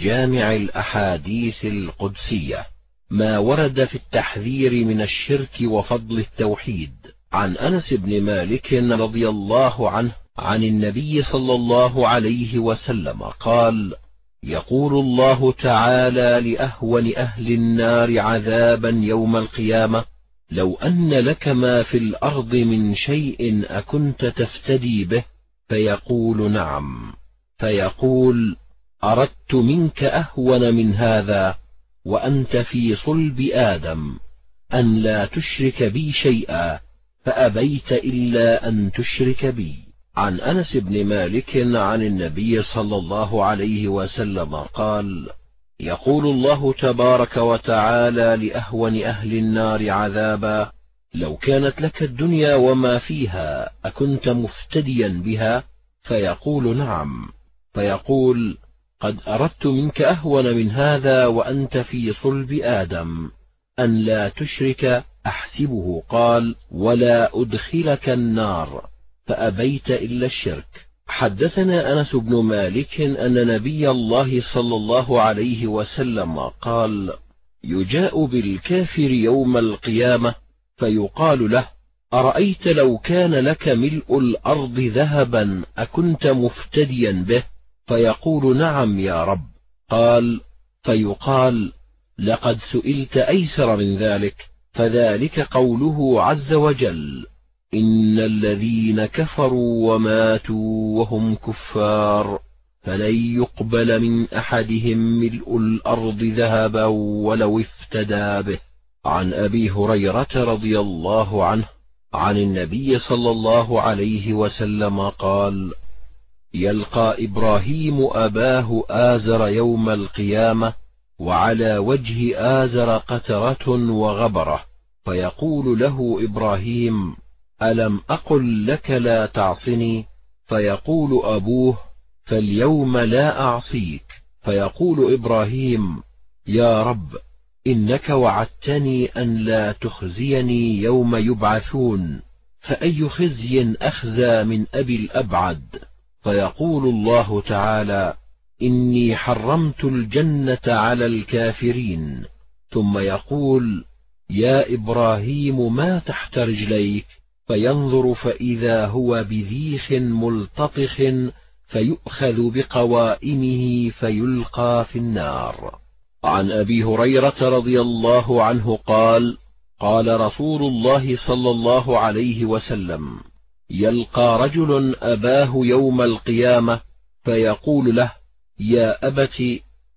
جامع الأحاديث القدسية ما ورد في التحذير من الشرك وفضل التوحيد. عن أنس بن مالك رضي الله عنه عن النبي صلى الله عليه وسلم قال يقول الله تعالى لأهون أهل النار عذابا يوم القيامة لو أن لك ما في الأرض من شيء أكنت تفتدي به فيقول نعم. فيقول أردت منك أهون من هذا وأنت في صلب آدم أن لا تشرك بي شيئا فأبيت إلا أن تشرك بي. عن أنس بن مالك عن النبي صلى الله عليه وسلم قال يقول الله تبارك وتعالى لأهون أهل النار عذابا لو كانت لك الدنيا وما فيها أكنت مفتديا بها؟ فيقول نعم. فيقول قد أردت منك أهون من هذا وأنت في صلب آدم. أن لا تشرك أحسبه. قال ولا أدخلك النار. فأبيت إلا الشرك. حدثنا أنس بن مالك أن نبي الله صلى الله عليه وسلم قال يجاء بالكافر يوم القيامة فيقال له أرأيت لو كان لك ملء الأرض ذهبا أكنت مفتديا به؟ فيقول نعم يا رب. قال فيقال لقد سئلت أيسر من ذلك فذلك قوله عز وجل إن الذين كفروا وماتوا وهم كفار فلن يقبل من أحدهم ملء الأرض ذهبا ولو افتدى به. عن أبي هريرة رضي الله عنه عن النبي صلى الله عليه وسلم قال يلقى إبراهيم أباه آزر يوم القيامة وعلى وجه آزر قترة وغبرة فيقول له إبراهيم ألم أقل لك لا تعصني؟ فيقول أبوه فاليوم لا أعصيك. فيقول إبراهيم يا رب إنك وعدتني أن لا تخزيني يوم يبعثون فأي خزي أخزى من أبي الأبعد؟ فيقول الله تعالى إني حرمت الجنة على الكافرين. ثم يقول يا إبراهيم ما تحت رجليك؟ فينظر فإذا هو بذيخ ملتطخ فيؤخذ بقوائمه فيلقى في النار. عن أبي هريرة رضي الله عنه قال قال رسول الله صلى الله عليه وسلم يلقى رجل أباه يوم القيامة فيقول له يا أبت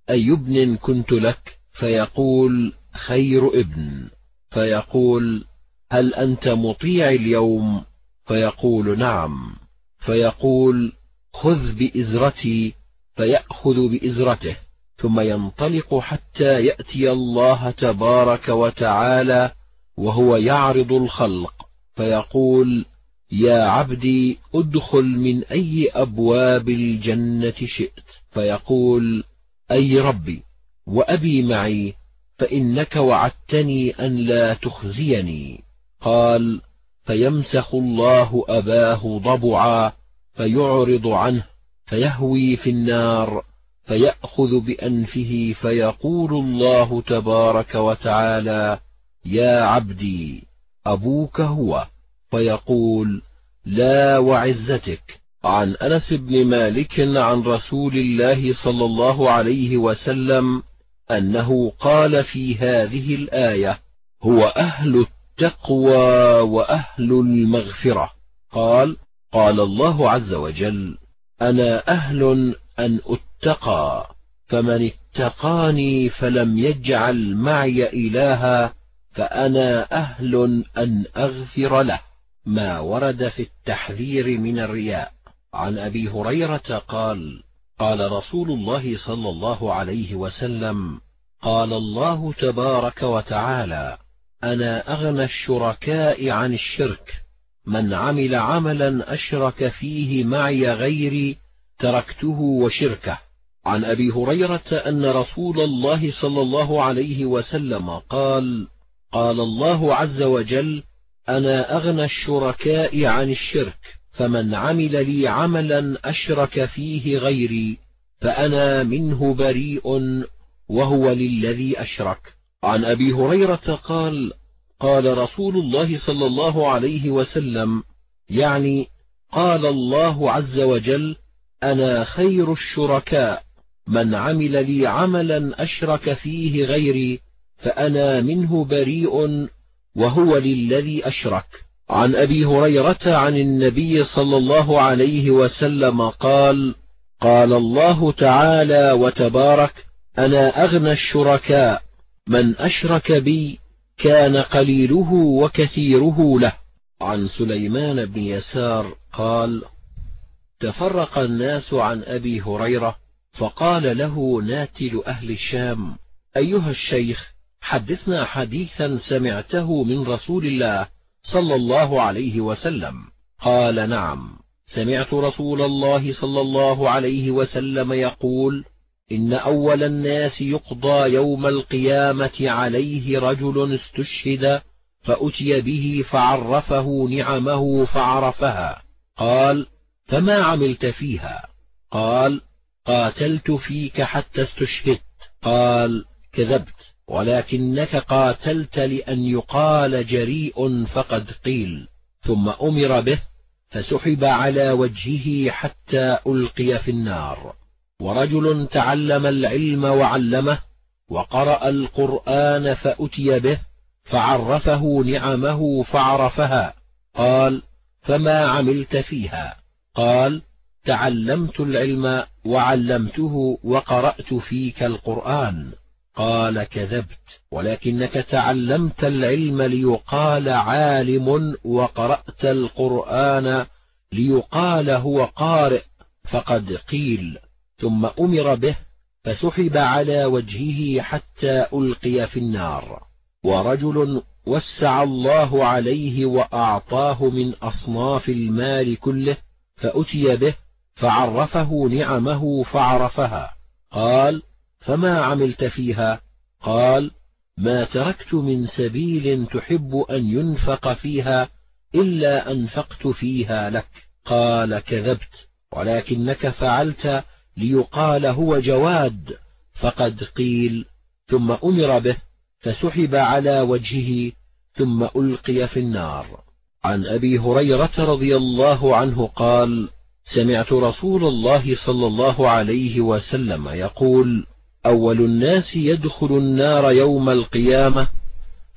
أي ابن كنت لك؟ فيقول خير ابن. فيقول هل أنت مطيع اليوم؟ فيقول نعم. فيقول خذ بإزرتي فيأخذ بإزرته. ثم ينطلق حتى يأتي الله تبارك وتعالى وهو يعرض الخلق. فيقول يا عبدي أدخل من أي أبواب الجنة شئت. فيقول أي ربي وأبي معي فإنك وعدتني أن لا تخزيني. قال فيمسخ الله أباه ضبعا فيعرض عنه فيهوي في النار فيأخذ بأنفه فيقول الله تبارك وتعالى يا عبدي أبوك هو. فيقول لا وعزتك عن أنس بن مالك عن رسول الله صلى الله عليه وسلم أنه قال في هذه الآية هو أهل التقوى وأهل المغفرة. قال قال الله عز وجل أنا أهل أن أتقى فمن اتقاني فلم يجعل معي إلها فأنا أهل أن أغفر له. ما ورد في التحذير من الرياء. عن أبي هريرة قال قال رسول الله صلى الله عليه وسلم قال الله تبارك وتعالى أنا أغنى الشركاء عن الشرك من عمل عملا أشرك فيه معي غيري تركته وشركه. عن أبي هريرة أن رسول الله صلى الله عليه وسلم قال قال الله عز وجل أنا أغنى الشركاء عن الشرك فمن عمل لي عملا أشرك فيه غيري فأنا منه بريء وهو للذي أشرك. عن أبي هريرة قال قال رسول الله صلى الله عليه وسلم يعني قال الله عز وجل أنا خير الشركاء من عمل لي عملا أشرك فيه غيري فأنا منه بريء وهو للذي أشرك. عن أبي هريرة عن النبي صلى الله عليه وسلم قال قال الله تعالى وتبارك أنا أغنى الشركاء من أشرك بي كان قليله وكثيره له. عن سليمان بن يسار قال تفرق الناس عن أبي هريرة فقال له ناتل أهل الشام أيها الشيخ حدثنا حديثا سمعته من رسول الله صلى الله عليه وسلم. قال نعم سمعت رسول الله صلى الله عليه وسلم يقول إن أول الناس يقضى يوم القيامة عليه رجل استشهد فأتي به فعرفه نعمه فعرفها. قال فما عملت فيها؟ قال قاتلت فيك حتى استشهدت. قال كذبت. ولكنك قاتلت لأن يقال جريء فقد قيل. ثم أمر به فسحب على وجهه حتى ألقي في النار. ورجل تعلم العلم وعلمه وقرأ القرآن فأتي به فعرفه نعمه فعرفها. قال فما عملت فيها؟ قال تعلمت العلم وعلمته وقرأت فيك القرآن. قال كذبت ولكنك تعلمت العلم ليقال عالم وقرأت القرآن ليقال هو قارئ فقد قيل ثم أمر به فسحب على وجهه حتى ألقي في النار. ورجل وسع الله عليه وأعطاه من أصناف المال كله فأتي به فعرفه نعمه فعرفها. قال فما عملت فيها؟ قال ما تركت من سبيل تحب أن ينفق فيها إلا أنفقت فيها لك. قال كذبت ولكنك فعلت ليقال هو جواد. فقد قيل ثم أمر به فسحب على وجهه ثم ألقي في النار. عن أبي هريرة رضي الله عنه قال سمعت رسول الله صلى الله عليه وسلم يقول أول الناس يدخل النار يوم القيامة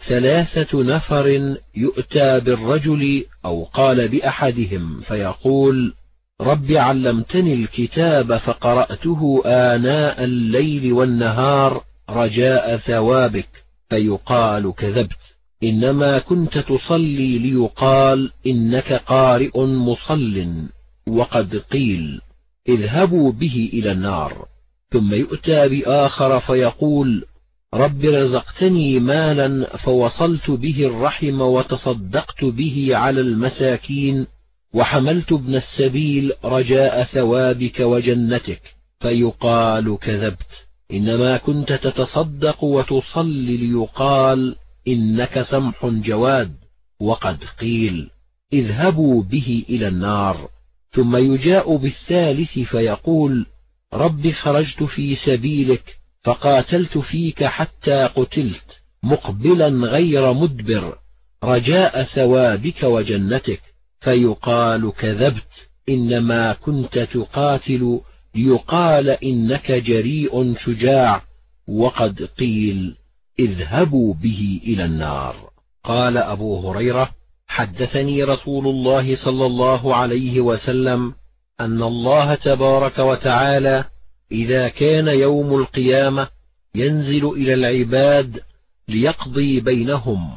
ثلاثة نفر يؤتى بالرجل أو قال بأحدهم فيقول رب علمتني الكتاب فقرأته آناء الليل والنهار رجاء ثوابك. فيقال كذبت إنما كنت تصلي ليقال إنك قارئ مصل. وقد قيل اذهبوا به إلى النار. ثم يؤتى بآخر فيقول رب رزقتني مالا فوصلت به الرحم وتصدقت به على المساكين وحملت ابن السبيل رجاء ثوابك وجنتك فيقال كذبت. إنما كنت تتصدق وتصلي ليقال إنك سمح جواد. وقد قيل اذهبوا به إلى النار. ثم يجاء بالثالث فيقول رب خرجت في سبيلك فقاتلت فيك حتى قتلت مقبلا غير مدبر رجاء ثوابك وجنتك فيقال كذبت إنما كنت تقاتل ليقال إنك جريء شجاع وقد قيل اذهبوا به إلى النار. قال أبو هريرة حدثني رسول الله صلى الله عليه وسلم أن الله تبارك وتعالى إذا كان يوم القيامة ينزل إلى العباد ليقضي بينهم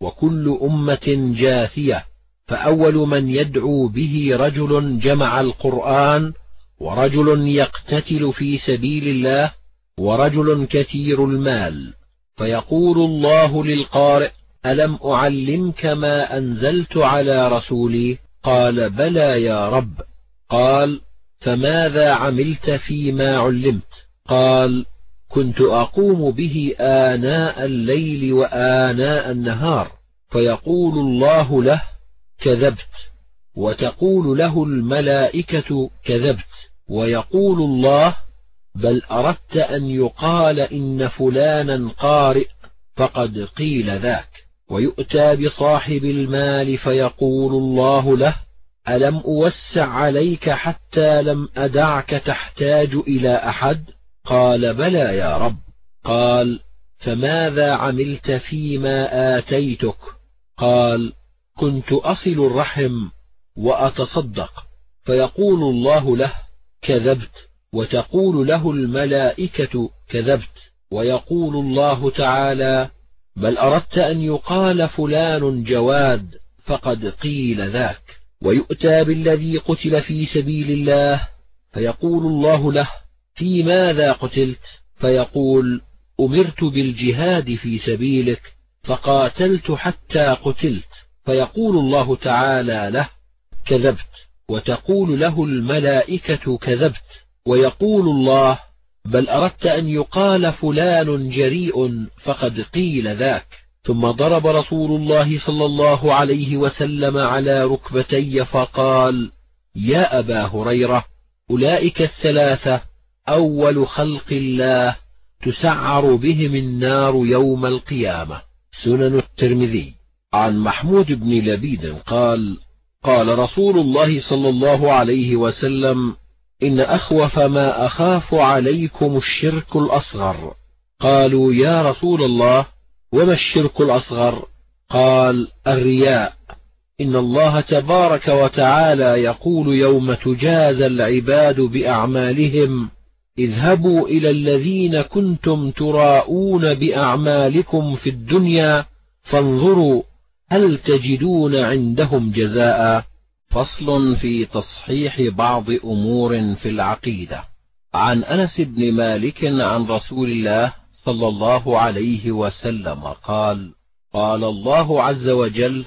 وكل أمة جاثية فأول من يدعو به رجل جمع القرآن ورجل يقتتل في سبيل الله ورجل كثير المال. فيقول الله للقارئ ألم أعلمك ما أنزلت على رسولي؟ قال بلى يا رب. قال فماذا عملت فيما علمت؟ قال كنت أقوم به آناء الليل وآناء النهار فيقول الله له كذبت وتقول له الملائكة كذبت ويقول الله بل أردت أن يقال إن فلانا قارئ فقد قيل ذاك ويؤتى بصاحب المال فيقول الله له ألم أوسع عليك حتى لم أدعك تحتاج إلى أحد؟ قال بلى يا رب. قال فماذا عملت فيما آتيتك؟ قال كنت أصل الرحم وأتصدق. فيقول الله له كذبت وتقول له الملائكة كذبت. ويقول الله تعالى بل أردت أن يقال فلان جواد فقد قيل ذاك. ويؤتى بالذي قتل في سبيل الله فيقول الله له في ماذا قتلت؟ فيقول أمرت بالجهاد في سبيلك فقاتلت حتى قتلت. فيقول الله تعالى له كذبت. وتقول له الملائكة كذبت. ويقول الله بل أردت أن يقال فلان جريء فقد قيل ذاك. ثم ضرب رسول الله صلى الله عليه وسلم على ركبتي فقال يا أبا هريرة أولئك الثلاثة أول خلق الله تسعر بهم النار يوم القيامة. سنن الترمذي. عن محمود بن لبيد قال قال رسول الله صلى الله عليه وسلم إن أخوف ما أخاف عليكم الشرك الأصغر. قالوا يا رسول الله وما الشرك الأصغر؟ قال الرياء. إن الله تبارك وتعالى يقول يوم تجازى العباد بأعمالهم اذهبوا إلى الذين كنتم تراءون بأعمالكم في الدنيا فانظروا هل تجدون عندهم جزاء. فصل في تصحيح بعض أمور في العقيدة. عن أنس بن مالك عن رسول الله صلى الله عليه وسلم قال قال الله عز وجل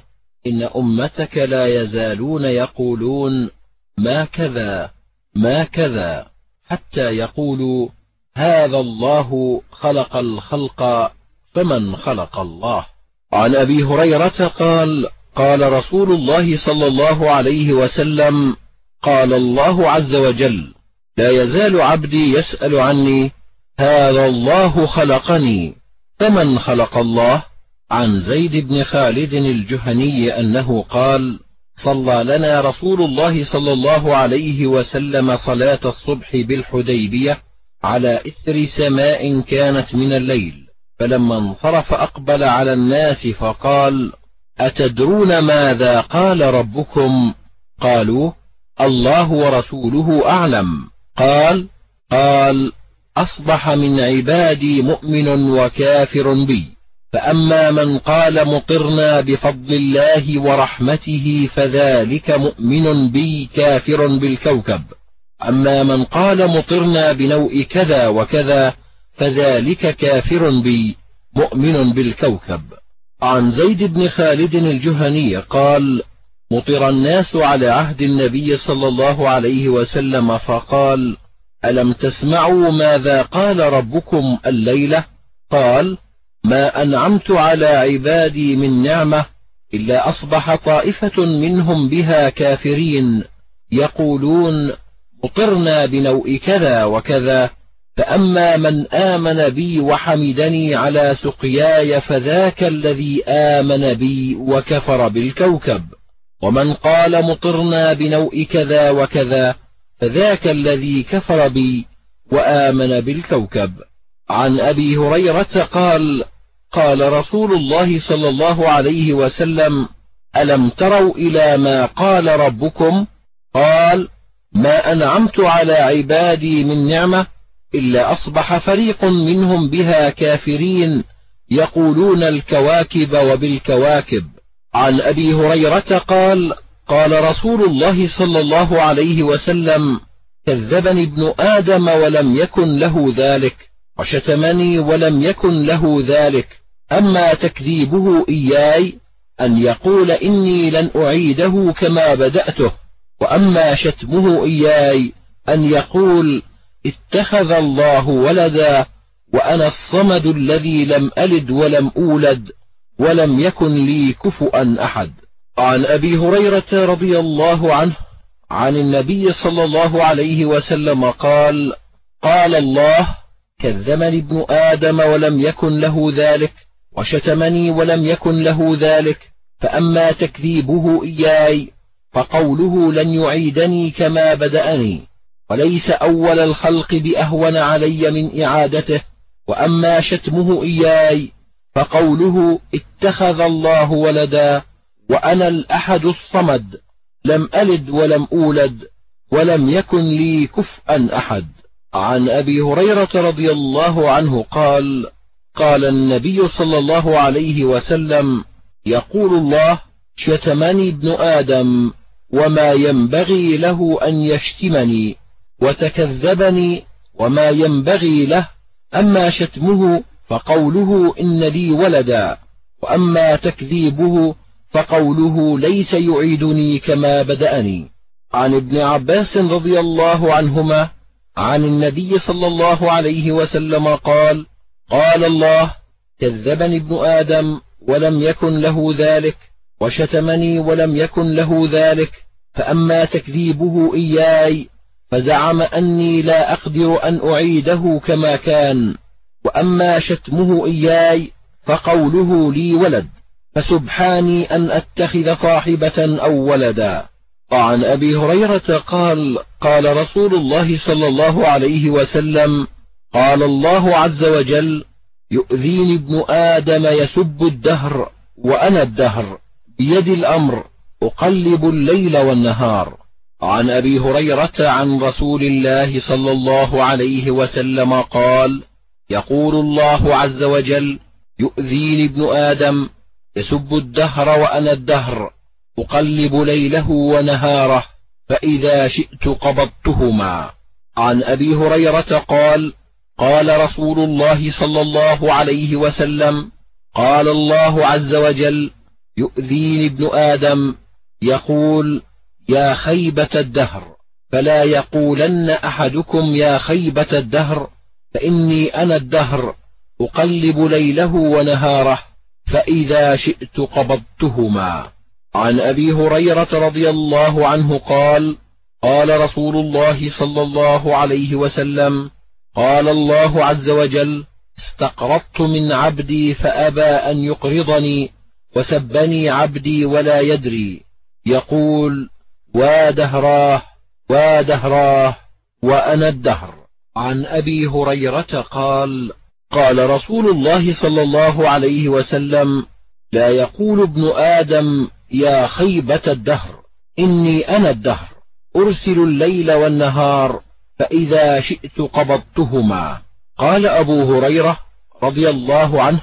إن أمتك لا يزالون يقولون ما كذا ما كذا حتى يقولوا هذا الله خلق الخلق فمن خلق الله. عن أبي هريرة قال قال رسول الله صلى الله عليه وسلم قال الله عز وجل لا يزال عبدي يسأل عني هذا الله خلقني. فمن خلق الله؟ عن زيد بن خالد الجهني أنه قال صلى لنا رسول الله صلى الله عليه وسلم صلاة الصبح بالحديبية على إثر سماء كانت من الليل. فلما انصرف أقبل على الناس فقال أتدرون ماذا قال ربكم؟ قالوا الله ورسوله أعلم. قال قال أصبح من عبادي مؤمن وكافر بي. فأما من قال مطرنا بفضل الله ورحمته فذلك مؤمن بي كافر بالكوكب. أما من قال مطرنا بنوء كذا وكذا فذلك كافر بي مؤمن بالكوكب. عن زيد بن خالد الجهني قال مطر الناس على عهد النبي صلى الله عليه وسلم فقال ألم تسمعوا ماذا قال ربكم الليلة؟ قال ما أنعمت على عبادي من نعمة إلا أصبح طائفة منهم بها كافرين يقولون مطرنا بنوء كذا وكذا فأما من آمن بي وحمدني على سقياي فذاك الذي آمن بي وكفر بالكوكب ومن قال مطرنا بنوء كذا وكذا فذاك الذي كفر بي وآمن بالكوكب. عن أبي هريرة قال قال رسول الله صلى الله عليه وسلم ألم تروا إلى ما قال ربكم؟ قال ما أنعمت على عبادي من نعمة إلا أصبح فريق منهم بها كافرين يقولون الكواكب وبالكواكب. عن أبي هريرة قال قال رسول الله صلى الله عليه وسلم كذبني ابن آدم ولم يكن له ذلك وشتمني ولم يكن له ذلك أما تكذيبه إياي أن يقول إني لن أعيده كما بدأته وأما شتمه إياي أن يقول اتخذ الله ولدا وأنا الصمد الذي لم ألد ولم أولد ولم يكن لي كفؤا أحد. عن أبي هريرة رضي الله عنه عن النبي صلى الله عليه وسلم قال قال الله كذبني ابن آدم ولم يكن له ذلك وشتمني ولم يكن له ذلك فأما تكذيبه إياي فقوله لن يعيدني كما بدأني وليس أول الخلق بأهون علي من إعادته وأما شتمه إياي فقوله اتخذ الله ولدا وأنا الأحد الصمد لم ألد ولم أولد ولم يكن لي كفءا أحد. عن أبي هريرة رضي الله عنه قال قال النبي صلى الله عليه وسلم يقول الله شتمني ابن آدم وما ينبغي له أن يشتمني وتكذبني وما ينبغي له أما شتمه فقوله إن لي ولدا وأما تكذيبه فقوله ليس يعيدني كما بدأني. عن ابن عباس رضي الله عنهما عن النبي صلى الله عليه وسلم قال قال الله كذبني ابن آدم ولم يكن له ذلك وشتمني ولم يكن له ذلك فأما تكذيبه إياي فزعم أني لا أقدر أن أعيده كما كان وأما شتمه إياي فقوله لي ولد. فسبحاني أن أتخذ صاحبة أو ولدا. وعن أبي هريرة قال قال رسول الله صلى الله عليه وسلم قال الله عز وجل يؤذيني ابن آدم يسب الدهر وأنا الدهر بيد الأمر أقلب الليل والنهار. عن أبي هريرة عن رسول الله صلى الله عليه وسلم قال يقول الله عز وجل يؤذيني ابن آدم يسب الدهر وأنا الدهر أقلب ليله ونهاره فإذا شئت قبضتهما. عن أبي هريرة قال قال رسول الله صلى الله عليه وسلم قال الله عز وجل يؤذيني ابن آدم يقول يا خيبة الدهر فلا يقولن أحدكم يا خيبة الدهر فإني أنا الدهر أقلب ليله ونهاره. فإذا شئت قبضتهما. عن أبي هريرة رضي الله عنه قال قال رسول الله صلى الله عليه وسلم قال الله عز وجل استقرضت من عبدي فأبى أن يقرضني وسبني عبدي ولا يدري. يقول وادهراه وادهراه وأنا الدهر. عن أبي هريرة قال قال رسول الله صلى الله عليه وسلم لا يقول ابن آدم يا خيبة الدهر إني أنا الدهر أرسل الليل والنهار فإذا شئت قبضتهما. قال أبو هريرة رضي الله عنه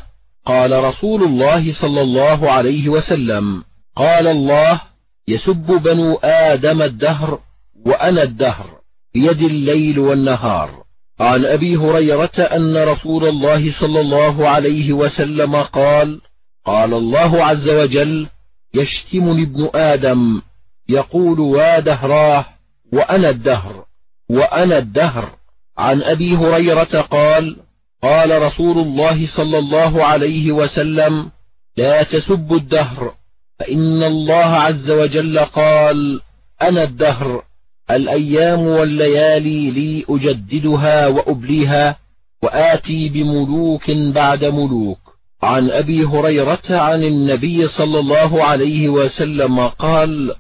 قال رسول الله صلى الله عليه وسلم قال الله يسب بنو آدم الدهر وأنا الدهر بيد الليل والنهار. عن أبي هريرة أن رسول الله صلى الله عليه وسلم قال قال الله عز وجل يشتمني ابن آدم يقول وادهراه وأنا الدهر وأنا الدهر. عن أبي هريرة قال قال رسول الله صلى الله عليه وسلم لا تسبوا الدهر فإن الله عز وجل قال أنا الدهر. الأيام والليالي لي أجددها وأبليها وآتي بملوك بعد ملوك. عن أبي هريرة عن النبي صلى الله عليه وسلم قال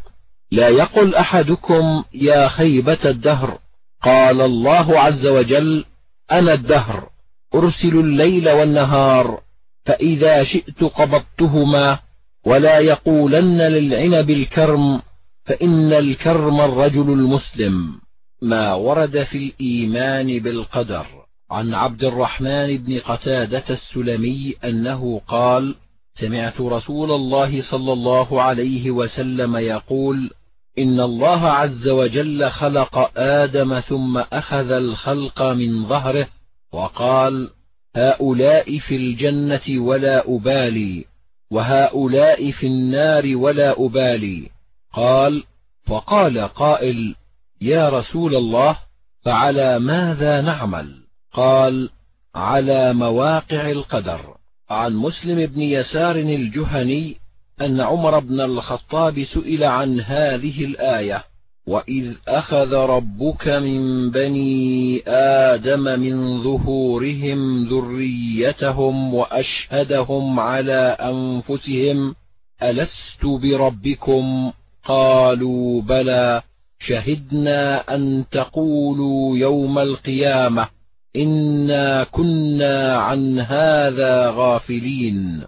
لا يقل أحدكم يا خيبة الدهر. قال الله عز وجل أنا الدهر أرسل الليل والنهار فإذا شئت قبضتهما ولا يقولن للعنب الكرم. فإن الكرم الرجل المسلم ما ورد في الإيمان بالقدر. عن عبد الرحمن بن قتادة السلمي أنه قال سمعت رسول الله صلى الله عليه وسلم يقول إن الله عز وجل خلق آدم ثم أخذ الخلق من ظهره وقال هؤلاء في الجنة ولا أبالي وهؤلاء في النار ولا أبالي. قال فقال قائل يا رسول الله فعلى ماذا نعمل؟ قال على مواقع القدر. عن مسلم بن يسار الجهني أن عمر بن الخطاب سئل عن هذه الآية وإذ أخذ ربك من بني آدم من ظهورهم ذريتهم وأشهدهم على أنفسهم ألست بربكم؟ قالوا بلى شهدنا أن تقولوا يوم القيامة إنا كنا عن هذا غافلين.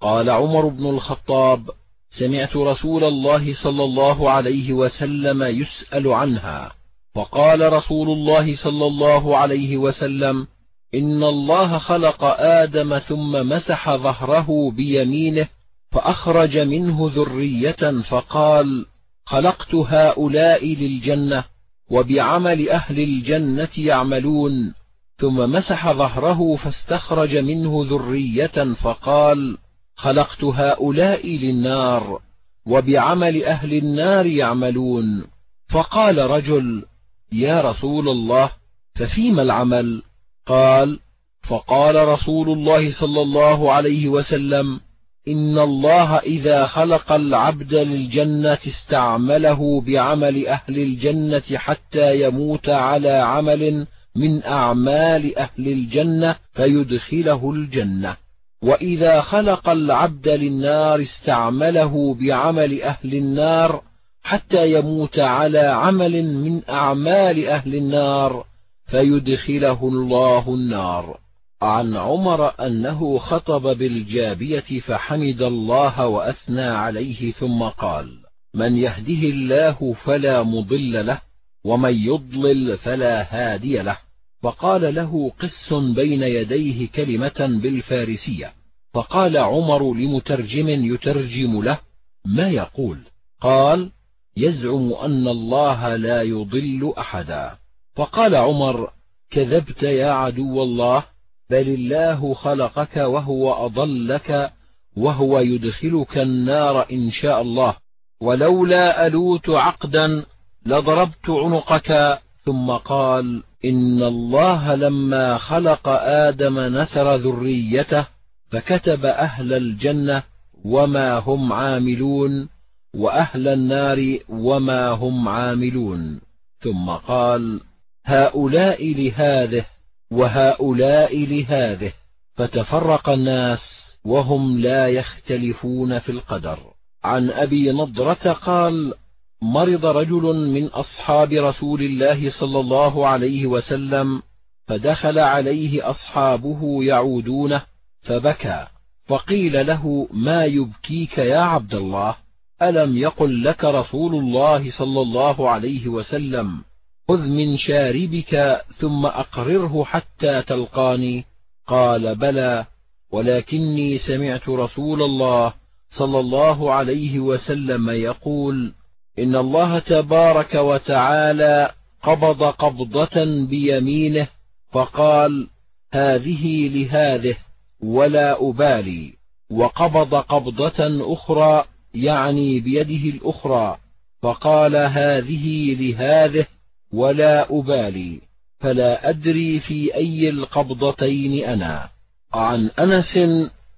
قال عمر بن الخطاب سمعت رسول الله صلى الله عليه وسلم يسأل عنها. فقال رسول الله صلى الله عليه وسلم إن الله خلق آدم ثم مسح ظهره بيمينه فأخرج منه ذرية فقال خلقت هؤلاء للجنة وبعمل أهل الجنة يعملون. ثم مسح ظهره فاستخرج منه ذرية فقال خلقت هؤلاء للنار وبعمل أهل النار يعملون. فقال رجل يا رسول الله ففيما العمل؟ قال فقال رسول الله صلى الله عليه وسلم إن الله إذا خلق العبد للجنة استعمله بعمل أهل الجنة حتى يموت على عمل من أعمال أهل الجنة فيدخله الجنة. وإذا خلق العبد للنار استعمله بعمل أهل النار حتى يموت على عمل من أعمال أهل النار فيدخله الله النار. عن عمر أنه خطب بالجابية فحمد الله وأثنى عليه ثم قال من يهده الله فلا مضل له ومن يضلل فلا هادي له. فقال له قس بين يديه كلمة بالفارسية. فقال عمر لمترجم يترجم له ما يقول؟ قال يزعم أن الله لا يضل أحدا. فقال عمر كذبت يا عدو الله بل الله خلقك وهو أضلك وهو يدخلك النار إن شاء الله. ولولا ألوت عقدا لضربت عنقك. ثم قال إن الله لما خلق آدم نثر ذريته فكتب أهل الجنة وما هم عاملون وأهل النار وما هم عاملون. ثم قال هؤلاء لهذه وهؤلاء لهذه فتفرق الناس وهم لا يختلفون في القدر. عن أبي نضرة قال مرض رجل من أصحاب رسول الله صلى الله عليه وسلم فدخل عليه أصحابه يعودونه فبكى. فقيل له ما يبكيك يا عبد الله؟ ألم يقل لك رسول الله صلى الله عليه وسلم خذ من شاربك ثم أقرره حتى تلقاني. قال بلى ولكني سمعت رسول الله صلى الله عليه وسلم يقول إن الله تبارك وتعالى قبض قبضة بيمينه فقال هذه لهذه ولا أبالي. وقبض قبضة أخرى يعني بيده الأخرى فقال هذه لهذه ولا أبالي فلا أدري في أي القبضتين أنا. عن أنس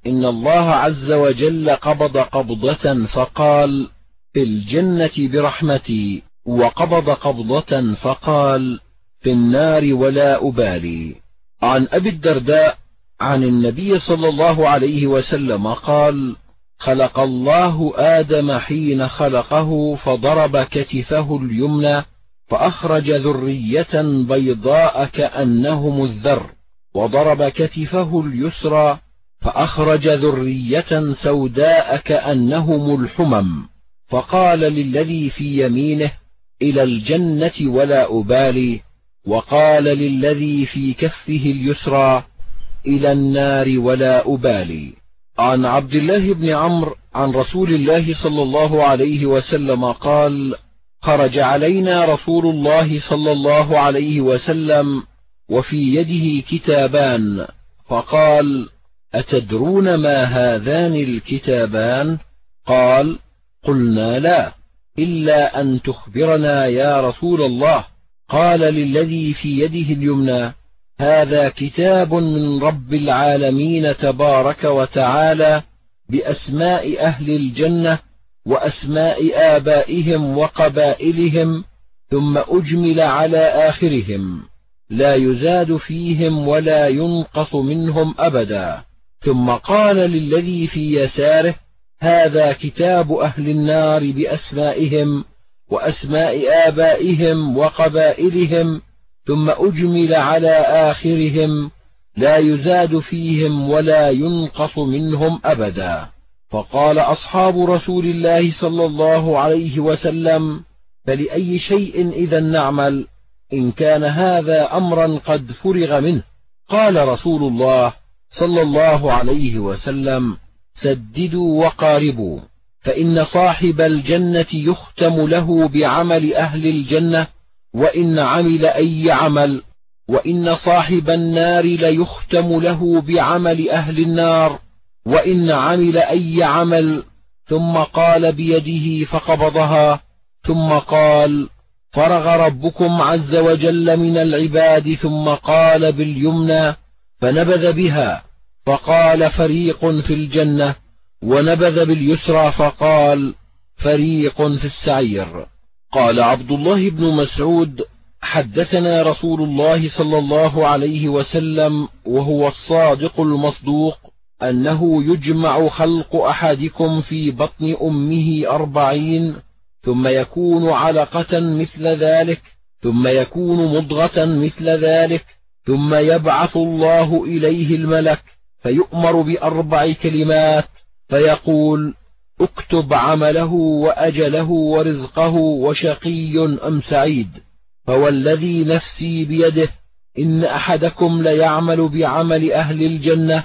إن الله عز وجل قبض قبضة فقال في الجنة برحمتي وقبض قبضة فقال في النار ولا أبالي. عن أبي الدرداء عن النبي صلى الله عليه وسلم قال خلق الله آدم حين خلقه فضرب كتفه اليمنى فأخرج ذرية بيضاء كأنهم الذر وضرب كتفه اليسرى فأخرج ذرية سوداء كأنهم الحمم. فقال للذي في يمينه إلى الجنة ولا أبالي. وقال للذي في كفه اليسرى إلى النار ولا أبالي. عن عبد الله بن عمرو عن رسول الله صلى الله عليه وسلم قال خرج علينا رسول الله صلى الله عليه وسلم وفي يده كتابان فقال أتدرون ما هذان الكتابان؟ قال قلنا لا إلا أن تخبرنا يا رسول الله. قال للذي في يده اليمنى هذا كتاب من رب العالمين تبارك وتعالى بأسماء أهل الجنة وأسماء آبائهم وقبائلهم ثم أجمل على آخرهم. لا يزاد فيهم ولا ينقص منهم أبدا. ثم قال للذي في يساره هذا كتاب أهل النار بأسمائهم وأسماء آبائهم وقبائلهم ثم أجمل على آخرهم. لا يزاد فيهم ولا ينقص منهم أبدا. فقال أصحاب رسول الله صلى الله عليه وسلم فلأي شيء إذا نعمل؟ إن كان هذا أمرا قد فرغ منه. قال رسول الله صلى الله عليه وسلم سددوا وقاربوا فإن صاحب الجنة يختم له بعمل أهل الجنة وإن عمل أي عمل وإن صاحب النار ليختم له بعمل أهل النار. وإن عمل أي عمل ثم قال بيده فقبضها ثم قال فرغ ربكم عز وجل من العباد ثم قال باليمنى فنبذ بها فقال فريق في الجنة ونبذ باليسرى فقال فريق في السعير قال عبد الله بن مسعود حدثنا رسول الله صلى الله عليه وسلم وهو الصادق المصدوق أنه يجمع خلق أحدكم في بطن أمه أربعين ثم يكون علقة مثل ذلك ثم يكون مضغة مثل ذلك ثم يبعث الله إليه الملك فيؤمر بأربع كلمات فيقول اكتب عمله وأجله ورزقه وشقي أم سعيد فوالذي نفسي بيده إن أحدكم ليعمل بعمل أهل الجنة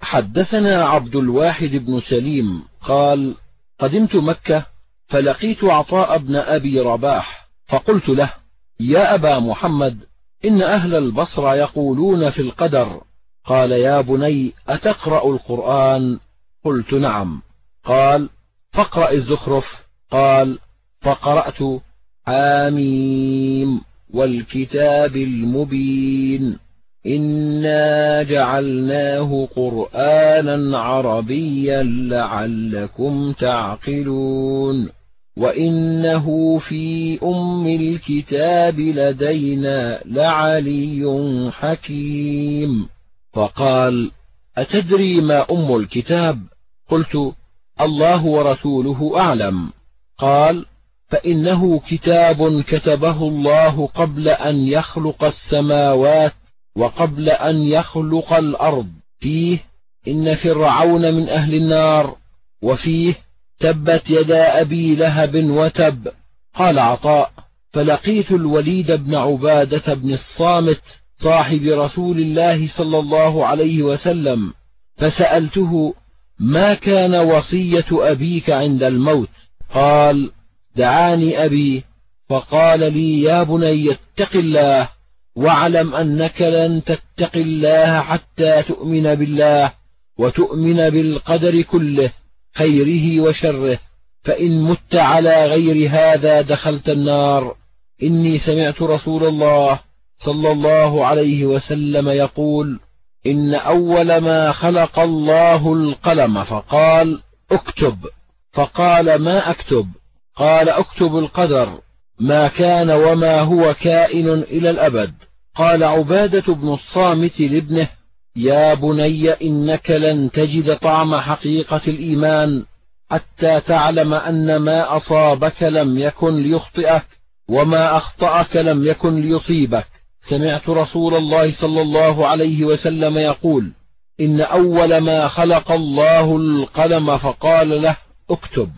حدثنا عبد الواحد بن سليم قال قدمت مكة فلقيت عطاء بن أبي رباح فقلت له يا أبا محمد إن أهل البصر يقولون في القدر. قال يا بني أتقرأ القرآن؟ قلت نعم. قال فاقرأ الزخرف؟ قال فقرأت حاميم والكتاب المبين. إنا جعلناه قرآنا عربيا لعلكم تعقلون وإنه في أم الكتاب لدينا لعلي حكيم فقال أتدري ما أم الكتاب قلت الله ورسوله أعلم قال فإنه كتاب كتبه الله قبل أن يخلق السماوات وقبل أن يخلق الأرض فيه إن فرعون من أهل النار وفيه تبت يدا أبي لهب وتب. قال عطاء فلقيت الوليد بن عبادة بن الصامت صاحب رسول الله صلى الله عليه وسلم فسألته ما كان وصية أبيك عند الموت؟ قال دعاني أبي. فقال لي يا بني اتق الله. واعلم أنك لن تتق الله حتى تؤمن بالله وتؤمن بالقدر كله خيره وشره. فإن مت على غير هذا دخلت النار. إني سمعت رسول الله صلى الله عليه وسلم يقول إن أول ما خلق الله القلم فقال اكتب. فقال ما أكتب؟ قال اكتب القدر. ما كان وما هو كائن إلى الأبد. قال عبادة بن الصامت لابنه يا بني إنك لن تجد طعم حقيقة الإيمان حتى تعلم أن ما أصابك لم يكن ليخطئك وما أخطأك لم يكن ليصيبك. سمعت رسول الله صلى الله عليه وسلم يقول إن أول ما خلق الله القلم فقال له اكتب.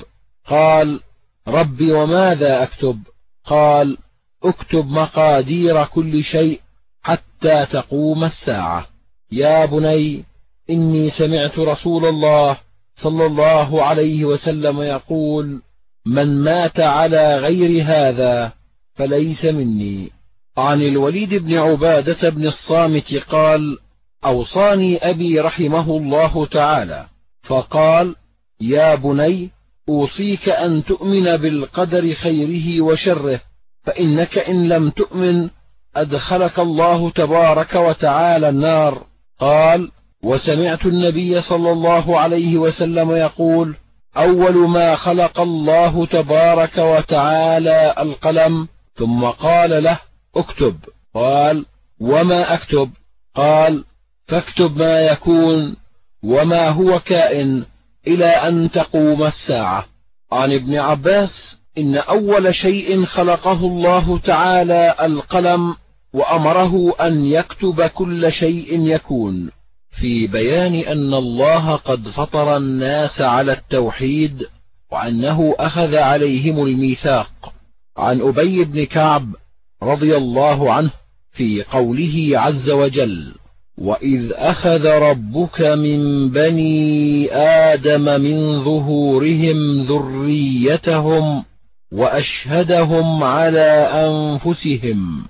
قال رب وماذا أكتب؟ قال اكتب مقادير كل شيء حتى تقوم الساعة. يا بني إني سمعت رسول الله صلى الله عليه وسلم يقول من مات على غير هذا فليس مني. عن الوليد بن عبادة بن الصامت قال أوصاني أبي رحمه الله تعالى. فقال يا بني أوصيك أن تؤمن بالقدر خيره وشره فإنك إن لم تؤمن أدخلك الله تبارك وتعالى النار. قال وسمعت النبي صلى الله عليه وسلم يقول أول ما خلق الله تبارك وتعالى القلم ثم قال له اكتب. قال وما أكتب؟ قال فاكتب ما يكون وما هو كائن. إلى أن تقوم الساعة. عن ابن عباس إن أول شيء خلقه الله تعالى القلم وأمره أن يكتب كل شيء يكون في بيان أن الله قد فطر الناس على التوحيد وأنه أخذ عليهم الميثاق. عن أبي بن كعب رضي الله عنه في قوله عز وجل وإذ أخذ ربك من بني آدم من ظهورهم ذريتهم وأشهدهم على أنفسهم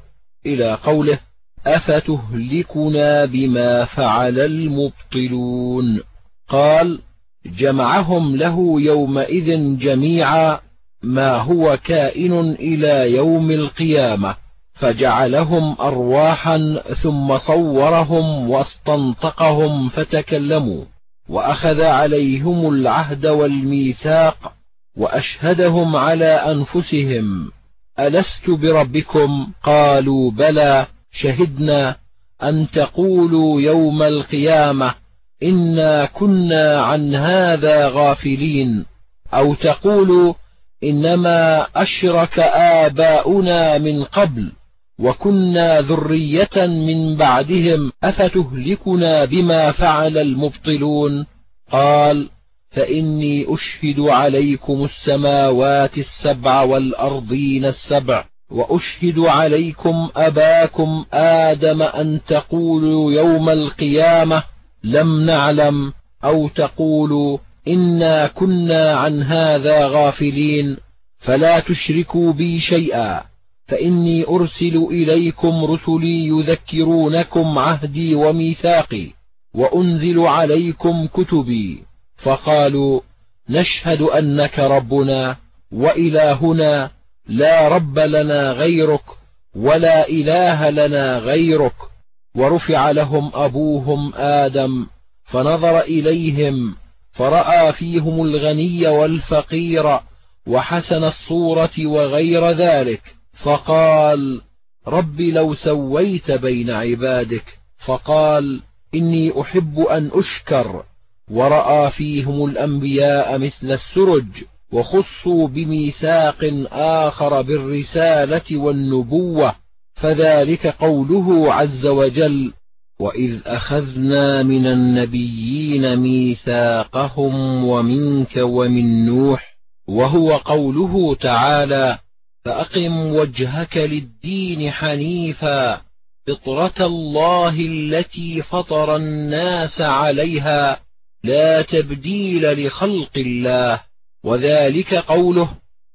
إلى قوله أفتهلكنا بما فعل المبطلون قال جمعهم له يومئذ جميعا ما هو كائن إلى يوم القيامة فجعلهم أرواحا ثم صورهم واستنطقهم فتكلموا وأخذ عليهم العهد والميثاق وأشهدهم على أنفسهم. ألست بربكم؟ قالوا بلى. شهدنا أن تقولوا يوم القيامة إنا كنا عن هذا غافلين أو تقولوا إنما أشرك آباؤنا من قبل. وكنا ذرية من بعدهم أفتهلكنا بما فعل المبطلون؟ قال فإني أشهد عليكم السماوات السبع والأرضين السبع وأشهد عليكم أباكم آدم أن تقولوا يوم القيامة لم نعلم أو تقولوا إنا كنا عن هذا غافلين فلا تشركوا بي شيئا. فإني أرسل إليكم رسلي يذكرونكم عهدي وميثاقي وأنزل عليكم كتبي. فقالوا نشهد أنك ربنا وإلهنا لا رب لنا غيرك ولا إله لنا غيرك. ورفع لهم أبوهم آدم فنظر إليهم فرأى فيهم الغني والفقير وحسن الصورة وغير ذلك. فقال رب لو سويت بين عبادك فقال إني أحب أن أشكر ورأى فيهم الأنبياء مثل السرج وخصوا بميثاق آخر بالرسالة والنبوة فذلك قوله عز وجل وإذ أخذنا من النبيين ميثاقهم ومنك ومن نوح وهو قوله تعالى فأقم وجهك للدين حنيفا. فطرة الله التي فطر الناس عليها لا تبديل لخلق الله. وذلك قوله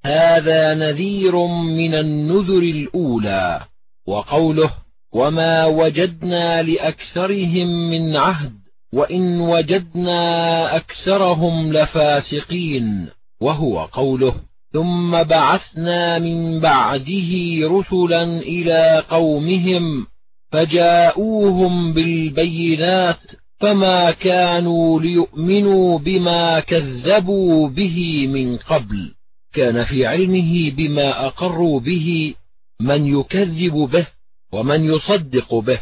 هذا نذير من النذر الأولى. وقوله وما وجدنا لأكثرهم من عهد وإن وجدنا أكثرهم لفاسقين. وهو قوله ثم بعثنا من بعده رسلا إلى قومهم فجاءوهم بالبينات فما كانوا ليؤمنوا بما كذبوا به من قبل كان في علمه بما أقروا به من يكذب به ومن يصدق به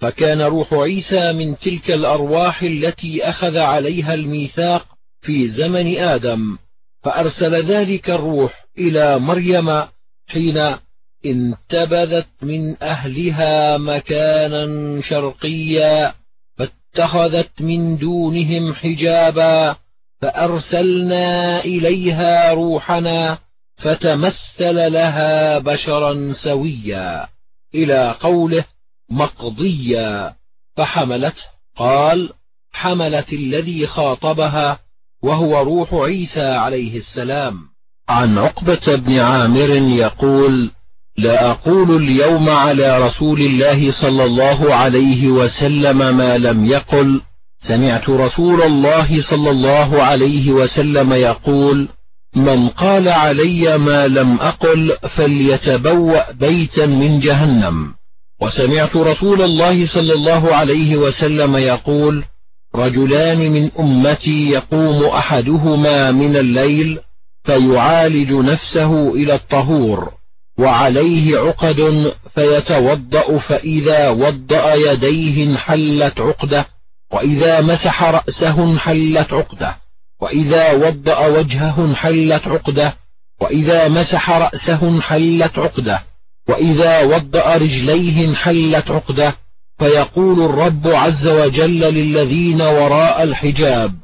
فكان روح عيسى من تلك الأرواح التي أخذ عليها الميثاق في زمن آدم فأرسل ذلك الروح إلى مريم حين انتبذت من أهلها مكانا شرقيا فاتخذت من دونهم حجابا فأرسلنا إليها روحنا فتمثل لها بشرا سويا إلى قوله مقضيا فحملته قال حملت الذي خاطبها وهو روح عيسى عليه السلام. عن عقبة بن عامر يقول لا أقول اليوم على رسول الله صلى الله عليه وسلم ما لم يقل. سمعت رسول الله صلى الله عليه وسلم يقول من قال علي ما لم أقل فليتبوأ بيتا من جهنم. وسمعت رسول الله صلى الله عليه وسلم يقول رجلان من أمتي يقوم أحدهما من الليل فيعالج نفسه إلى الطهور وعليه عقد فيتوضأ فإذا وضأ يديه انحلت عقدة وإذا مسح رأسه انحلت عقدة وإذا وضأ وجهه انحلت عقدة وإذا مسح رأسه انحلت عقدة وإذا وضأ رجليه انحلت عقدة فيقول الرب عز وجل للذين وراء الحجاب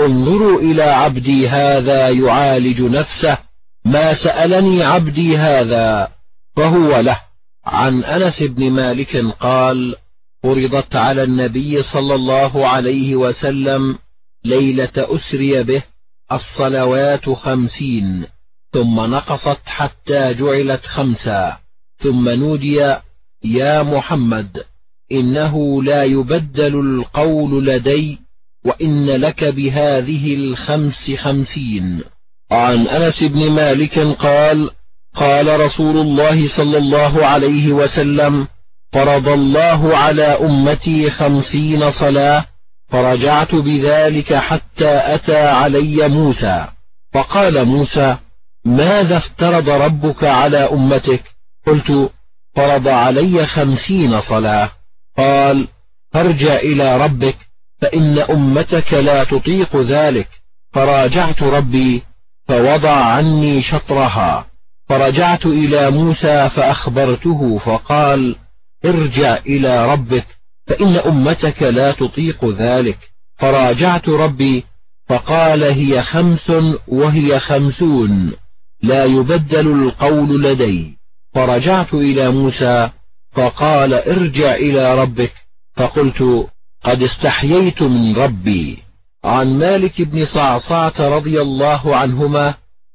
انظروا إلى عبدي هذا يعالج نفسه ما سألني عبدي هذا فهو له. عن أنس بن مالك قال فرضت على النبي صلى الله عليه وسلم ليلة أسري به الصلوات خمسين ثم نقصت حتى جعلت خمسا ثم نودي يا محمد إنه لا يبدل القول لدي وإن لك بهذه الخمس خمسين. عن أنس بن مالك قال قال رسول الله صلى الله عليه وسلم فرض الله على أمتي خمسين صلاة فرجعت بذلك حتى أتى علي موسى. فقال موسى ماذا افترض ربك على أمتك؟ قلت فرض علي خمسين صلاة. قال فارجع إلى ربك فإن أمتك لا تطيق ذلك. فراجعت ربي فوضع عني شطرها. فرجعت إلى موسى فأخبرته فقال ارجع إلى ربك فإن أمتك لا تطيق ذلك. فراجعت ربي فقال هي خمس وهي خمسون. لا يبدل القول لدي. فرجعت إلى موسى فقال ارجع إلى ربك. فقلت قد استحييت من ربي. عن مالك بن صعصعة رضي الله عنهما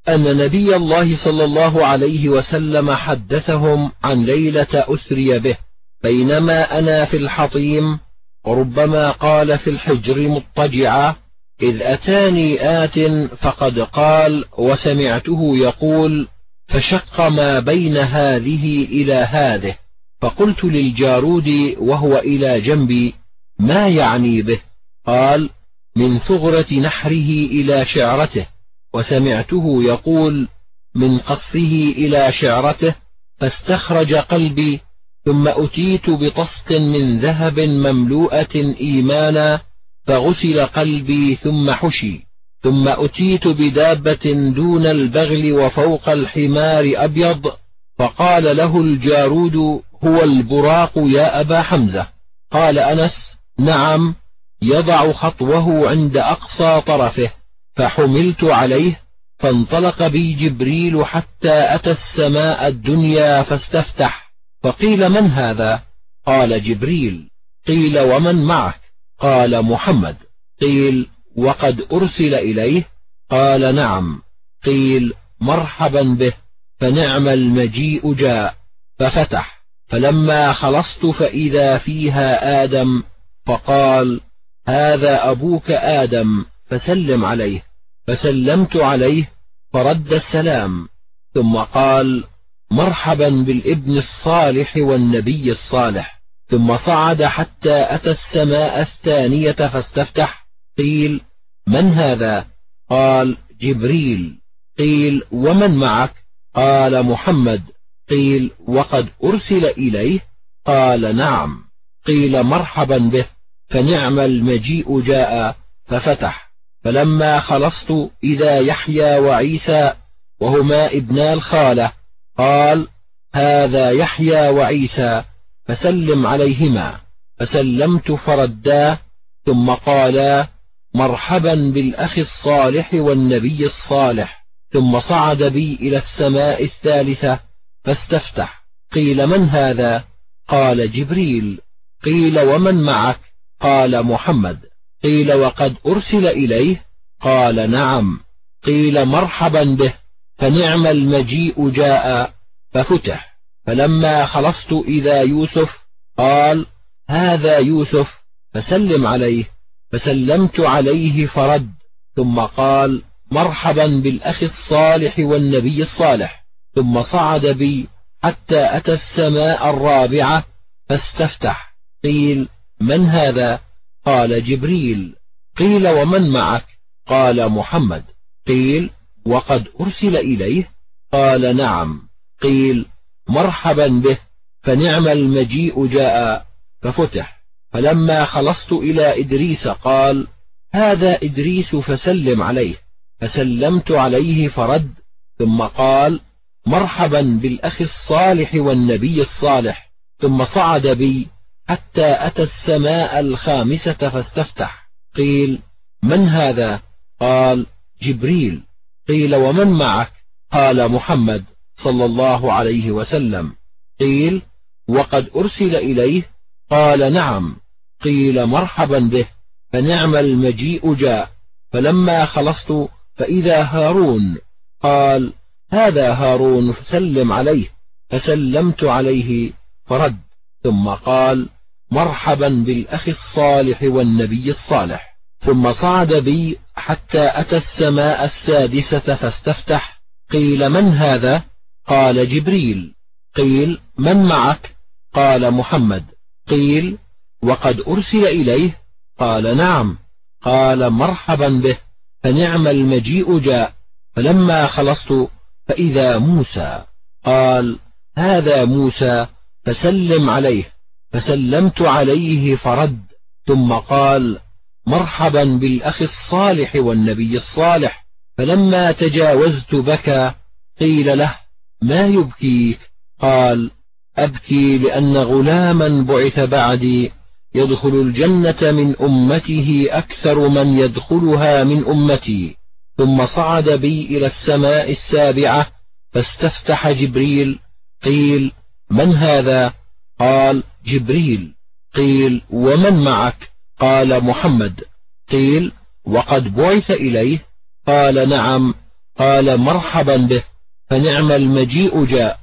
أن نبي الله صلى الله عليه وسلم حدثهم عن ليلة أسري به بينما أنا في الحطيم وربما قال في الحجر مضطجعا إذ أتاني آت فقد قال وسمعته يقول فشق ما بين هذه إلى هذه. فقلت للجارود وهو إلى جنبي ما يعني به؟ قال من ثغرة نحره إلى شعرته. وسمعته يقول من قصه إلى شعرته فاستخرج قلبي ثم أتيت بطست من ذهب مملوءة إيمانا فغسل قلبي ثم حشي ثم أتيت بدابة دون البغل وفوق الحمار أبيض فقال له الجارود هو البراق يا أبا حمزة. قال أنس نعم يضع خطوه عند أقصى طرفه فحملت عليه فانطلق بي جبريل حتى أتى السماء الدنيا فاستفتح. فقيل من هذا؟ قال جبريل. قيل ومن معك؟ قال محمد. قيل وقد أرسل إليه؟ قال نعم. قيل مرحبا به فنعم المجيء جاء ففتح. فلما خلصت فإذا فيها آدم فقال هذا أبوك آدم فسلم عليه. فسلمت عليه فرد السلام. ثم قال مرحبا بالابن الصالح والنبي الصالح. ثم صعد حتى أتى السماء الثانية فاستفتح. قيل من هذا؟ قال جبريل. قيل ومن معك؟ قال محمد. قيل وقد أرسل إليه؟ قال نعم. قيل مرحبا به. فنعم المجيء جاء. ففتح. فلما خلصت إذا يحيى وعيسى وهما ابنا الخالة. قال هذا يحيى وعيسى فسلم عليهما. فسلمت فردا ثم قالا مرحبا بالأخ الصالح والنبي الصالح. ثم صعد بي إلى السماء الثالثة فاستفتح. قيل من هذا؟ قال جبريل. قيل ومن معك؟ قال محمد. قيل وقد أرسل إليه؟ قال نعم. قيل مرحبا به. فنعم المجيء جاء ففتح. فلما خلصت إذا يوسف قال هذا يوسف فسلم عليه. فسلمت عليه فرد. ثم قال مرحبا بالأخ الصالح والنبي الصالح. ثم صعد بي حتى أتى السماء الرابعة فاستفتح. قيل من هذا؟ قال جبريل. قيل ومن معك؟ قال محمد. قيل وقد أرسل إليه؟ قال نعم. قيل مرحبا به فنعم المجيء جاء. ففتح. فلما خلصت إلى إدريس قال هذا إدريس فسلم عليه. فسلمت عليه فرد ثم قال مرحبا بالأخ الصالح والنبي الصالح ثم صعد بي حتى أتى السماء الخامسة فاستفتح. قيل من هذا؟ قال جبريل. قيل ومن معك؟ قال محمد صلى الله عليه وسلم. قيل وقد أرسل إليه؟ قال نعم. قيل مرحبا به فنعم المجيء جاء فلما خلصت فإذا هارون. قال هذا هارون فسلم عليه فسلمت عليه فرد ثم قال مرحبا بالأخ الصالح والنبي الصالح. ثم صعد بي حتى أتى السماء السادسة فاستفتح. قيل من هذا؟ قال جبريل. قيل من معك؟ قال محمد. قيل وقد أرسل إليه؟ قال نعم. قال مرحبا به فنعم المجيء جاء. فلما خلصت فإذا موسى قال هذا موسى فسلم عليه. فسلمت عليه فرد ثم قال مرحبا بالأخ الصالح والنبي الصالح. فلما تجاوزت بكى قيل له ما يبكيك؟ قال أبكي لأن غلاما بعث بعدي يدخل الجنة من أمته أكثر من يدخلها من أمتي. ثم صعد بي إلى السماء السابعة فاستفتح جبريل قيل من هذا؟ قال جبريل. قيل ومن معك؟ قال محمد. قيل وقد بعث إليه؟ قال نعم. قال مرحبا به. فنعم المجيء جاء.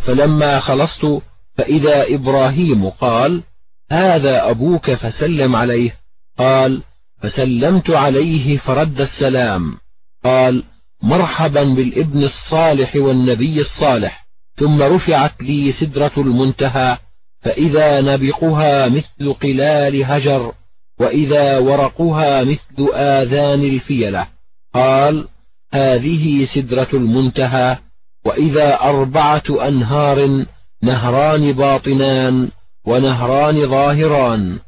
فلما خلصت فإذا إبراهيم قال هذا أبوك فسلم عليه. قال فسلمت عليه فرد السلام. قال مرحبا بالابن الصالح والنبي الصالح ثم رفعت لي سدرة المنتهى فإذا نبقها مثل قلال هجر وإذا ورقها مثل آذان الفيلة. قال هذه سدرة المنتهى وإذا أربعة أنهار نهران باطنان ونهران ظاهران.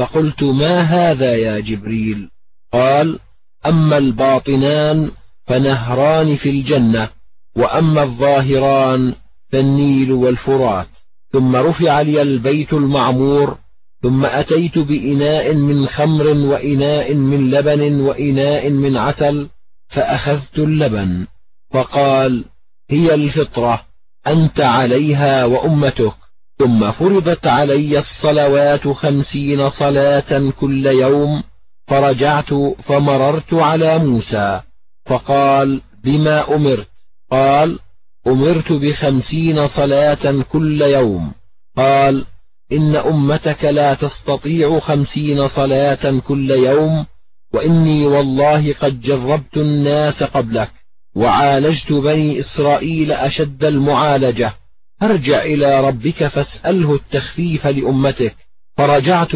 فقلت ما هذا يا جبريل؟ قال أما الباطنان فنهران في الجنة وأما الظاهران فالنيل والفرات. ثم رفع لي البيت المعمور ثم أتيت بإناء من خمر وإناء من لبن وإناء من عسل فأخذت اللبن فقال هي الفطرة أنت عليها وأمتك. ثم فرضت علي الصلوات خمسين صلاة كل يوم فرجعت فمررت على موسى فقال بما أمرت؟ قال أمرت بخمسين صلاة كل يوم. قال إن أمتك لا تستطيع خمسين صلاة كل يوم وإني والله قد جربت الناس قبلك وعالجت بني إسرائيل أشد المعالجة أرجع إلى ربك فاسأله التخفيف لأمتك. فرجعت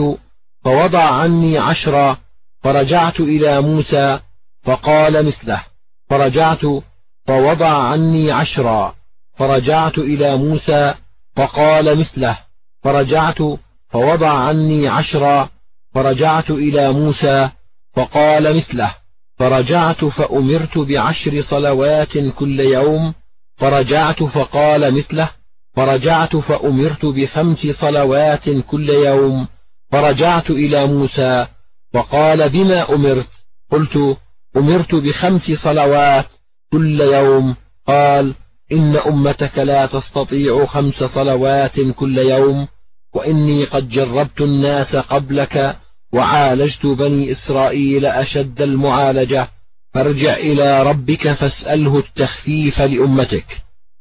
فوضع عني عشرا فرجعت إلى موسى فقال مثله. فرجعت فوضع عني عشرا فرجعت إلى موسى فقال مثله. فرجعت فوضع عني عشرا فرجعت إلى موسى فقال مثله. فرجعت فأمرت بعشر صلوات كل يوم فرجعت فقال مثله. فرجعت فأمرت بخمس صلوات كل يوم فرجعت إلى موسى فقال بما أمرت؟ قلت أمرت بخمس صلوات كل يوم. قال إن أمتك لا تستطيع خمس صلوات كل يوم وإني قد جربت الناس قبلك وعالجت بني إسرائيل أشد المعالجة فارجع إلى ربك فاسأله التخفيف لأمتك.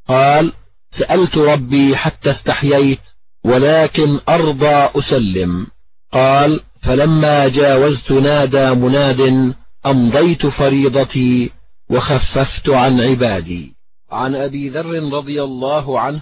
قال سألت ربي حتى استحييت ولكن أرضى أسلم. قال فلما جاوزت نادى مناد أمضيت فريضتي وخففت عن عبادي. عن أبي ذر رضي الله عنه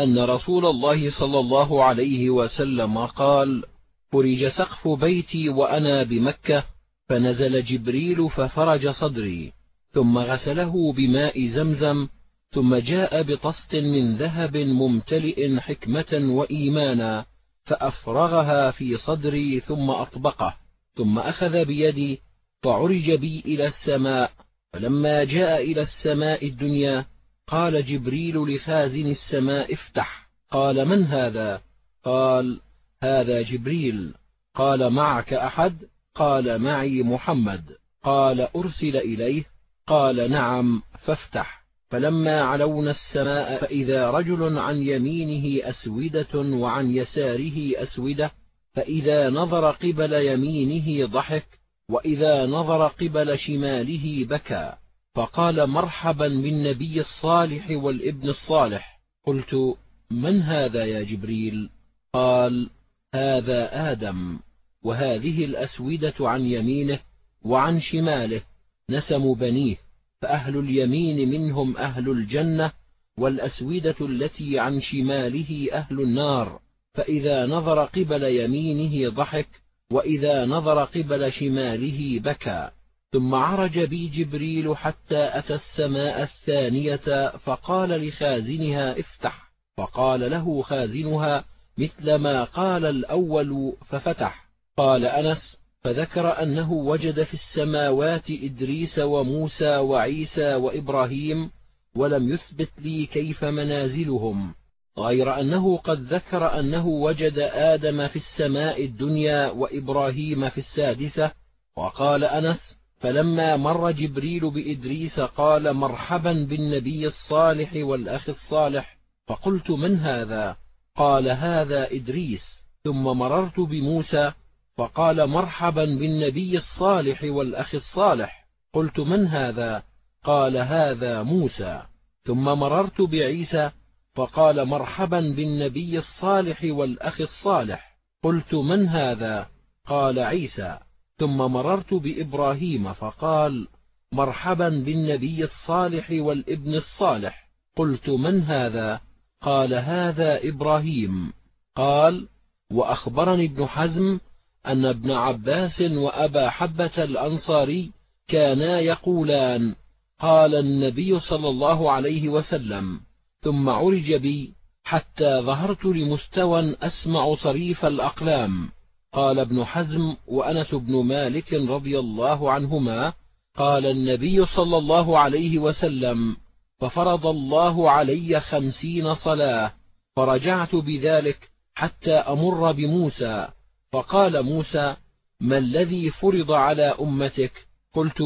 أن رسول الله صلى الله عليه وسلم قال فرج سقف بيتي وأنا بمكة فنزل جبريل ففرج صدري ثم غسله بماء زمزم ثم جاء بطست من ذهب ممتلئ حكمة وإيمانا فأفرغها في صدري ثم أطبقه ثم أخذ بيدي فعرج بي إلى السماء فلما جاء إلى السماء الدنيا قال جبريل لخازن السماء افتح قال من هذا؟ قال هذا جبريل قال معك أحد؟ قال معي محمد قال أرسل إليه قال نعم فافتح. فلما علونا السماء فإذا رجل عن يمينه أسودة وعن يساره أسودة فإذا نظر قبل يمينه ضحك وإذا نظر قبل شماله بكى. فقال مرحبا بالنبي الصالح والابن الصالح. قلت من هذا يا جبريل؟ قال هذا آدم. وهذه الأسودة عن يمينه وعن شماله نسم بنيه. فأهل اليمين منهم أهل الجنة والأسودة التي عن شماله أهل النار. فإذا نظر قبل يمينه ضحك وإذا نظر قبل شماله بكى. ثم عرج بي جبريل حتى أتى السماء الثانية فقال لخازنها افتح. فقال له خازنها مثل ما قال الأول ففتح. قال أنس فذكر أنه وجد في السماوات إدريس وموسى وعيسى وإبراهيم ولم يثبت لي كيف منازلهم غير أنه قد ذكر أنه وجد آدم في السماء الدنيا وإبراهيم في السادسة وقال أنس فلما مر جبريل بإدريس قال مرحبا بالنبي الصالح والأخ الصالح فقلت من هذا؟ قال هذا إدريس. ثم مررت بموسى فقال مرحبا بالنبي الصالح والأخ الصالح. قلت من هذا؟ قال هذا موسى. ثم مررت بعيسى فقال مرحبا بالنبي الصالح والأخ الصالح. قلت من هذا؟ قال عيسى. ثم مررت بإبراهيم فقال مرحبا بالنبي الصالح والابن الصالح. قلت من هذا؟ قال هذا إبراهيم. قال وأخبرني ابن حزم أن ابن عباس وأبا حبة الأنصاري كانا يقولان قال النبي صلى الله عليه وسلم ثم عرج بي حتى ظهرت لمستوى أسمع صريف الأقلام. قال ابن حزم وأنس بن مالك رضي الله عنهما قال النبي صلى الله عليه وسلم ففرض الله علي خمسين صلاة فرجعت بذلك حتى أمر بموسى فقال موسى ما الذي فرض على أمتك؟ قلت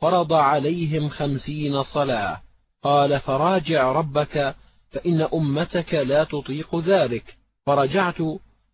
فرض عليهم خمسين صلاة. قال فراجع ربك فإن أمتك لا تطيق ذلك. فرجعت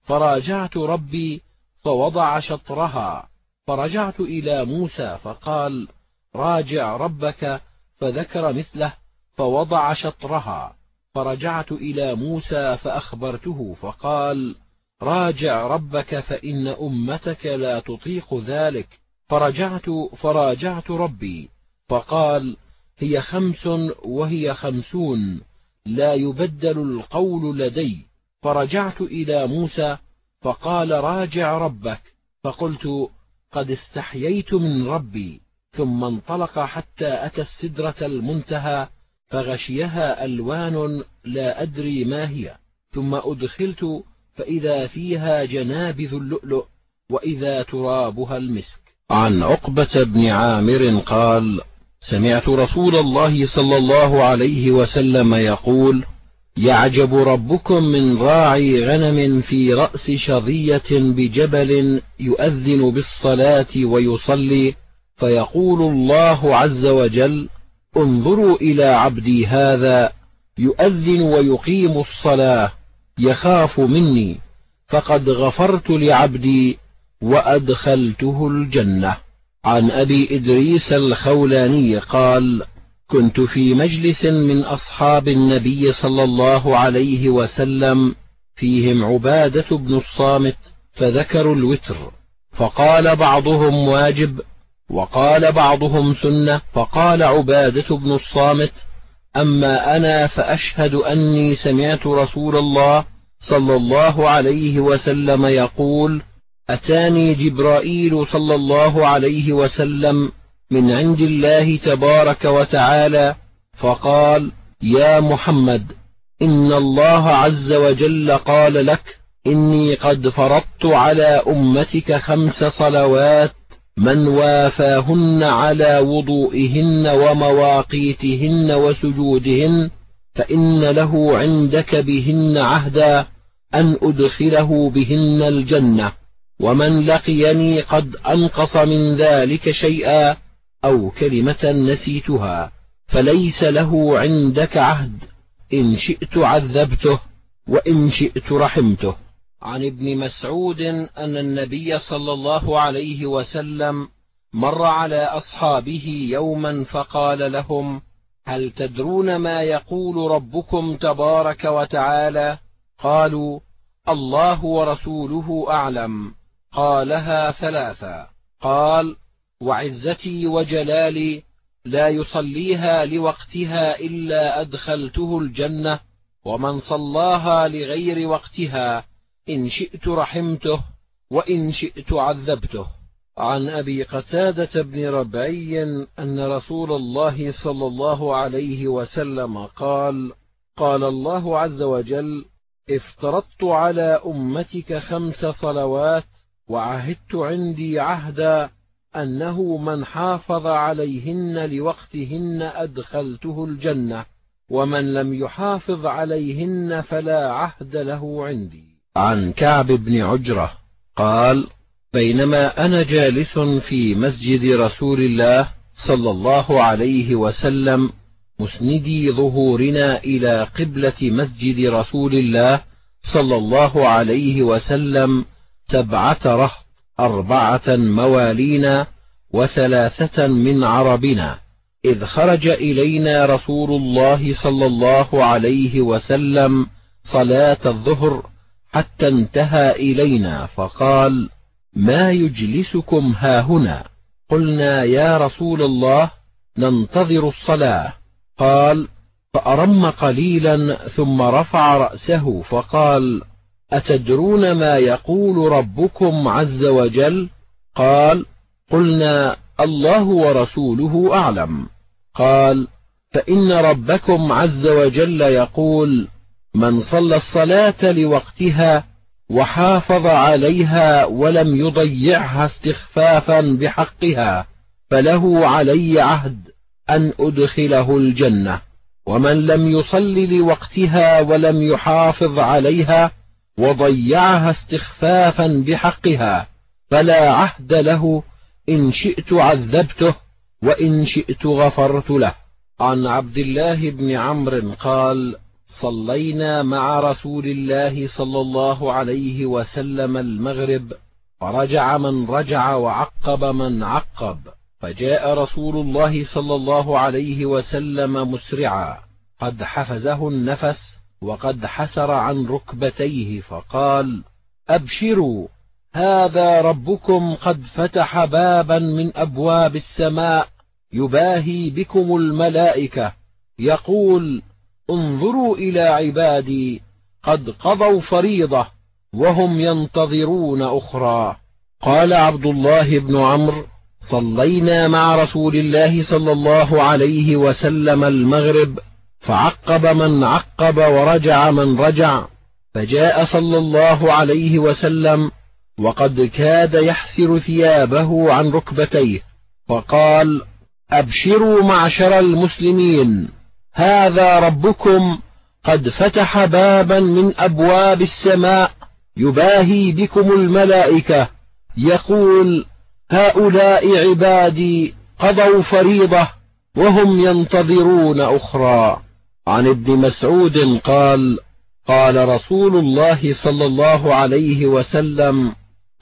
فراجعت ربي فوضع شطرها. فرجعت إلى موسى فقال راجع ربك فذكر مثله فوضع شطرها. فرجعت إلى موسى فأخبرته فقال راجع ربك فإن أمتك لا تطيق ذلك. فرجعت فراجعت ربي. فقال هي خمس وهي خمسون. لا يبدل القول لدي. فرجعت إلى موسى فقال راجع ربك. فقلت قد استحييت من ربي. ثم انطلق حتى أتى السدرة المنتهى فغشيها ألوان لا أدري ما هي. ثم أدخلت فإذا فيها جنابذ اللؤلؤ وإذا ترابها المسك. عن عقبة بن عامر قال سمعت رسول الله صلى الله عليه وسلم يقول يعجب ربكم من راعي غنم في رأس شظية بجبل يؤذن بالصلاة ويصلي فيقول الله عز وجل انظروا إلى عبدي هذا يؤذن ويقيم الصلاة. يخاف مني فقد غفرت لعبدي وأدخلته الجنة. عن أبي إدريس الخولاني قال كنت في مجلس من أصحاب النبي صلى الله عليه وسلم فيهم عبادة بن الصامت فذكروا الوتر فقال بعضهم واجب وقال بعضهم سنة فقال عبادة بن الصامت أما أنا فأشهد أني سمعت رسول الله صلى الله عليه وسلم يقول أتاني جبرائيل صلى الله عليه وسلم من عند الله تبارك وتعالى فقال يا محمد إن الله عز وجل قال لك إني قد فرضت على أمتك خمس صلوات من وافاهن على وضوئهن ومواقيتهن وسجودهن فإن له عندك بهن عهدا أن أدخله بهن الجنة. ومن لقيني قد أنقص من ذلك شيئا أو كلمة نسيتها فليس له عندك عهد. إن شئت عذبته وإن شئت رحمته. عن ابن مسعود أن النبي صلى الله عليه وسلم مر على أصحابه يوما فقال لهم هل تدرون ما يقول ربكم تبارك وتعالى؟ قالوا الله ورسوله أعلم. قالها ثلاثا. قال وعزتي وجلالي لا يصليها لوقتها إلا أدخلته الجنة ومن صلاها لغير وقتها إن شئت رحمته وإن شئت عذبته. عن أبي قتادة بن ربعي أن رسول الله صلى الله عليه وسلم قال قال الله عز وجل افترضت على أمتك خمس صلوات وعهدت عندي عهدا أنه من حافظ عليهن لوقتهن أدخلته الجنة ومن لم يحافظ عليهن فلا عهد له عندي. عن كعب بن عجرة قال بينما أنا جالس في مسجد رسول الله صلى الله عليه وسلم مسندي ظهورنا إلى قبلة مسجد رسول الله صلى الله عليه وسلم سبعة رهط أربعة موالينا وثلاثة من عربنا إذ خرج إلينا رسول الله صلى الله عليه وسلم صلاة الظهر حتى انتهى إلينا فقال ما يجلسكم هاهنا قلنا يا رسول الله ننتظر الصلاة. قال فأرم قليلا ثم رفع رأسه فقال أتدرون ما يقول ربكم عز وجل؟ قال قلنا الله ورسوله أعلم. قال فإن ربكم عز وجل يقول من صلى الصلاة لوقتها وحافظ عليها ولم يضيعها استخفافا بحقها فله علي عهد أن أدخله الجنة. ومن لم يصل لوقتها ولم يحافظ عليها وضيعها استخفافا بحقها فلا عهد له إن شئت عذبته وإن شئت غفرت له. عن عبد الله بن عمرو قال صلينا مع رسول الله صلى الله عليه وسلم المغرب فرجع من رجع وعقب من عقب. فجاء رسول الله صلى الله عليه وسلم مسرعا. قد حفزه النفس وقد حسر عن ركبتيه فقال أبشروا هذا ربكم قد فتح بابا من أبواب السماء يباهي بكم الملائكة يقول انظروا إلى عبادي قد قضوا فريضة وهم ينتظرون أخرى. قال عبد الله بن عمرو صلينا مع رسول الله صلى الله عليه وسلم المغرب فعقب من عقب ورجع من رجع فجاء صلى الله عليه وسلم وقد كاد يحسر ثيابه عن ركبتيه فقال أبشروا معشر المسلمين. هذا ربكم قد فتح بابا من أبواب السماء يباهي بكم الملائكة. يقول هؤلاء عبادي قضوا فريضة وهم ينتظرون أخرى. عن ابن مسعود قال قال رسول الله صلى الله عليه وسلم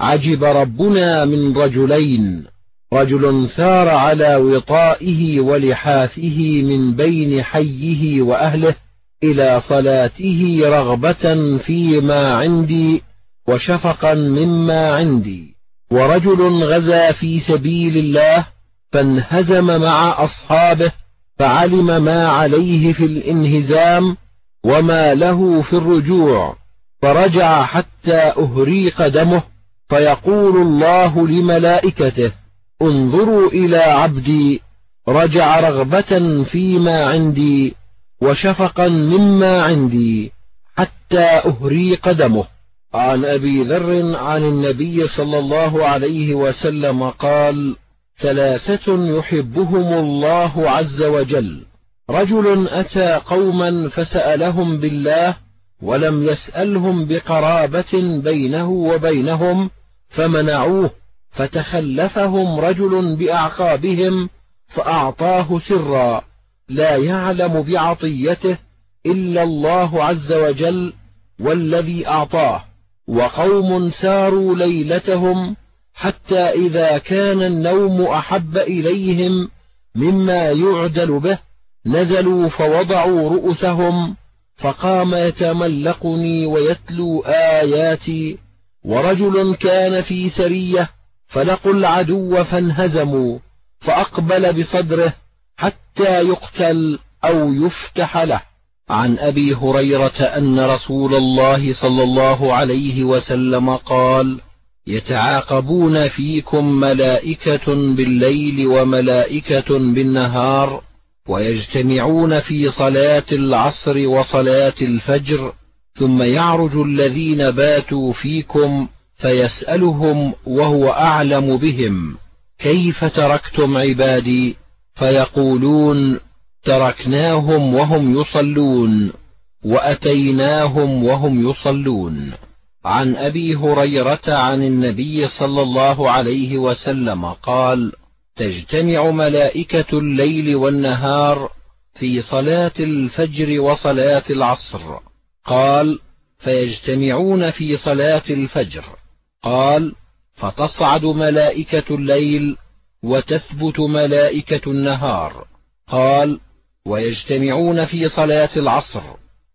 عجب ربنا من رجلين. رجل ثار على وطائه ولحافه من بين حيه وأهله إلى صلاته رغبة فيما عندي وشفقا مما عندي. ورجل غزا في سبيل الله فانهزم مع أصحابه فعلم ما عليه في الانهزام وما له في الرجوع. فرجع حتى أهريق دمه فيقول الله لملائكته انظروا إلى عبدي رجع رغبة فيما عندي وشفقا مما عندي حتى أهريق دمه عن أبي ذر عن النبي صلى الله عليه وسلم قال ثلاثة يحبهم الله عز وجل. رجل أتى قوما فسألهم بالله ولم يسألهم بقرابة بينه وبينهم فمنعوه فتخلفهم رجل بأعقابهم فأعطاه سرا لا يعلم بعطيته إلا الله عز وجل والذي أعطاه وقوم ساروا ليلتهم حتى إذا كان النوم أحب إليهم مما يعدل به نزلوا فوضعوا رؤسهم فقام يتملقني ويتلو آياتي ورجل كان في سرية فلقوا العدو فانهزموا فأقبل بصدره حتى يقتل أو يفتح له. عن أبي هريرة أن رسول الله صلى الله عليه وسلم قال يتعاقبون فيكم ملائكة بالليل وملائكة بالنهار ويجتمعون في صلاة العصر وصلاة الفجر ثم يعرج الذين باتوا فيكم فيسألهم وهو أعلم بهم كيف تركتم عبادي؟ فيقولون تركناهم وهم يصلون وأتيناهم وهم يصلون. عن أبي هريرة عن النبي صلى الله عليه وسلم قال تجتمع ملائكة الليل والنهار في صلاة الفجر وصلاة العصر. قال فيجتمعون في صلاة الفجر. قال فتصعد ملائكة الليل وتثبت ملائكة النهار. قال ويجتمعون في صلاة العصر.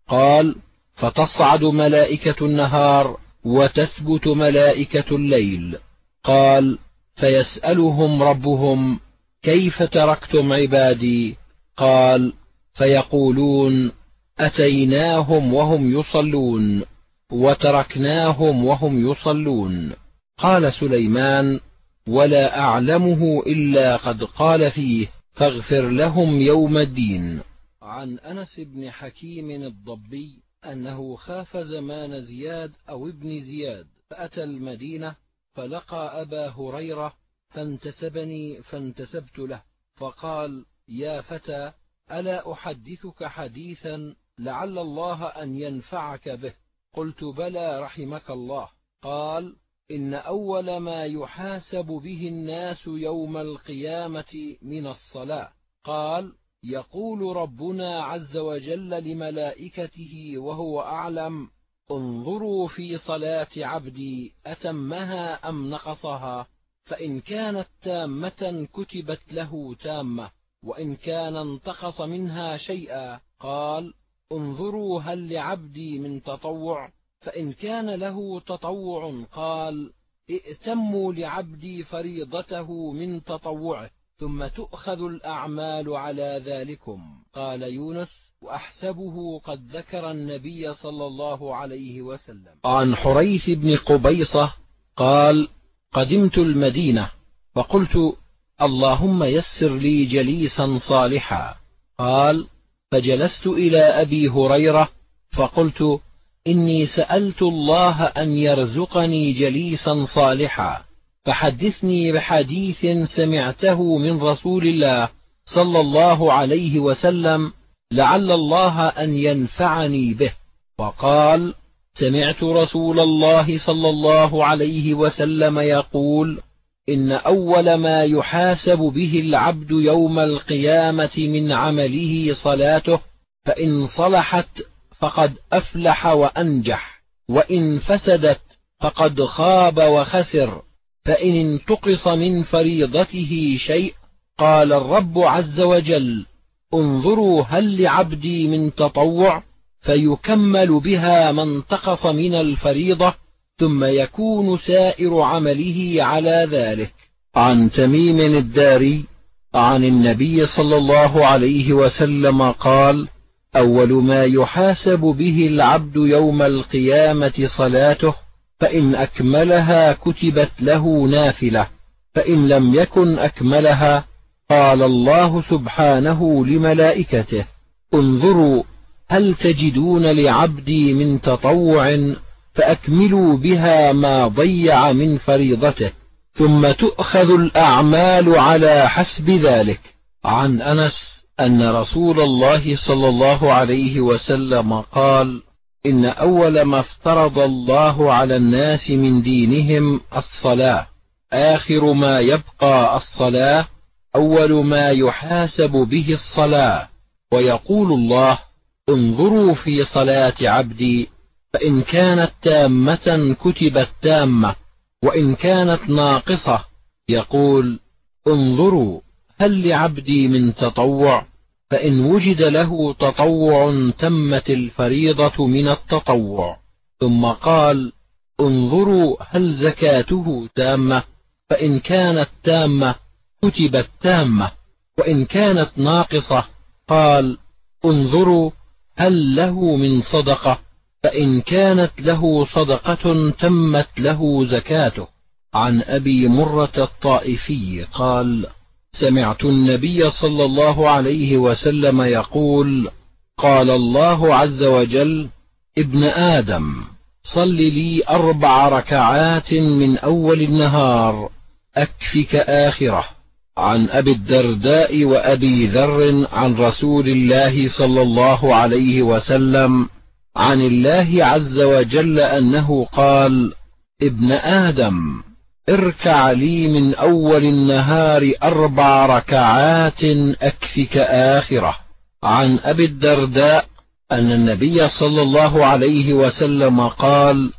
قال فتصعد ملائكة النهار وتثبت ملائكة الليل. قال فيسألهم ربهم كيف تركتم عبادي؟ قال فيقولون أتيناهم وهم يصلون. وتركناهم وهم يصلون. قال سليمان ولا أعلمه إلا قد قال فيه فاغفر لهم يوم الدين. عن أنس بن حكيم الضبي أنه خاف زمان زياد أو ابن زياد فأتى المدينة فلقى أبا هريرة فانتسبني فانتسبت له فقال يا فتى ألا أحدثك حديثا لعل الله أن ينفعك به؟ قلت بلى رحمك الله. قال إن أول ما يحاسب به الناس يوم القيامة من الصلاة. قال يقول ربنا عز وجل لملائكته وهو أعلم انظروا في صلاة عبدي أتمها أم نقصها؟ فإن كانت تامة كتبت له تامة وإن كان انتقص منها شيئا قال انظروا هل لعبدي من تطوع؟ فإن كان له تطوع قال ائتموا لعبدي فريضته من تطوعه ثم تؤخذ الأعمال على ذلكم. قال يونس وأحسبه قد ذكر النبي صلى الله عليه وسلم. عن حريث بن قبيصة قال قدمت المدينة فقلت اللهم يسر لي جليسا صالحا. قال فجلست إلى أبي هريرة فقلت إني سألت الله أن يرزقني جليسا صالحا فحدثني بحديث سمعته من رسول الله صلى الله عليه وسلم لعل الله أن ينفعني به وقال سمعت رسول الله صلى الله عليه وسلم يقول إن أول ما يحاسب به العبد يوم القيامة من عمله صلاته فإن صلحت فقد أفلح وأنجح وإن فسدت فقد خاب وخسر فإن انتقص من فريضته شيء قال الرب عز وجل انظروا هل لعبدي من تطوع فيكمل بها ما انتقص من الفريضة ثم يكون سائر عمله على ذلك. عن تميم الداري عن النبي صلى الله عليه وسلم قال أول ما يحاسب به العبد يوم القيامة صلاته فإن أكملها كتبت له نافلة فإن لم يكن أكملها قال الله سبحانه لملائكته انظروا هل تجدون لعبدي من تطوع فأكملوا بها ما ضيع من فريضته ثم تؤخذ الأعمال على حسب ذلك. عن أنس أن رسول الله صلى الله عليه وسلم قال إن أول ما افترض الله على الناس من دينهم الصلاة آخر ما يبقى الصلاة أول ما يحاسب به الصلاة. ويقول الله انظروا في صلاة عبدي فإن كانت تامة كتبت تامة وإن كانت ناقصة يقول انظروا هل لعبدي من تطوع فإن وجد له تطوع تمت الفريضة من التطوع. ثم قال انظروا هل زكاته تامة فإن كانت تامة كتبت تامة وإن كانت ناقصة قال انظروا هل له من صدقة. فإن كانت له صدقة تمت له زكاته. عن أبي مرة الطائفي قال سمعت النبي صلى الله عليه وسلم يقول قال الله عز وجل ابن آدم صل لي أربع ركعات من أول النهار أكفك آخرة. عن أبي الدرداء وأبي ذر عن رسول الله صلى الله عليه وسلم عن الله عز وجل أنه قال ابن آدم اركع لي من أول النهار أربع ركعات أكفك آخرة. عن أبي الدرداء أن النبي صلى الله عليه وسلم قال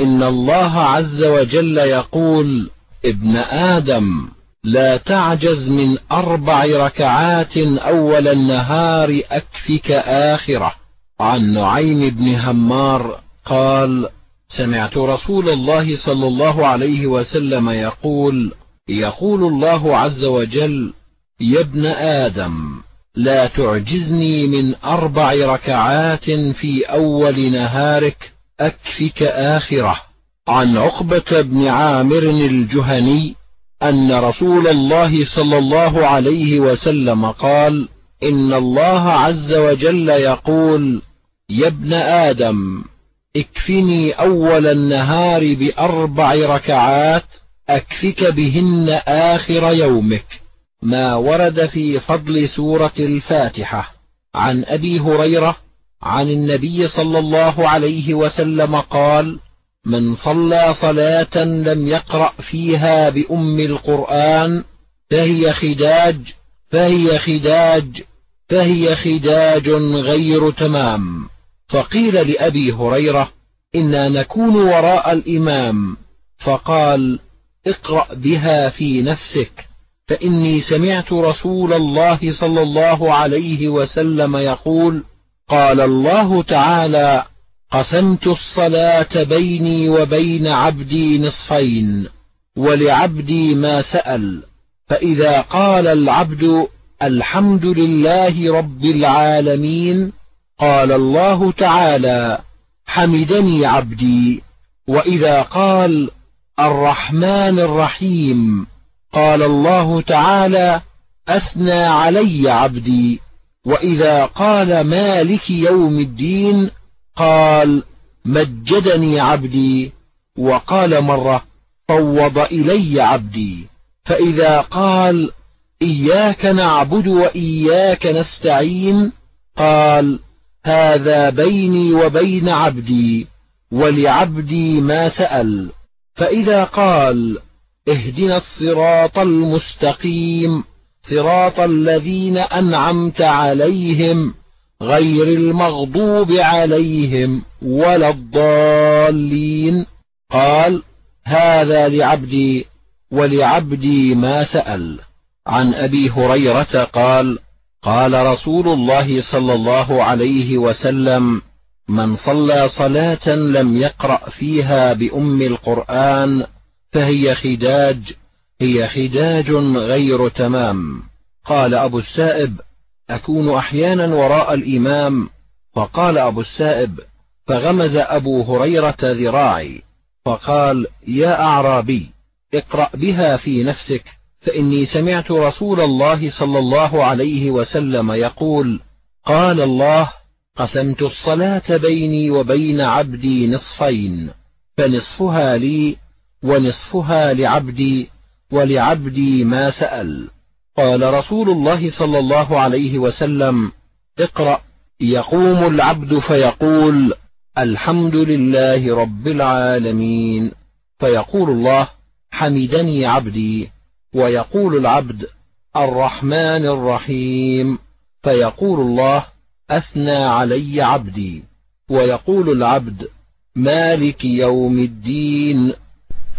إن الله عز وجل يقول ابن آدم لا تعجز من أربع ركعات أول النهار أكفك آخرة. عن نعيم بن همار قال سمعت رسول الله صلى الله عليه وسلم يقول يقول الله عز وجل يا ابن آدم لا تعجزني من أربع ركعات في أول نهارك أكفك آخرة. عن عقبة بن عامر الجهني أن رسول الله صلى الله عليه وسلم قال إن الله عز وجل يقول يا ابن آدم اكفني أول النهار بأربع ركعات أكفك بهن آخر يومك. ما ورد في فضل سورة الفاتحة. عن أبي هريرة عن النبي صلى الله عليه وسلم قال من صلى صلاة لم يقرأ فيها بأم القرآن فهي خداج فهي خداج فهي خداج غير تمام. فقيل لأبي هريرة إنا نكون وراء الإمام. فقال اقرأ بها في نفسك فإني سمعت رسول الله صلى الله عليه وسلم يقول قال الله تعالى قسمت الصلاة بيني وبين عبدي نصفين ولعبدي ما سأل فإذا قال العبد الحمد لله رب العالمين قال الله تعالى حمدني عبدي وإذا قال الرحمن الرحيم قال الله تعالى أثنى علي عبدي وإذا قال مالك يوم الدين قال مجدني عبدي وقال مرة فوض إلي عبدي فإذا قال إياك نعبد وإياك نستعين. قال هذا بيني وبين عبدي ولعبدي ما سأل. فإذا قال اهدنا الصراط المستقيم صراط الذين أنعمت عليهم غير المغضوب عليهم ولا الضالين. قال هذا لعبدي ولعبدي ما سأل. عن أبي هريرة قال قال رسول الله صلى الله عليه وسلم من صلى صلاة لم يقرأ فيها بأم القرآن فهي خداج هي خداج غير تمام. قال أبو السائب أكون أحيانا وراء الإمام؟ فقال أبو السائب فغمز أبو هريرة ذراعي فقال يا أعرابي اقرأ بها في نفسك. فإني سمعت رسول الله صلى الله عليه وسلم يقول قال الله قسمت الصلاة بيني وبين عبدي نصفين فنصفها لي ونصفها لعبدي ولعبدي ما سأل. قال رسول الله صلى الله عليه وسلم اقرأ. يقوم العبد فيقول الحمد لله رب العالمين. فيقول الله حمدني عبدي. ويقول العبد الرحمن الرحيم فيقول الله أثنى علي عبدي. ويقول العبد مالك يوم الدين.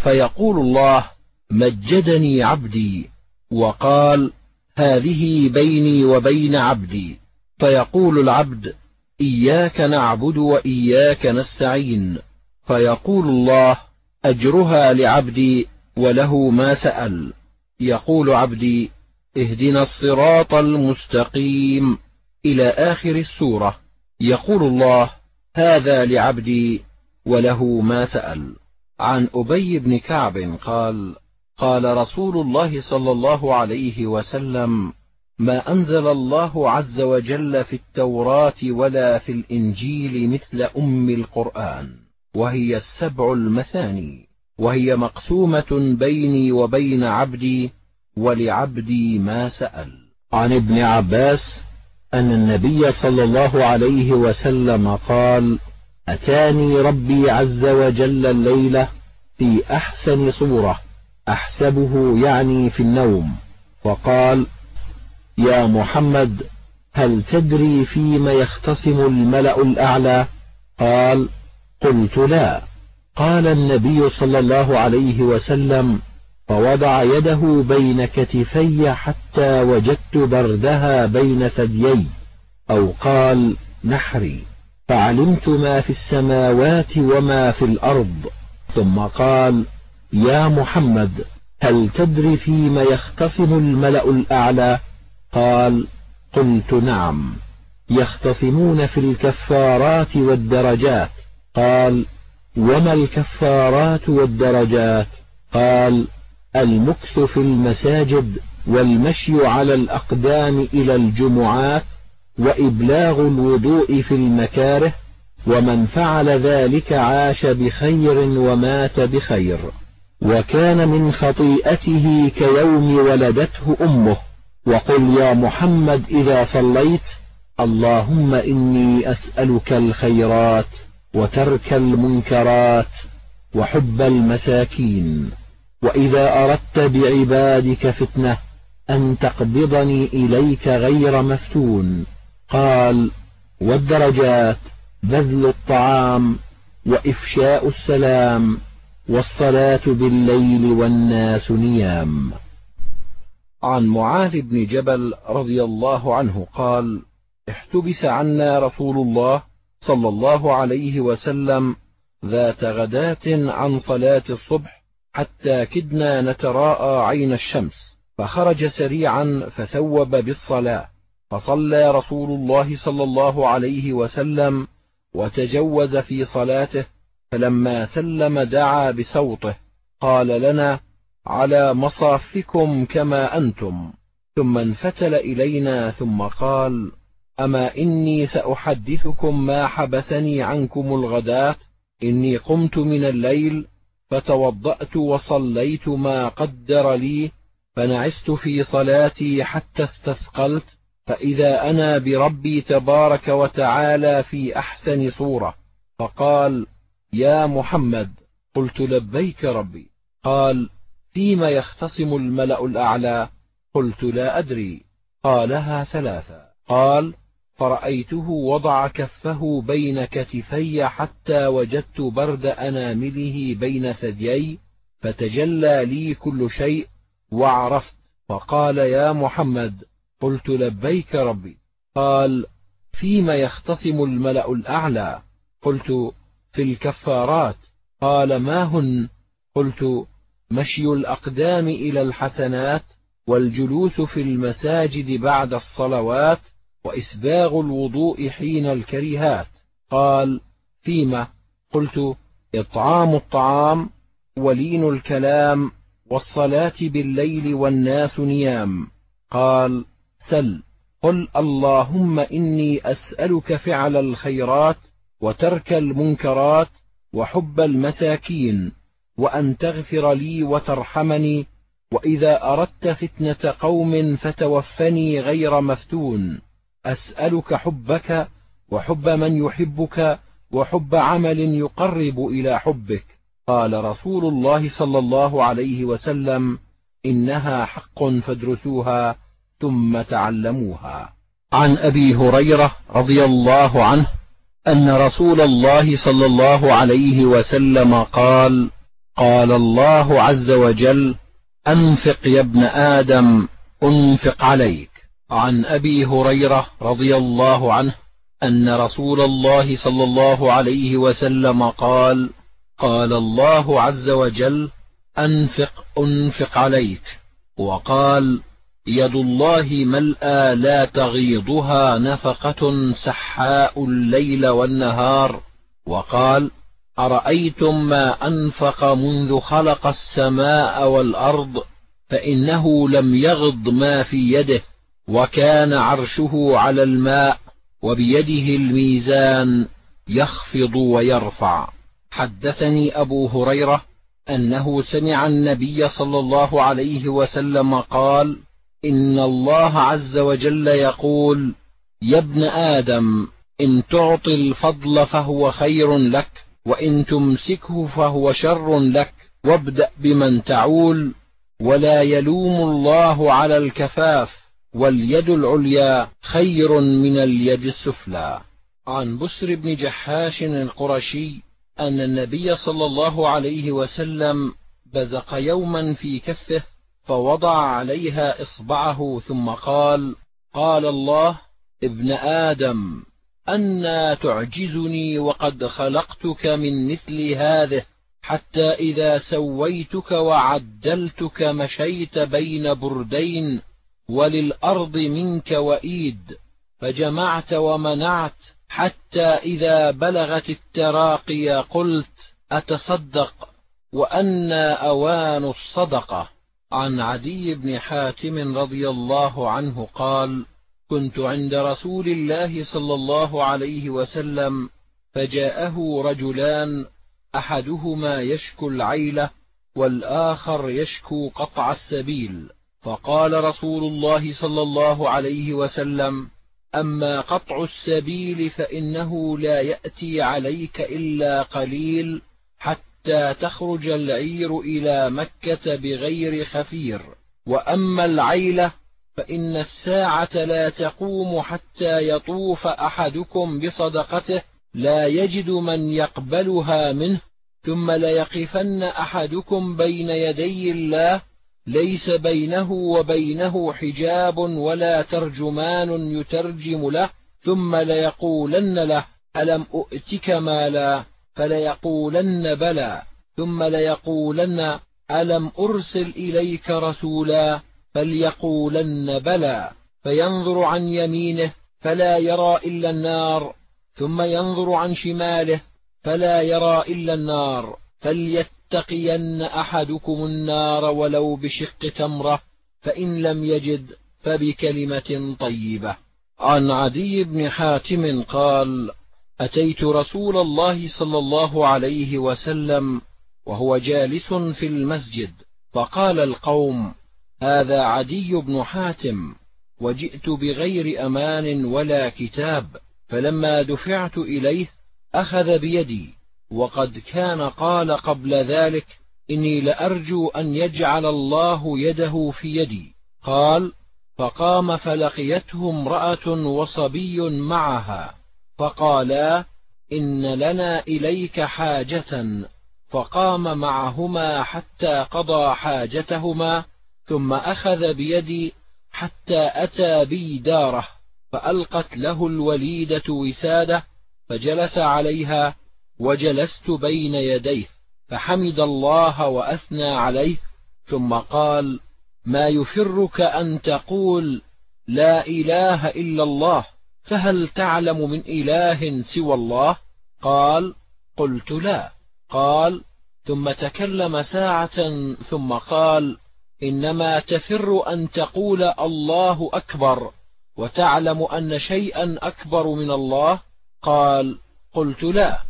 فيقول الله مجدني عبدي. وقال هذه بيني وبين عبدي. فيقول العبد إياك نعبد وإياك نستعين. فيقول الله أجرها لعبدي وله ما سأل. يقول عبدي اهدنا الصراط المستقيم إلى آخر السورة. يقول الله هذا لعبدي وله ما سأل. عن أبي بن كعب قال قال رسول الله صلى الله عليه وسلم ما أنزل الله عز وجل في التوراة ولا في الإنجيل مثل أم القرآن وهي السبع المثاني. وهي مقسومة بيني وبين عبدي ولعبدي ما سأل. عن ابن عباس أن النبي صلى الله عليه وسلم قال أتاني ربي عز وجل الليلة في أحسن صورة أحسبه يعني في النوم. وقال يا محمد هل تدري فيم يختصم الملأ الأعلى؟ قال قلت لا. قال النبي صلى الله عليه وسلم فوضع يده بين كتفي حتى وجدت بردها بين ثديي أو قال نحري فعلمت ما في السماوات وما في الأرض ثم قال يا محمد هل تدري فيم يختصم الملأ الأعلى؟ قال قلت نعم يختصمون في الكفارات والدرجات قال وما الكفارات والدرجات؟ قال المكث في المساجد والمشي على الأقدام إلى الجمعات وإبلاغ الوضوء في المكاره ومن فعل ذلك عاش بخير ومات بخير. وكان من خطيئته كيوم ولدته أمه. وقل يا محمد إذا صليت اللهم إني أسألك الخيرات. وترك المنكرات وحب المساكين. وإذا أردت بعبادك فتنة أن تقبضني إليك غير مفتون. قال والدرجات بذل الطعام وإفشاء السلام والصلاة بالليل والناس نيام. عن معاذ بن جبل رضي الله عنه قال احتبس عنا رسول الله صلى الله عليه وسلم ذات غداة عن صلاة الصبح حتى كدنا نتراءى عين الشمس فخرج سريعا فثوب بالصلاة فصلى رسول الله صلى الله عليه وسلم وتجوز في صلاته فلما سلم دعا بصوته قال لنا على مصافكم كما أنتم ثم انفتل إلينا ثم قال أما إني سأحدثكم ما حبسني عنكم الغداة إني قمت من الليل فتوضأت وصليت ما قدر لي فنعست في صلاتي حتى استثقلت فإذا أنا بربي تبارك وتعالى في أحسن صورة فقال يا محمد قلت لبيك ربي قال فيم يختصم الملأ الأعلى قلت لا أدري قالها ثلاثا قال فرأيته وضع كفه بين كتفي حتى وجدت برد أنامله بين ثديي فتجلى لي كل شيء وعرفت فقال يا محمد قلت لبيك ربي. قال فيما يختصم الملأ الأعلى؟ قلت في الكفارات. قال ما هن؟ قلت مشي الأقدام إلى الحسنات والجلوس في المساجد بعد الصلوات وإسباغ الوضوء حين الكريهات. قال فيما؟ قلت إطعام الطعام ولين الكلام والصلاة بالليل والناس نيام. قال سل. قل اللهم إني أسألك فعل الخيرات وترك المنكرات وحب المساكين وأن تغفر لي وترحمني وإذا أردت فتنة قوم فتوفني غير مفتون. أسألك حبك وحب من يحبك وحب عمل يقرب إلى حبك. قال رسول الله صلى الله عليه وسلم إنها حق فادرسوها ثم تعلموها. عن أبي هريرة رضي الله عنه أن رسول الله صلى الله عليه وسلم قال قال الله عز وجل أنفق يا ابن آدم أنفق عليك. عن أبي هريرة رضي الله عنه أن رسول الله صلى الله عليه وسلم قال قال الله عز وجل أنفق أنفق عليك. وقال يد الله ملأى لا تغيضها نفقة سحاء الليل والنهار. وقال أرأيتم ما أنفق منذ خلق السماء والأرض؟ فإنه لم يغض ما في يده. وكان عرشه على الماء وبيده الميزان يخفض ويرفع. حدثني أبو هريرة أنه سمع النبي صلى الله عليه وسلم قال إن الله عز وجل يقول يا ابن آدم إن تعطي الفضل فهو خير لك وإن تمسكه فهو شر لك وابدأ بمن تعول ولا يلوم الله على الكفاف. واليد العليا خير من اليد السفلى. عن بسر بن جحاش القرشي أن النبي صلى الله عليه وسلم بزق يوما في كفه فوضع عليها إصبعه ثم قال قال الله ابن آدم أنى تعجزني وقد خلقتك من مثل هذه حتى إذا سويتك وعدلتك مشيت بين بردين وللأرض منك وإيد فجمعت ومنعت حتى إذا بلغت التراقي قلت أتصدق وأنى أوان الصدقة. عن عدي بن حاتم رضي الله عنه قال كنت عند رسول الله صلى الله عليه وسلم فجاءه رجلان أحدهما يشكو العيلة والآخر يشكو قطع السبيل. فقال رسول الله صلى الله عليه وسلم أما قطع السبيل فإنه لا يأتي عليك إلا قليل حتى تخرج العير إلى مكة بغير خفير. وأما العيلة فإن الساعة لا تقوم حتى يطوف أحدكم بصدقته لا يجد من يقبلها منه ثم ليقفن أحدكم بين يدي الله ليس بينه وبينه حجاب ولا ترجمان يترجم له ثم ليقولن له ألم أؤتك مالا؟ فليقولن بلى ثم ليقولن ألم أرسل إليك رسولا؟ فليقولن بلى فينظر عن يمينه فلا يرى إلا النار ثم ينظر عن شماله فلا يرى إلا النار فليتقين أحدكم النار ولو بشق تمرة فإن لم يجد فبكلمة طيبة. عن عدي بن حاتم قال أتيت رسول الله صلى الله عليه وسلم وهو جالس في المسجد فقال القوم هذا عدي بن حاتم وجئت بغير أمان ولا كتاب فلما دفعت إليه أخذ بيدي. وقد كان قال قبل ذلك إني لأرجو أن يجعل الله يده في يدي. قال فقام فلقيته امرأة وصبي معها فقالا إن لنا إليك حاجة. فقام معهما حتى قضى حاجتهما ثم أخذ بيدي حتى أتى بي داره فألقت له الوليدة وسادة فجلس عليها وجلست بين يديه فحمد الله وأثنى عليه ثم قال ما يفرك أن تقول لا إله إلا الله فهل تعلم من إله سوى الله قال قلت لا قال ثم تكلم ساعة ثم قال إنما تفر أن تقول الله أكبر وتعلم أن شيئا أكبر من الله قال قلت لا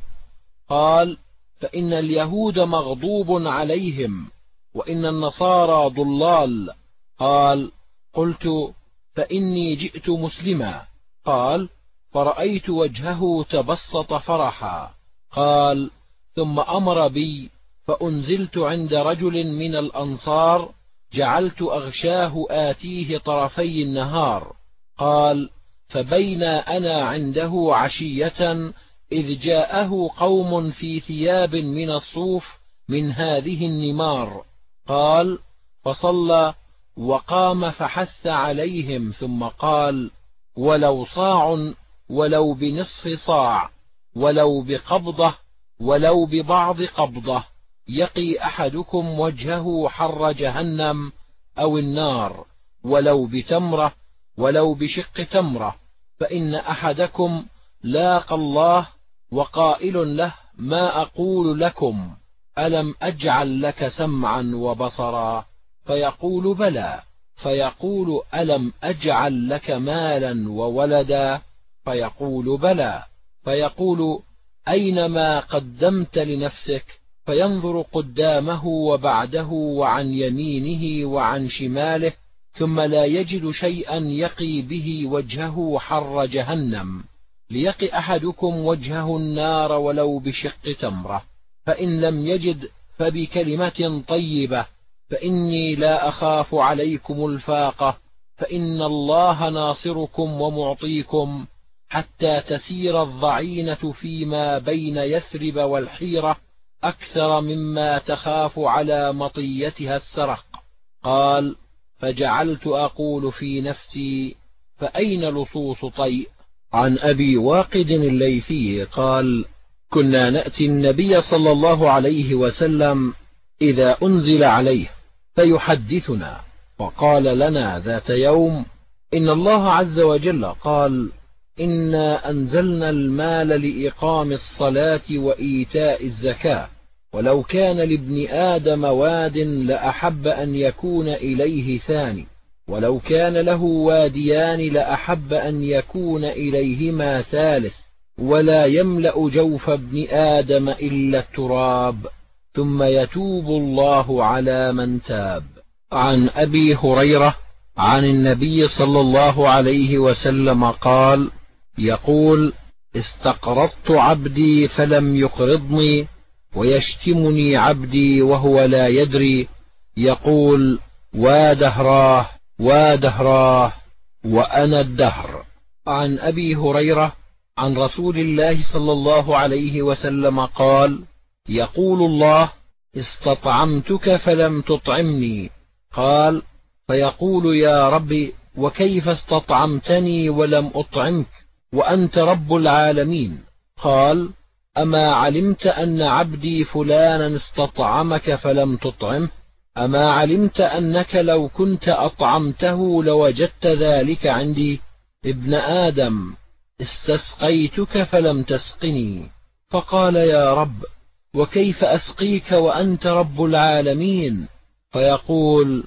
قال فإن اليهود مغضوب عليهم وإن النصارى ضلال. قال قلت فإني جئت مسلما. قال فرأيت وجهه تبسط فرحا. قال ثم أمر بي فأنزلت عند رجل من الأنصار جعلت أغشاه آتيه طرفي النهار. قال فبين أنا عنده عشية إذ جاءه قوم في ثياب من الصوف من هذه النمار. قال فصلى وقام فحث عليهم ثم قال ولو صاع ولو بنصف صاع ولو بقبضة ولو ببعض قبضة يقي أحدكم وجهه حر جهنم أو النار ولو بتمرة ولو بشق تمرة فإن أحدكم لاقى الله وقائل له ما أقول لكم ألم أجعل لك سمعا وبصرا؟ فيقول بلى. فيقول ألم أجعل لك مالا وولدا؟ فيقول بلى. فيقول أينما قدمت لنفسك؟ فينظر قدامه وبعده وعن يمينه وعن شماله ثم لا يجد شيئا يقي به وجهه حر جهنم. ليق أحدكم وجهه النار ولو بشق تمرة فإن لم يجد فبكلمة طيبة فإني لا أخاف عليكم الفاقة فإن الله ناصركم ومعطيكم حتى تسير الضعينة فيما بين يثرب والحيرة أكثر مما تخاف على مطيتها السرق. قال فجعلت أقول في نفسي فأين لصوص طيء؟ عن أبي واقد الليثي قال كنا نأتي النبي صلى الله عليه وسلم إذا أنزل عليه فيحدثنا وقال لنا ذات يوم إن الله عز وجل قال إنا أنزلنا المال لإقام الصلاة وإيتاء الزكاة ولو كان لابن آدم واد لأحب أن يكون إليه ثاني ولو كان له واديان لأحب أن يكون إليهما ثالث ولا يملأ جوف ابن آدم إلا التراب. ثم يتوب الله على من تاب. عن أبي هريرة عن النبي صلى الله عليه وسلم قال يقول استقرضت عبدي فلم يقرضني ويشتمني عبدي وهو لا يدري. يقول وادهراه. وادهراه وأنا الدهر. عن أبي هريرة عن رسول الله صلى الله عليه وسلم قال يقول الله استطعمتك فلم تطعمني قال فيقول يا رب وكيف استطعمتني ولم أطعمك؟ وأنت رب العالمين قال أما علمت أن عبدي فلانا استطعمك فلم تطعمه؟ أما علمت أنك لو كنت أطعمته لوجدت ذلك عندي ابن آدم استسقيتك فلم تسقني. فقال يا رب وكيف أسقيك وأنت رب العالمين؟ فيقول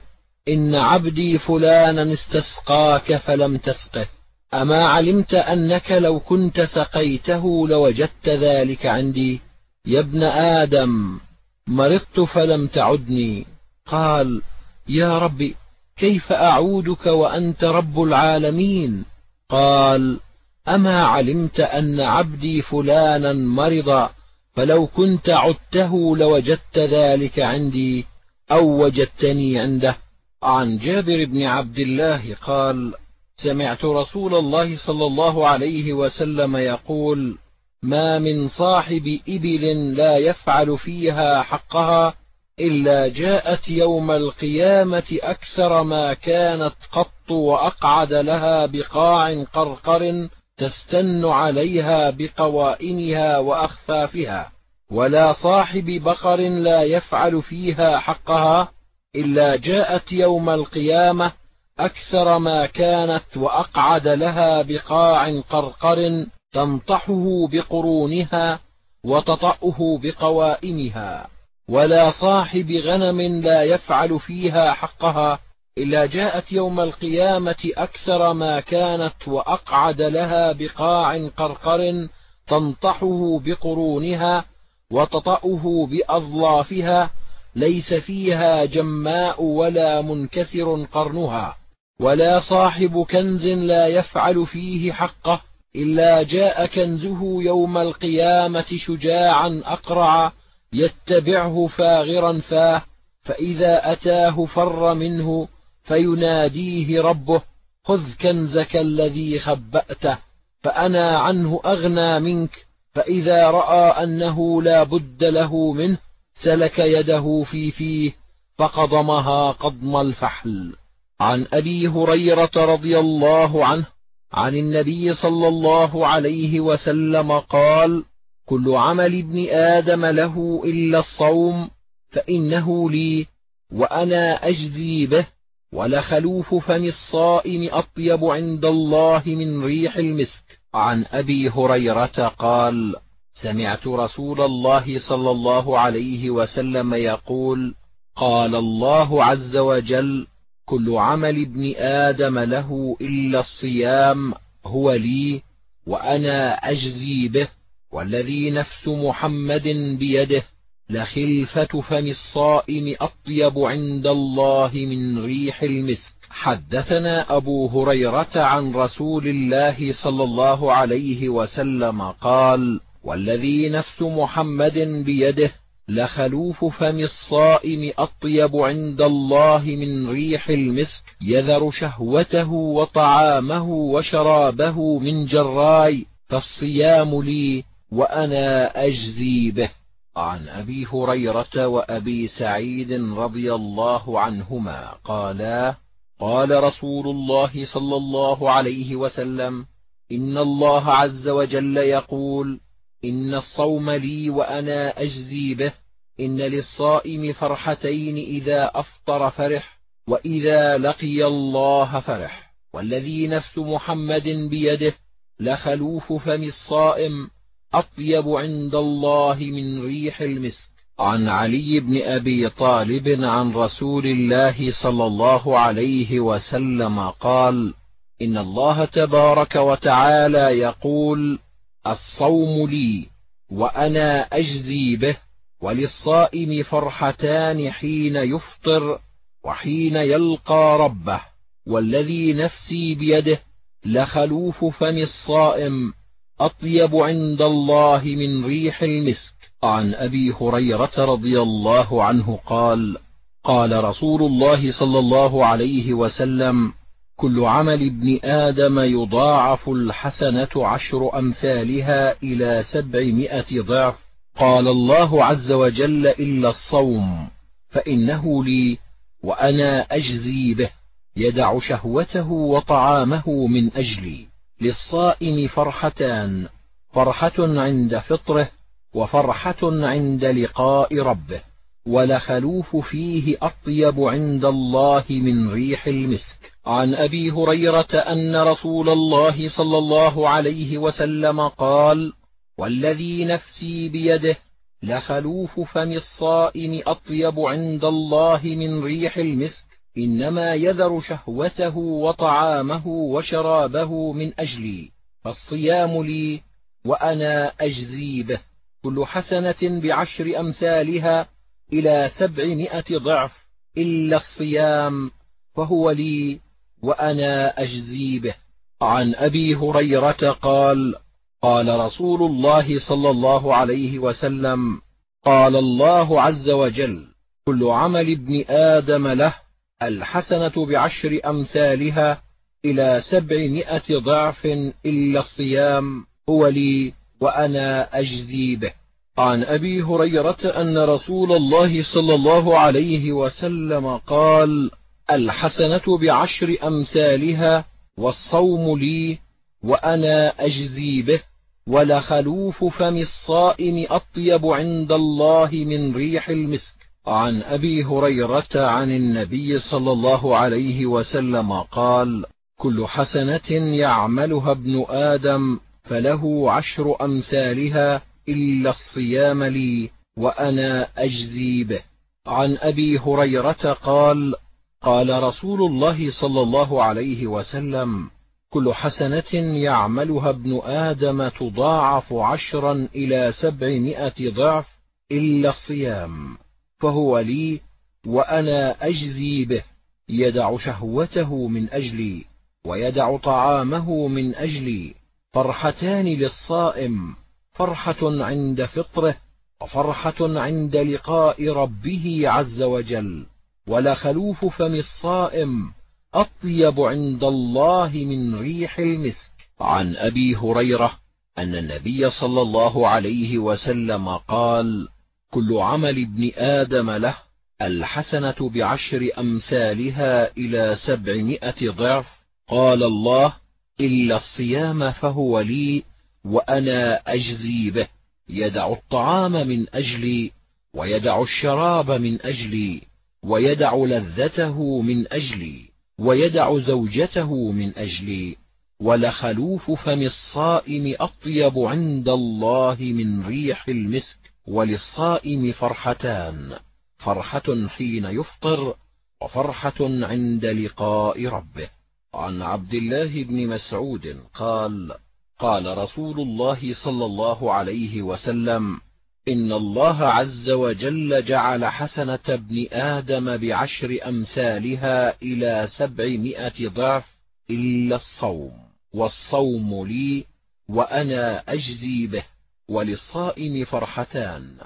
إن عبدي فلانا استسقاك فلم تسقه. أما علمت أنك لو كنت سقيته لوجدت ذلك عندي يا ابن آدم مرضت فلم تعدني. قال يا رب كيف أعودك وأنت رب العالمين؟ قال أما علمت أن عبدي فلانا مرض فلو كنت عدته لوجدت ذلك عندي أو وجدتني عنده. عن جابر بن عبد الله قال سمعت رسول الله صلى الله عليه وسلم يقول ما من صاحب إبل لا يفعل فيها حقها إلا جاءت يوم القيامة أكثر ما كانت قط وأقعد لها بقاع قرقر تستن عليها بقوائمها وأخفافها ولا صاحب بقر لا يفعل فيها حقها إلا جاءت يوم القيامة أكثر ما كانت وأقعد لها بقاع قرقر تنطحه بقرونها وتطأه بقوائمها. ولا صاحب غنم لا يفعل فيها حقها إلا جاءت يوم القيامة أكثر ما كانت وأقعد لها بقاع قرقر تنطحه بقرونها وتطأه بأظلافها ليس فيها جماء ولا منكسر قرنها ولا صاحب كنز لا يفعل فيه حقه إلا جاء كنزه يوم القيامة شجاعا أقرع يتبعه فاغرا فاه فإذا أتاه فر منه فيناديه ربه خذ كنزك الذي خبأته فأنا عنه أغنى منك فإذا رأى أنه لا بد له منه سلك يده في فيه فقضمها قضم الفحل. عن أبي هريرة رضي الله عنه عن النبي صلى الله عليه وسلم قال كل عمل ابن آدم له إلا الصوم فإنه لي وأنا أجزي به ولخلوف فم الصائم أطيب عند الله من ريح المسك. عن أبي هريرة قال سمعت رسول الله صلى الله عليه وسلم يقول قال الله عز وجل كل عمل ابن آدم له إلا الصيام هو لي وأنا أجزي به. والذي نفس محمد بيده لخلفة فم الصائم أطيب عند الله من ريح المسك. حدثنا أبو هريرة عن رسول الله صلى الله عليه وسلم قال والذي نفس محمد بيده لخلوف فم الصائم أطيب عند الله من ريح المسك. يذر شهوته وطعامه وشرابه من جراي فالصيام لي وأنا أجزي به. عن أبي هريرة وأبي سعيد رضي الله عنهما قالا قال رسول الله صلى الله عليه وسلم إن الله عز وجل يقول إن الصوم لي وأنا أجزي به. إن للصائم فرحتين إذا أفطر فرح وإذا لقي الله فرح. والذي نفس محمد بيده لخلوف فم الصائم أطيب عند الله من ريح المسك. عن علي بن أبي طالب عن رسول الله صلى الله عليه وسلم قال إن الله تبارك وتعالى يقول الصوم لي وأنا أجزي به وللصائم فرحتان حين يفطر وحين يلقى ربه والذي نفسي بيده لخلوف فم الصائم أطيب عند الله من ريح المسك. عن أبي هريرة رضي الله عنه قال قال رسول الله صلى الله عليه وسلم كل عمل ابن آدم يضاعف الحسنة عشر أمثالها إلى سبعمائة ضعف. قال الله عز وجل إلا الصوم فإنه لي وأنا أجزي به يدع شهوته وطعامه من أجلي. للصائم فرحتان فرحة عند فطره وفرحة عند لقاء ربه ولخلوف فيه أطيب عند الله من ريح المسك. عن أبي هريرة أن رسول الله صلى الله عليه وسلم قال والذي نفسي بيده لخلوف فم الصائم أطيب عند الله من ريح المسك إنما يذر شهوته وطعامه وشرابه من أجلي فالصيام لي وأنا أجزي به. كل حسنة بعشر أمثالها إلى سبعمائة ضعف إلا الصيام فهو لي وأنا أجزي به. عن أبي هريرة قال قال رسول الله صلى الله عليه وسلم قال الله عز وجل كل عمل ابن آدم له الحسنة بعشر أمثالها إلى سبعمائة ضعف إلا الصيام هو لي وأنا أجزي به. عن أبي هريرة أن رسول الله صلى الله عليه وسلم قال الحسنة بعشر أمثالها والصوم لي وأنا أجزي به ولخلوف فم الصائم أطيب عند الله من ريح المسك. عن أبي هريرة عن النبي صلى الله عليه وسلم قال كل حسنة يعملها ابن آدم فله عشر أمثالها إلا الصيام لي وأنا أجزي به. عن أبي هريرة قال قال رسول الله صلى الله عليه وسلم كل حسنة يعملها ابن آدم تضاعف عشرا إلى سبعمائة ضعف إلا الصيام. فهو لي وأنا أجزي به يدع شهوته من أجلي ويدع طعامه من أجلي. فرحتان للصائم فرحة عند فطره وفرحة عند لقاء ربه عز وجل. ولخلوف فم الصائم أطيب عند الله من ريح المسك. عن أبي هريرة أن النبي صلى الله عليه وسلم قال كل عمل ابن آدم له الحسنة بعشر أمثالها إلى سبعمائة ضعف. قال الله إلا الصيام فهو لي وأنا أجزي به. يدع الطعام من أجلي ويدع الشراب من أجلي ويدع لذته من أجلي ويدع زوجته من أجلي. ولخلوف فم الصائم أطيب عند الله من ريح المسك. وللصائم فرحتان فرحة حين يفطر وفرحة عند لقاء ربه. عن عبد الله بن مسعود قال قال رسول الله صلى الله عليه وسلم إن الله عز وجل جعل حسنة ابن آدم بعشر أمثالها إلى سبعمائة ضعف إلا الصوم والصوم لي وأنا أجزي به. وللصائم فرحتان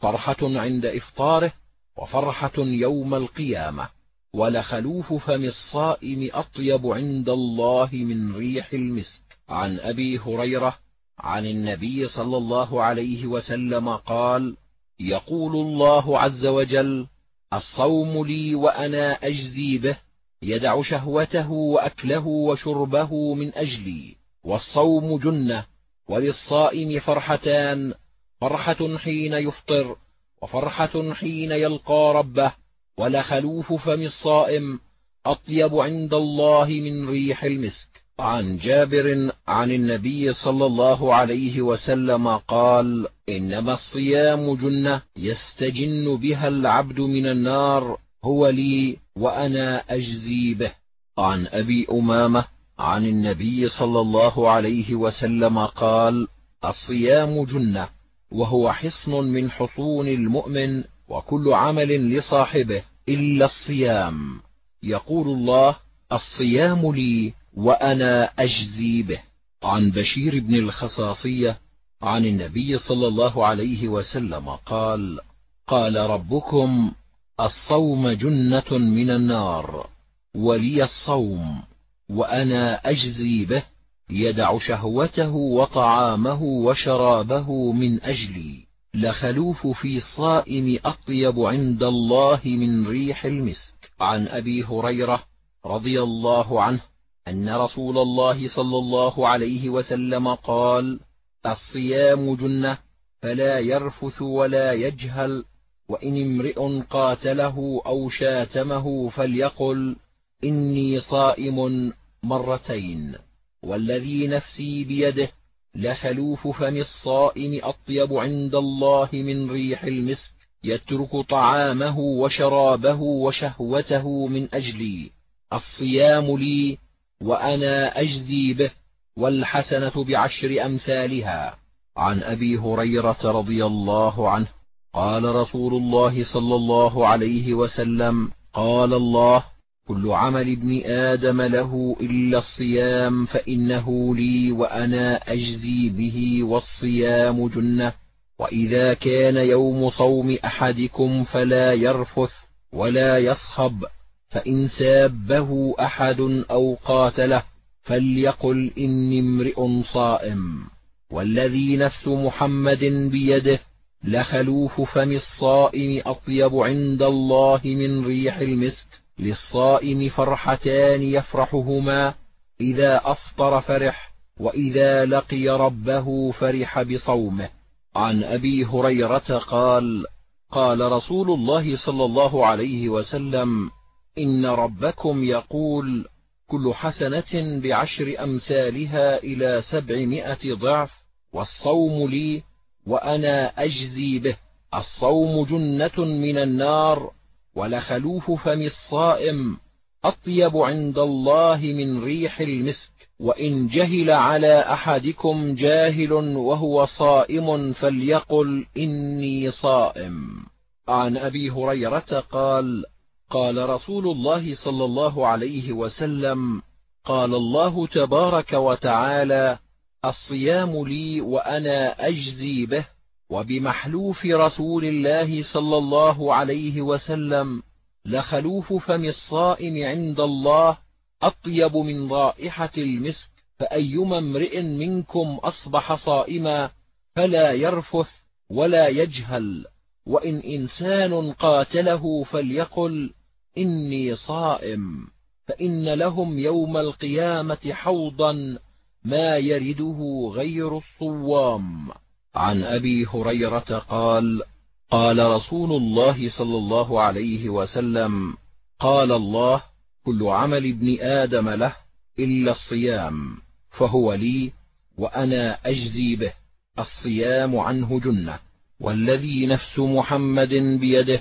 فرحة عند إفطاره وفرحة يوم القيامة. ولخلوف فم الصائم أطيب عند الله من ريح المسك. عن أبي هريرة عن النبي صلى الله عليه وسلم قال يقول الله عز وجل الصوم لي وأنا أجزي به يدع شهوته وأكله وشربه من أجلي والصوم جنة وللصائم فرحتان فرحة حين يفطر وفرحة حين يلقى ربه ولخلوف فم الصائم أطيب عند الله من ريح المسك. عن جابر عن النبي صلى الله عليه وسلم قال إنما الصيام جنة يستجن بها العبد من النار هو لي وأنا أجزي به. عن أبي أمامة عن النبي صلى الله عليه وسلم قال الصيام جنة وهو حصن من حصون المؤمن وكل عمل لصاحبه إلا الصيام. يقول الله الصيام لي وأنا أجزي به. عن بشير بن الخصاصية عن النبي صلى الله عليه وسلم قال قال ربكم الصوم جنة من النار ولي الصوم. وأنا أجزي به يدع شهوته وطعامه وشرابه من أجلي. لخلوف في الصائم أطيب عند الله من ريح المسك. عن أبي هريرة رضي الله عنه أن رسول الله صلى الله عليه وسلم قال الصيام جنة فلا يرفث ولا يجهل وإن امرئ قاتله أو شاتمه فليقل إني صائم مرتين والذي نفسي بيده لخلوف فم الصائم أطيب عند الله من ريح المسك يترك طعامه وشرابه وشهوته من أجلي. الصيام لي وأنا أجزي به والحسنة بعشر أمثالها. عن أبي هريرة رضي الله عنه قال رسول الله صلى الله عليه وسلم قال الله كل عمل ابن آدم له إلا الصيام فإنه لي وأنا أجزي به والصيام جنة. وإذا كان يوم صوم أحدكم فلا يرفث ولا يصخب فإن سابه أحد أو قاتله فليقل إني امرئ صائم. والذي نفس محمد بيده لخلوف فم الصائم أطيب عند الله من ريح المسك. للصائم فرحتان يفرحهما إذا أفطر فرح وإذا لقي ربه فرح بصومه. عن أبي هريرة قال قال رسول الله صلى الله عليه وسلم إن ربكم يقول كل حسنة بعشر أمثالها إلى سبعمائة ضعف والصوم لي وأنا أجزي به. الصوم جنة من النار ولخلوف فم الصائم أطيب عند الله من ريح المسك وإن جهل على أحدكم جاهل وهو صائم فليقل إني صائم. عن أبي هريرة قال قال رسول الله صلى الله عليه وسلم قال الله تبارك وتعالى الصيام لي وأنا أجزي به. وبمحلوف رسول الله صلى الله عليه وسلم لخلوف فم الصائم عند الله أطيب من رائحة المسك فأيما امرئ منكم أصبح صائما فلا يرفث ولا يجهل وإن إنسان قاتله فليقل إني صائم فإن لهم يوم القيامة حوضا ما يرده غير الصوام. عن أبي هريرة قال قال رسول الله صلى الله عليه وسلم قال الله كل عمل ابن آدم له إلا الصيام فهو لي وأنا أجزي به الصيام عنه جنة والذي نفس محمد بيده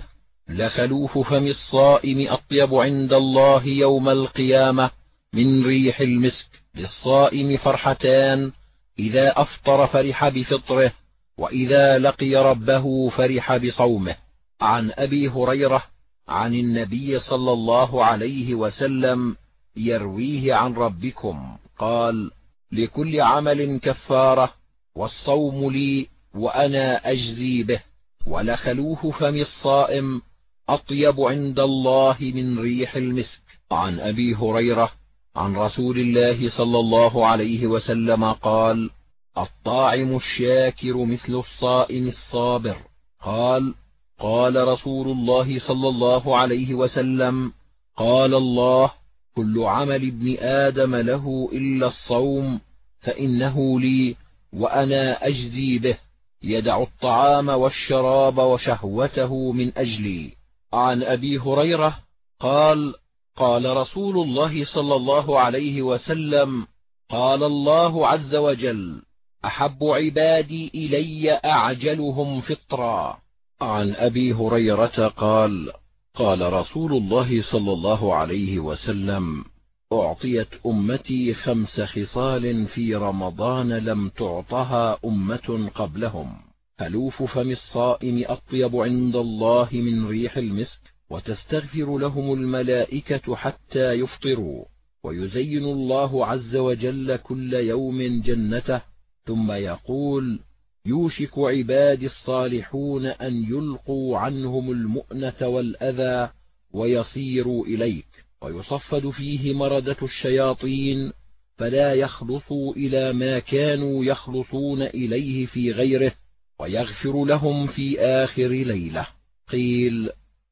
لخلوف فم الصائم أطيب عند الله يوم القيامة من ريح المسك للصائم فرحتان إذا أفطر فرح بفطره وإذا لقي ربه فرح بصومه. عن أبي هريرة عن النبي صلى الله عليه وسلم يرويه عن ربكم قال لكل عمل كفارة والصوم لي وأنا أجزي به ولخلوف فم الصائم أطيب عند الله من ريح المسك. عن أبي هريرة عن رسول الله صلى الله عليه وسلم قال الطاعم الشاكر مثل الصائم الصابر. قال قال رسول الله صلى الله عليه وسلم قال الله كل عمل ابن آدم له إلا الصوم فإنه لي وأنا أجزي به يدع الطعام والشراب وشهوته من أجلي. عن أبي هريرة قال قال رسول الله صلى الله عليه وسلم قال الله عز وجل أحب عبادي إلي أعجلهم فطرا. عن أبي هريرة قال قال رسول الله صلى الله عليه وسلم أعطيت أمتي خمس خصال في رمضان لم تعطها أمة قبلهم. ألوف فم الصائم أطيب عند الله من ريح المسك؟ وتستغفر لهم الملائكة حتى يفطروا ويزين الله عز وجل كل يوم جنته ثم يقول يوشك عبادي الصالحون أن يلقوا عنهم المؤنة والأذى ويصيروا إليك. ويصفد فيه مردة الشياطين فلا يخلصوا إلى ما كانوا يخلصون إليه في غيره ويغفر لهم في آخر ليلة. قيل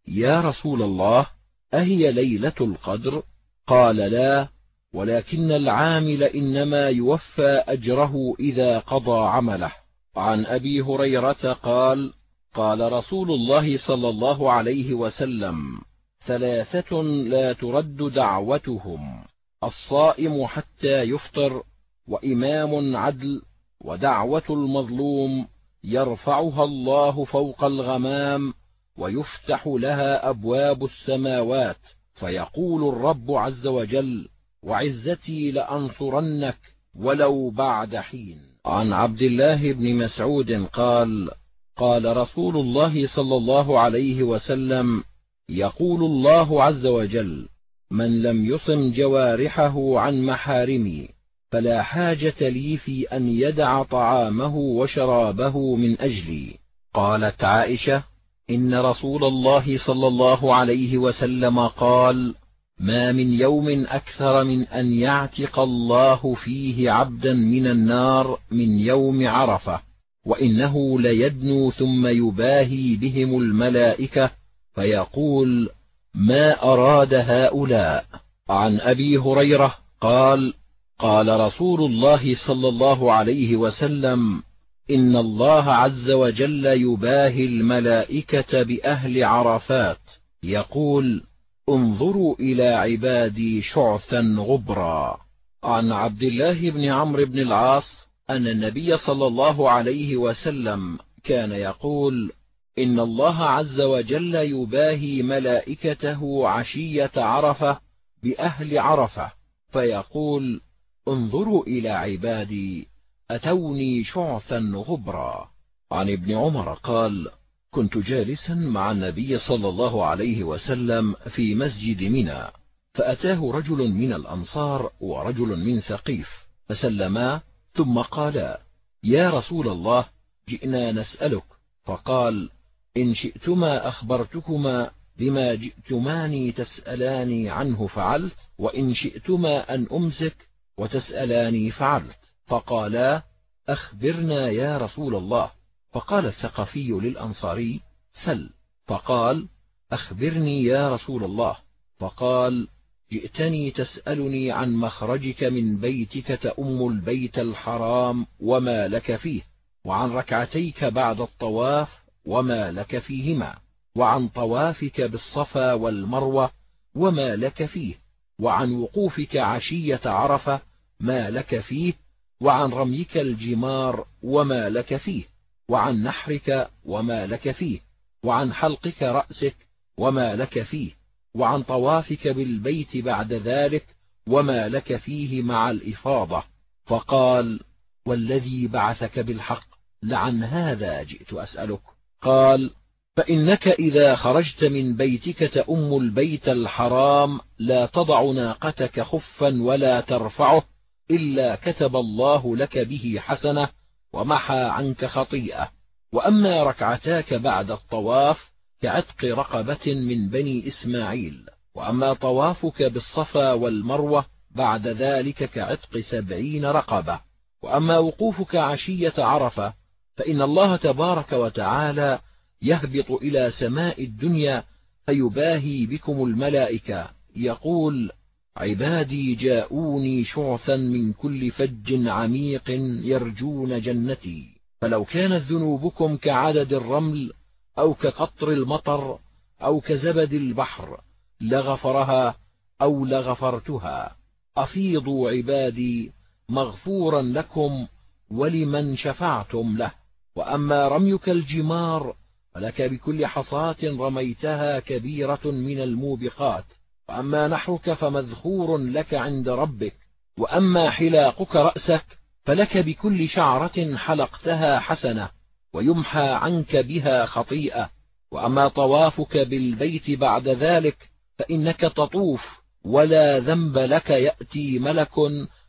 يا رسول الله أهي ليلة القدر؟ قال لا ولكن العامل إنما يوفى أجره إذا قضى عمله. عن أبي هريرة قال قال رسول الله صلى الله عليه وسلم ثلاثة لا ترد دعوتهم الصائم حتى يفطر وإمام عدل ودعوة المظلوم يرفعها الله فوق الغمام ويفتح لها أبواب السماوات فيقول الرب عز وجل وعزتي لأنصرنك ولو بعد حين. عن عبد الله بن مسعود قال قال رسول الله صلى الله عليه وسلم يقول الله عز وجل من لم يصم جوارحه عن محارمي فلا حاجة لي في أن يدع طعامه وشرابه من أجلي. قالت عائشة إن رسول الله صلى الله عليه وسلم قال ما من يوم أكثر من أن يعتق الله فيه عبدا من النار من يوم عرفة وإنه ليدنو ثم يباهي بهم الملائكة فيقول ما أراد هؤلاء؟ عن أبي هريرة قال قال رسول الله صلى الله عليه وسلم إن الله عز وجل يباهي الملائكة بأهل عرفات. يقول انظروا إلى عبادي شعثا غبرا. عن عبد الله بن عمرو بن العاص أن النبي صلى الله عليه وسلم كان يقول إن الله عز وجل يباهي ملائكته عشية عرفة بأهل عرفة. فيقول انظروا إلى عبادي أتوني شعثا غبرا. عن ابن عمر قال كنت جالسا مع النبي صلى الله عليه وسلم في مسجد منى فأتاه رجل من الأنصار ورجل من ثقيف فسلما ثم قالا يا رسول الله جئنا نسألك. فقال إن شئتما أخبرتكما بما جئتماني تسألاني عنه فعلت وإن شئتما أن أمسك وتسألاني فعلت. فقالا أخبرنا يا رسول الله. فقال الثقفي للأنصاري سل. فقال أخبرني يا رسول الله. فقال جئتني تسألني عن مخرجك من بيتك تأم البيت الحرام وما لك فيه وعن ركعتيك بعد الطواف وما لك فيهما وعن طوافك بالصفا والمروة وما لك فيه وعن وقوفك عشية عرفة ما لك فيه وعن رميك الجمار وما لك فيه وعن نحرك وما لك فيه وعن حلقك رأسك وما لك فيه وعن طوافك بالبيت بعد ذلك وما لك فيه مع الإفاضة. فقال والذي بعثك بالحق لعن هذا جئت أسألك. قال فإنك إذا خرجت من بيتك تأم البيت الحرام لا تضع ناقتك خفا ولا ترفعه إلا كتب الله لك به حسنة ومحى عنك خطيئة. وأما ركعتاك بعد الطواف كعتق رقبة من بني إسماعيل. وأما طوافك بالصفا والمروة بعد ذلك كعتق سبعين رقبة. وأما وقوفك عشية عرفة فإن الله تبارك وتعالى يهبط إلى سماء الدنيا فيباهي بكم الملائكة. يقول عبادي جاءوني شعثا من كل فج عميق يرجون جنتي. فلو كانت ذنوبكم كعدد الرمل أو كقطر المطر أو كزبد البحر لغفرها أو لغفرتها. أفيضوا عبادي مغفورا لكم ولمن شفعتم له. وأما رميك الجمار فلك بكل حصاة رميتها كبيرة من الموبقات. وأما نحرك فمذخور لك عند ربك وأما حلاقك رأسك فلك بكل شعرة حلقتها حسنة ويمحى عنك بها خطيئة. وأما طوافك بالبيت بعد ذلك فإنك تطوف ولا ذنب لك يأتي ملك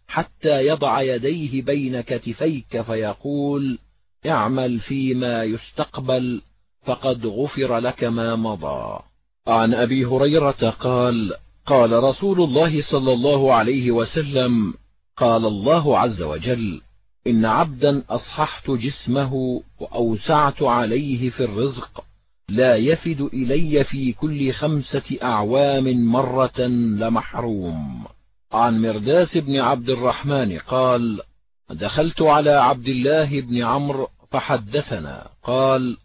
حتى يضع يديه بين كتفيك فيقول اعمل فيما يستقبل فقد غفر لك ما مضى. عن أبي هريرة قال قال رسول الله صلى الله عليه وسلم قال الله عز وجل إن عبدا أصححت جسمه وأوسعت عليه في الرزق لا يفد إلي في كل خمسة أعوام مرة لمحروم. عن مرداس بن عبد الرحمن قال دخلت على عبد الله بن عمرو فحدثنا قال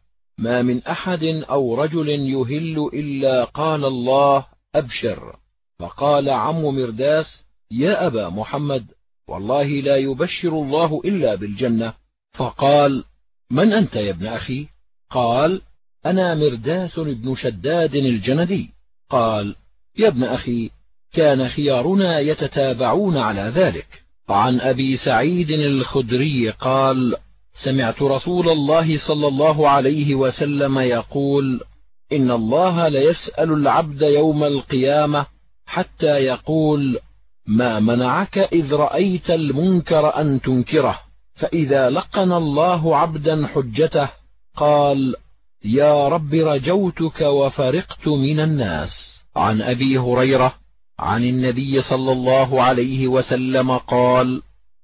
ما من أحد أو رجل يهل إلا قال الله أبشر. فقال عم مرداس يا أبا محمد والله لا يبشر الله إلا بالجنة. فقال من أنت يا ابن أخي؟ قال أنا مرداس بن شداد الجندي. قال يا ابن أخي كان خيارنا يتتابعون على ذلك. عن أبي سعيد الخدري قال سمعت رسول الله صلى الله عليه وسلم يقول إن الله ليسأل العبد يوم القيامة حتى يقول ما منعك إذ رأيت المنكر أن تنكره؟ فإذا لقن الله عبدا حجته قال يا رب رجوتك وفرقت من الناس. عن أبي هريرة عن النبي صلى الله عليه وسلم قال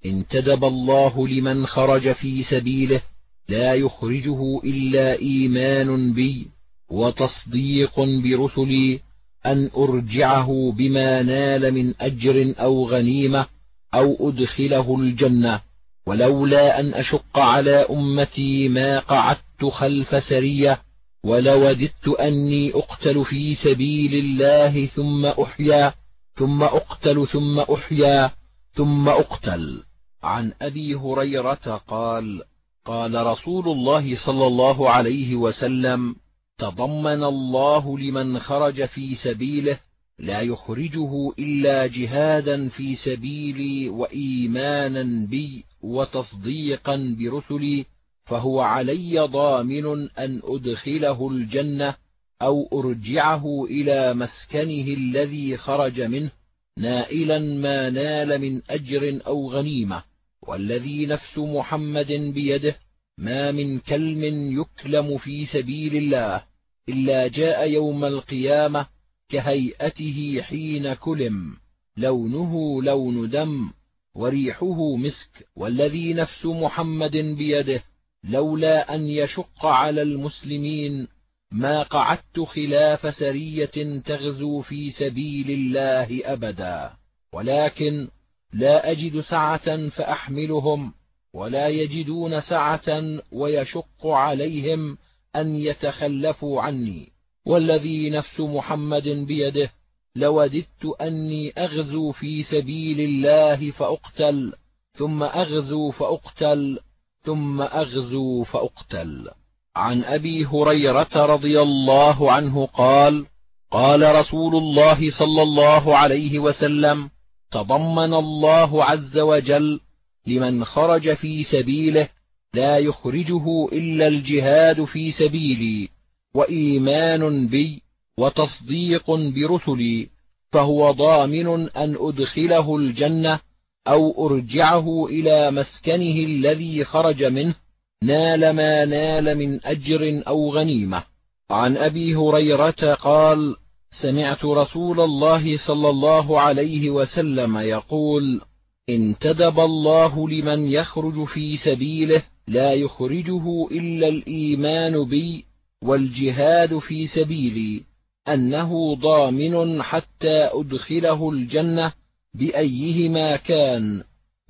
انتدب الله لمن خرج في سبيله لا يخرجه إلا إيمان بي وتصديق برسلي أن أرجعه بما نال من أجر أو غنيمة أو أدخله الجنة ولولا أن أشق على أمتي ما قعدت خلف سرية ولوددت أني أقتل في سبيل الله ثم أحيا ثم أقتل ثم أحيا ثم أقتل. عن أبي هريرة قال قال رسول الله صلى الله عليه وسلم تضمن الله لمن خرج في سبيله لا يخرجه إلا جهادا في سبيلي وإيمانا بي وتصديقا برسلي فهو علي ضامن أن أدخله الجنة أو أرجعه إلى مسكنه الذي خرج منه نائلا ما نال من أجر أو غنيمة. والذي نفس محمد بيده ما من كلم يكلم في سبيل الله إلا جاء يوم القيامة كهيئته حين كلم لونه لون دم وريحه مسك. والذي نفس محمد بيده لولا أن يشق على المسلمين ما قعدت خلاف سرية تغزو في سبيل الله أبدا. ولكن لا أجد سعة فأحملهم ولا يجدون سعة ويشق عليهم أن يتخلفوا عني. والذي نفس محمد بيده لوددت أني أغزو في سبيل الله فأقتل ثم أغزو فأقتل ثم أغزو فأقتل. عن أبي هريرة رضي الله عنه قال قال رسول الله صلى الله عليه وسلم تضمن الله عز وجل لمن خرج في سبيله لا يخرجه إلا الجهاد في سبيلي وإيمان بي وتصديق برسلي فهو ضامن أن أدخله الجنة أو أرجعه إلى مسكنه الذي خرج منه نال ما نال من أجر أو غنيمة. عن أبي هريرة قال سمعت رسول الله صلى الله عليه وسلم يقول انتدب الله لمن يخرج في سبيله لا يخرجه إلا الإيمان بي والجهاد في سبيلي أنه ضامن حتى أدخله الجنة بأيهما كان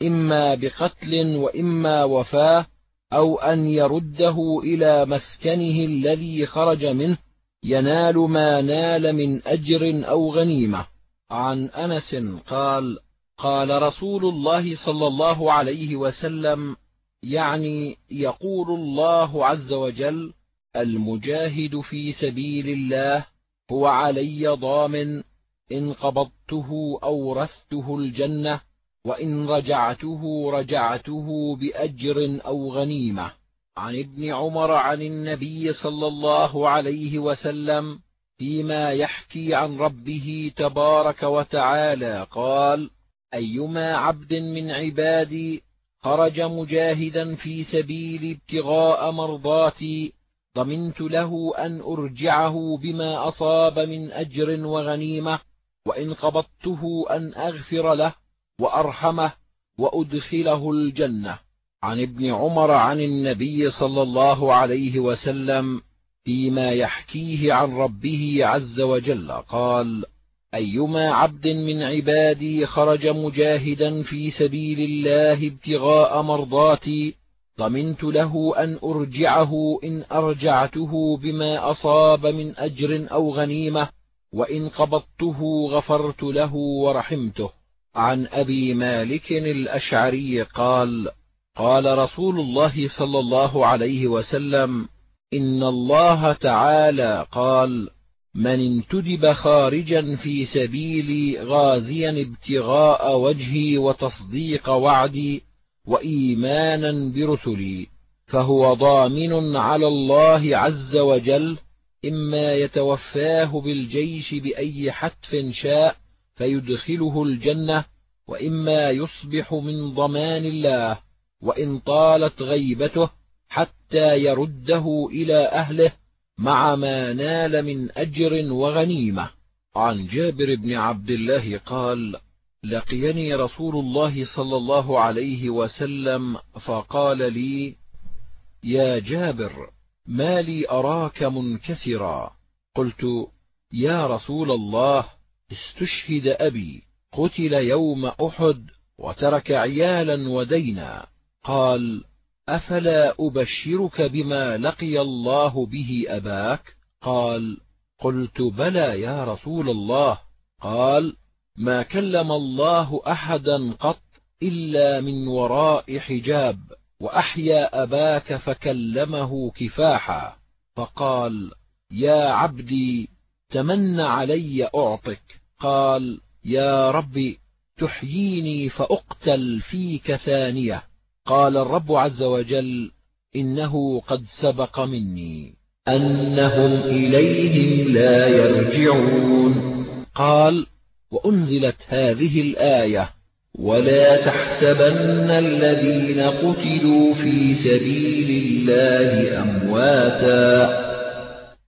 إما بقتل وإما وفاة أو أن يرده إلى مسكنه الذي خرج منه ينال ما نال من أجر أو غنيمة. عن أنس قال قال رسول الله صلى الله عليه وسلم يعني يقول الله عز وجل المجاهد في سبيل الله هو علي ضامن إن قبضته أورثته الجنة وإن رجعته رجعته بأجر أو غنيمة. عن ابن عمر عن النبي صلى الله عليه وسلم فيما يحكي عن ربه تبارك وتعالى قال أيما عبد من عبادي خرج مجاهدا في سبيل ابتغاء مرضاتي ضمنت له أن أرجعه بما أصاب من أجر وغنيمة وإن قبضته أن أغفر له وأرحمه وأدخله الجنة. عن ابن عمر عن النبي صلى الله عليه وسلم فيما يحكيه عن ربه عز وجل قال أيما عبد من عبادي خرج مجاهدا في سبيل الله ابتغاء مرضاتي ضمنت له أن أرجعه إن أرجعته بما أصاب من أجر أو غنيمة وإن قبضته غفرت له ورحمته. عن أبي مالك الأشعري قال قال رسول الله صلى الله عليه وسلم إن الله تعالى قال من انتدب خارجا في سبيلي غازيا ابتغاء وجهي وتصديق وعدي وإيمانا برسلي فهو ضامن على الله عز وجل إما يتوفاه بالجيش بأي حتف شاء فيدخله الجنة وإما يصبح من ضمان الله. وإن طالت غيبته حتى يرده إلى أهله مع ما نال من أجر وغنيمة. عن جابر بن عبد الله قال لقيني رسول الله صلى الله عليه وسلم فقال لي يا جابر ما لي أراك منكسرا. قلت يا رسول الله استشهد أبي قتل يوم أحد وترك عيالا ودينا. قال أفلا أبشرك بما لقي الله به أباك؟ قال قلت بلى يا رسول الله. قال ما كلم الله أحدا قط إلا من وراء حجاب وأحيا أباك فكلمه كفاحا. فقال يا عبدي تمن علي أعطك. قال يا رب تحييني فأقتل فيك ثانية. قال الرب عز وجل إنه قد سبق مني أنهم إليهم لا يرجعون. قال وأنزلت هذه الآية ولا تحسبن الذين قتلوا في سبيل الله أمواتا.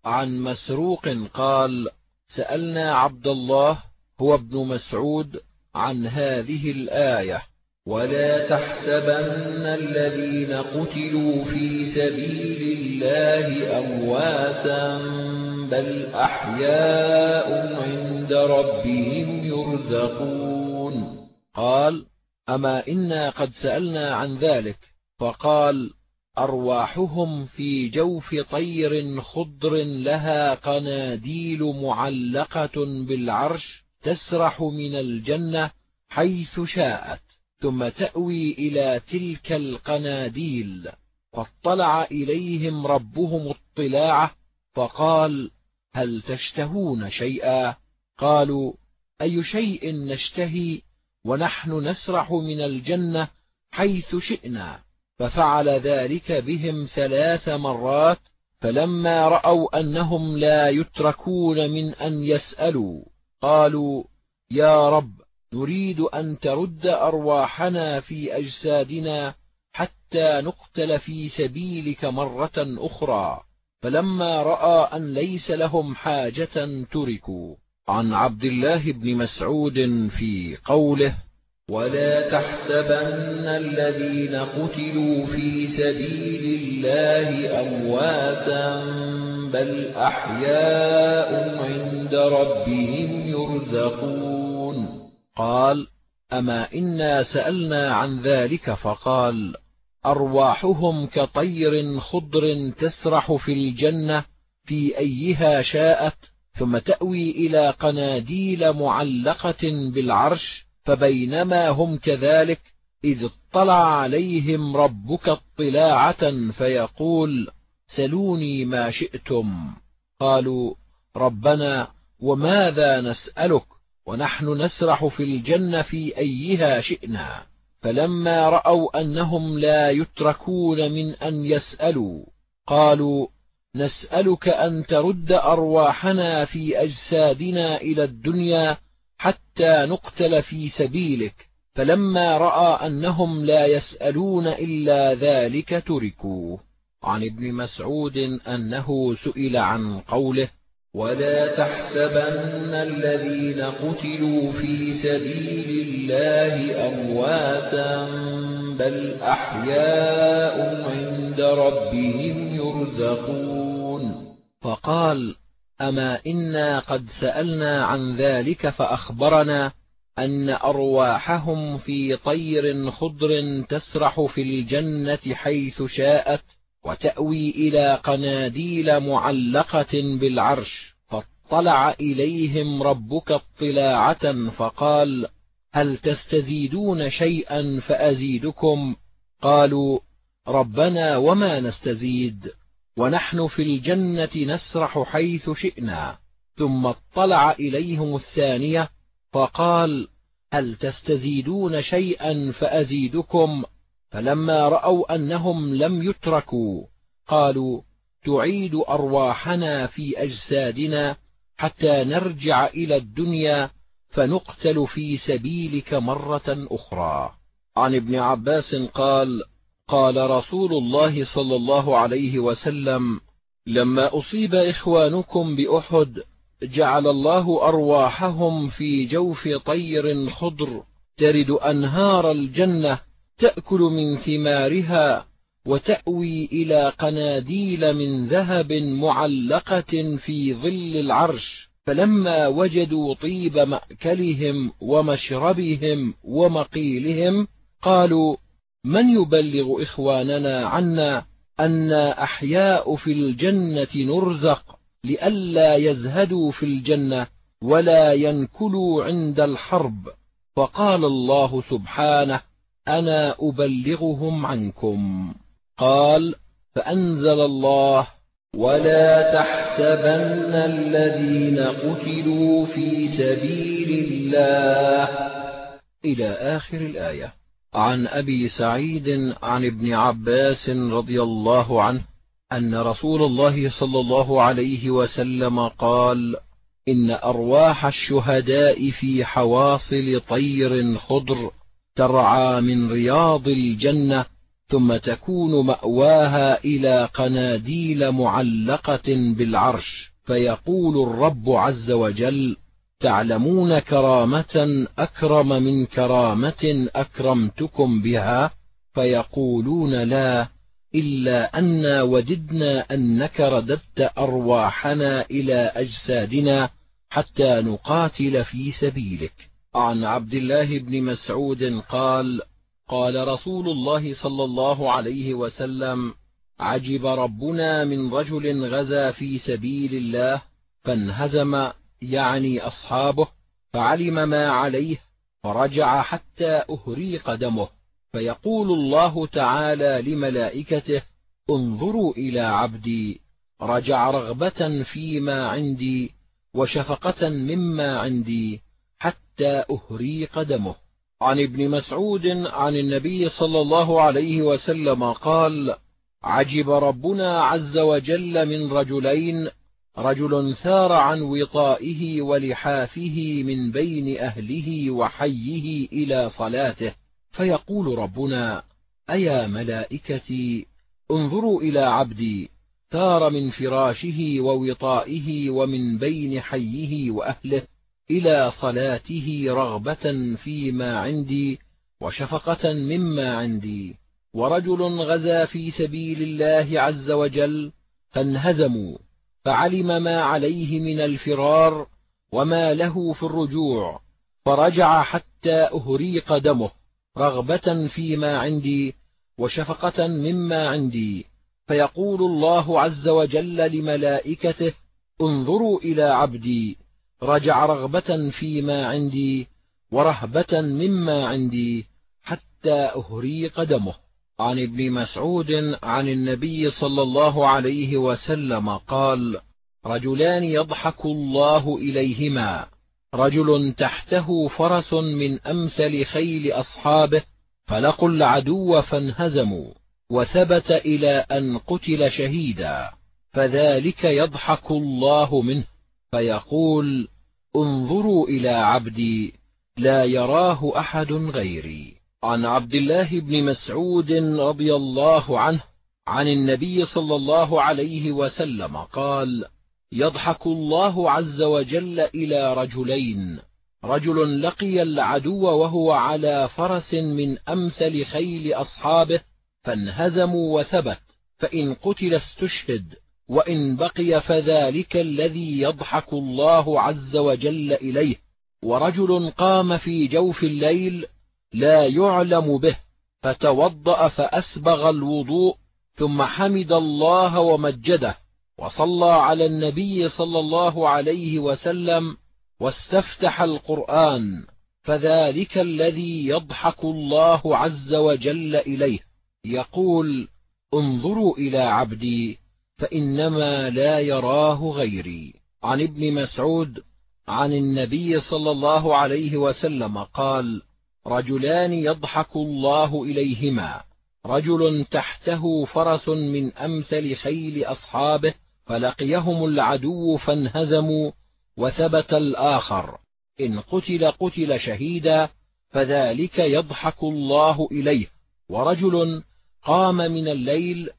عن مسروق قال سألنا عبد الله هو ابن مسعود عن هذه الآية. ولا تحسبن الذين قتلوا في سبيل الله أمواتا بل أحياء عند ربهم يرزقون. قال أما إنا قد سألنا عن ذلك فقال أرواحهم في جوف طير خضر لها قناديل معلقة بالعرش تسرح من الجنة حيث شاءت. ثم تأوي إلى تلك القناديل. فاطلع إليهم ربهم اطلاعه فقال هل تشتهون شيئا؟ قالوا أي شيء نشتهي ونحن نسرح من الجنة حيث شئنا؟ ففعل ذلك بهم ثلاث مرات فلما رأوا أنهم لا يتركون من أن يسألوا قالوا يا رب نريد أن ترد أرواحنا في أجسادنا حتى نقتل في سبيلك مرة أخرى. فلما رأى أن ليس لهم حاجة تركوا. عن عبد الله بن مسعود في قوله ولا تحسبن الذين قتلوا في سبيل الله أمواتا بل أحياء عند ربهم يرزقون. قال أما إنا سألنا عن ذلك فقال أرواحهم كطير خضر تسرح في الجنة في أيها شاءت ثم تأوي إلى قناديل معلقة بالعرش فبينما هم كذلك إذ اطلع عليهم ربك اطلاعة فيقول سلوني ما شئتم. قالوا ربنا وماذا نسألك؟ ونحن نسرح في الجنة في أيها شئنا. فلما رأوا أنهم لا يتركون من أن يسألوا قالوا نسألك أن ترد أرواحنا في أجسادنا إلى الدنيا حتى نقتل في سبيلك. فلما رأى أنهم لا يسألون إلا ذلك تركوا عن ابن مسعود أنه سئل عن قوله ولا تحسبن الذين قتلوا في سبيل الله أمواتا بل أحياء عند ربهم يرزقون. فقال أما إنا قد سألنا عن ذلك فأخبرنا أن أرواحهم في طير خضر تسرح في الجنة حيث شاءت وتأوي إلى قناديل معلقة بالعرش فاطلع إليهم ربك اطلاعة فقال هل تستزيدون شيئا فأزيدكم؟ قالوا ربنا وما نستزيد ونحن في الجنة نسرح حيث شئنا. ثم اطلع إليهم الثانية فقال هل تستزيدون شيئا فأزيدكم؟ فلما رأوا أنهم لم يتركوا قالوا تعيد أرواحنا في أجسادنا حتى نرجع إلى الدنيا فنقتل في سبيلك مرة أخرى. عن ابن عباس قال قال رسول الله صلى الله عليه وسلم لما أصيب إخوانكم بأحد جعل الله أرواحهم في جوف طير خضر ترد أنهار الجنة تأكل من ثمارها وتأوي إلى قناديل من ذهب معلقة في ظل العرش. فلما وجدوا طيب مأكلهم ومشربهم ومقيلهم قالوا من يبلغ إخواننا عنا أنا أحياء في الجنة نرزق لئلا يزهدوا في الجنة ولا ينكلوا عند الحرب؟ فقال الله سبحانه أنا أبلغهم عنكم قال فأنزل الله ولا تحسبن الذين قتلوا في سبيل الله إلى آخر الآية عن أبي سعيد عن ابن عباس رضي الله عنه أن رسول الله صلى الله عليه وسلم قال إن أرواح الشهداء في حواصل طير خضر ترعى من رياض الجنة ثم تكون مأواها إلى قناديل معلقة بالعرش. فيقول الرب عز وجل تعلمون كرامة أكرم من كرامة أكرمتكم بها؟ فيقولون لا إلا أنا وددنا أنك رددت أرواحنا إلى أجسادنا حتى نقاتل في سبيلك. عن عبد الله بن مسعود قال قال رسول الله صلى الله عليه وسلم عجب ربنا من رجل غزا في سبيل الله فانهزم يعني أصحابه فعلم ما عليه فرجع حتى أهريق دمه فيقول الله تعالى لملائكته انظروا إلى عبدي رجع رغبة فيما عندي وشفقة مما عندي حتى أهريق دمه. عن ابن مسعود عن النبي صلى الله عليه وسلم قال عجب ربنا عز وجل من رجلين رجل ثار عن وطائه ولحافه من بين أهله وحيه إلى صلاته فيقول ربنا أيا ملائكتي انظروا إلى عبدي ثار من فراشه ووطائه ومن بين حيه وأهله إلى صلاته رغبة فيما عندي وشفقة مما عندي. ورجل غزا في سبيل الله عز وجل فانهزموا فعلم ما عليه من الفرار وما له في الرجوع فرجع حتى أهريق دمه رغبة فيما عندي وشفقة مما عندي. فيقول الله عز وجل لملائكته انظروا إلى عبدي. رجع رغبة فيما عندي ورهبة مما عندي حتى أهريق دمه. عن ابن مسعود عن النبي صلى الله عليه وسلم قال رجلان يضحك الله إليهما. رجل تحته فرس من أمثل خيل أصحابه فلقوا العدو فانهزموا وثبت إلى أن قتل شهيدا فذلك يضحك الله منه. فيقول انظروا إلى عبدي لا يراه أحد غيري. عن عبد الله بن مسعود رضي الله عنه عن النبي صلى الله عليه وسلم قال يضحك الله عز وجل إلى رجلين. رجل لقي العدو وهو على فرس من أمثل خيل أصحابه فانهزموا وثبت فإن قتل استشهد. وإن بقي فذلك الذي يضحك الله عز وجل إليه. ورجل قام في جوف الليل لا يعلم به فتوضأ فأسبغ الوضوء ثم حمد الله ومجده وصلى على النبي صلى الله عليه وسلم واستفتح القرآن. فذلك الذي يضحك الله عز وجل إليه. يقول انظروا إلى عبدي فإنما لا يراه غيري. عن ابن مسعود عن النبي صلى الله عليه وسلم قال رجلان يضحك الله إليهما. رجل تحته فرس من أمثل خيل أصحابه فلقيهم العدو فانهزموا وثبت الآخر. إن قتل قتل شهيدا فذلك يضحك الله إليه. ورجل قام من الليل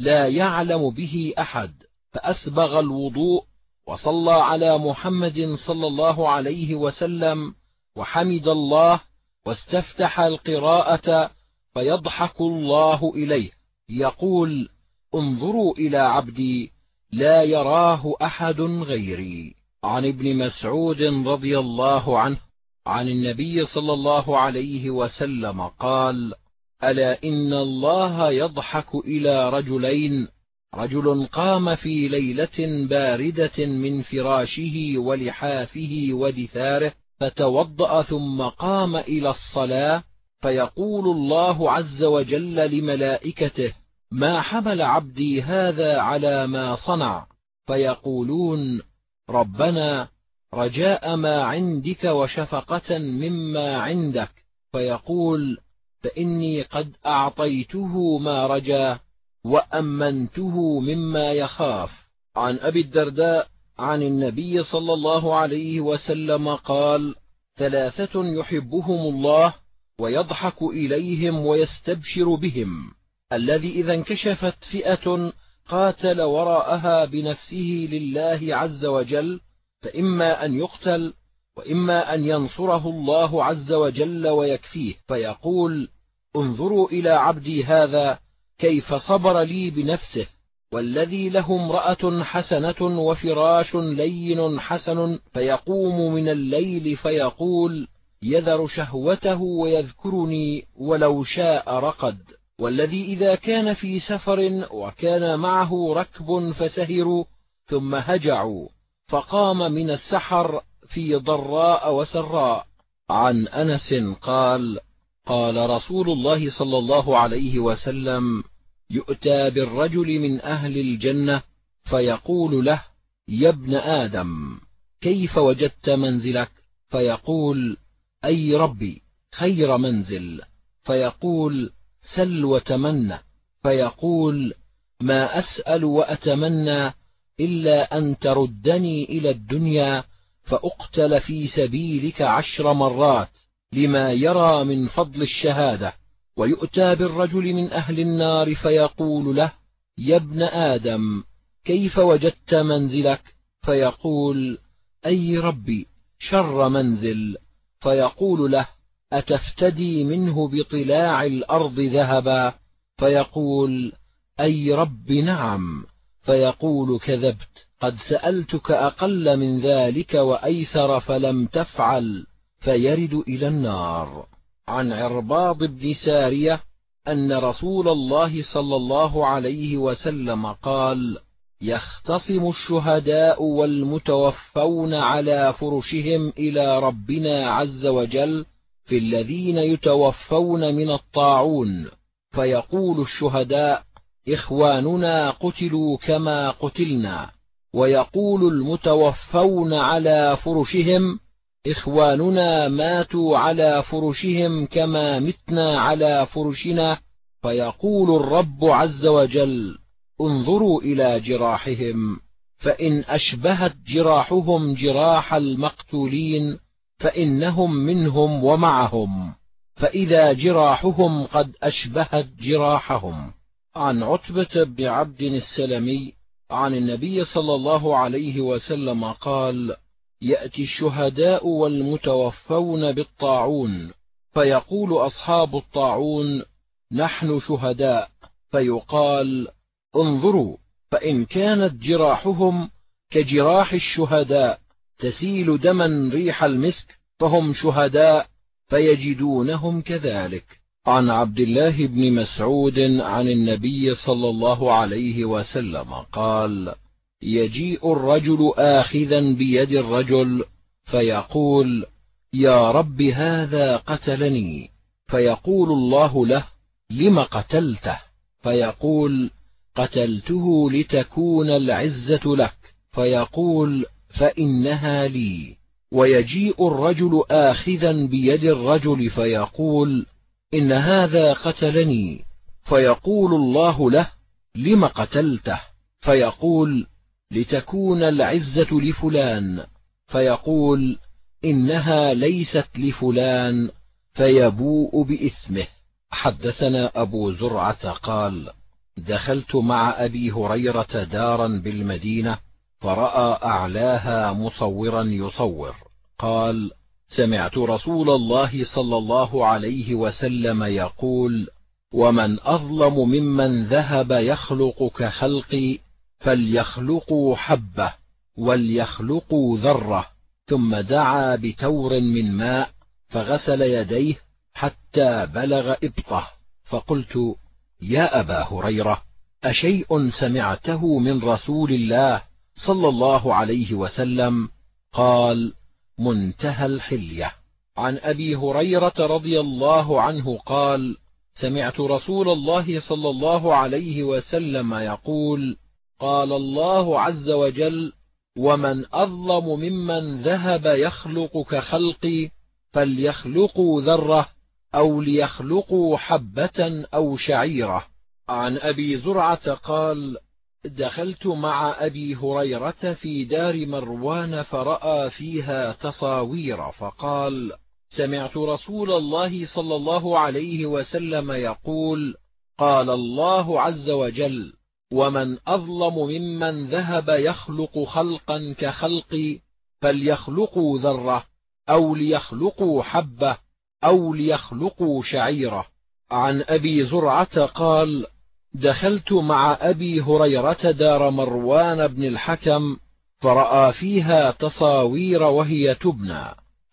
لا يعلم به أحد فأسبغ الوضوء وصلى على محمد صلى الله عليه وسلم وحمد الله واستفتح القراءة فيضحك الله إليه. يقول انظروا إلى عبدي لا يراه أحد غيري. عن ابن مسعود رضي الله عنه عن النبي صلى الله عليه وسلم قال ألا إن الله يضحك إلى رجلين؟ رجل قام في ليلة باردة من فراشه ولحافه ودثاره فتوضأ ثم قام إلى الصلاة فيقول الله عز وجل لملائكته ما حمل عبدي هذا على ما صنع؟ فيقولون ربنا رجاء ما عندك وشفقة مما عندك. فيقول فإني قد أعطيته ما رجا وأمنته مما يخاف. عن أبي الدرداء عن النبي صلى الله عليه وسلم قال ثلاثة يحبهم الله ويضحك إليهم ويستبشر بهم. الذي إذا انكشفت فئة قاتل وراءها بنفسه لله عز وجل فإما أن يقتل وإما أن ينصره الله عز وجل ويكفيه فيقول انظروا إلى عبدي هذا كيف صبر لي بنفسه والذي له امرأة حسنة وفراش لين حسن فيقوم من الليل فيقول يذر شهوته ويذكرني ولو شاء رقد. والذي إذا كان في سفر وكان معه ركب فسهروا ثم هجعوا فقام من السحر في ضراء وسراء. عن أنس قال قال رسول الله صلى الله عليه وسلم يؤتى بالرجل من أهل الجنة فيقول له يا ابن آدم كيف وجدت منزلك؟ فيقول أي ربي خير منزل. فيقول سل وتمنى. فيقول ما أسأل وأتمنى إلا أن تردني إلى الدنيا فأقتل في سبيلك عشر مرات لما يرى من فضل الشهادة. ويؤتى بالرجل من أهل النار فيقول له يا ابن آدم كيف وجدت منزلك؟ فيقول أي ربي شر منزل. فيقول له أتفتدي منه بطلاع الأرض ذهبا؟ فيقول أي رب نعم. فيقول كذبت. قد سألتك أقل من ذلك وأيسر فلم تفعل فيرد إلى النار. عن عرباض بن سارية أن رسول الله صلى الله عليه وسلم قال يختصم الشهداء والمتوفون على فرشهم إلى ربنا عز وجل في الذين يتوفون من الطاعون. فيقول الشهداء إخواننا قتلوا كما قتلنا. ويقول المتوفون على فرشهم إخواننا ماتوا على فرشهم كما متنا على فرشنا فيقول الرب عز وجل انظروا إلى جراحهم فإن أشبهت جراحهم جراح المقتولين فإنهم منهم ومعهم فإذا جراحهم قد أشبهت جراحهم. عن عتبة بن عبد السلمي عن النبي صلى الله عليه وسلم قال يأتي الشهداء والمتوفون بالطاعون فيقول أصحاب الطاعون نحن شهداء. فيقال انظروا فإن كانت جراحهم كجراح الشهداء تسيل دما ريح المسك فهم شهداء فيجدونهم كذلك. عن عبد الله بن مسعود عن النبي صلى الله عليه وسلم قال يجيء الرجل آخذا بيد الرجل فيقول يا رب هذا قتلني. فيقول الله له لم قتلته؟ فيقول قتلته لتكون العزة لك. فيقول فإنها لي. ويجيء الرجل آخذا بيد الرجل فيقول إن هذا قتلني فيقول الله له لم قتلته؟ فيقول لتكون العزة لفلان. فيقول إنها ليست لفلان فيبوء بإثمه. حدثنا أبو زرعة قال دخلت مع أبي هريرة دارا بالمدينة فرأى أعلاها مصورا يصور. قال سمعت رسول الله صلى الله عليه وسلم يقول ومن أظلم ممن ذهب يخلق كخلقي فليخلقوا حبة وليخلقوا ذرة ثم دعا بتور من ماء فغسل يديه حتى بلغ إبطه. فقلت يا أبا هريرة أشيء سمعته من رسول الله صلى الله عليه وسلم؟ قال منتهى الحلية. عن أبي هريرة رضي الله عنه قال سمعت رسول الله صلى الله عليه وسلم يقول قال الله عز وجل ومن أظلم ممن ذهب يخلق كخلقي فليخلقوا ذرة أو ليخلقوا حبة أو شعيرة. عن أبي زرعة قال دخلت مع أبي هريرة في دار مروان فرأى فيها تصاوير فقال سمعت رسول الله صلى الله عليه وسلم يقول قال الله عز وجل ومن أظلم ممن ذهب يخلق خلقا كخلقي فليخلقوا ذرة أو ليخلقوا حبة أو ليخلقوا شعيرة. عن أبي زرعة قال دخلت مع أبي هريرة دار مروان بن الحكم فرأى فيها تصاوير وهي تبنى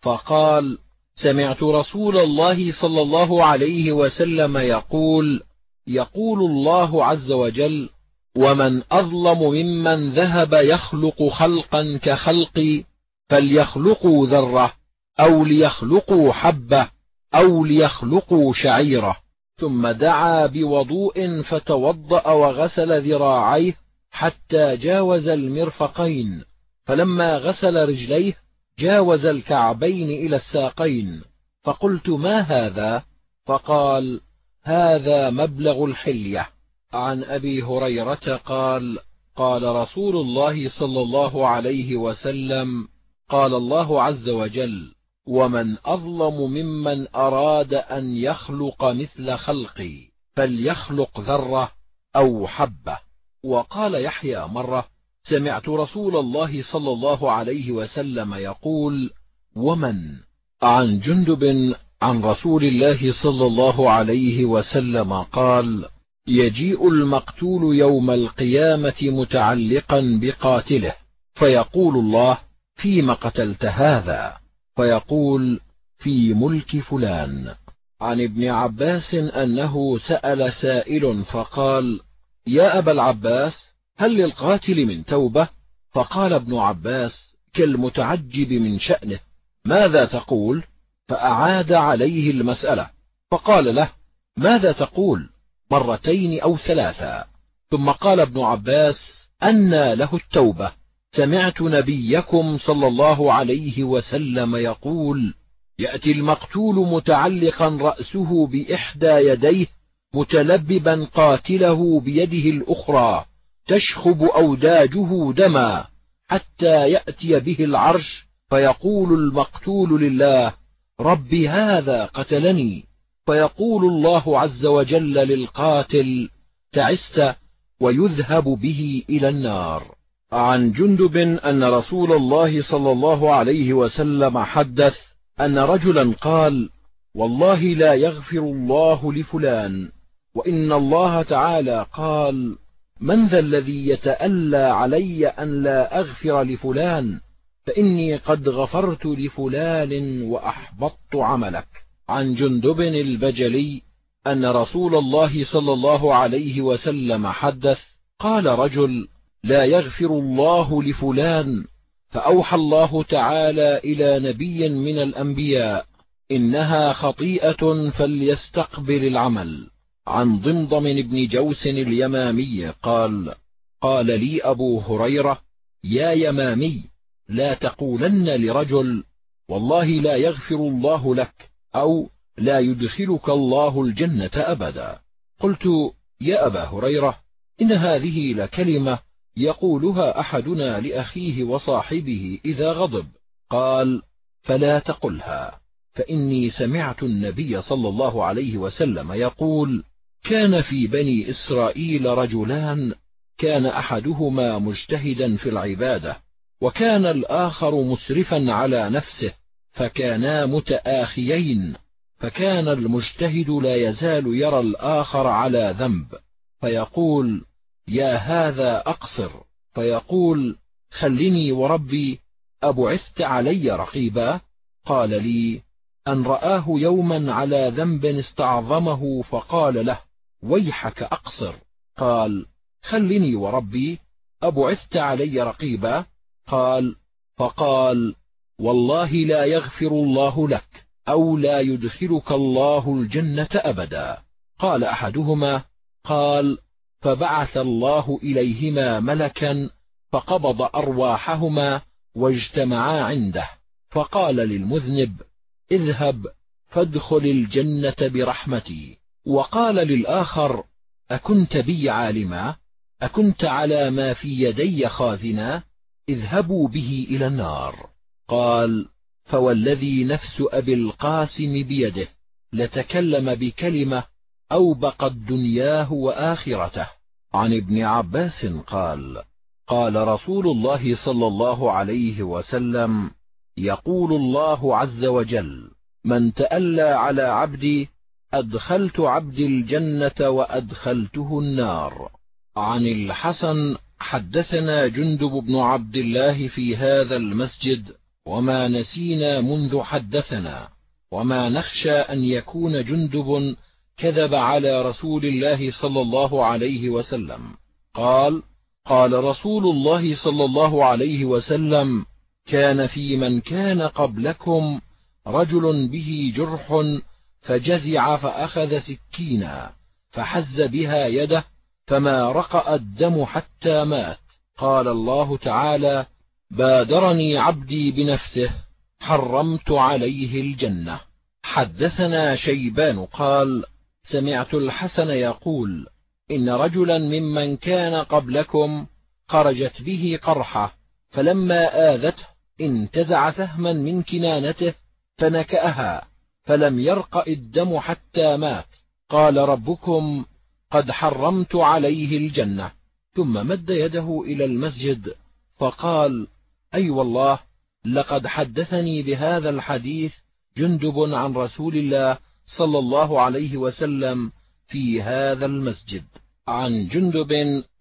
فقال سمعت رسول الله صلى الله عليه وسلم يقول يقول الله عز وجل ومن أظلم ممن ذهب يخلق خلقا كخلقي فليخلقوا ذرة أو ليخلقوا حبة أو ليخلقوا شعيرة. ثم دعا بوضوء فتوضأ وغسل ذراعيه حتى جاوز المرفقين. فلما غسل رجليه جاوز الكعبين إلى الساقين. فقلت ما هذا؟ فقال هذا مبلغ الحلية. عن أبي هريرة قال قال رسول الله صلى الله عليه وسلم قال الله عز وجل ومن أظلم ممن أراد أن يخلق مثل خلقي فليخلق ذرة أو حبة. وقال يحيى مرة سمعت رسول الله صلى الله عليه وسلم يقول ومن عن جندب عن رسول الله صلى الله عليه وسلم قال يجيء المقتول يوم القيامة متعلقا بقاتله فيقول الله فيم قتلت هذا؟ فيقول في ملك فلان عن ابن عباس أنه سأل سائل فقال يا أبا العباس هل للقاتل من توبة؟ فقال ابن عباس كالمتعجب من شأنه ماذا تقول؟ فأعاد عليه المسألة فقال له ماذا تقول؟ مرتين أو ثلاثا ثم قال ابن عباس أنى له التوبة سمعت نبيكم صلى الله عليه وسلم يقول يأتي المقتول متعلقا رأسه بإحدى يديه متلببا قاتله بيده الأخرى تشخب أوداجه دما حتى يأتي به العرش فيقول المقتول لله رب هذا قتلني فيقول الله عز وجل للقاتل تعست ويذهب به إلى النار. عن جندب أن رسول الله صلى الله عليه وسلم حدث أن رجلا قال والله لا يغفر الله لفلان وإن الله تعالى قال من ذا الذي يتألى علي أن لا أغفر لفلان فإني قد غفرت لفلان وأحبطت عملك. عن جندب البجلي أن رسول الله صلى الله عليه وسلم حدث قال رجل لا يغفر الله لفلان فأوحى الله تعالى إلى نبي من الأنبياء إنها خطيئة فليستقبل العمل. عن ضمضم بن جوس اليمامي قال قال لي أبو هريرة يا يمامي لا تقولن لرجل والله لا يغفر الله لك أو لا يدخلك الله الجنة أبدا. قلت يا أبا هريرة إن هذه لكلمة يقولها أحدنا لأخيه وصاحبه إذا غضب قال فلا تقلها فإني سمعت النبي صلى الله عليه وسلم يقول كان في بني إسرائيل رجلان كان أحدهما مجتهدا في العبادة وكان الآخر مسرفا على نفسه فكانا متآخيين فكان المجتهد لا يزال يرى الآخر على ذنب فيقول يا هذا أقصر فيقول خلني وربي أبعثت علي رقيبا؟ قال لي أن رآه يوما على ذنب استعظمه فقال له ويحك أقصر. قال خلني وربي أبعثت علي رقيبا؟ قال فقال والله لا يغفر الله لك أو لا يدخلك الله الجنة أبدا. قال أحدهما قال فبعث الله إليهما ملكا فقبض أرواحهما واجتمعا عنده. فقال للمذنب اذهب فادخل الجنة برحمتي. وقال للآخر أكنت بي عالما؟ أكنت على ما في يدي خازنا؟ اذهبوا به إلى النار. قال فوالذي نفس أبي القاسم بيده لتكلم بكلمة أوبقت دنياه وآخرته. عن ابن عباس قال قال رسول الله صلى الله عليه وسلم يقول الله عز وجل من تألى على عبدي أدخلت عبدي الجنة وأدخلته النار. عن الحسن حدثنا جندب بن عبد الله في هذا المسجد وما نسينا منذ حدثنا وما نخشى أن يكون جندب كذب على رسول الله صلى الله عليه وسلم. قال قال رسول الله صلى الله عليه وسلم كان في من كان قبلكم رجل به جرح فجزع فأخذ سكينا فحز بها يده فما رقأ الدم حتى مات. قال الله تعالى بادرني عبدي بنفسه حرمت عليه الجنة. حدثنا شيبان قال سمعت الحسن يقول إن رجلا ممن كان قبلكم خرجت به قرحة فلما آذته انتزع سهما من كنانته فنكأها فلم يرق الدم حتى مات. قال ربكم قد حرمت عليه الجنة. ثم مد يده إلى المسجد فقال أي والله لقد حدثني بهذا الحديث جندب عن رسول الله صلى الله عليه وسلم في هذا المسجد. عن جندب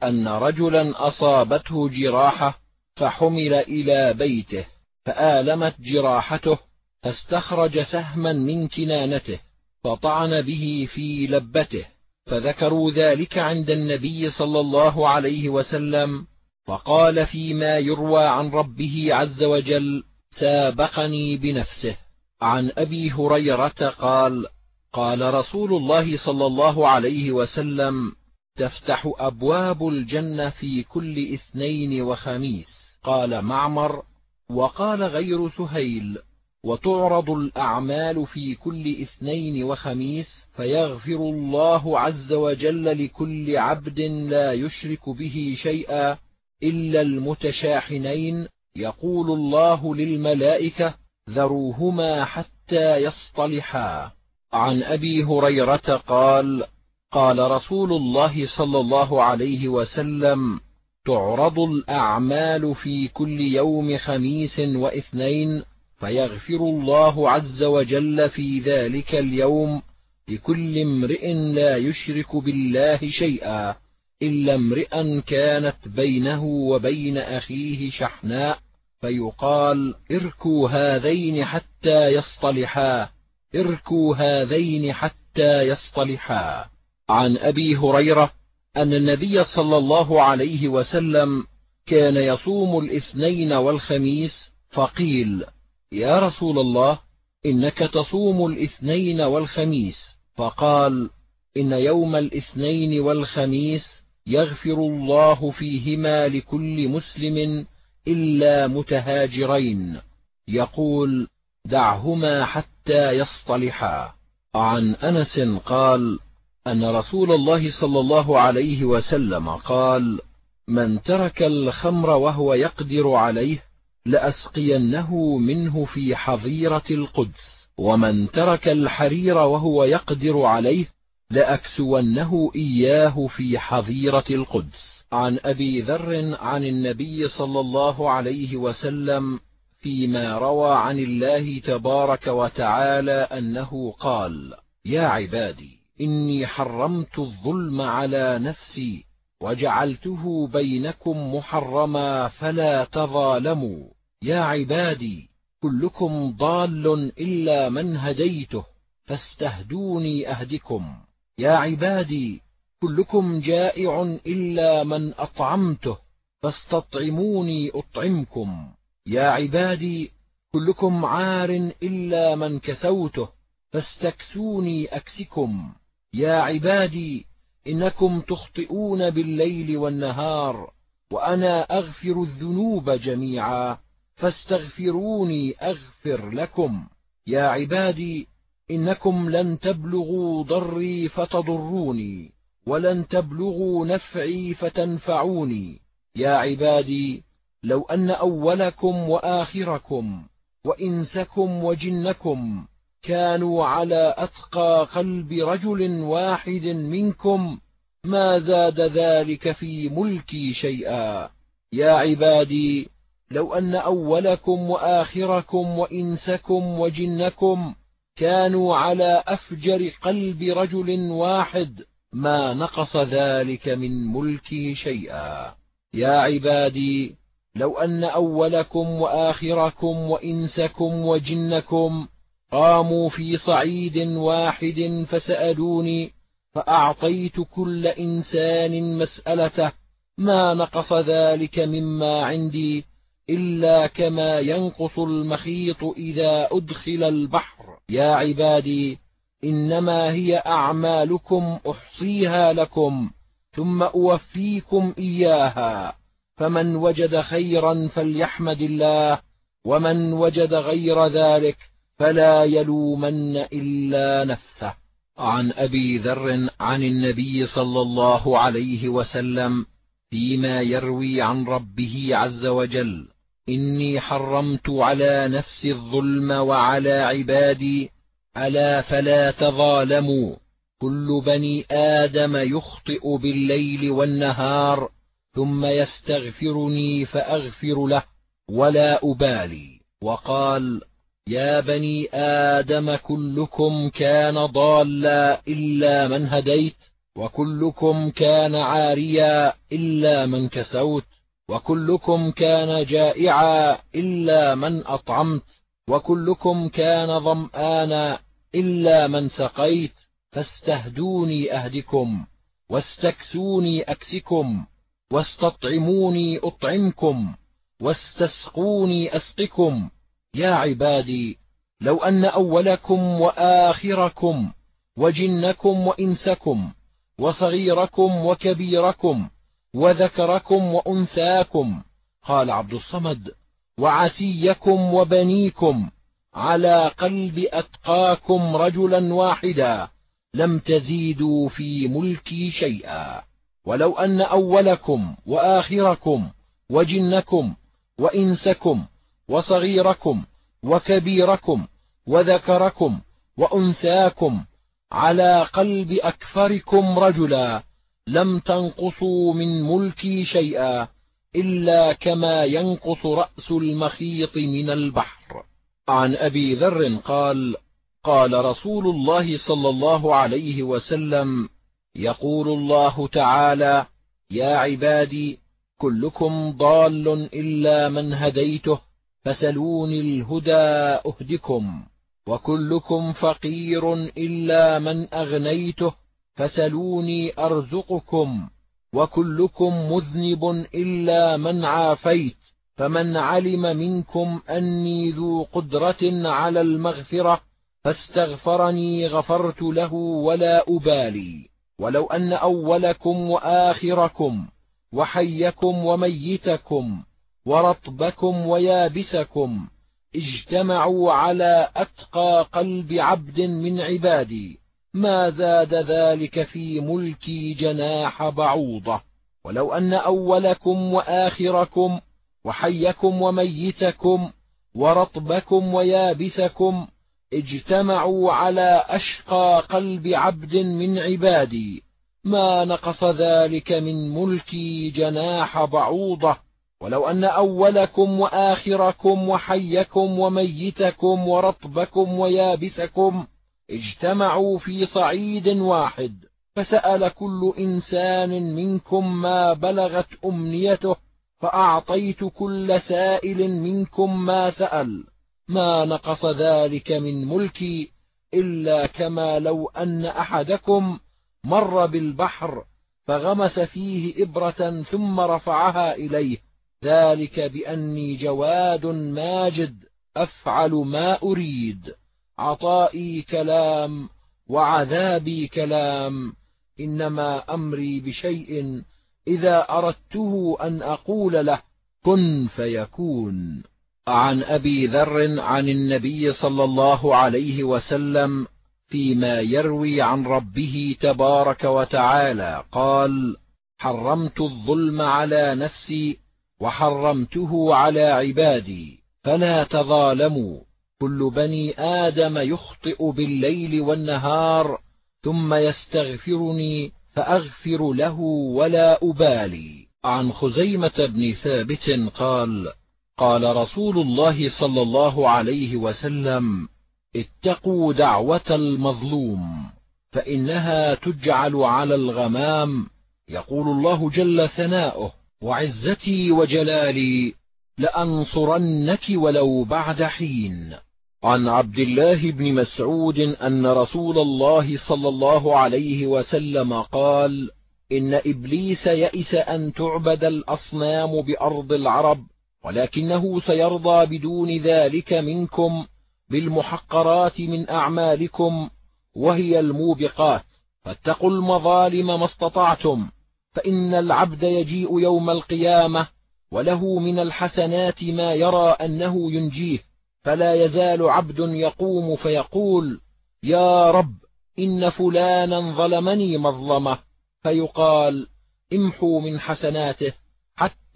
أن رجلا أصابته جراحة فحمل إلى بيته فآلمت جراحته فاستخرج سهما من كنانته فطعن به في لبته فذكروا ذلك عند النبي صلى الله عليه وسلم فقال فيما يروى عن ربه عز وجل سابقني بنفسه. عن أبي هريرة قال قال رسول الله صلى الله عليه وسلم تفتح أبواب الجنة في كل اثنين وخميس. قال معمر وقال غير سهيل وتعرض الأعمال في كل اثنين وخميس فيغفر الله عز وجل لكل عبد لا يشرك به شيئا إلا المتشاحنين يقول الله للملائكة ذروهما حتى يصطلحا. عن أبي هريرة قال قال رسول الله صلى الله عليه وسلم تعرض الأعمال في كل يوم خميس واثنين فيغفر الله عز وجل في ذلك اليوم لكل امرئ لا يشرك بالله شيئا إلا امرئا كانت بينه وبين أخيه شحناء فيقال اركوا هذين حتى يصطلحا. اركوا هذين حتى يصطلحا. عن أبي هريرة أن النبي صلى الله عليه وسلم كان يصوم الاثنين والخميس فقيل يا رسول الله إنك تصوم الاثنين والخميس. فقال إن يوم الاثنين والخميس يغفر الله فيهما لكل مسلم إلا متهاجرين. يقول دعهما حتى يصطلحا عن أنس قال أن رسول الله صلى الله عليه وسلم قال من ترك الخمر وهو يقدر عليه لأسقينه منه في حظيرة القدس. ومن ترك الحرير وهو يقدر عليه لأكسونه إياه في حظيرة القدس. عن أبي ذر عن النبي صلى الله عليه وسلم فيما روى عن الله تبارك وتعالى أنه قال يا عبادي إني حرمت الظلم على نفسي وجعلته بينكم محرما فلا تظالموا. يا عبادي كلكم ضال إلا من هديته فاستهدوني أهدكم. يا عبادي كلكم جائع إلا من أطعمته فاستطعموني أطعمكم. يا عبادي كلكم عار إلا من كسوته فاستكسوني أكسكم. يا عبادي إنكم تخطئون بالليل والنهار وأنا أغفر الذنوب جميعا فاستغفروني أغفر لكم. يا عبادي إنكم لن تبلغوا ضري فتضروني ولن تبلغوا نفعي فتنفعوني. يا عبادي لو أن أولكم وآخركم وإنسكم وجنكم كانوا على أتقى قلب رجل واحد منكم ما زاد ذلك في ملكي شيئا. يا عبادي لو أن أولكم وآخركم وإنسكم وجنكم كانوا على أفجر قلب رجل واحد ما نقص ذلك من ملكي شيئا. يا عبادي لو أن أولكم وآخركم وإنسكم وجنكم قاموا في صعيد واحد فسألوني فأعطيت كل إنسان مسألته ما نقص ذلك مما عندي إلا كما ينقص المخيط إذا أدخل البحر. يا عبادي إنما هي أعمالكم أحصيها لكم ثم أوفيكم إياها. فمن وجد خيرا فليحمد الله ومن وجد غير ذلك فلا يلومن إلا نفسه. عن أبي ذر عن النبي صلى الله عليه وسلم فيما يروي عن ربه عز وجل إني حرمت على نفسي الظلم وعلى عبادي ألا فلا تظالموا. كل بني آدم يخطئ بالليل والنهار ثم يستغفرني فأغفر له ولا أبالي. وقال يا بني آدم كلكم كان ضالا إلا من هديت وكلكم كان عاريا إلا من كسوت وكلكم كان جائعا إلا من أطعمت وكلكم كان ظمآنا إلا من سقيت فاستهدوني أهدكم واستكسوني أكسكم. واستطعموني أطعمكم واستسقوني أسقكم. يا عبادي لو أن أولكم وآخركم وجنكم وإنسكم وصغيركم وكبيركم وذكركم وأنثاكم قال عبد الصمد وعسيكم وبنيكم على قلب أتقاكم رجلا واحدا لم تزيدوا في ملكي شيئا. ولو أن أولكم وآخركم وجنكم وإنسكم وصغيركم وكبيركم وذكركم وأنثاكم على قلب أكثركم رجلا لم تنقصوا من ملكي شيئا إلا كما ينقص رأس المخيط من البحر. عن أبي ذر قال قال رسول الله صلى الله عليه وسلم يقول الله تعالى يا عبادي كلكم ضال إلا من هديته فسلوني الهدى أهدكم. وكلكم فقير إلا من أغنيته فسلوني أرزقكم. وكلكم مذنب إلا من عافيت فمن علم منكم أني ذو قدرة على المغفرة فاستغفرني غفرت له ولا أبالي. ولو أن أولكم وآخركم وحيكم وميتكم ورطبكم ويابسكم اجتمعوا على أتقى قلب عبد من عبادي ما زاد ذلك في ملكي جناح بعوضة ولو أن أولكم وآخركم وحيكم وميتكم ورطبكم ويابسكم اجتمعوا على أشقى قلب عبد من عبادي. ما نقص ذلك من ملكي جناح بعوضة. ولو أن أولكم وآخركم وحيكم وميتكم ورطبكم ويابسكم اجتمعوا في صعيد واحد فسأل كل إنسان منكم ما بلغت أمنيته فأعطيت كل سائل منكم ما سأل. ما نقص ذلك من ملكي إلا كما لو أن أحدكم مر بالبحر فغمس فيه إبرة ثم رفعها إليه. ذلك بأني جواد ماجد أفعل ما أريد. عطائي كلام وعذابي كلام. إنما أمري بشيء إذا أردته أن أقول له كن فيكون. عن أبي ذر عن النبي صلى الله عليه وسلم فيما يروي عن ربه تبارك وتعالى قال حرمت الظلم على نفسي وحرمته على عبادي فلا تظالموا. كل بني آدم يخطئ بالليل والنهار ثم يستغفرني فأغفر له ولا أبالي. عن خزيمة بن ثابت قال قال رسول الله صلى الله عليه وسلم اتقوا دعوة المظلوم فإنها تجعل على الغمام يقول الله جل ثناؤه وعزتي وجلالي لأنصرنك ولو بعد حين. عن عبد الله بن مسعود أن رسول الله صلى الله عليه وسلم قال إن إبليس يئس أن تعبد الأصنام بأرض العرب ولكنه سيرضى بدون ذلك منكم بالمحقرات من أعمالكم وهي الموبقات. فاتقوا المظالم ما استطعتم فإن العبد يجيء يوم القيامة وله من الحسنات ما يرى أنه ينجيه. فلا يزال عبد يقوم فيقول يا رب إن فلانا ظلمني مظلمة. فيقال امحوا من حسناته.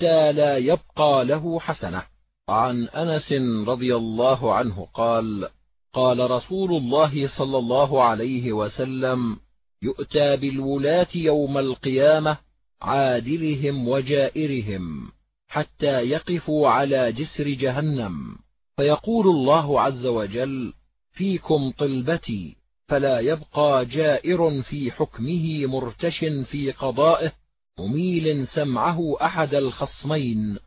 حتى لا يبقى له حسنة. عن أنس رضي الله عنه قال قال رسول الله صلى الله عليه وسلم يؤتى بالولاة يوم القيامة عادلهم وجائرهم حتى يقفوا على جسر جهنم. فيقول الله عز وجل فيكم طلبتي فلا يبقى جائر في حكمه مرتش في قضائه مميل سمعه أحد الخصمين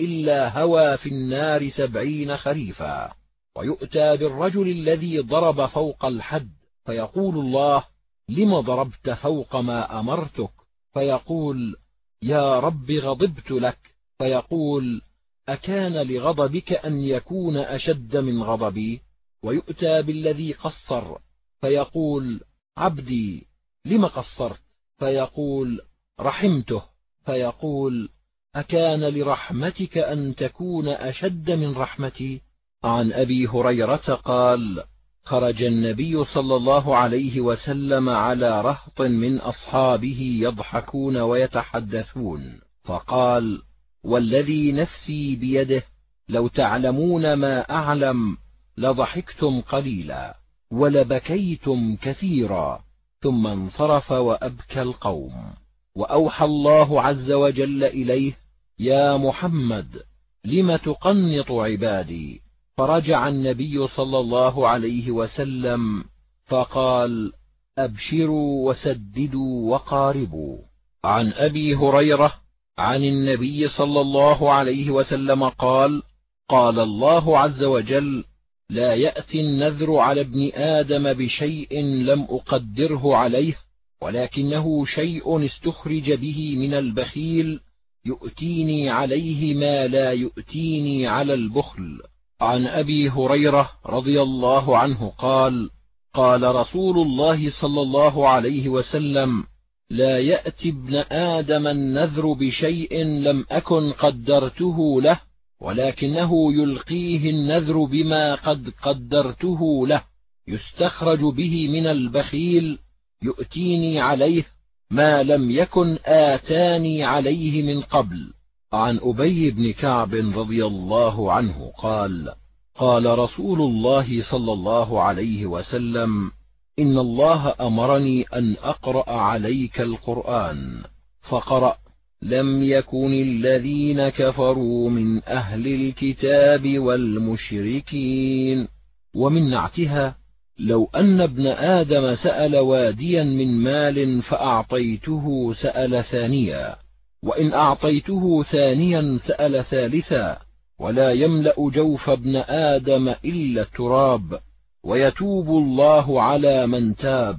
إلا هوى في النار سبعين خريفا. ويؤتى بالرجل الذي ضرب فوق الحد فيقول الله لم ضربت فوق ما أمرتك؟ فيقول يا رب غضبت لك. فيقول أكان لغضبك أن يكون أشد من غضبي؟ ويؤتى بالذي قصر فيقول عبدي لم قصرت؟ فيقول رحمته فيقول أكان لرحمتك أن تكون أشد من رحمتي؟ عن أبي هريرة قال خرج النبي صلى الله عليه وسلم على رهط من أصحابه يضحكون ويتحدثون فقال والذي نفسي بيده لو تعلمون ما أعلم لضحكتم قليلا ولبكيتم كثيرا ثم انصرف وأبكى القوم. وأوحى الله عز وجل إليه يا محمد لم تقنط عبادي؟ فرجع النبي صلى الله عليه وسلم فقال أبشروا وسددوا وقاربوا. عن أبي هريرة عن النبي صلى الله عليه وسلم قال قال الله عز وجل لا يأتي النذر على ابن آدم بشيء لم أقدره عليه ولكنه شيء استخرج به من البخيل يؤتيني عليه ما لا يؤتيني على البخل. عن أبي هريرة رضي الله عنه قال قال رسول الله صلى الله عليه وسلم لا يأتي ابن آدم النذر بشيء لم أكن قدرته له ولكنه يلقيه النذر بما قد قدرته له يستخرج به من البخيل يؤتيني عليه ما لم يكن آتاني عليه من قبل. عن أبي بن كعب رضي الله عنه قال قال رسول الله صلى الله عليه وسلم إن الله أمرني أن أقرأ عليك القرآن فقرأ لم يكن الذين كفروا من أهل الكتاب والمشركين. ومن نعتها لو أن ابن آدم سأل واديا من مال فأعطيته سأل ثانيا وإن أعطيته ثانيا سأل ثالثا ولا يملأ جوف ابن آدم إلا التراب ويتوب الله على من تاب.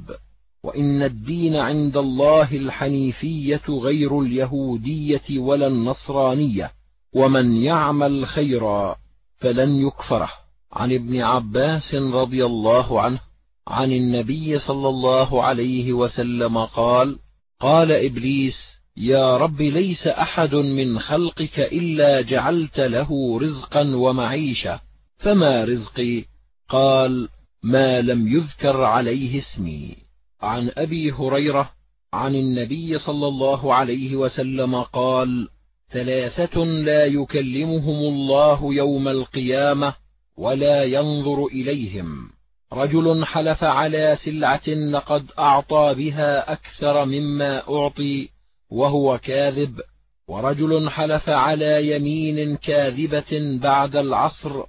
وإن الدين عند الله الحنيفية غير اليهودية ولا النصرانية ومن يعمل خيرا فلن يكفره. عن ابن عباس رضي الله عنه عن النبي صلى الله عليه وسلم قال قال إبليس يا رب ليس أحد من خلقك إلا جعلت له رزقا ومعيشة فما رزقي؟ قال ما لم يذكر عليه اسمي. عن أبي هريرة عن النبي صلى الله عليه وسلم قال ثلاثة لا يكلمهم الله يوم القيامة ولا ينظر إليهم. رجل حلف على سلعة لقد أعطى بها أكثر مما أعطي وهو كاذب. ورجل حلف على يمين كاذبة بعد العصر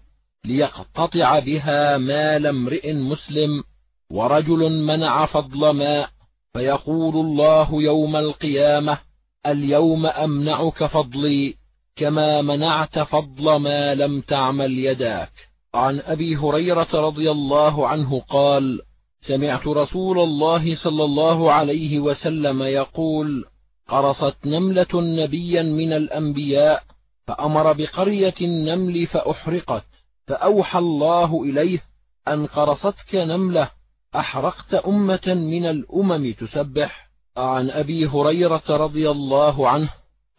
ليقتطع بها مال امرئ مسلم. ورجل منع فضل ماء فيقول الله يوم القيامة اليوم أمنعك فضلي كما منعت فضل ما لم تعمل يداك. عن أبي هريرة رضي الله عنه قال سمعت رسول الله صلى الله عليه وسلم يقول قرصت نملة نبيا من الأنبياء فأمر بقرية النمل فأحرقت فأوحى الله إليه أن قرصتك نملة أحرقت أمة من الأمم تسبح. عن أبي هريرة رضي الله عنه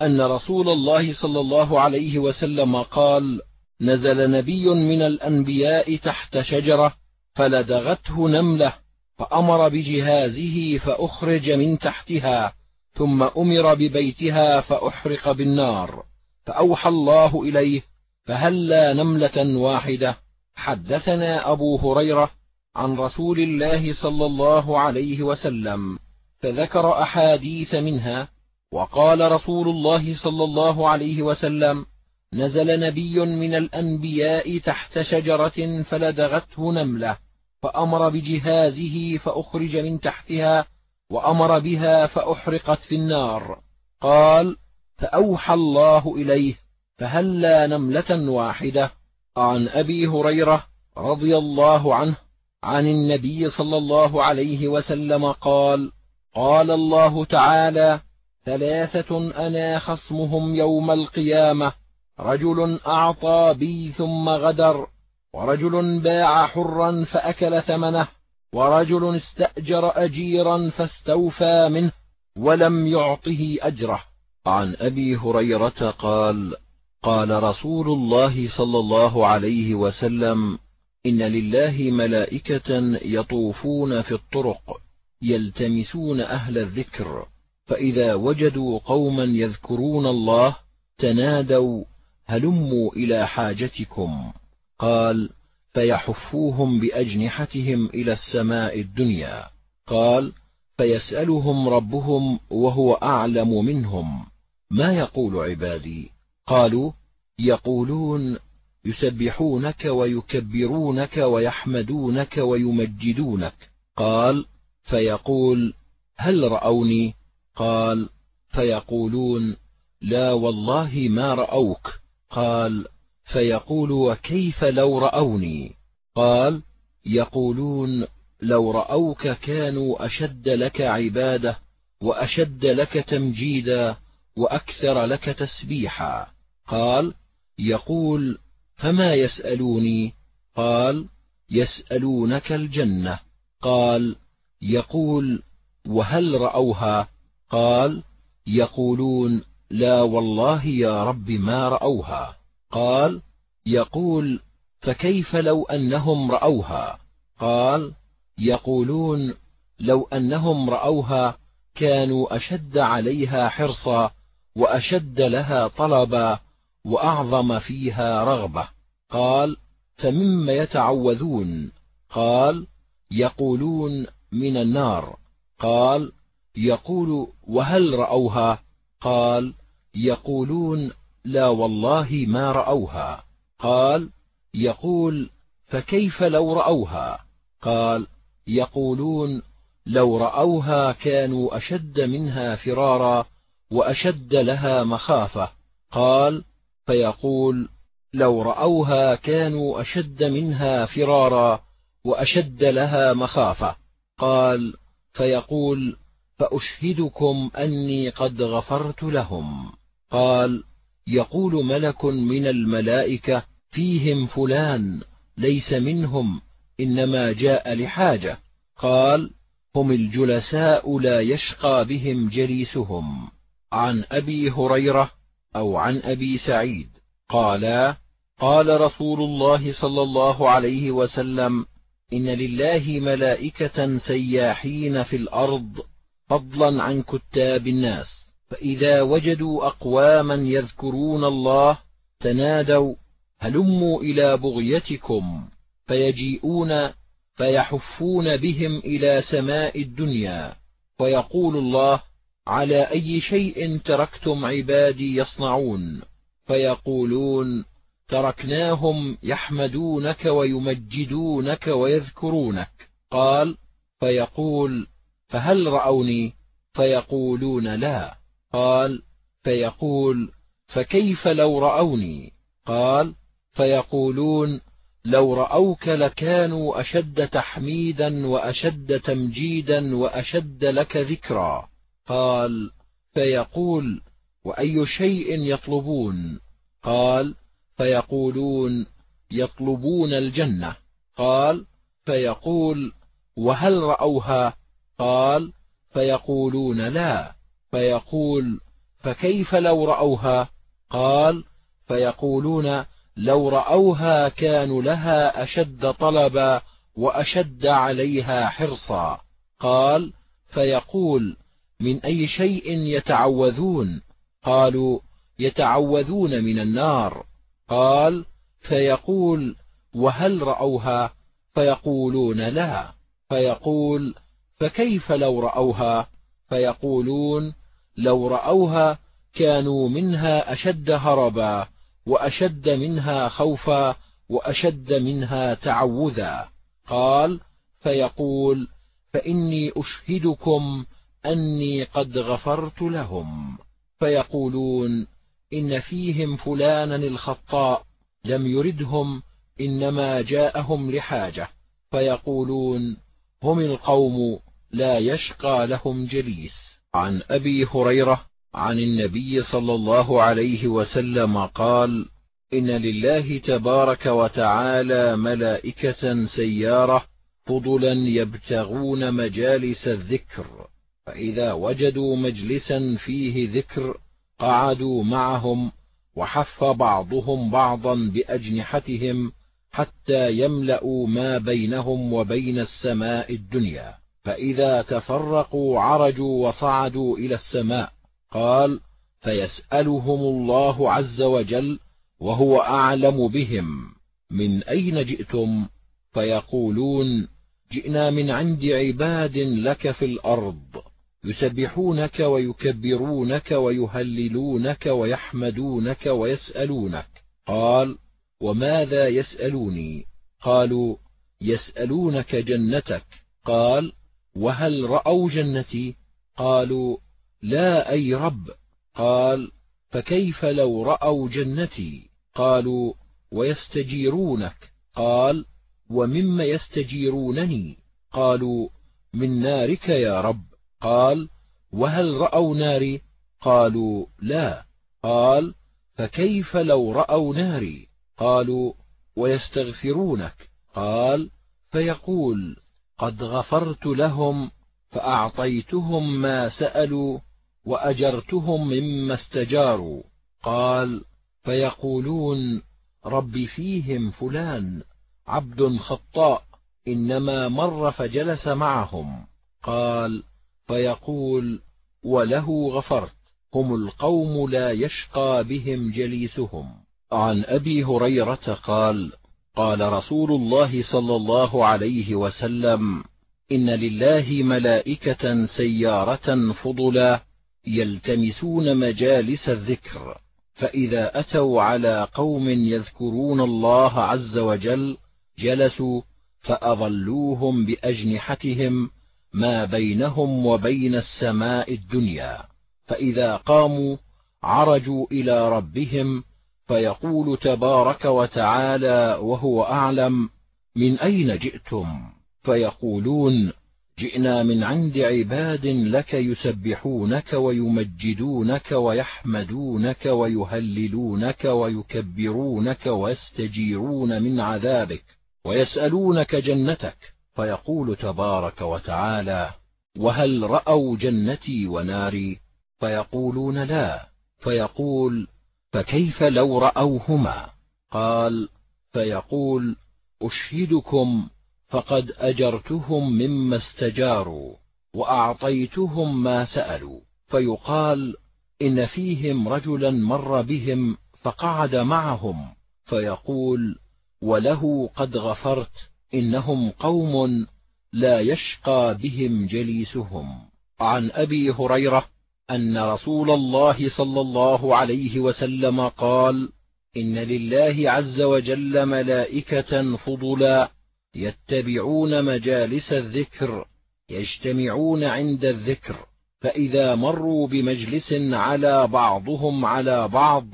أن رسول الله صلى الله عليه وسلم قال نزل نبي من الأنبياء تحت شجرة فلدغته نملة فأمر بجهازه فأخرج من تحتها ثم أمر ببيتها فأحرق بالنار. فأوحى الله إليه فهلا نملة واحدة. حدثنا أبو هريرة عن رسول الله صلى الله عليه وسلم فذكر أحاديث منها وقال رسول الله صلى الله عليه وسلم نزل نبي من الأنبياء تحت شجرة فلدغته نملة فأمر بجهازه فأخرج من تحتها وأمر بها فأحرقت في النار. قال فأوحى الله إليه فهلا نملة واحدة؟ عن أبي هريرة رضي الله عنه عن النبي صلى الله عليه وسلم قال قال الله تعالى ثلاثة أنا خصمهم يوم القيامة رجل أعطى بي ثم غدر ورجل باع حرا فأكل ثمنه ورجل استأجر أجيرا فاستوفى منه ولم يعطه أجره. عن أبي هريرة قال قال رسول الله صلى الله عليه وسلم إن لله ملائكة يطوفون في الطرق يلتمسون أهل الذكر فإذا وجدوا قوما يذكرون الله تنادوا هلموا إلى حاجتكم. قال فيحفوهم بأجنحتهم إلى السماء الدنيا. قال فيسألهم ربهم وهو أعلم منهم. ما يقول عبادي؟ قالوا يقولون يسبحونك ويكبرونك ويحمدونك ويمجدونك. قال فيقول هل رأوني؟ قال فيقولون لا والله ما رأوك. قال فيقول وكيف لو رأوني؟ قال يقولون لو رأوك كانوا أشد لك عبادة وأشد لك تمجيدا وأكثر لك تسبيحا. قال يقول فما يسألوني؟ قال يسألونك الجنة. قال يقول وهل رأوها؟ قال يقولون لا والله يا رب ما رأوها. قال يقول فكيف لو أنهم رأوها؟ قال يقولون لو أنهم رأوها كانوا أشد عليها حرصا وأشد لها طلبا وأعظم فيها رغبة. قال فمما يتعوذون؟ قال يقولون من النار. قال يقول وهل رأوها؟ قال يقولون لا والله ما رأوها. قال يقول فكيف لو رأوها؟ قال يقولون لو رأوها كانوا أشد منها فرارا وأشد لها مخافة. قال فيقول لو رأوها كانوا أشد منها فرارا وأشد لها مخافة. قال فيقول فأشهدكم أني قد غفرت لهم. قال يقول ملك من الملائكة فيهم فلان ليس منهم إنما جاء لحاجة. قال هم الجلساء لا يشقى بهم جليسهم. عن أبي هريرة أو عن أبي سعيد. قالا قال رسول الله صلى الله عليه وسلم إن لله ملائكة سياحين في الأرض فضلا عن كتاب الناس. فإذا وجدوا أقواما يذكرون الله تنادوا هلموا إلى بغيتكم فيجيئون فيحفون بهم إلى سماء الدنيا. ويقول الله على أي شيء تركتم عبادي يصنعون؟ فيقولون تركناهم يحمدونك ويمجدونك ويذكرونك. قال فيقول فهل رأوني فيقولون لا؟ قال فيقول فكيف لو رأوني؟ قال فيقولون لو رأوك لكانوا أشد تحميدا وأشد تمجيدا وأشد لك ذكرا. قال فيقول وأي شيء يطلبون؟ قال فيقولون يطلبون الجنة. قال فيقول وهل رأوها؟ قال فيقولون لا. فيقول فكيف لو رأوها؟ قال فيقولون لو رأوها كانوا لها أشد طلبا وأشد عليها حرصا. قال فيقول من أي شيء يتعوذون؟ قالوا يتعوذون من النار. قال فيقول وهل رأوها؟ فيقولون لا. فيقول فكيف لو رأوها؟ فيقولون لو رأوها كانوا منها أشد هربا وأشد منها خوفا وأشد منها تعوذا. قال فيقول فإني أشهدكم أني قد غفرت لهم. فيقولون إن فيهم فلانا الخطاء لم يردهم إنما جاءهم لحاجة. فيقولون هم القوم لا يشقى لهم جليس. عن أبي هريرة عن النبي صلى الله عليه وسلم قال إن لله تبارك وتعالى ملائكة سيارة فضلا يبتغون مجالس الذكر فإذا وجدوا مجلسا فيه ذكر قعدوا معهم وحف بعضهم بعضا بأجنحتهم حتى يملأوا ما بينهم وبين السماء الدنيا. فإذا تفرقوا عرجوا وصعدوا إلى السماء. قال فيسألهم الله عز وجل وهو أعلم بهم. من أين جئتم؟ فيقولون جئنا من عند عباد لك في الأرض يسبحونك ويكبرونك ويهللونك ويحمدونك ويسألونك. قال وماذا يسألوني؟ قالوا يسألونك جنتك. قال وهل رأوا جنتي؟ قالوا لا أي رب. قال فكيف لو رأوا جنتي؟ قالوا ويستجيرونك. قال ومم يستجيرونني؟ قالوا من نارك يا رب. قال وهل رأوا ناري؟ قالوا لا. قال فكيف لو رأوا ناري؟ قالوا ويستغفرونك. قال فيقول قد غفرت لهم فأعطيتهم ما سألوا وأجرتهم مما استجاروا. قال فيقولون رب فيهم فلان عبد خطاء إنما مر فجلس معهم. قال فيقول وله غفرت هم القوم لا يشقى بهم جليسهم. عن أبي هريرة قال قال رسول الله صلى الله عليه وسلم إن لله ملائكة سيارة فضلا يلتمسون مجالس الذكر فإذا أتوا على قوم يذكرون الله عز وجل جلسوا فأظلوهم بأجنحتهم ما بينهم وبين السماء الدنيا فإذا قاموا عرجوا إلى ربهم فيقول تبارك وتعالى وهو أعلم من أين جئتم؟ فيقولون جئنا من عند عباد لك يسبحونك ويمجدونك ويحمدونك ويهللونك ويكبرونك ويستجيرون من عذابك ويسألونك جنتك. فيقول تبارك وتعالى وهل رأوا جنتي وناري؟ فيقولون لا. فيقول فكيف لو رأوهما؟ قال فيقول أشهدكم فقد أجرتهم مما استجاروا وأعطيتهم ما سألوا. فيقال إن فيهم رجلا مر بهم فقعد معهم. فيقول وله قد غفرت إنهم قوم لا يشقى بهم جليسهم. عن أبي هريرة أن رسول الله صلى الله عليه وسلم قال إن لله عز وجل ملائكة فضلا يتبعون مجالس الذكر يجتمعون عند الذكر فإذا مروا بمجلس على بعضهم على بعض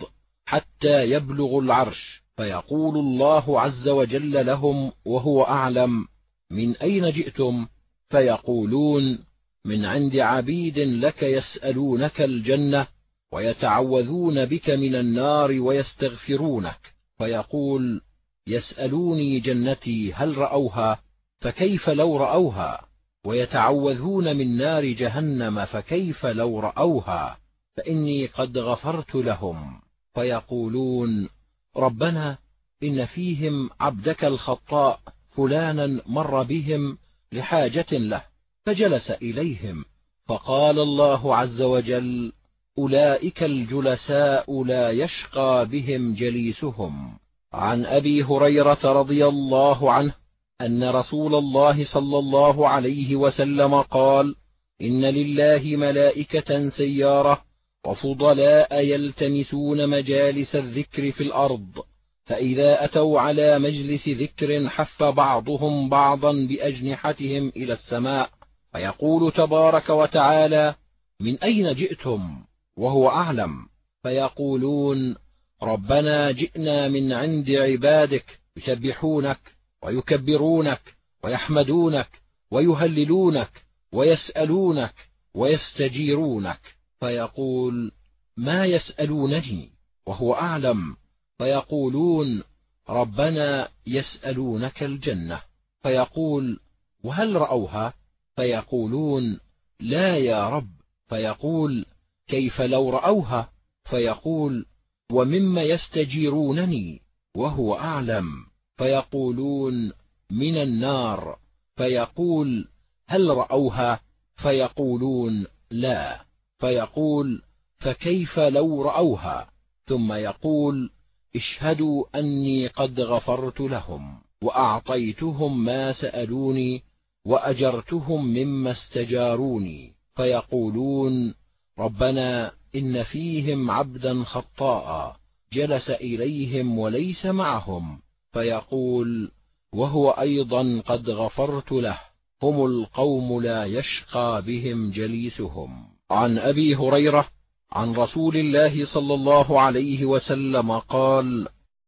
حتى يبلغوا العرش فيقول الله عز وجل لهم وهو أعلم من أين جئتم؟ فيقولون من عند عبيد لك يسألونك الجنة ويتعوذون بك من النار ويستغفرونك فيقول يسألوني جنتي هل رأوها؟ فكيف لو رأوها؟ ويتعوذون من نار جهنم فكيف لو رأوها؟ فإني قد غفرت لهم. فيقولون ربنا إن فيهم عبدك الخطاء فلانا مر بهم لحاجة له. فجلس إليهم فقال الله عز وجل أولئك الجلساء لا يشقى بهم جليسهم. عن أبي هريرة رضي الله عنه أن رسول الله صلى الله عليه وسلم قال إن لله ملائكة سيارة وفضلاء يلتمسون مجالس الذكر في الأرض فإذا أتوا على مجلس ذكر حف بعضهم بعضا بأجنحتهم إلى السماء. فيقول تبارك وتعالى من أين جئتم؟ وهو أعلم. فيقولون ربنا جئنا من عند عبادك يسبحونك ويكبرونك ويحمدونك ويهللونك ويسألونك ويستجيرونك. فيقول ما يسألونني؟ وهو أعلم. فيقولون ربنا يسألونك الجنة. فيقول وهل رأوها؟ فيقولون لا يا رب. فيقول كيف لو رأوها؟ فيقول ومما يستجيرونني وهو أعلم. فيقولون من النار. فيقول هل رأوها؟ فيقولون لا. فيقول فكيف لو رأوها؟ ثم يقول اشهدوا أني قد غفرت لهم وأعطيتهم ما سألوني وأجرتهم مما استجاروني فيقولون ربنا إن فيهم عبدا خطاء جلس إليهم وليس معهم فيقول وهو أيضا قد غفرت له هم القوم لا يشقى بهم جليسهم. عن أبي هريرة عن رسول الله صلى الله عليه وسلم قال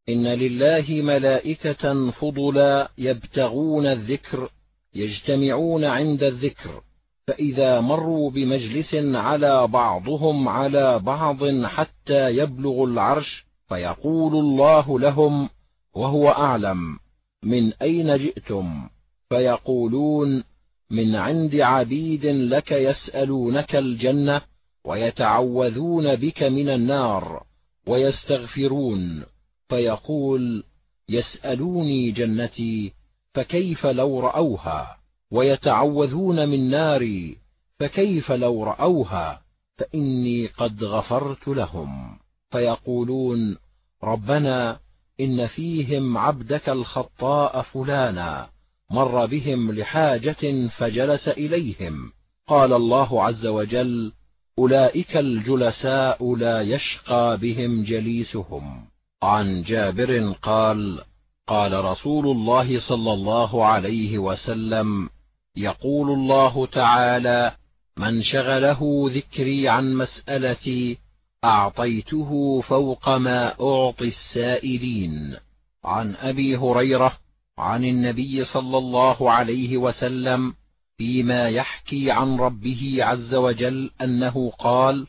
إن لله ملائكة فضلا يبتغون الذكر يجتمعون عند الذكر فإذا مروا بمجلس على بعضهم على بعض حتى يبلغوا العرش فيقول الله لهم وهو أعلم من أين جئتم؟ فيقولون من عند عبيد لك يسألونك الجنة ويتعوذون بك من النار ويستغفرون. فيقول يسألوني جنتي فكيف لو رأوها ويتعوذون من ناري فكيف لو رأوها فإني قد غفرت لهم. فيقولون ربنا إن فيهم عبدك الخطاء فلانا مر بهم لحاجة فجلس إليهم. قال الله عز وجل أولئك الجلساء لا يشقى بهم جليسهم. عن جابر قال قال رسول الله صلى الله عليه وسلم يقول الله تعالى من شغله ذكري عن مسألتي أعطيته فوق ما أعطي السائلين. عن أبي هريرة عن النبي صلى الله عليه وسلم فيما يحكي عن ربه عز وجل أنه قال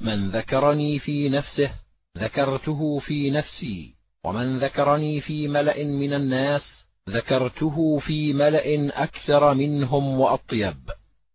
من ذكرني في نفسه ذكرته في نفسي. ومن ذكرني في ملأ من الناس ذكرته في ملأ أكثر منهم وأطيب.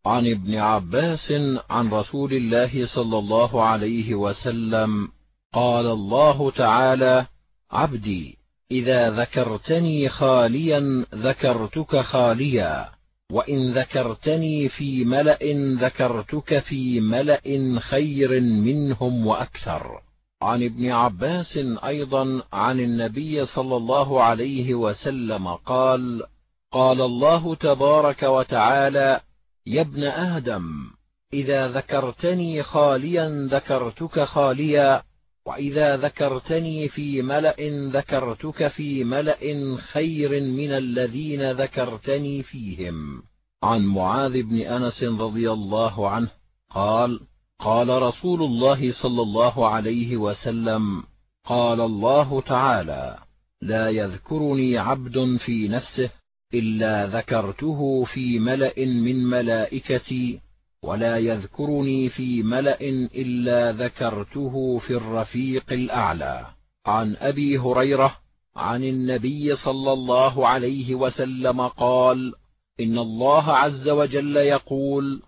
عن ابن عباس عن رسول الله صلى الله عليه وسلم قال الله تعالى عبدي إذا ذكرتني خاليا ذكرتك خاليا وإن ذكرتني في ملأ ذكرتك في ملأ خير منهم وأكثر. عن ابن عباس أيضا عن النبي صلى الله عليه وسلم قال قال الله تبارك وتعالى يا ابن آدم إذا ذكرتني خاليا ذكرتك خاليا وإذا ذكرتني في ملأ ذكرتك في ملأ خير من الذين ذكرتني فيهم. عن معاذ بن أنس رضي الله عنه قال قال رسول الله صلى الله عليه وسلم قال الله تعالى لا يذكرني عبد في نفسه إلا ذكرته في ملأ من ملائكتي ولا يذكرني في ملأ إلا ذكرته في الرفيق الأعلى. عن أبي هريرة عن النبي صلى الله عليه وسلم قال إن الله عز وجل يقول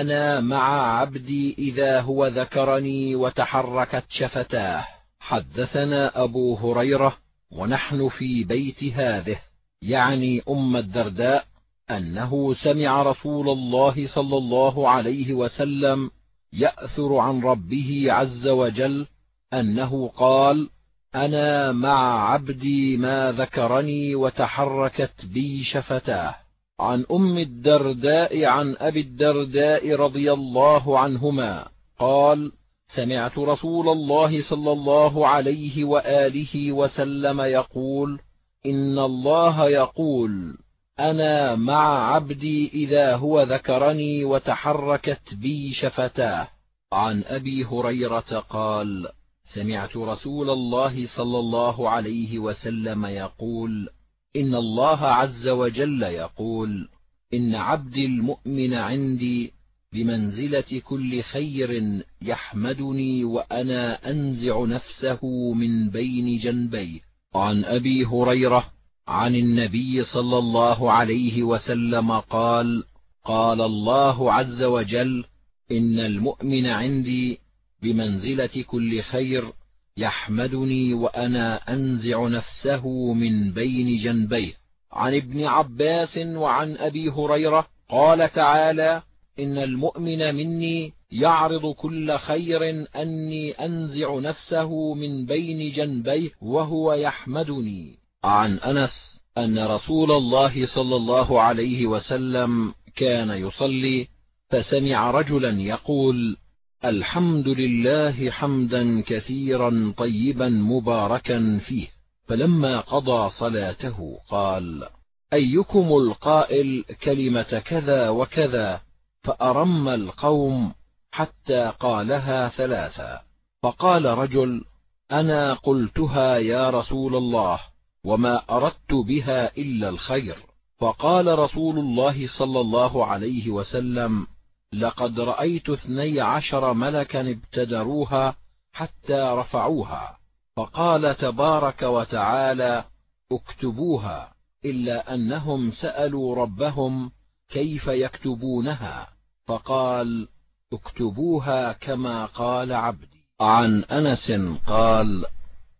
أنا مع عبدي إذا هو ذكرني وتحركت شفتاه. حدثنا أبو هريرة ونحن في بيت هذه يعني أم الدرداء أنه سمع رسول الله صلى الله عليه وسلم يأثر عن ربه عز وجل أنه قال أنا مع عبدي ما ذكرني وتحركت بي شفتاه. عن أم الدرداء عن أبي الدرداء رضي الله عنهما قال سمعت رسول الله صلى الله عليه وآله وسلم يقول إن الله يقول أنا مع عبدي إذا هو ذكرني وتحركت بي شفتاه. عن أبي هريرة قال سمعت رسول الله صلى الله عليه وسلم يقول إن الله عز وجل يقول إن عبدي المؤمن عندي بمنزلة كل خير يحمدني وأنا أنزع نفسه من بين جنبيه. عن أبي هريرة عن النبي صلى الله عليه وسلم قال قال الله عز وجل إن المؤمن عندي بمنزلة كل خير يحمدني وأنا أنزع نفسه من بين جنبيه. عن ابن عباس وعن أبي هريرة قال تعالى إن المؤمن مني يعرض كل خير أني أنزع نفسه من بين جنبيه وهو يحمدني. عن أنس أن رسول الله صلى الله عليه وسلم كان يصلي فسمع رجلا يقول الحمد لله حمدا كثيرا طيبا مباركا فيه. فلما قضى صلاته قال أيكم القائل كلمة كذا وكذا؟ فأرم القوم حتى قالها ثلاثا. فقال رجل أنا قلتها يا رسول الله وما أردت بها إلا الخير. فقال رسول الله صلى الله عليه وسلم لقد رأيت اثني عشر ملكا ابتدروها حتى رفعوها فقال تبارك وتعالى اكتبوها إلا أنهم سألوا ربهم كيف يكتبونها فقال اكتبوها كما قال عبدي. عن أنس قال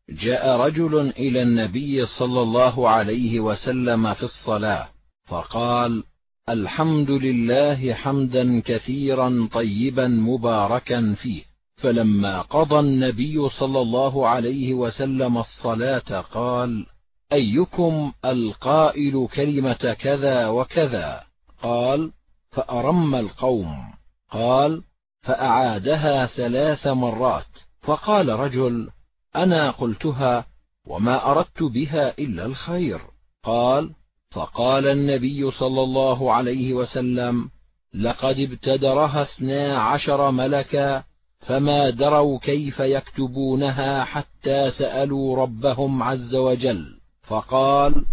جاء رجل إلى النبي صلى الله عليه وسلم في الصلاة فقال الحمد لله حمدا كثيرا طيبا مباركا فيه. فلما قضى النبي صلى الله عليه وسلم الصلاة قال أيكم القائل كلمة كذا وكذا؟ قال فأرم القوم. قال فأعادها ثلاث مرات. فقال رجل أنا قلتها وما أردت بها إلا الخير. قال فقال النبي صلى الله عليه وسلم لقد ابتدرها اثنا عشر ملكا فما دروا كيف يكتبونها حتى سألوا ربهم عز وجل. فقال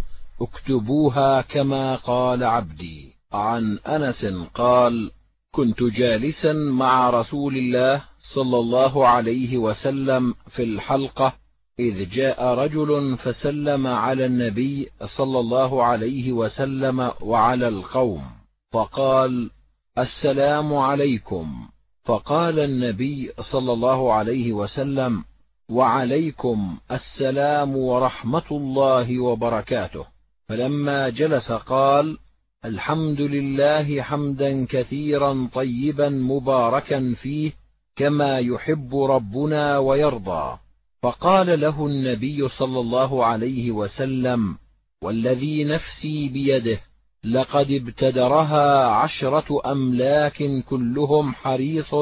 اكتبوها كما قال عبدي. عن أنس قال كنت جالسا مع رسول الله صلى الله عليه وسلم في الحلقة إذ جاء رجل فسلم على النبي صلى الله عليه وسلم وعلى القوم فقال السلام عليكم. فقال النبي صلى الله عليه وسلم وعليكم السلام ورحمة الله وبركاته. فلما جلس قال الحمد لله حمدا كثيرا طيبا مباركا فيه كما يحب ربنا ويرضى. فقال له النبي صلى الله عليه وسلم والذي نفسي بيده لقد ابتدرها عشرة أملاك كلهم حريص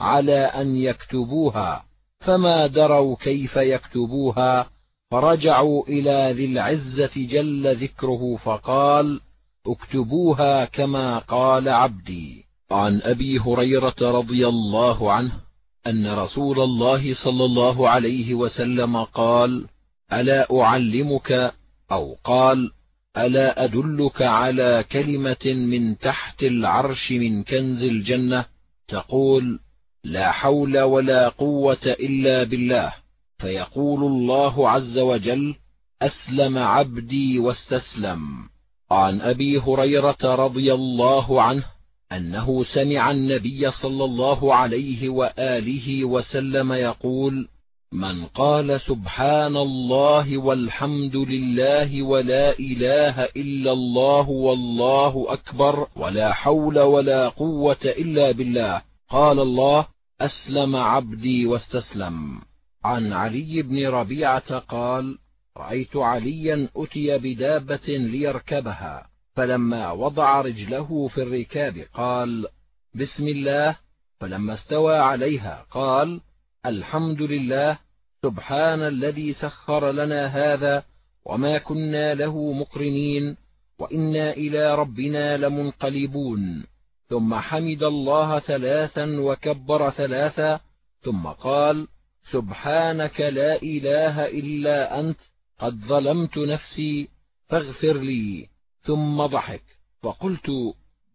على أن يكتبوها فما دروا كيف يكتبوها فرجعوا إلى ذي العزة جل ذكره فقال اكتبوها كما قال عبدي. عن أبي هريرة رضي الله عنه أن رسول الله صلى الله عليه وسلم قال ألا أعلمك؟ أو قال ألا أدلك على كلمة من تحت العرش من كنز الجنة؟ تقول لا حول ولا قوة إلا بالله. فيقول الله عز وجل أسلم عبدي واستسلم. عن أبي هريرة رضي الله عنه أنه سمع النبي صلى الله عليه وآله وسلم يقول من قال سبحان الله والحمد لله ولا إله إلا الله والله أكبر ولا حول ولا قوة إلا بالله قال الله أسلم عبدي واستسلم. عن علي بن ربيعة قال رأيت عليا أتي بدابة ليركبها. فلما وضع رجله في الركاب قال بسم الله. فلما استوى عليها قال الحمد لله سبحان الذي سخر لنا هذا وما كنا له مقرنين وإنا إلى ربنا لمنقلبون. ثم حمد الله ثلاثا وكبر ثلاثا ثم قال سبحانك لا إله إلا أنت قد ظلمت نفسي فاغفر لي. ثم ضحك. فقلت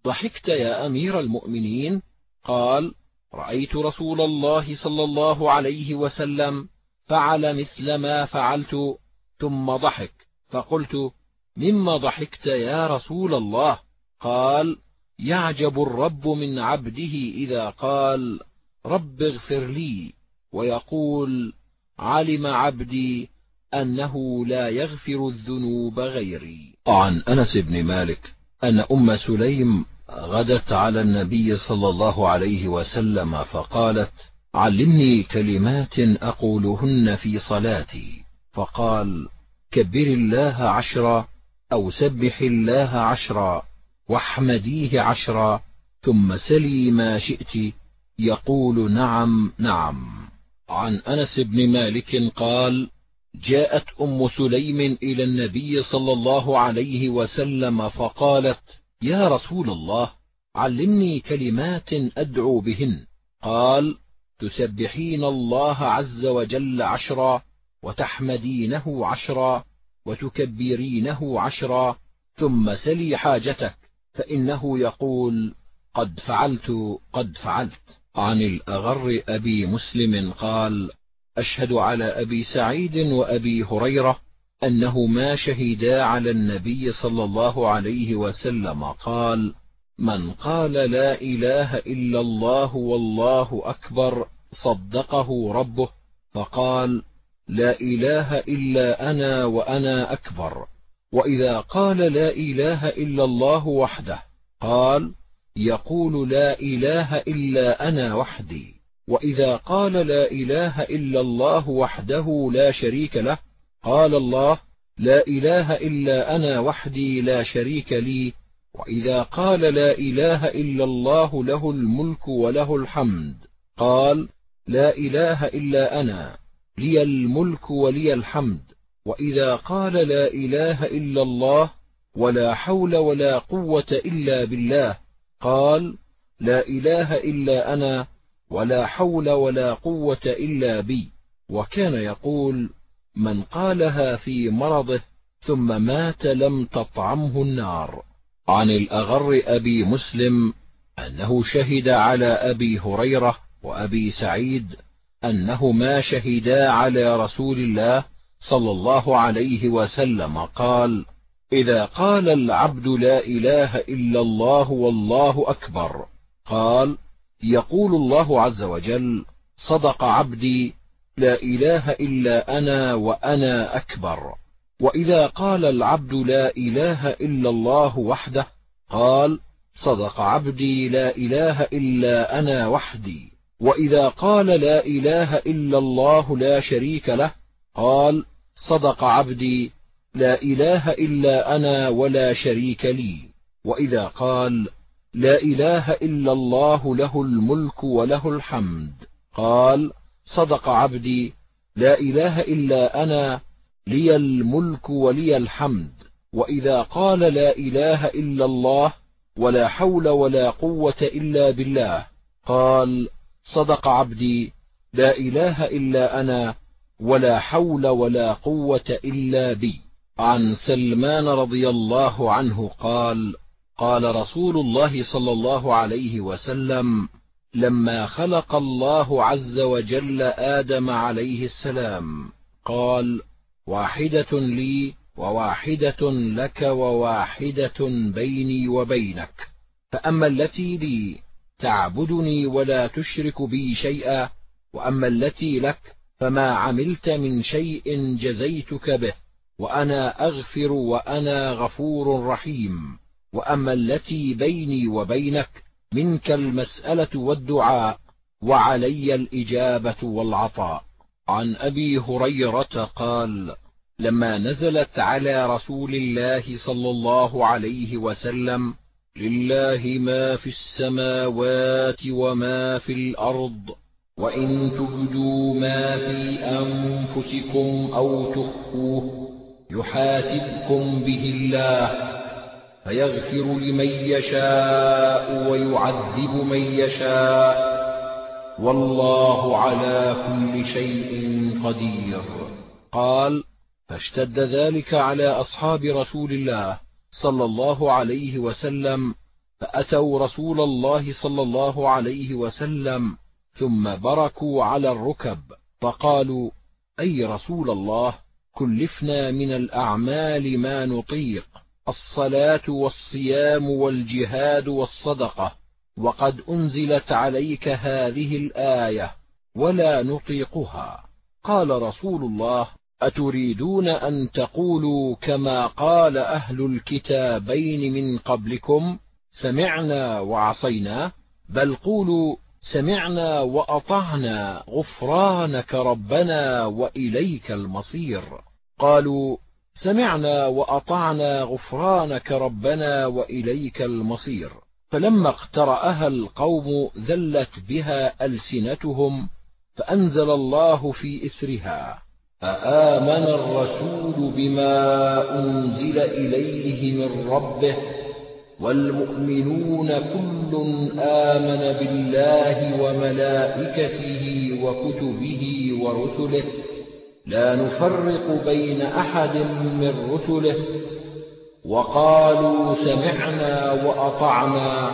ضحكت يا أمير المؤمنين؟ قال رأيت رسول الله صلى الله عليه وسلم فعل مثل ما فعلت ثم ضحك. فقلت مما ضحكت يا رسول الله؟ قال يعجب الرب من عبده إذا قال رب اغفر لي ويقول علم عبدي أنه لا يغفر الذنوب غيري. عن أنس بن مالك أن أم سليم غدت على النبي صلى الله عليه وسلم فقالت علمني كلمات أقولهن في صلاتي. فقال كبر الله عشرا أو سبح الله عشرا واحمديه عشرا ثم سلي ما شئت. يقول نعم نعم. عن أنس بن مالك قال جاءت أم سليم إلى النبي صلى الله عليه وسلم فقالت يا رسول الله علمني كلمات أدعو بهن. قال تسبحين الله عز وجل عشرا وتحمدينه عشرا وتكبرينه عشرا ثم سلي حاجتك فإنه يقول قد فعلت قد فعلت. عن الأغر أبي مسلم قال أشهد على أبي سعيد وأبي هريرة أنهما شهدا على النبي صلى الله عليه وسلم قال من قال لا إله إلا الله والله أكبر صدقه ربه فقال لا إله إلا أنا وأنا أكبر. وإذا قال لا إله إلا الله وحده قال يقول لا إله إلا أنا وحدي. وإذا قال لا إله إلا الله وحده لا شريك له قال الله لا إله إلا أنا وحدي لا شريك لي. وإذا قال لا إله إلا الله له الملك وله الحمد قال لا إله إلا أنا لي الملك ولي الحمد. وإذا قال لا إله إلا الله ولا حول ولا قوة إلا بالله قال لا إله إلا أنا ولا حول ولا قوة إلا بي. وكان يقول من قالها في مرضه ثم مات لم تطعمه النار. عن الأغر أبي مسلم أنه شهد على أبي هريرة وأبي سعيد أنهما شهدا على رسول الله صلى الله عليه وسلم. قال إذا قال العبد لا إله إلا الله والله أكبر. قال يقول الله عز وجل صدق عبدي لا إله إلا أنا وأنا أكبر. وإذا قال العبد لا إله إلا الله وحده قال صدق عبدي لا إله إلا أنا وحدي. وإذا قال لا إله إلا الله لا شريك له قال صدق عبدي لا إله إلا أنا ولا شريك لي. وإذا قال لا إله إلا الله له الملك وله الحمد. قال صدق عبدي لا إله إلا أنا لي الملك ولي الحمد. وإذا قال لا إله إلا الله ولا حول ولا قوة إلا بالله. قال صدق عبدي لا إله إلا أنا ولا حول ولا قوة إلا بي. عن سلمان رضي الله عنه قال قال رسول الله صلى الله عليه وسلم لما خلق الله عز وجل آدم عليه السلام قال واحدة لي وواحدة لك وواحدة بيني وبينك فأما التي لي تعبدني ولا تشرك بي شيئا وأما التي لك فما عملت من شيء جزيتك به وأنا أغفر وأنا غفور رحيم. وأما التي بيني وبينك منك المسألة والدعاء وعلي الإجابة والعطاء. عن أبي هريرة قال لما نزلت على رسول الله صلى الله عليه وسلم لله ما في السماوات وما في الأرض وإن تبدوا ما في أنفسكم أو تخفوه يحاسبكم به الله. فيغفر لمن يشاء ويعذب من يشاء. والله على كل شيء قدير. قال فاشتد ذلك على أصحاب رسول الله صلى الله عليه وسلم فأتوا رسول الله صلى الله عليه وسلم ثم بركوا على الركب فقالوا أي رسول الله كلفنا من الأعمال ما نطيق. الصلاة والصيام والجهاد والصدقة وقد أنزلت عليك هذه الآية ولا نطيقها. قال رسول الله أتريدون أن تقولوا كما قال أهل الكتابين من قبلكم سمعنا وعصينا بل قولوا سمعنا وأطعنا غفرانك ربنا وإليك المصير. قالوا سمعنا وأطعنا غفرانك ربنا وإليك المصير. فلما اقترأها القوم ذلت بها ألسنتهم فأنزل الله في إثرها. أآمن الرسول بما أنزل إليه من ربه والمؤمنون كل آمن بالله وملائكته وكتبه ورسله لا نفرق بين أحد من رسله. وقالوا سمعنا وأطعنا.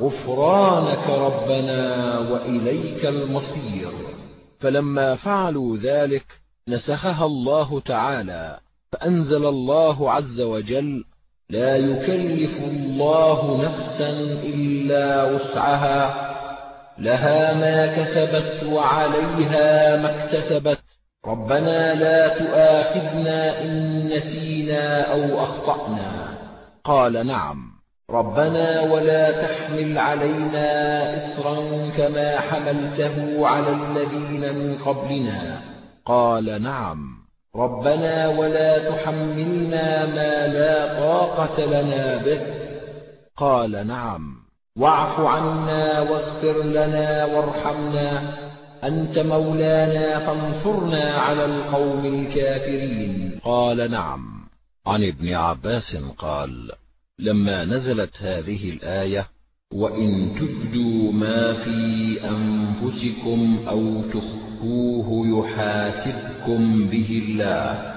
غفرانك ربنا وإليك المصير. فلما فعلوا ذلك نسخها الله تعالى. فأنزل الله عز وجل لا يكلف الله نفسا إلا وسعها. لها ما كسبت وعليها ما اكتسبت. ربنا لا تؤاخذنا إن نسينا أو أخطأنا. قال نعم. ربنا ولا تحمل علينا إصرا كما حملته على الذين من قبلنا. قال نعم. ربنا ولا تحملنا ما لا طاقة لنا به. قال نعم. واعف عنا واغفر لنا وارحمنا. أنت مولانا فانصرنا على القوم الكافرين. قال نعم. عن ابن عباس قال لما نزلت هذه الآية وإن تبدوا ما في أنفسكم أو تخفوه يحاسبكم به الله.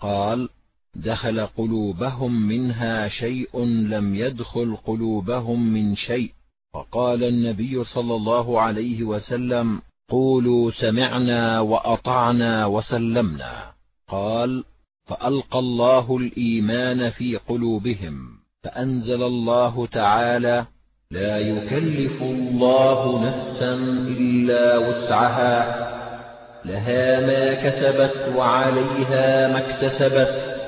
قال دخل قلوبهم منها شيء لم يدخل قلوبهم من شيء. فقال النبي صلى الله عليه وسلم قولوا سمعنا وأطعنا وسلمنا. قال فألقى الله الإيمان في قلوبهم فأنزل الله تعالى لا يكلف الله نفسا إلا وسعها لها ما كسبت وعليها ما اكتسبت.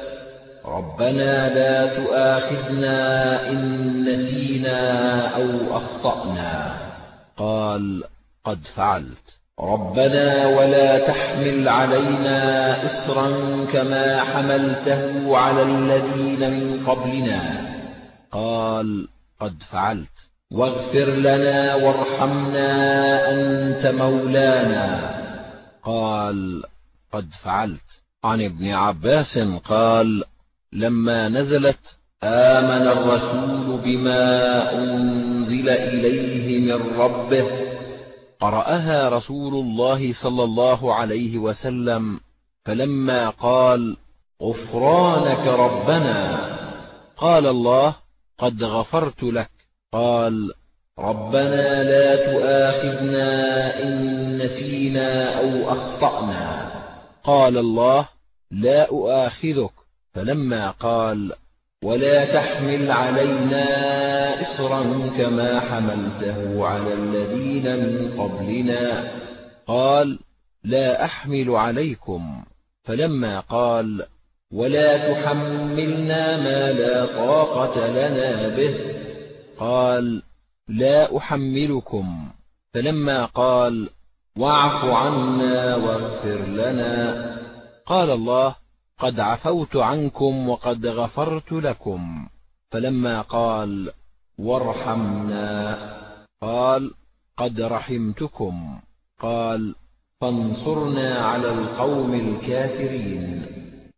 ربنا لا تؤاخذنا إن نسينا أو أخطأنا. قال قد فعلت. ربنا ولا تحمل علينا إصرا كما حملته على الذين من قبلنا. قال قد فعلت. واغفر لنا وارحمنا أنت مولانا. قال قد فعلت. عن ابن عباس قال لما نزلت آمن الرسول بما أنزل إليه من ربه قرأها رسول الله صلى الله عليه وسلم فلما قال غفرانك ربنا قال الله قد غفرت لك. قال ربنا لا تؤاخذنا إن نسينا أو أخطأنا. قال الله لا أؤاخذك. فلما قال ولا تحمل علينا إصرا كما حملته على الذين من قبلنا. قال لا أحمل عليكم. فلما قال ولا تحملنا ما لا طاقة لنا به قال لا أحملكم. فلما قال واعف عنا واغفر لنا قال الله قد عفوت عنكم وقد غفرت لكم. فلما قال وارحمنا قال قد رحمتكم. قال فانصرنا على القوم الكافرين.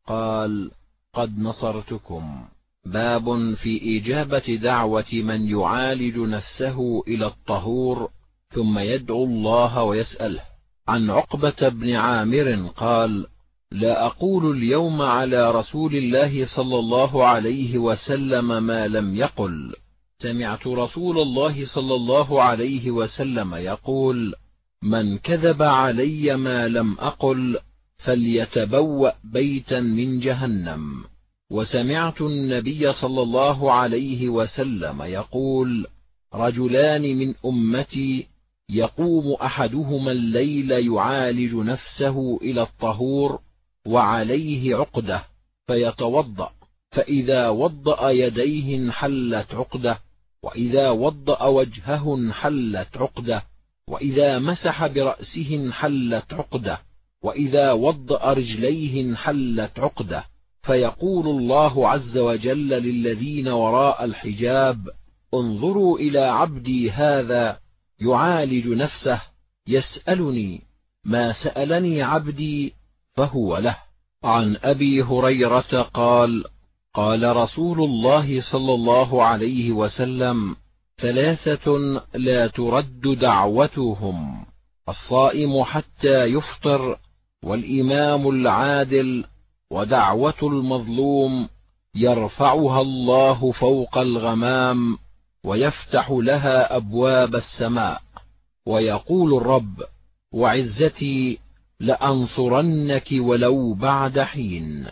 قال قد نصرتكم. باب في إجابة دعوة من يعالج نفسه إلى الطهور ثم يدعو الله ويسأله. عن عقبة بن عامر قال لا أقول اليوم على رسول الله صلى الله عليه وسلم ما لم يقل. سمعت رسول الله صلى الله عليه وسلم يقول من كذب علي ما لم أقل فليتبوأ بيتا من جهنم. وسمعت النبي صلى الله عليه وسلم يقول رجلان من أمتي يقوم أحدهما الليل يعالج نفسه إلى الطهور وعليه عقدة فيتوضأ. فإذا وضأ يديه انحلت عقدة وإذا وضأ وجهه انحلت عقدة وإذا مسح برأسه انحلت عقدة وإذا وضأ رجليه انحلت عقدة. فيقول الله عز وجل للذين وراء الحجاب انظروا إلى عبدي هذا يعالج نفسه يسألني ما سألني عبدي فهو له. عن أبي هريرة قال قال رسول الله صلى الله عليه وسلم ثلاثة لا ترد دعوتهم الصائم حتى يفطر والإمام العادل ودعوة المظلوم يرفعها الله فوق الغمام ويفتح لها أبواب السماء. ويقول الرب وعزتي لأنصرنك ولو بعد حين.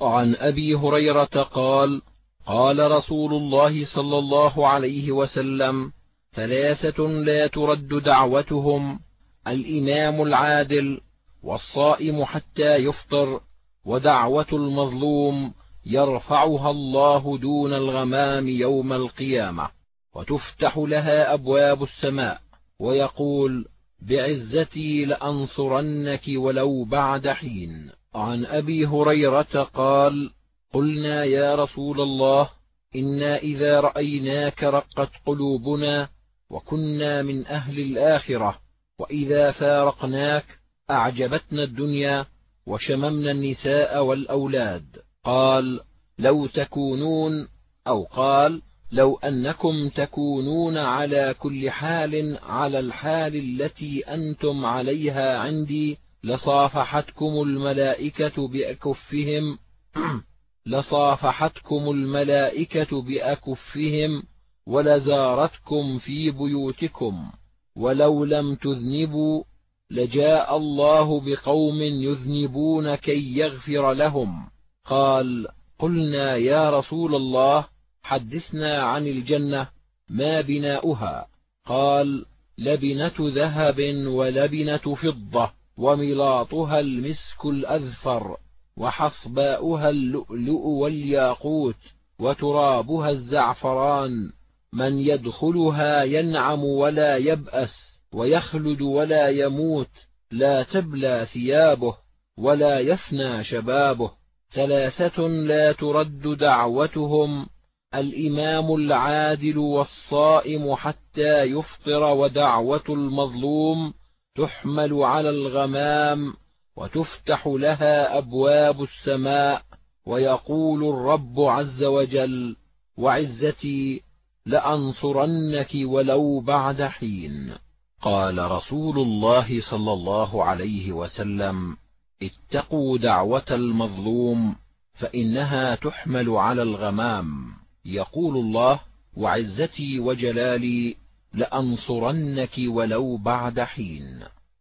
عن أبي هريرة قال قال رسول الله صلى الله عليه وسلم ثلاثة لا ترد دعوتهم الإمام العادل والصائم حتى يفطر ودعوة المظلوم يرفعها الله دون الغمام يوم القيامة وتفتح لها أبواب السماء ويقول بعزتي لأنصرنك ولو بعد حين. عن أبي هريرة قال قلنا يا رسول الله إنا إذا رأيناك رقت قلوبنا وكنا من أهل الآخرة وإذا فارقناك أعجبتنا الدنيا وشممنا النساء والأولاد. قال لو تكونون أو قال لو أنكم تكونون على كل حال على الحال التي أنتم عليها عندي لصافحتكم الملائكة بأكفهم لصافحتكم الملائكة بأكفهم ولزارتكم في بيوتكم ولو لم تذنبوا لجاء الله بقوم يذنبون كي يغفر لهم. قال قلنا يا رسول الله حدثنا عن الجنة ما بناؤها؟ قال لبنة ذهب ولبنة فضة وملاطها المسك الأذفر وحصباؤها اللؤلؤ والياقوت وترابها الزعفران. من يدخلها ينعم ولا يبأس ويخلد ولا يموت لا تبلى ثيابه ولا يفنى شبابه. ثلاثة لا ترد دعوتهم الإمام العادل والصائم حتى يفطر ودعوة المظلوم تحمل على الغمام وتفتح لها أبواب السماء ويقول الرب عز وجل وعزتي لأنصرنك ولو بعد حين قال رسول الله صلى الله عليه وسلم اتقوا دعوة المظلوم فإنها تحمل على الغمام يقول الله وعزتي وجلالي لأنصرنك ولو بعد حين.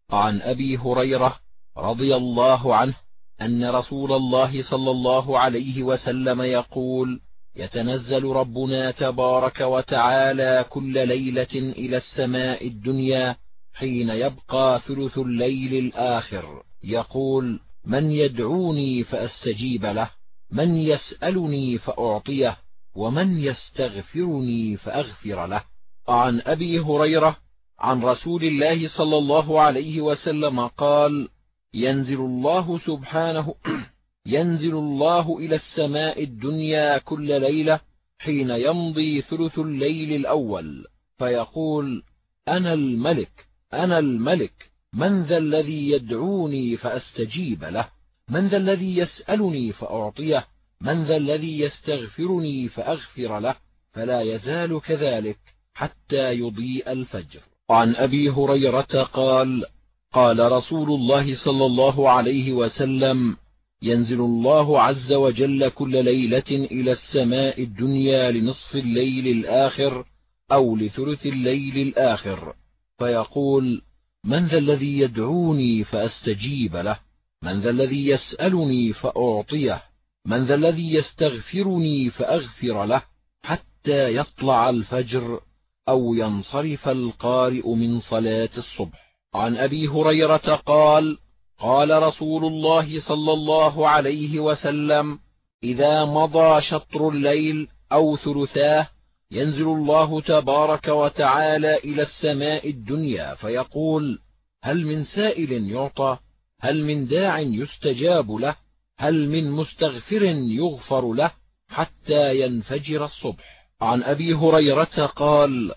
عن أبي هريرة رضي الله عنه أن رسول الله صلى الله عليه وسلم يقول يتنزل ربنا تبارك وتعالى كل ليلة إلى السماء الدنيا حين يبقى ثلث الليل الآخر. يقول من يدعوني فأستجيب له من يسألني فأعطيه ومن يستغفرني فأغفر له. عن أبي هريرة عن رسول الله صلى الله عليه وسلم قال ينزل الله سبحانه ينزل الله إلى السماء الدنيا كل ليلة حين يمضي ثلث الليل الأول فيقول أنا الملك أنا الملك من ذا الذي يدعوني فأستجيب له من ذا الذي يسألني فأعطيه من ذا الذي يستغفرني فأغفر له فلا يزال كذلك حتى يضيء الفجر. عن أبي هريرة قال قال رسول الله صلى الله عليه وسلم ينزل الله عز وجل كل ليلة إلى السماء الدنيا لنصف الليل الآخر أو لثلث الليل الآخر. فيقول من ذا الذي يدعوني فأستجيب له من ذا الذي يسألني فأعطيه. من ذا الذي يستغفرني فأغفر له حتى يطلع الفجر أو ينصرف القارئ من صلاة الصبح. عن أبي هريرة قال قال رسول الله صلى الله عليه وسلم إذا مضى شطر الليل أو ثلثاه ينزل الله تبارك وتعالى إلى السماء الدنيا فيقول هل من سائل يعطى؟ هل من داع يستجاب له؟ هل من مستغفر يغفر له حتى ينفجر الصبح؟ عن أبي هريرة قال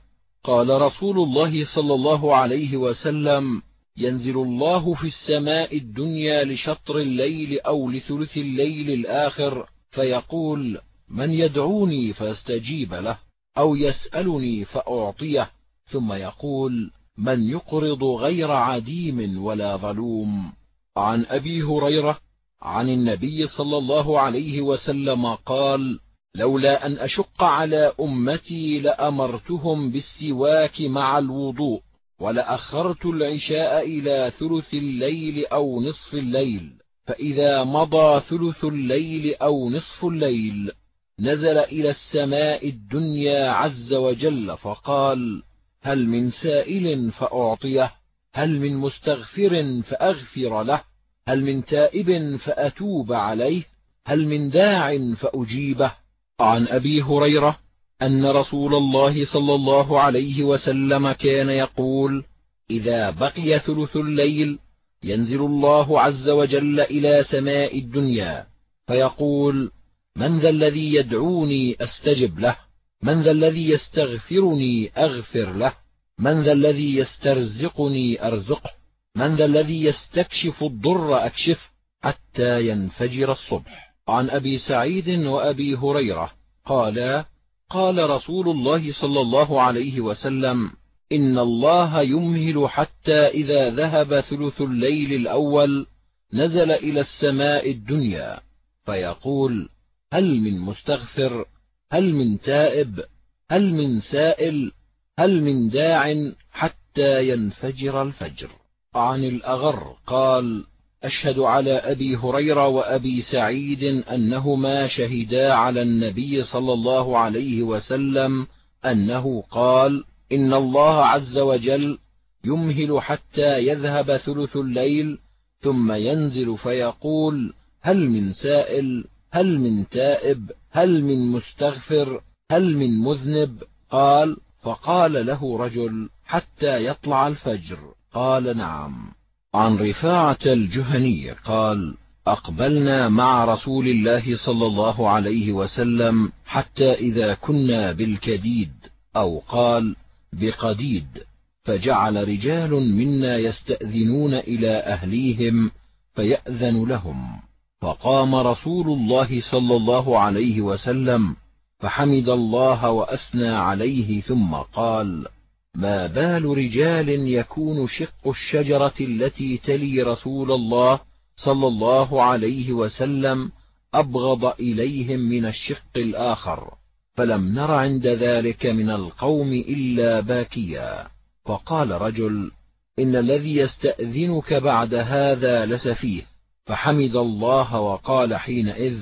قال رسول الله صلى الله عليه وسلم ينزل الله في السماء الدنيا لشطر الليل أو لثلث الليل الآخر فيقول من يدعوني فاستجيب له أو يسألني فأعطيه ثم يقول من يقرض غير عديم ولا ظلوم. عن أبي هريرة عن النبي صلى الله عليه وسلم قال لولا أن أشق على أمتي لأمرتهم بالسواك مع الوضوء ولأخرت العشاء إلى ثلث الليل أو نصف الليل فإذا مضى ثلث الليل أو نصف الليل نزل إلى السماء الدنيا عز وجل فقال هل من سائل فأعطيه هل من مستغفر فأغفر له هل من تائب فأتوب عليه؟ هل من داع فأجيبه؟ عن أبي هريرة أن رسول الله صلى الله عليه وسلم كان يقول إذا بقي ثلث الليل ينزل الله عز وجل إلى سماء الدنيا فيقول من ذا الذي يدعوني أستجب له؟ من ذا الذي يستغفرني أغفر له؟ من ذا الذي يسترزقني أرزقه؟ من ذا الذي يستكشف الضر أكشفه حتى ينفجر الصبح. عن أبي سعيد وأبي هريرة قالا قال رسول الله صلى الله عليه وسلم إن الله يمهل حتى إذا ذهب ثلث الليل الأول نزل إلى السماء الدنيا فيقول هل من مستغفر؟ هل من تائب؟ هل من سائل؟ هل من داع حتى ينفجر الفجر؟ عن الأغر قال أشهد على أبي هريرة وأبي سعيد أنهما شهدا على النبي صلى الله عليه وسلم أنه قال إن الله عز وجل يمهل حتى يذهب ثلث الليل ثم ينزل فيقول هل من سائل هل من تائب هل من مستغفر هل من مذنب؟ قال فقال له رجل حتى يطلع الفجر. قال نعم. عن رفاعة الجهني قال أقبلنا مع رسول الله صلى الله عليه وسلم حتى إذا كنا بالكديد أو قال بقديد. فجعل رجال منا يستأذنون إلى أهليهم فيأذن لهم. فقام رسول الله صلى الله عليه وسلم فحمد الله وأثنى عليه ثم قال ما بال رجال يكون شق الشجرة التي تلي رسول الله صلى الله عليه وسلم أبغض إليهم من الشق الآخر فلم نر عند ذلك من القوم إلا باكيا. فقال رجل إن الذي يستأذنك بعد هذا لسفيه فحمد الله وقال حينئذ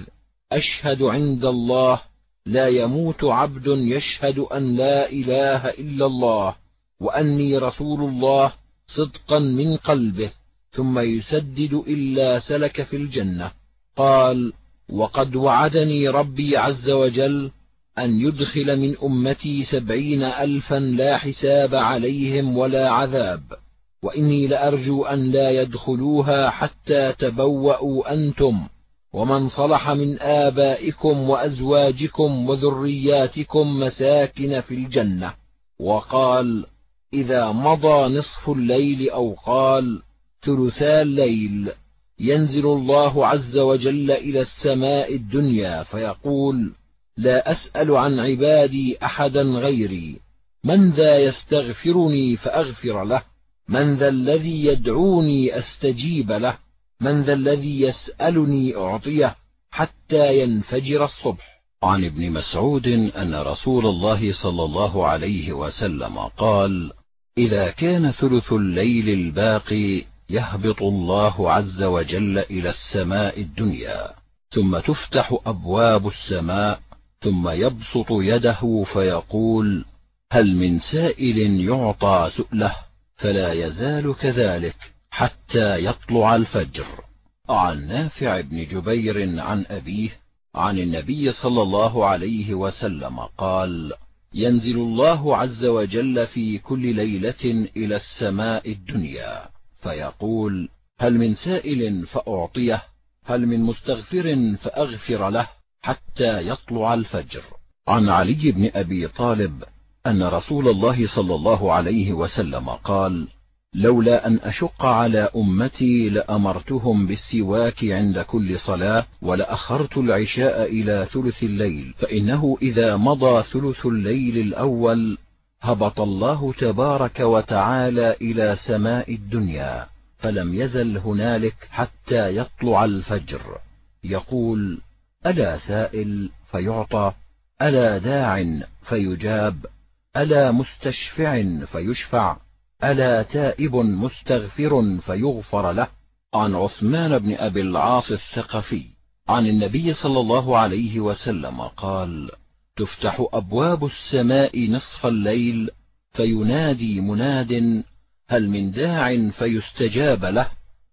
أشهد عند الله لا يموت عبد يشهد أن لا إله إلا الله وأني رسول الله صدقا من قلبه ثم يسدد إلا سلك في الجنة. قال وقد وعدني ربي عز وجل أن يدخل من أمتي سبعين ألفا لا حساب عليهم ولا عذاب وإني لأرجو أن لا يدخلوها حتى تبوأوا أنتم. ومن صلح من آبائكم وأزواجكم وذرياتكم مساكن في الجنة وقال إذا مضى نصف الليل أو قال ثلثا الليل ينزل الله عز وجل إلى السماء الدنيا فيقول لا أسأل عن عبادي أحدا غيري من ذا يستغفرني فأغفر له من ذا الذي يدعوني أستجيب له. من ذا الذي يسألني أعطيه حتى ينفجر الصبح. عن ابن مسعود أن رسول الله صلى الله عليه وسلم قال إذا كان ثلث الليل الباقي يهبط الله عز وجل إلى السماء الدنيا ثم تفتح أبواب السماء ثم يبسط يده فيقول هل من سائل يعطى سؤله فلا يزال كذلك. حتى يطلع الفجر. عن نافع بن جبير عن أبيه عن النبي صلى الله عليه وسلم قال ينزل الله عز وجل في كل ليلة إلى السماء الدنيا فيقول هل من سائل فأعطيه هل من مستغفر فأغفر له حتى يطلع الفجر. عن علي بن أبي طالب أن رسول الله صلى الله عليه وسلم قال لولا أن أشق على أمتي لأمرتهم بالسواك عند كل صلاة ولأخرت العشاء إلى ثلث الليل فإنه إذا مضى ثلث الليل الأول هبط الله تبارك وتعالى إلى سماء الدنيا فلم يزل هنالك حتى يطلع الفجر. يقول ألا سائل؟ فيعطى ألا داع؟ فيجاب ألا مستشفع؟ فيشفع ألا تائب مستغفر فيغفر له؟ عن عثمان بن أبي العاص الثقفي عن النبي صلى الله عليه وسلم قال تفتح أبواب السماء نصف الليل فينادي مناد هل من داع فيستجاب له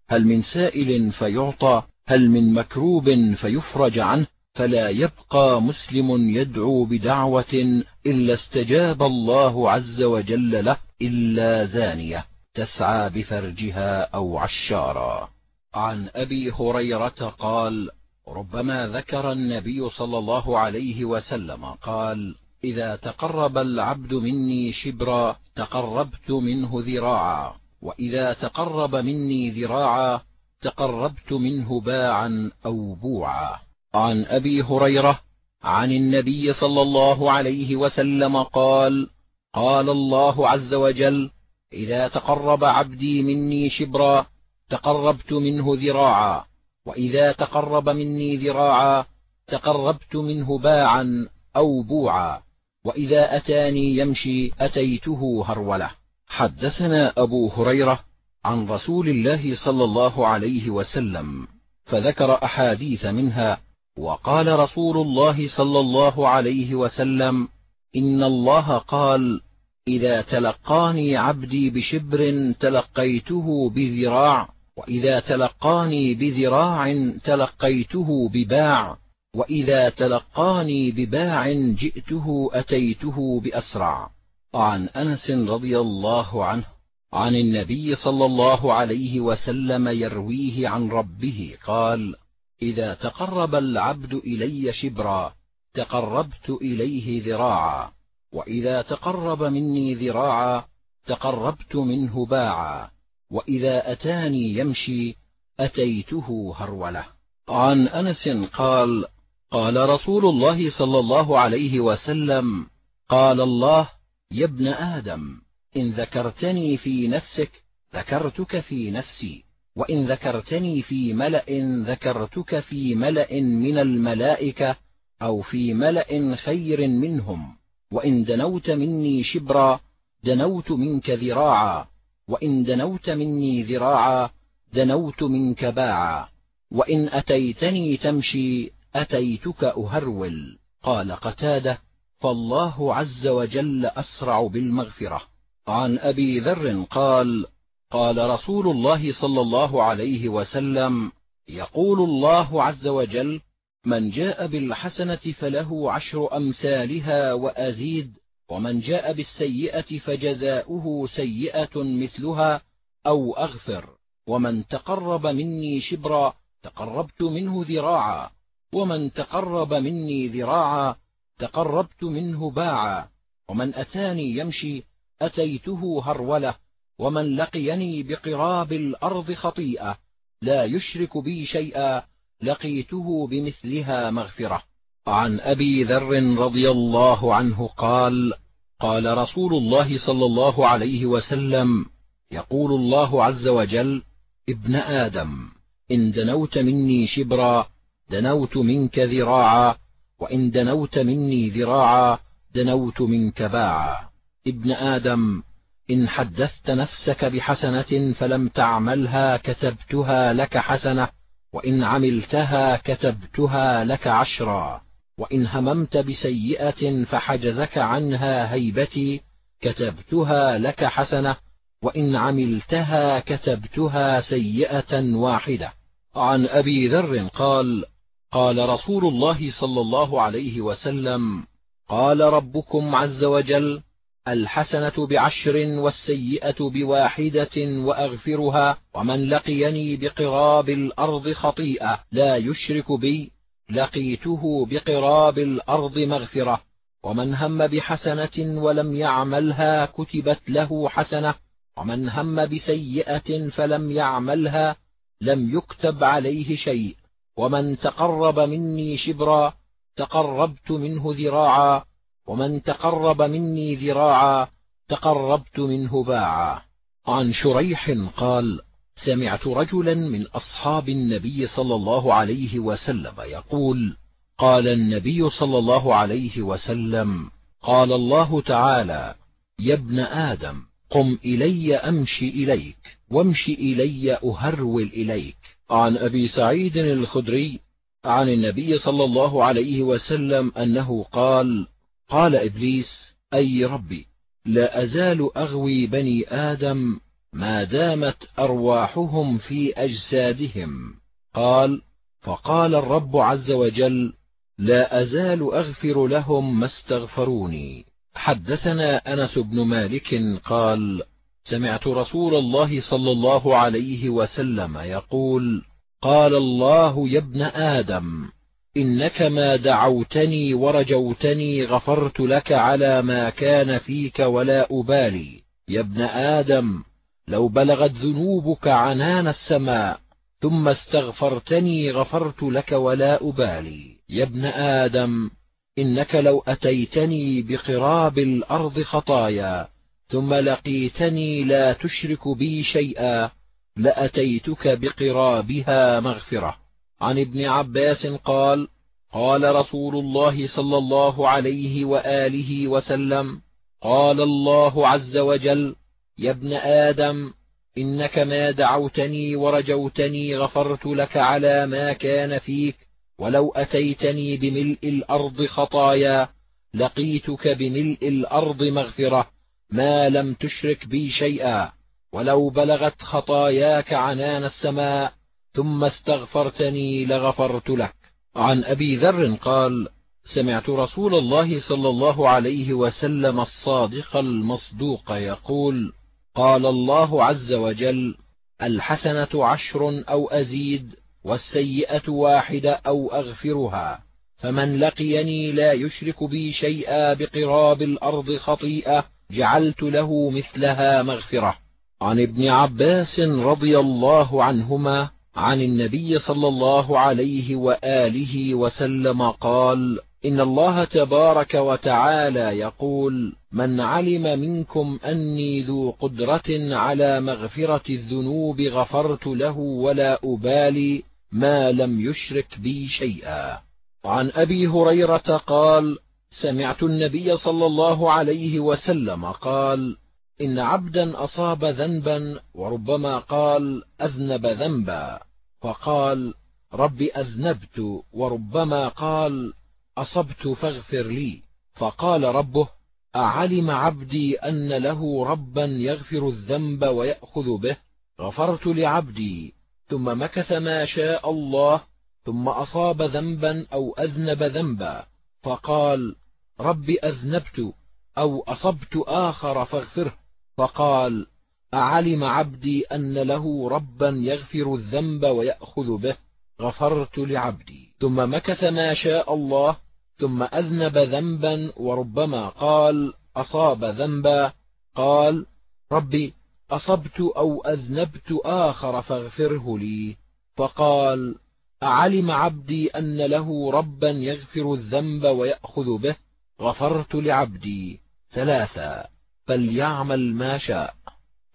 هل من سائل فيعطى هل من مكروب فيفرج عنه؟ فلا يبقى مسلم يدعو بدعوة إلا استجاب الله عز وجل له إلا زانية تسعى بفرجها أو عشارا. عن أبي هريرة قال ربما ذكر النبي صلى الله عليه وسلم قال إذا تقرب العبد مني شبرا تقربت منه ذراعا وإذا تقرب مني ذراعا تقربت منه باعا أو بوعا. عن أبي هريرة عن النبي صلى الله عليه وسلم قال قال الله عز وجل إذا تقرب عبدي مني شبرا تقربت منه ذراعا وإذا تقرب مني ذراعا تقربت منه باعا أو بوعا وإذا أتاني يمشي أتيته هرولة. حدثنا أبو هريرة عن رسول الله صلى الله عليه وسلم فذكر أحاديث منها وقال رسول الله صلى الله عليه وسلم إن الله قال إذا تلقاني عبدي بشبر تلقيته بذراع وإذا تلقاني بذراع تلقيته بباع وإذا تلقاني بباع جئته أتيته بأسرع. عن أنس رضي الله عنه عن النبي صلى الله عليه وسلم يرويه عن ربه قال إذا تقرب العبد إلي شبرا تقربت إليه ذراعا وإذا تقرب مني ذراعا تقربت منه باعا وإذا أتاني يمشي أتيته هرولة. عن أنس قال قال رسول الله صلى الله عليه وسلم قال الله يا ابن آدم إن ذكرتني في نفسك ذكرتك في نفسي. وإن ذكرتني في ملأ ذكرتك في ملأ من الملائكة أو في ملأ خير منهم. وإن دنوت مني شبرا دنوت منك ذراعا. وإن دنوت مني ذراعا دنوت منك باعا. وإن أتيتني تمشي أتيتك أهرول. قال قتادة فالله عز وجل أسرع بالمغفرة. عن أبي ذر قال قال رسول الله صلى الله عليه وسلم يقول الله عز وجل من جاء بالحسنة فله عشر أمثالها وأزيد ومن جاء بالسيئة فجزاؤه سيئة مثلها أو أغفر ومن تقرب مني شبرا تقربت منه ذراعا ومن تقرب مني ذراعا تقربت منه باعا ومن أتاني يمشي أتيته هرولة ومن لقيني بقراب الأرض خطيئة لا يشرك بي شيئا لقيته بمثلها مغفرة. عن أبي ذر رضي الله عنه قال قال رسول الله صلى الله عليه وسلم يقول الله عز وجل ابن آدم إن دنوت مني شبرا دنوت منك ذراعا وإن دنوت مني ذراعا دنوت منك باعا. ابن آدم إن حدثت نفسك بحسنة فلم تعملها كتبتها لك حسنة وإن عملتها كتبتها لك عشرا وإن هممت بسيئة فحجزك عنها هيبتي كتبتها لك حسنة وإن عملتها كتبتها سيئة واحدة. عن أبي ذر قال قال رسول الله صلى الله عليه وسلم قال ربكم عز وجل الحسنة بعشر والسيئة بواحدة وأغفرها ومن لقيني بقراب الأرض خطيئة لا يشرك بي لقيته بقراب الأرض مغفرة. ومن هم بحسنة ولم يعملها كتبت له حسنة ومن هم بسيئة فلم يعملها لم يكتب عليه شيء. ومن تقرب مني شبرا تقربت منه ذراعا ومن تقرب مني ذراعا تقربت منه باعا. عن شريح قال سمعت رجلا من أصحاب النبي صلى الله عليه وسلم يقول قال النبي صلى الله عليه وسلم قال الله تعالى يا ابن آدم قم إلي أمشي إليك وامشي إلي أهرول إليك. عن أبي سعيد الخدري عن النبي صلى الله عليه وسلم أنه قال قال إبليس أي ربي لا أزال أغوي بني آدم ما دامت أرواحهم في أجسادهم. قال فقال الرب عز وجل لا أزال أغفر لهم ما استغفروني. حدثنا أنس بن مالك قال سمعت رسول الله صلى الله عليه وسلم يقول قال الله يا ابن آدم إنك ما دعوتني ورجوتني غفرت لك على ما كان فيك ولا أبالي. يا ابن آدم لو بلغت ذنوبك عنان السماء ثم استغفرتني غفرت لك ولا أبالي. يا ابن آدم إنك لو أتيتني بقراب الأرض خطايا ثم لقيتني لا تشرك بي شيئا لأتيتك بقرابها مغفرة. عن ابن عباس قال قال رسول الله صلى الله عليه وآله وسلم قال الله عز وجل يا ابن آدم إنك ما دعوتني ورجوتني غفرت لك على ما كان فيك ولو أتيتني بملء الأرض خطايا لقيتك بملء الأرض مغفرة ما لم تشرك بي شيئا ولو بلغت خطاياك عنان السماء ثم استغفرتني لغفرت لك. عن أبي ذر قال سمعت رسول الله صلى الله عليه وسلم الصادق المصدوق يقول قال الله عز وجل الحسنة عشر أو أزيد والسيئة واحدة أو أغفرها فمن لقيني لا يشرك بي شيئا بقراب الأرض خطيئة جعلت له مثلها مغفرة. عن ابن عباس رضي الله عنهما عن النبي صلى الله عليه وآله وسلم قال إن الله تبارك وتعالى يقول من علم منكم أني ذو قدرة على مغفرة الذنوب غفرت له ولا أبالي ما لم يشرك بي شيئا. عن أبي هريرة قال سمعت النبي صلى الله عليه وسلم قال إن عبدا أصاب ذنبا وربما قال أذنب ذنبا فقال رب أذنبت وربما قال أصبت فاغفر لي فقال ربه أعلم عبدي أن له ربا يغفر الذنب ويأخذ به غفرت لعبدي ثم مكث ما شاء الله ثم أصاب ذنبا أو أذنب ذنبا فقال رب أذنبت أو أصبت آخر فاغفره. فقال أعلم عبدي أن له ربا يغفر الذنب ويأخذ به؟ غفرت لعبدي. ثم مكث ما شاء الله ثم أذنب ذنبا وربما قال أصاب ذنبا؟ قال ربي أصبت أو أذنبت آخر فاغفره لي. فقال أعلم عبدي أن له ربا يغفر الذنب ويأخذ به؟ غفرت لعبدي. ثلاثا فليعمل ما شاء.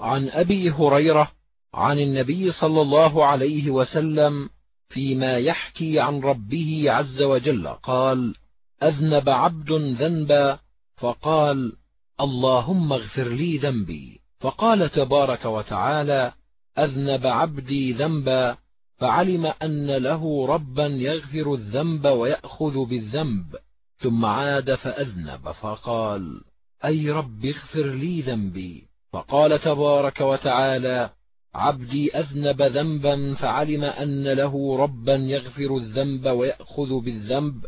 عن أبي هريرة عن النبي صلى الله عليه وسلم فيما يحكي عن ربه عز وجل قال أذنب عبد ذنبا فقال اللهم اغفر لي ذنبي. فقال تبارك وتعالى أذنب عبدي ذنبا فعلم أن له ربا يغفر الذنب ويأخذ بالذنب ثم عاد فأذنب فقال أي رب اغفر لي ذنبي. فقال تبارك وتعالى عبدي أذنب ذنبا فعلم أن له ربا يغفر الذنب ويأخذ بالذنب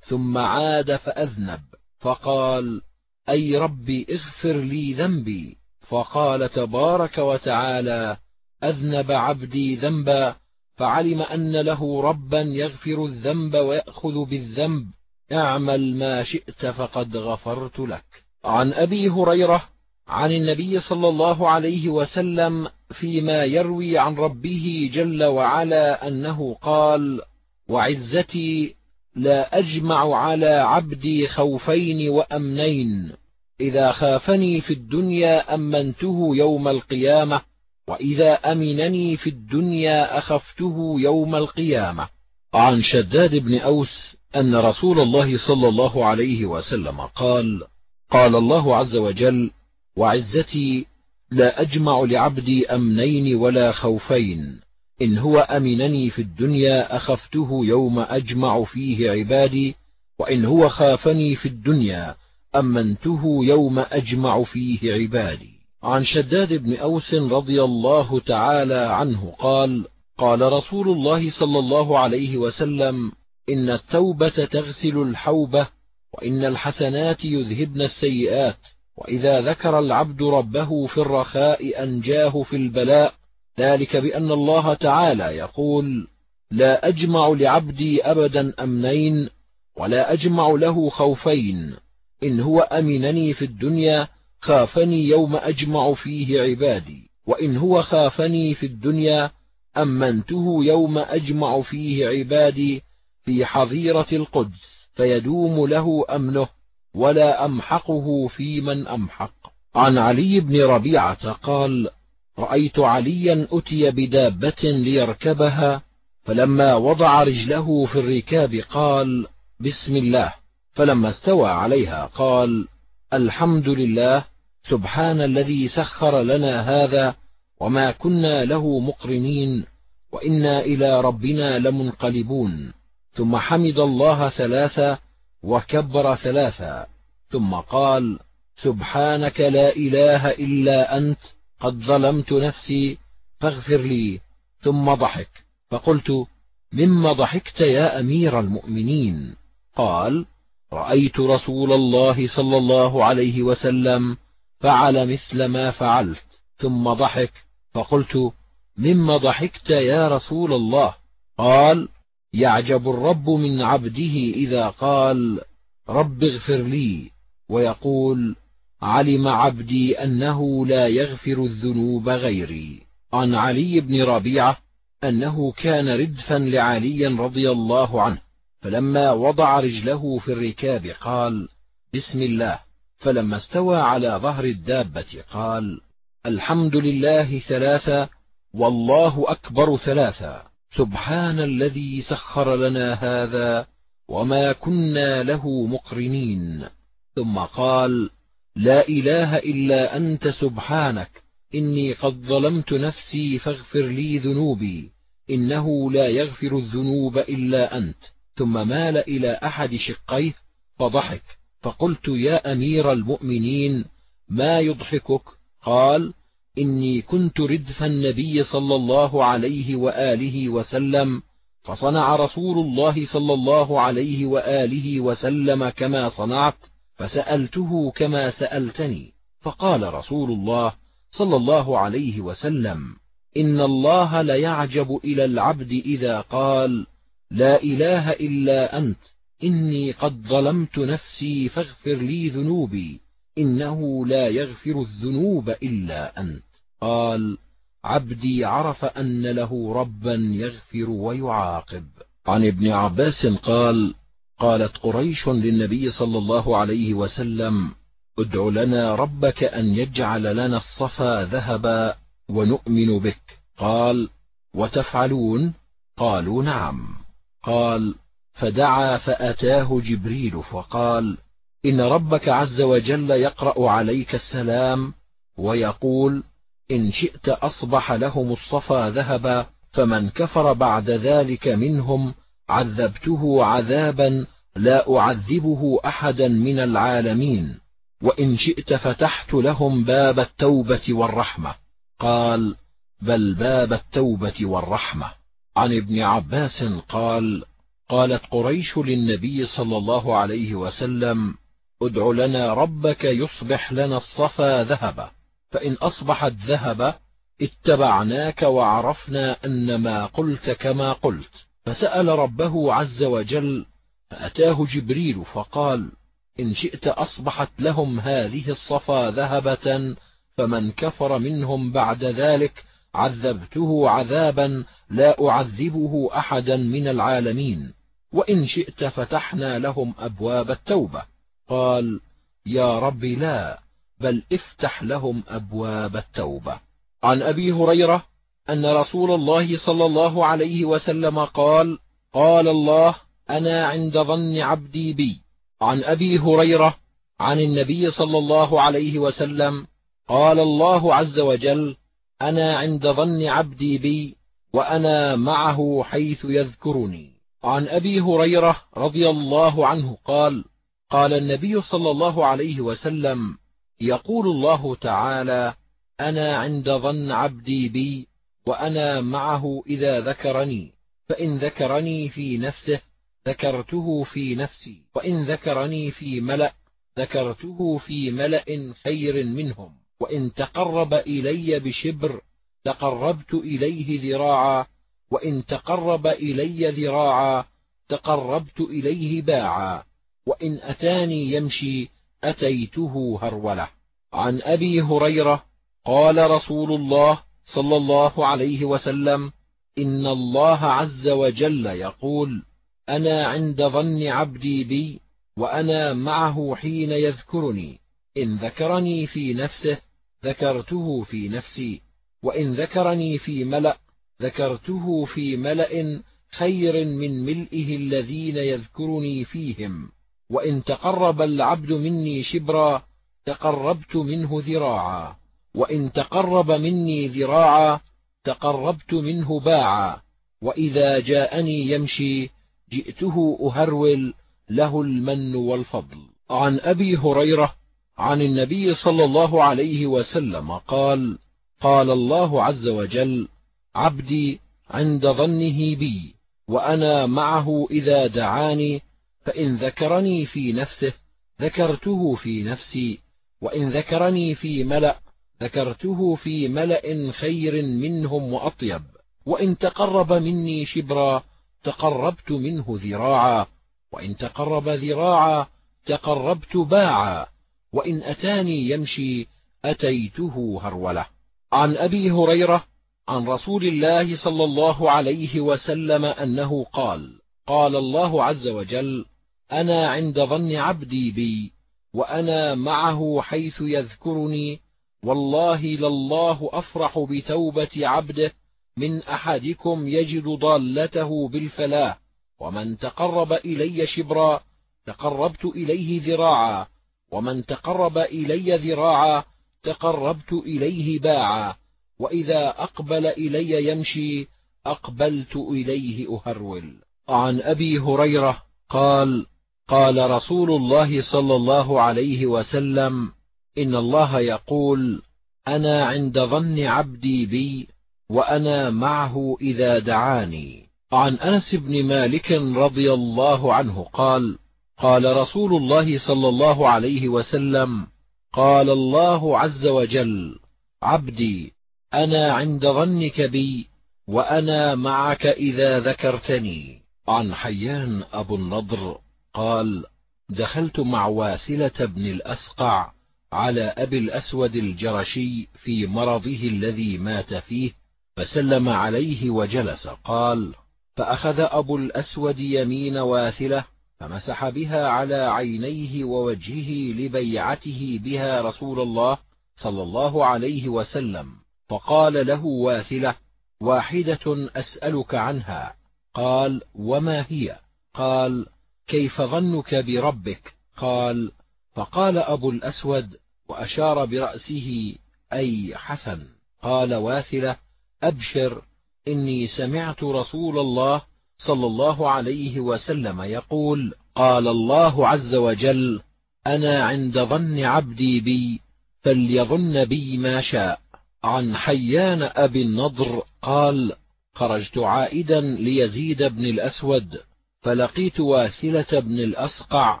ثم عاد فأذنب. فقال أي رب اغفر لي ذنبي. فقال تبارك وتعالى أذنب عبدي ذنبا فعلم أن له ربا يغفر الذنب ويأخذ بالذنب. اعمل ما شئت فقد غفرت لك. عن أبي هريرة عن النبي صلى الله عليه وسلم فيما يروي عن ربه جل وعلا أنه قال وعزتي لا أجمع على عبدي خوفين وأمنين إذا خافني في الدنيا أمنته يوم القيامة وإذا أمنني في الدنيا أخفته يوم القيامة. عن شداد بن أوس أن رسول الله صلى الله عليه وسلم قال قال الله عز وجل وعزتي لا أجمع لعبدي أمنين ولا خوفين. إن هو أمنني في الدنيا أخفته يوم أجمع فيه عبادي وإن هو خافني في الدنيا أمنته يوم أجمع فيه عبادي. عن شداد بن أوس رضي الله تعالى عنه قال قال رسول الله صلى الله عليه وسلم إن التوبة تغسل الحوبة وإن الحسنات يذهبن السيئات وإذا ذكر العبد ربه في الرخاء أنجاه في البلاء ذلك بأن الله تعالى يقول لا أجمع لعبدي أبدا أمنين ولا أجمع له خوفين إن هو أمنني في الدنيا خافني يوم أجمع فيه عبادي وإن هو خافني في الدنيا أمنته يوم أجمع فيه عبادي في حظيرة القدس. فيدوم له أمنه ولا أمحقه في من أمحق. عن علي بن ربيعة قال رأيت عليا أتي بدابة ليركبها فلما وضع رجله في الركاب قال بسم الله. فلما استوى عليها قال الحمد لله سبحان الذي سخر لنا هذا وما كنا له مقرنين وإنا إلى ربنا لمنقلبون. ثم حمد الله ثلاثا وكبر ثلاثا. ثم قال سبحانك لا إله إلا أنت قد ظلمت نفسي فاغفر لي. ثم ضحك. فقلت مما ضحكت يا أمير المؤمنين؟ قال رأيت رسول الله صلى الله عليه وسلم فعل مثل ما فعلت. ثم ضحك. فقلت مما ضحكت يا رسول الله؟ قال يعجب الرب من عبده إذا قال رب اغفر لي ويقول علم عبدي أنه لا يغفر الذنوب غيري. عن علي بن ربيعة أنه كان ردفا لعلي رضي الله عنه فلما وضع رجله في الركاب قال بسم الله فلما استوى على ظهر الدابة قال الحمد لله ثلاثا والله أكبر ثلاثا سبحان الذي سخر لنا هذا وما كنا له مقرنين. ثم قال لا إله إلا أنت سبحانك إني قد ظلمت نفسي فاغفر لي ذنوبي إنه لا يغفر الذنوب إلا أنت. ثم مال إلى أحد شقيه فضحك فقلت يا أمير المؤمنين ما يضحكك؟ قال إني كنت ردف النبي صلى الله عليه وآله وسلم فصنع رسول الله صلى الله عليه وآله وسلم كما صنعت فسألته كما سألتني فقال رسول الله صلى الله عليه وسلم إن الله ليعجب إلى العبد إذا قال لا إله إلا أنت إني قد ظلمت نفسي فاغفر لي ذنوبي. إنه لا يغفر الذنوب إلا أنت. قال عبدي عرف أن له ربا يغفر ويعاقب. عن ابن عباس قال قالت قريش للنبي صلى الله عليه وسلم ادع لنا ربك أن يجعل لنا الصفا ذهبا ونؤمن بك. قال وتفعلون؟ قالوا نعم. قال فدعا فأتاه جبريل فقال إن ربك عز وجل يقرأ عليك السلام ويقول إن شئت أصبح لهم الصفا ذهبا فمن كفر بعد ذلك منهم عذبته عذابا لا أعذبه أحدا من العالمين وإن شئت فتحت لهم باب التوبة والرحمة. قال بل باب التوبة والرحمة. عن ابن عباس قال قالت قريش للنبي صلى الله عليه وسلم ادع لنا ربك يصبح لنا الصفا ذهبا فإن أصبحت ذهب اتبعناك وعرفنا أن ما قلت كما قلت. فسأل ربه عز وجل فأتاه جبريل فقال إن شئت أصبحت لهم هذه الصفا ذهبة فمن كفر منهم بعد ذلك عذبته عذابا لا أعذبه أحدا من العالمين. وإن شئت فتحنا لهم أبواب التوبة. قال يا رب لا بل افتح لهم أبواب التوبة. عن أبي هريرة أن رسول الله صلى الله عليه وسلم قال قال الله أنا عند ظن عبدي بي. عن أبي هريرة عن النبي صلى الله عليه وسلم قال الله عز وجل أنا عند ظن عبدي بي وأنا معه حيث يذكرني. عن أبي هريرة رضي الله عنه قال قال النبي صلى الله عليه وسلم يقول الله تعالى أنا عند ظن عبدي بي وأنا معه إذا ذكرني فإن ذكرني في نفسه ذكرته في نفسي وإن ذكرني في ملأ ذكرته في ملأ خير منهم وإن تقرب إلي بشبر تقربت إليه ذراعا وإن تقرب إلي ذراعا تقربت إليه باعا. وإن أتاني يمشي أتيته هرولة. عن أبي هريرة قال رسول الله صلى الله عليه وسلم إن الله عز وجل يقول أنا عند ظن عبدي بي وأنا معه حين يذكرني. إن ذكرني في نفسه ذكرته في نفسي. وإن ذكرني في ملأ ذكرته في ملأ خير من ملئه الذين يذكرني فيهم. وإن تقرب العبد مني شبرا تقربت منه ذراعا. وإن تقرب مني ذراعا تقربت منه باعا. وإذا جاءني يمشي جئته أهرول له المن والفضل. عن أبي هريرة عن النبي صلى الله عليه وسلم قال قال الله عز وجل عبدي عند ظنه بي وأنا معه إذا دعاني فإن ذكرني في نفسه ذكرته في نفسي. وإن ذكرني في ملأ ذكرته في ملأ خير منهم وأطيب. وإن تقرب مني شبرا تقربت منه ذراعا. وإن تقرب ذراعا تقربت باعا. وإن أتاني يمشي أتيته هرولة. عن أبي هريرة عن رسول الله صلى الله عليه وسلم أنه قال قال الله عز وجل أنا عند ظن عبدي بي وأنا معه حيث يذكرني والله لله أفرح بتوبة عبده من أحدكم يجد ضالته بالفلاح ومن تقرب إلي شبرا تقربت إليه ذراعا ومن تقرب إلي ذراعا تقربت إليه باعا وإذا أقبل إلي يمشي أقبلت إليه أهرول. عن أبي هريرة قال قال رسول الله صلى الله عليه وسلم إن الله يقول أنا عند ظن عبدي بي وأنا معه إذا دعاني. عن أنس بن مالك رضي الله عنه قال قال رسول الله صلى الله عليه وسلم قال الله عز وجل عبدي أنا عند ظنك بي وأنا معك إذا ذكرتني. عن حيان أبو النضر قال دخلت مع واسلة بن الأسقع على أبي الأسود الجرشي في مرضه الذي مات فيه فسلم عليه وجلس قال فأخذ أبو الأسود يمين واثلة فمسح بها على عينيه ووجهه لبيعته بها رسول الله صلى الله عليه وسلم فقال له واثلة واحدة أسألك عنها. قال وما هي؟ قال كيف ظنك بربك؟ قال فقال أبو الأسود وأشار برأسه أي حسن. قال واثلة أبشر إني سمعت رسول الله صلى الله عليه وسلم يقول قال الله عز وجل أنا عند ظن عبدي بي فليظن بي ما شاء. عن حيان أبي النضر قال خرجت عائدا ليزيد بن الأسود فلقيت واثلة بن الأسقع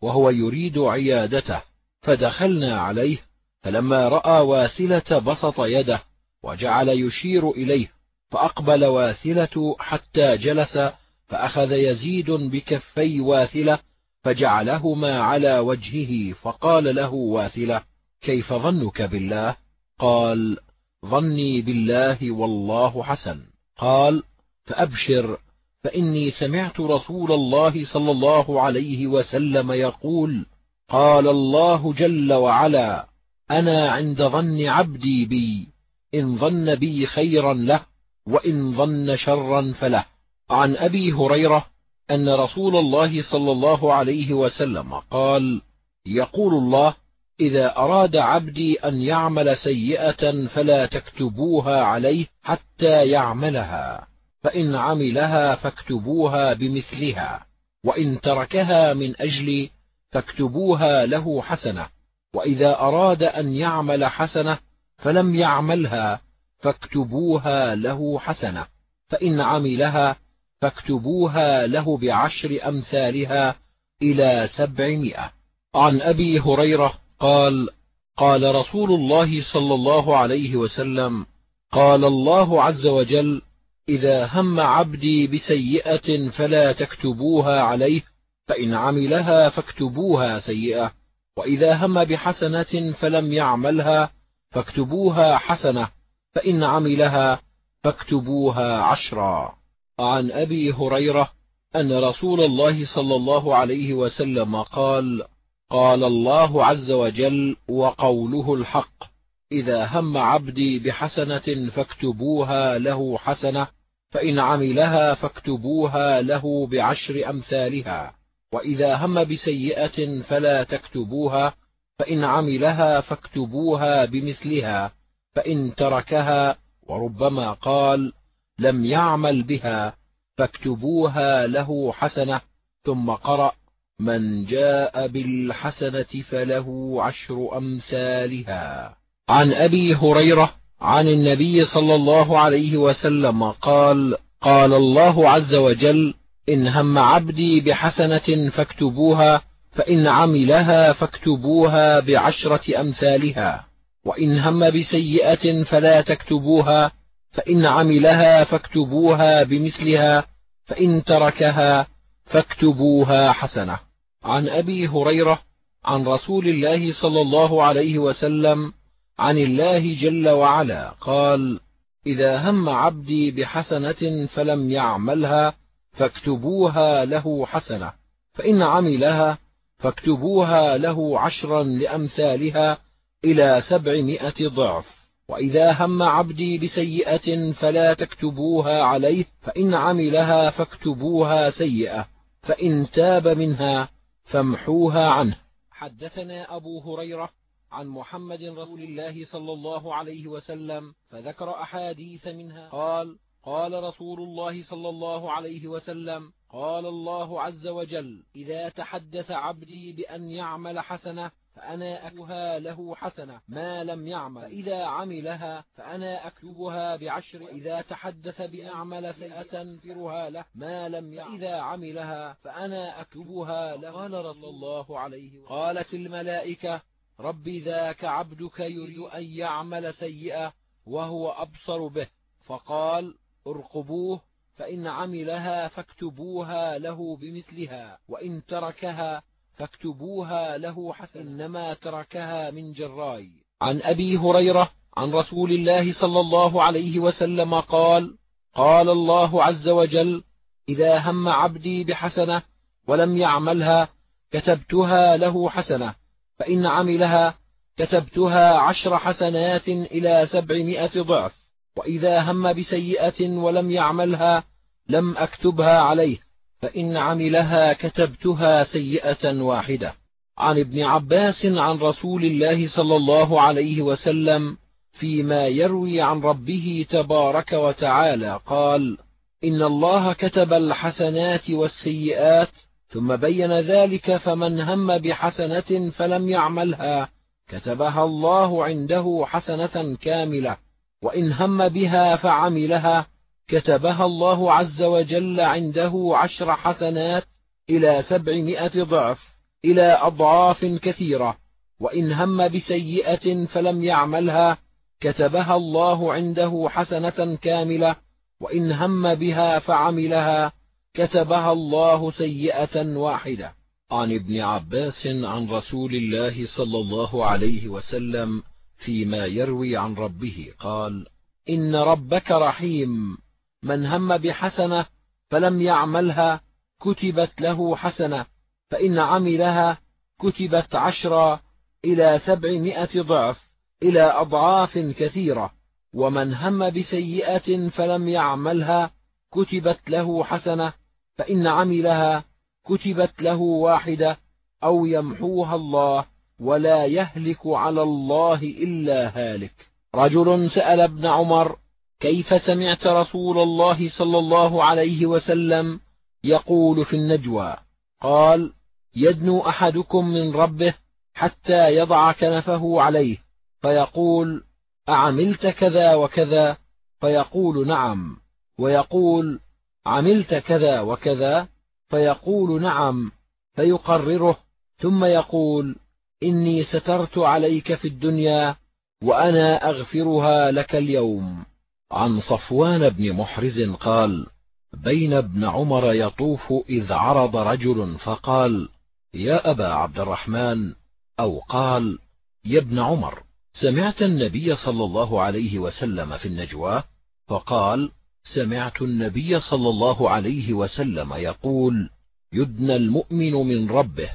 وهو يريد عيادته فدخلنا عليه فلما رأى واثلة بسط يده وجعل يشير إليه فأقبل واثلة حتى جلس فأخذ يزيد بكفي واثلة فجعلهما على وجهه فقال له واثلة كيف ظنك بالله؟ قال ظني بالله والله حسن. قال فأبشر فإني سمعت رسول الله صلى الله عليه وسلم يقول قال الله جل وعلا أنا عند ظن عبدي بي إن ظن بي خيرا له وإن ظن شرا فله. عن أبي هريرة أن رسول الله صلى الله عليه وسلم قال يقول الله إذا أراد عبدي أن يعمل سيئة فلا تكتبوها عليه حتى يعملها فإن عملها فاكتبوها بمثلها وإن تركها من أجلي فاكتبوها له حسنة وإذا أراد أن يعمل حسنة فلم يعملها فاكتبوها له حسنة فإن عملها فاكتبوها له بعشر أمثالها إلى سبعمائة. عن أبي هريرة قال قال رسول الله صلى الله عليه وسلم قال الله عز وجل إذا هم عبدي بسيئة فلا تكتبوها عليه فإن عملها فاكتبوها سيئة وإذا هم بحسنة فلم يعملها فاكتبوها حسنة فإن عملها فاكتبوها عشرا. عن أبي هريرة أن رسول الله صلى الله عليه وسلم قال قال الله عز وجل وقوله الحق إذا هم عبدي بحسنة فاكتبوها له حسنة فإن عملها فاكتبوها له بعشر أمثالها وإذا هم بسيئة فلا تكتبوها فإن عملها فاكتبوها بمثلها فإن تركها وربما قال لم يعمل بها فاكتبوها له حسنة ثم قرأ من جاء بالحسنة فله عشر أمثالها. عن أبي هريرة عن النبي صلى الله عليه وسلم قال قال الله عز وجل إن هم عبدي بحسنة فاكتبوها فإن عملها فاكتبوها بعشرة أمثالها. وإن هم بسيئة فلا تكتبوها فإن عملها فاكتبوها بمثلها فإن تركها فاكتبوها حسنة. عن أبي هريرة عن رسول الله صلى الله عليه وسلم عن الله جل وعلا قال إذا هم عبدي بحسنة فلم يعملها فاكتبوها له حسنة فإن عملها فاكتبوها له عشرا لأمثالها إلى سبعمائة ضعف وإذا هم عبدي بسيئة فلا تكتبوها عليه فإن عملها فاكتبوها سيئة فإن تاب منها فامحوها عنه. حدثنا أبو هريرة عن محمد رسول الله صلى الله عليه وسلم فذكر أحاديث منها. قال قال رسول الله صلى الله عليه وسلم قال الله عز وجل إذا تحدث عبدي بأن يعمل حسنة فأنا أكتبها له حسنة ما لم يعمل. إذا عملها فأنا أكتبها بعشر. إذا تحدث بأعمل سيئة فرها له ما لم يعمل. إذا عملها فأنا أكتبها له. قال رسول الله عليه وسلم. قالت الملائكة رب ذاك عبدك يريد أن يعمل سيئة وهو أبصر به. فقال ارقبوه فإن عملها فاكتبوها له بمثلها وإن تركها فاكتبوها له حسن إنما تركها من جراي. عن أبي هريرة عن رسول الله صلى الله عليه وسلم قال قال الله عز وجل إذا هم عبدي بحسنة ولم يعملها كتبتها له حسنة فإن عملها كتبتها عشر حسنات إلى سبعمائة ضعف وإذا هم بسيئة ولم يعملها لم أكتبها عليه. فإن عملها كتبتها سيئة واحدة. عن ابن عباس عن رسول الله صلى الله عليه وسلم فيما يروي عن ربه تبارك وتعالى قال إن الله كتب الحسنات والسيئات ثم بين ذلك فمن هم بحسنة فلم يعملها. كتبها الله عنده حسنة كاملة وإن هم بها فعملها. كتبها الله عز وجل عنده عشر حسنات إلى سبعمائة ضعف إلى أضعاف كثيرة وإن هم بسيئة فلم يعملها كتبها الله عنده حسنة كاملة وإن هم بها فعملها كتبها الله سيئة واحدة. عن ابن عباس عن رسول الله صلى الله عليه وسلم فيما يروي عن ربه قال إن ربك رحيم من هم بحسنة فلم يعملها كتبت له حسنة فإن عملها كتبت عشرا إلى سبعمائة ضعف إلى أضعاف كثيرة ومن هم بسيئة فلم يعملها كتبت له حسنة فإن عملها كتبت له واحدة أو يمحوها الله ولا يهلك على الله إلا هالك. رجل سأل ابن عمر كيف سمعت رسول الله صلى الله عليه وسلم يقول في النجوى؟ قال يدنو أحدكم من ربه حتى يضع كنفه عليه فيقول أعملت كذا وكذا؟ فيقول نعم. ويقول عملت كذا وكذا؟ فيقول نعم. فيقرره ثم يقول إني سترت عليك في الدنيا وأنا أغفرها لك اليوم. عن صفوان بن محرز قال بين ابن عمر يطوف إذ عرض رجل فقال يا أبا عبد الرحمن أو قال يا ابن عمر سمعت النبي صلى الله عليه وسلم في النجوى؟ فقال سمعت النبي صلى الله عليه وسلم يقول يدنى المؤمن من ربه.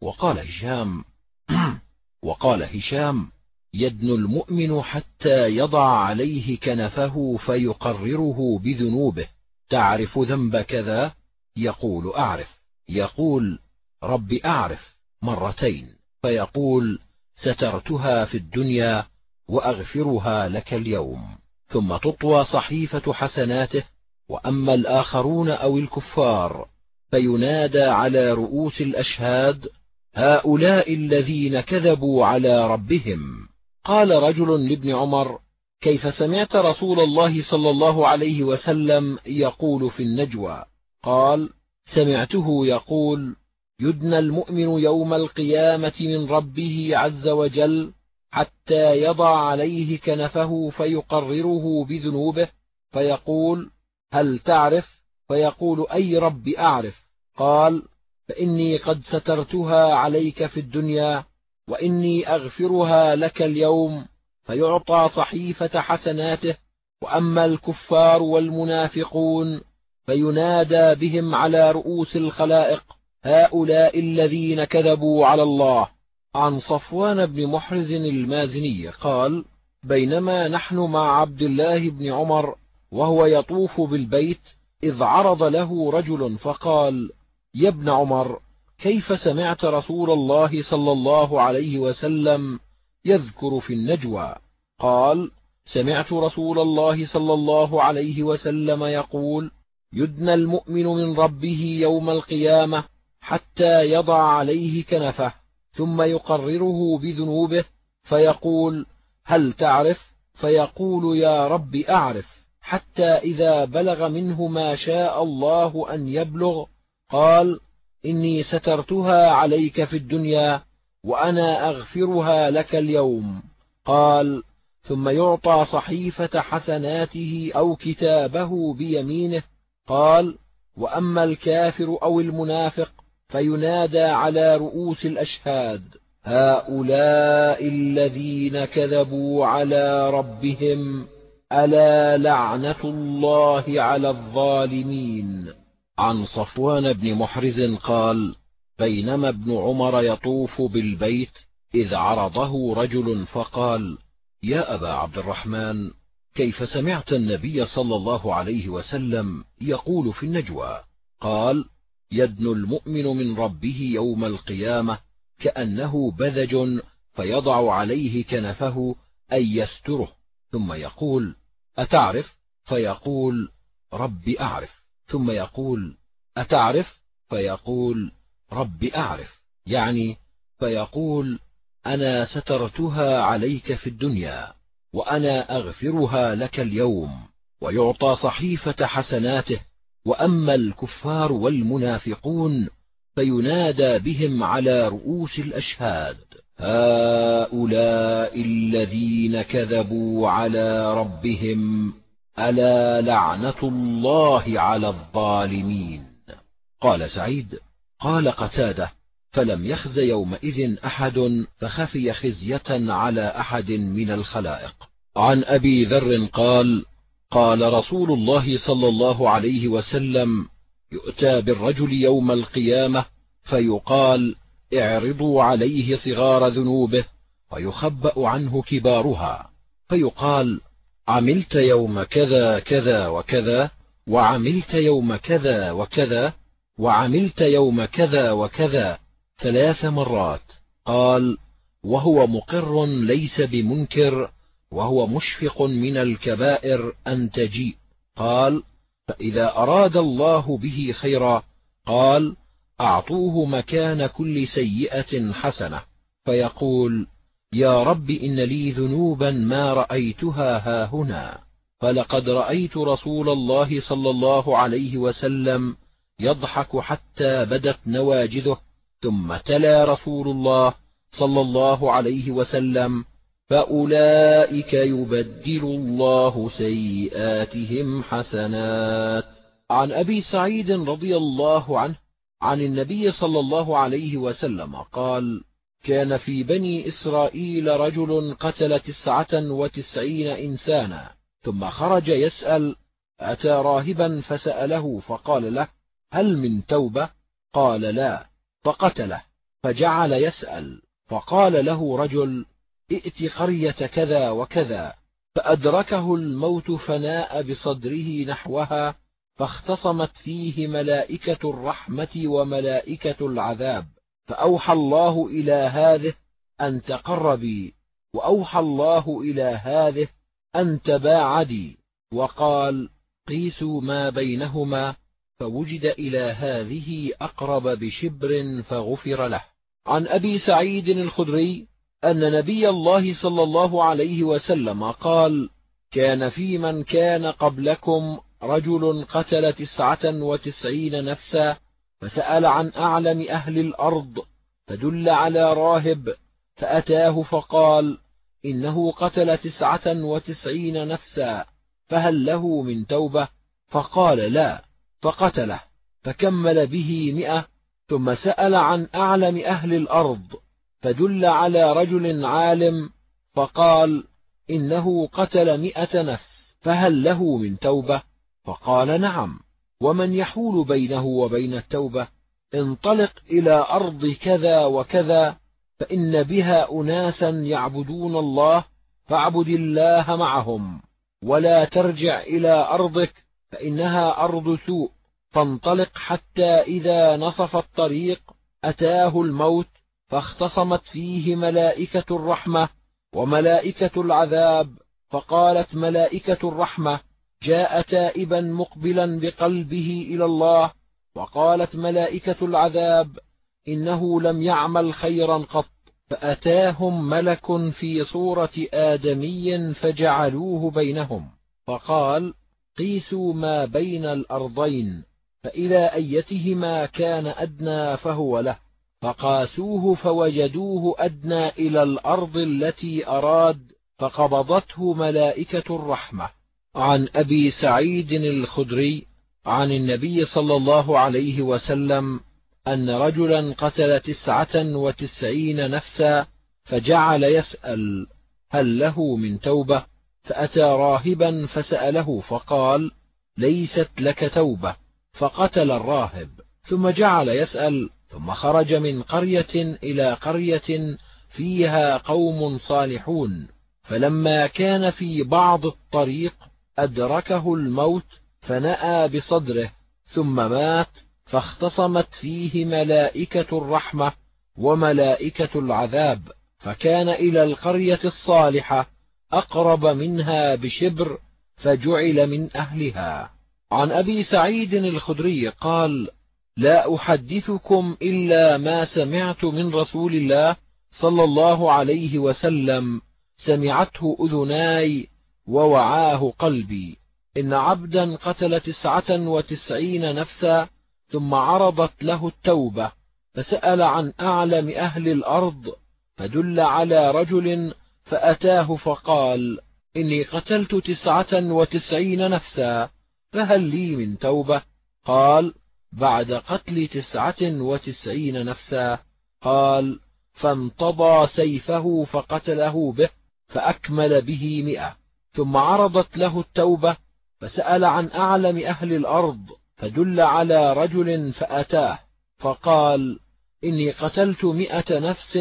وقال هشام وقال هشام يدنو المؤمن حتى يضع عليه كنفه فيقرره بذنوبه. تعرف ذنب كذا؟ يقول أعرف. يقول رب أعرف مرتين. فيقول سترتها في الدنيا وأغفرها لك اليوم. ثم تطوى صحيفة حسناته. وأما الآخرون أو الكفار فينادى على رؤوس الأشهاد هؤلاء الذين كذبوا على ربهم. قال رجل لابن عمر كيف سمعت رسول الله صلى الله عليه وسلم يقول في النجوى؟ قال سمعته يقول يدنى المؤمن يوم القيامة من ربه عز وجل حتى يضع عليه كنفه فيقرره بذنوبه فيقول هل تعرف؟ فيقول أي رب أعرف؟ قال فإني قد سترتها عليك في الدنيا وإني أغفرها لك اليوم فيعطى صحيفة حسناته وأما الكفار والمنافقون فينادى بهم على رؤوس الخلائق هؤلاء الذين كذبوا على الله. عن صفوان بن محرز المازني قال بينما نحن مع عبد الله بن عمر وهو يطوف بالبيت إذ عرض له رجل فقال يا ابن عمر كيف سمعت رسول الله صلى الله عليه وسلم يذكر في النجوى؟ قال سمعت رسول الله صلى الله عليه وسلم يقول يدنى المؤمن من ربه يوم القيامة حتى يضع عليه كنفه ثم يقرره بذنوبه فيقول هل تعرف؟ فيقول يا رب أعرف حتى إذا بلغ منه ما شاء الله أن يبلغ قال إني سترتها عليك في الدنيا وأنا أغفرها لك اليوم. قال ثم يعطى صحيفة حسناته أو كتابه بيمينه. قال وأما الكافر أو المنافق فينادى على رؤوس الأشهاد هؤلاء الذين كذبوا على ربهم ألا لعنة الله على الظالمين. عن صفوان بن محرز قال بينما ابن عمر يطوف بالبيت إذ عرضه رجل فقال يا أبا عبد الرحمن كيف سمعت النبي صلى الله عليه وسلم يقول في النجوى؟ قال يدنو المؤمن من ربه يوم القيامة كأنه بذج فيضع عليه كنفه أي يستره ثم يقول أتعرف؟ فيقول رب أعرف. ثم يقول أتعرف؟ فيقول رب أعرف. يعني فيقول أنا سترتها عليك في الدنيا وأنا أغفرها لك اليوم ويعطى صحيفة حسناته وأما الكفار والمنافقون فينادى بهم على رؤوس الأشهاد هؤلاء الذين كذبوا على ربهم. ألا لعنة الله على الظالمين؟ قال سعيد قال قتادة فلم يخز يومئذ أحد فخفي خزية على أحد من الخلائق. عن أبي ذر قال قال رسول الله صلى الله عليه وسلم يؤتى بالرجل يوم القيامة فيقال اعرضوا عليه صغار ذنوبه ويخبأ عنه كبارها فيقال عملت يوم كذا كذا وكذا وعملت يوم كذا وكذا وعملت يوم كذا وكذا ثلاث مرات. قال وهو مقر ليس بمنكر وهو مشفق من الكبائر أن تجيء. قال فإذا أراد الله به خيرا قال أعطوه مكان كل سيئة حسنة. فيقول يا رب إن لي ذنوبا ما رأيتها هاهنا فلقد رأيت رسول الله صلى الله عليه وسلم يضحك حتى بدت نواجذه ثم تلا رسول الله صلى الله عليه وسلم فأولئك يبدل الله سيئاتهم حسنات. عن أبي سعيد رضي الله عنه عن النبي صلى الله عليه وسلم قال كان في بني إسرائيل رجل قتل تسعة وتسعين إنسانا ثم خرج يسأل أتى راهبا? فسأله فقال له هل من توبة؟ قال لا. فقتله فجعل يسأل فقال له رجل ائت قرية كذا وكذا. فأدركه الموت فناء بصدره نحوها فاختصمت فيه ملائكة الرحمة وملائكة العذاب. فأوحى الله إلى هذه أن تقربي وأوحى الله إلى هذه أن تباعدي وقال قيسوا ما بينهما فوجد إلى هذه أقرب بشبر فغفر له. عن أبي سعيد الخدري أن نبي الله صلى الله عليه وسلم قال كان في من كان قبلكم رجل قتل تسعة وتسعين نفسا فسأل عن أعلم أهل الأرض فدل على راهب فأتاه فقال إنه قتل تسعة وتسعين نفسا فهل له من توبة؟ فقال لا فقتله فكمل به مئة. ثم سأل عن أعلم أهل الأرض فدل على رجل عالم فقال إنه قتل مئة نفس فهل له من توبة؟ فقال نعم. ومن يحول بينه وبين التوبة انطلق إلى أرض كذا وكذا فإن بها أناسا يعبدون الله فاعبد الله معهم ولا ترجع إلى أرضك فإنها أرض سوء. فانطلق حتى إذا نصف الطريق أتاه الموت فاختصمت فيه ملائكة الرحمة وملائكة العذاب فقالت ملائكة الرحمة جاء تائبا مقبلا بقلبه إلى الله وقالت ملائكة العذاب إنه لم يعمل خيرا قط. فأتاهم ملك في صورة آدمي فجعلوه بينهم. فقال قيسوا ما بين الأرضين فإلى أيتهما كان أدنى فهو له. فقاسوه فوجدوه أدنى إلى الأرض التي أراد فقبضته ملائكة الرحمة. عن أبي سعيد الخدري عن النبي صلى الله عليه وسلم أن رجلا قتل تسعة وتسعين نفسا فجعل يسأل هل له من توبة؟ فأتى راهبا فسأله فقال ليست لك توبة. فقتل الراهب. ثم جعل يسأل ثم خرج من قرية إلى قرية فيها قوم صالحون. فلما كان في بعض الطريق أدركه الموت فنأى بصدره ثم مات فاختصمت فيه ملائكة الرحمة وملائكة العذاب فكان إلى القرية الصالحة أقرب منها بشبر فجعل من أهلها. عن أبي سعيد الخدري قال لا أحدثكم إلا ما سمعت من رسول الله صلى الله عليه وسلم سمعته أذناي ووعاه قلبي. إن عبدا قتل تسعة وتسعين نفسا ثم عرضت له التوبة فسأل عن أعلم أهل الأرض فدل على رجل فأتاه فقال إني قتلت تسعة وتسعين نفسا فهل لي من توبة؟ قال بعد قتل تسعة وتسعين نفسا. قال فانتضى سيفه فقتله به فأكمل به مئة. ثم عرضت له التوبة فسأل عن أعلم أهل الأرض فدل على رجل فأتاه فقال إني قتلت مئة نفس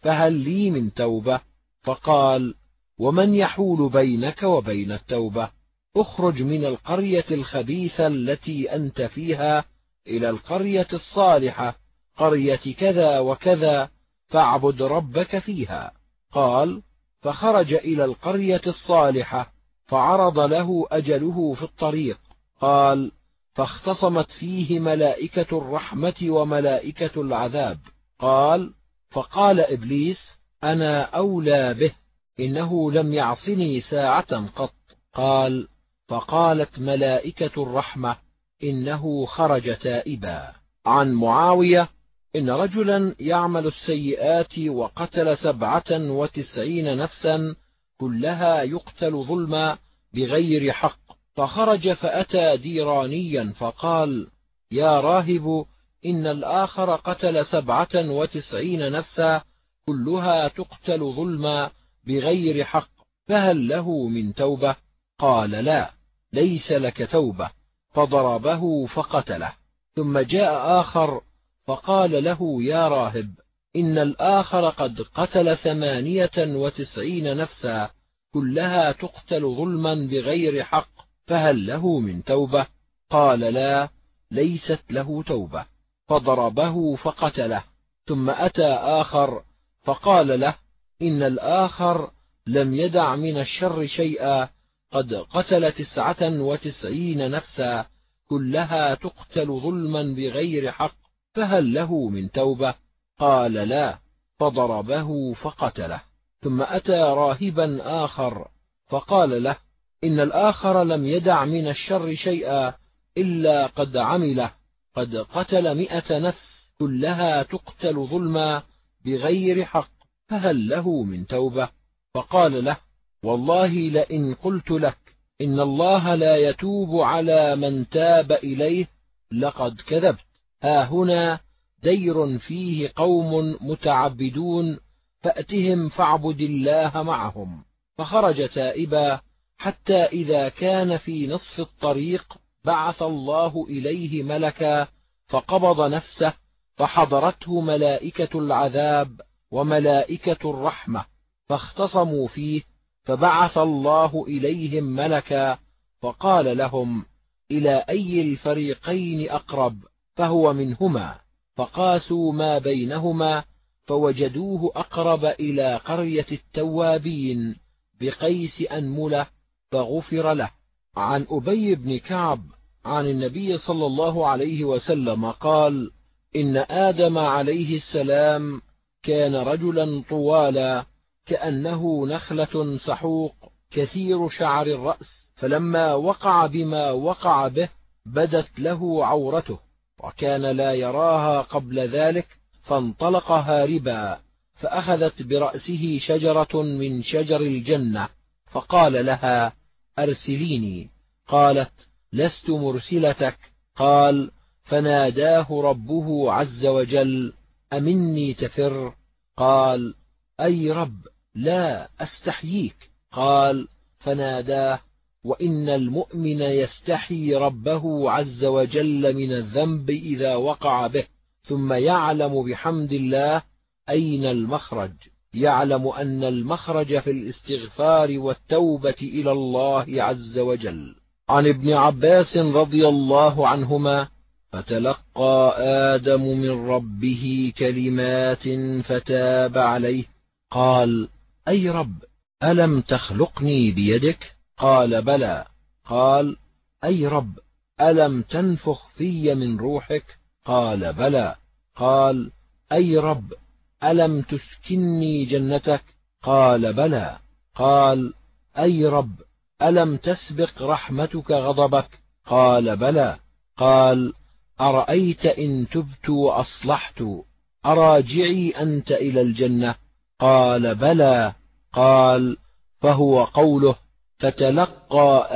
فهل لي من توبة؟ فقال ومن يحول بينك وبين التوبة؟ اخرج من القرية الخبيثة التي أنت فيها إلى القرية الصالحة قرية كذا وكذا فاعبد ربك فيها. قال فخرج إلى القرية الصالحة فعرض له أجله في الطريق. قال فاختصمت فيه ملائكة الرحمة وملائكة العذاب. قال فقال إبليس أنا أولى به إنه لم يعصني ساعة قط. قال فقالت ملائكة الرحمة إنه خرج تائبا. عن معاوية إن رجلا يعمل السيئات وقتل سبعة وتسعين نفسا كلها يقتل ظلما بغير حق. فخرج فأتى ديرانيا فقال يا راهب إن الآخر قتل سبعة وتسعين نفسا كلها تقتل ظلما بغير حق. فهل له من توبة قال لا ليس لك توبة. فضربه فقتله. ثم جاء آخر فقال له يا راهب إن الآخر قد قتل ثمانية وتسعين نفسا كلها تقتل ظلما بغير حق فهل له من توبة؟ قال لا ليست له توبة. فضربه فقتله. ثم أتى آخر فقال له إن الآخر لم يدع من الشر شيئا قد قتل تسعة وتسعين نفسا كلها تقتل ظلما بغير حق فهل له من توبة؟ قال لا فضربه فقتله ثم أتى راهبا آخر فقال له إن الآخر لم يدع من الشر شيئا إلا قد عمله قد قتل مئة نفس كلها تقتل ظلما بغير حق فهل له من توبة فقال له والله لئن قلت لك إن الله لا يتوب على من تاب إليه لقد كذبت. ها هنا دير فيه قوم متعبدون فأتهم فاعبد الله معهم. فخرج تائبا حتى إذا كان في نصف الطريق بعث الله إليه ملكا فقبض نفسه فحضرته ملائكة العذاب وملائكة الرحمة. فاختصموا فيه فبعث الله إليهم ملكا فقال لهم إلى أي الفريقين أقرب؟ فهو منهما فقاسوا ما بينهما فوجدوه أقرب إلى قرية التوابين بقيس أنملة فغفر له. عن أبي بن كعب عن النبي صلى الله عليه وسلم قال إن آدم عليه السلام كان رجلا طوالا كأنه نخلة سحوق كثير شعر الرأس فلما وقع بما وقع به بدت له عورته. وكان لا يراها قبل ذلك فانطلق هاربا فأخذت برأسه شجرة من شجر الجنة فقال لها أرسليني. قالت لست مرسلتك. قال فناداه ربه عز وجل أمني تفر؟ قال أي رب لا أستحييك. قال فناداه وإن المؤمن يستحي ربه عز وجل من الذنب إذا وقع به ثم يعلم بحمد الله أين المخرج. يعلم أن المخرج في الاستغفار والتوبة إلى الله عز وجل. عن ابن عباس رضي الله عنهما فتلقى آدم من ربه كلمات فتاب عليه. قال أي رب ألم تخلقني بيدك؟ قال بلى. قال أي رب ألم تنفخ في من روحك؟ قال بلى. قال أي رب ألم تسكني جنتك؟ قال بلى. قال أي رب ألم تسبق رحمتك غضبك؟ قال بلى. قال أرأيت إن تبت وأصلحت؟ أراجعي أنت إلى الجنة؟ قال بلى. قال فهو قوله فتلقى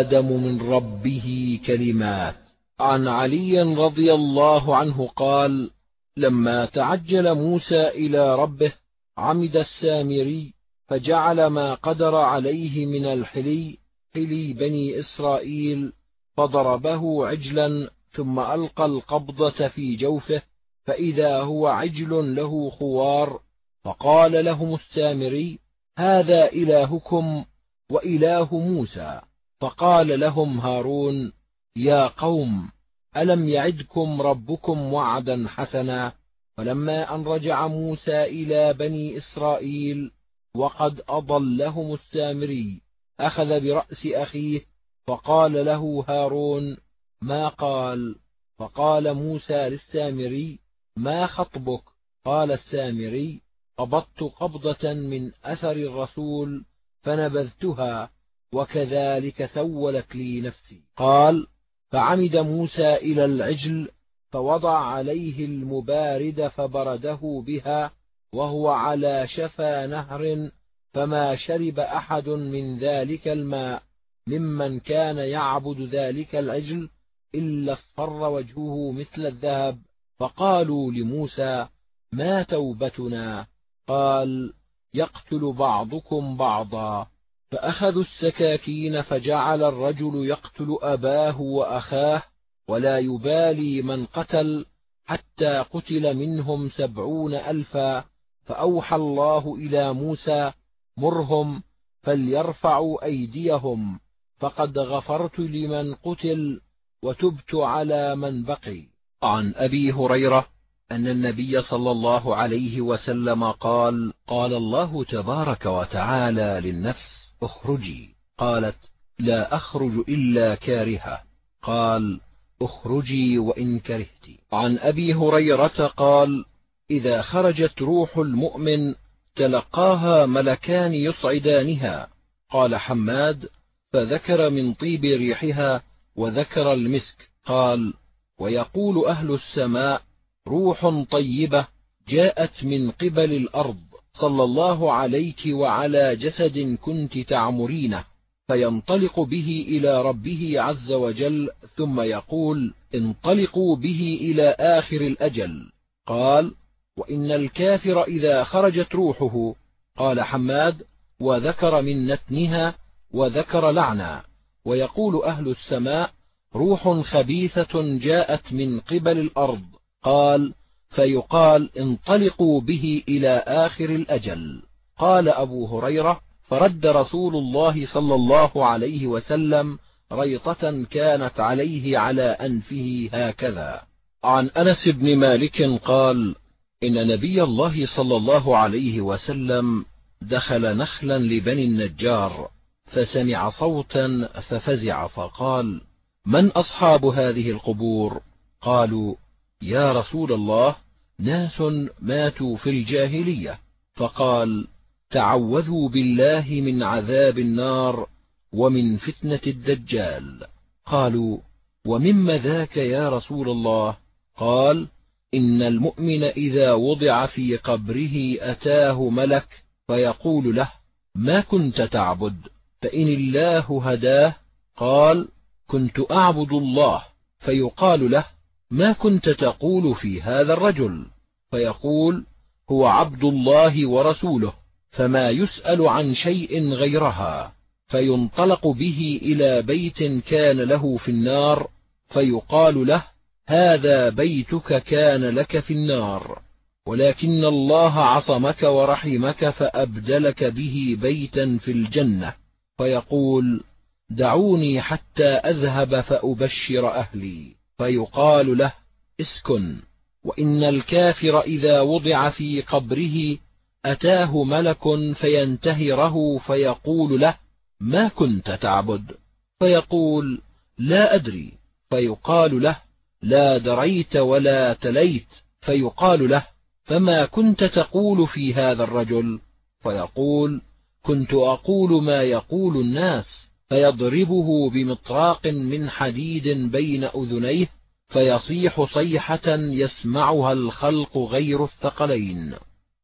آدم من ربه كلمات. عن علي رضي الله عنه قال لما تعجل موسى إلى ربه عمد السامري فجعل ما قدر عليه من الحلي حلي بني إسرائيل فضربه عجلا ثم ألقى القبضة في جوفه فإذا هو عجل له خوار فقال لهم السامري هذا إلهكم وإله موسى. فقال لهم هارون يا قوم ألم يعدكم ربكم وعدا حسنا؟ فلما أن رجع موسى إلى بني إسرائيل وقد أضلهم السامري أخذ برأس أخيه فقال له هارون ما قال؟ فقال موسى للسامري ما خطبك؟ قال السامري قبضت قبضة من أثر الرسول فنبذتها وكذلك سولت لي نفسي. قال فعمد موسى إلى العجل فوضع عليه المبارد فبرده بها وهو على شفا نهر فما شرب أحد من ذلك الماء. ممن كان يعبد ذلك العجل إلا اصفر وجهه مثل الذهب. فقالوا لموسى ما توبتنا؟ قال يقتل بعضكم بعضا. فأخذوا السكاكين فجعل الرجل يقتل أباه وأخاه ولا يبالي من قتل حتى قتل منهم سبعون ألفا. فأوحى الله إلى موسى مرهم فليرفعوا أيديهم. فقد غفرت لمن قتل وتبت على من بقي. عن أبي هريرة أن النبي صلى الله عليه وسلم قال قال الله تبارك وتعالى للنفس اخرجي. قالت لا أخرج إلا كارهة. قال اخرجي وإن كرهت. عن أبي هريرة قال إذا خرجت روح المؤمن تلقاها ملكان يصعدانها. قال حماد فذكر من طيب ريحها وذكر المسك. قال ويقول أهل السماء روح طيبة جاءت من قبل الأرض صلى الله عليك وعلى جسد كنت تعمرينه فينطلق به إلى ربه عز وجل ثم يقول انطلقوا به إلى آخر الأجل. قال وإن الكافر إذا خرجت روحه. قال حماد وذكر من نتنها وذكر لعنا. ويقول أهل السماء روح خبيثة جاءت من قبل الأرض. قال فيقال انطلقوا به إلى آخر الأجل. قال أبو هريرة فرد رسول الله صلى الله عليه وسلم ريطة كانت عليه على أنفه هكذا. عن أنس بن مالك قال إن نبي الله صلى الله عليه وسلم دخل نخلا لبني النجار فسمع صوتا ففزع فقال من أصحاب هذه القبور؟ قالوا يا رسول الله ناس ماتوا في الجاهلية فقال تعوذوا بالله من عذاب النار ومن فتنة الدجال. قالوا ومما ذاك يا رسول الله؟ قال إن المؤمن إذا وضع في قبره أتاه ملك فيقول له ما كنت تعبد؟ فإن الله هداه قال كنت أعبد الله. فيقال له ما كنت تقول في هذا الرجل؟ فيقول هو عبد الله ورسوله فما يسأل عن شيء غيرها فينطلق به إلى بيت كان له في النار فيقال له هذا بيتك كان لك في النار ولكن الله عصمك ورحمك فأبدلك به بيتا في الجنة. فيقول دعوني حتى أذهب فأبشر أهلي. فيقال له اسكن وإن الكافر إذا وضع في قبره أتاه ملك فينتهره فيقول له ما كنت تعبد؟ فيقول لا أدري. فيقال له لا دريت ولا تليت. فيقال له فما كنت تقول في هذا الرجل؟ فيقول كنت أقول ما يقول الناس. فيضربه بمطراق من حديد بين أذنيه فيصيح صيحة يسمعها الخلق غير الثقلين.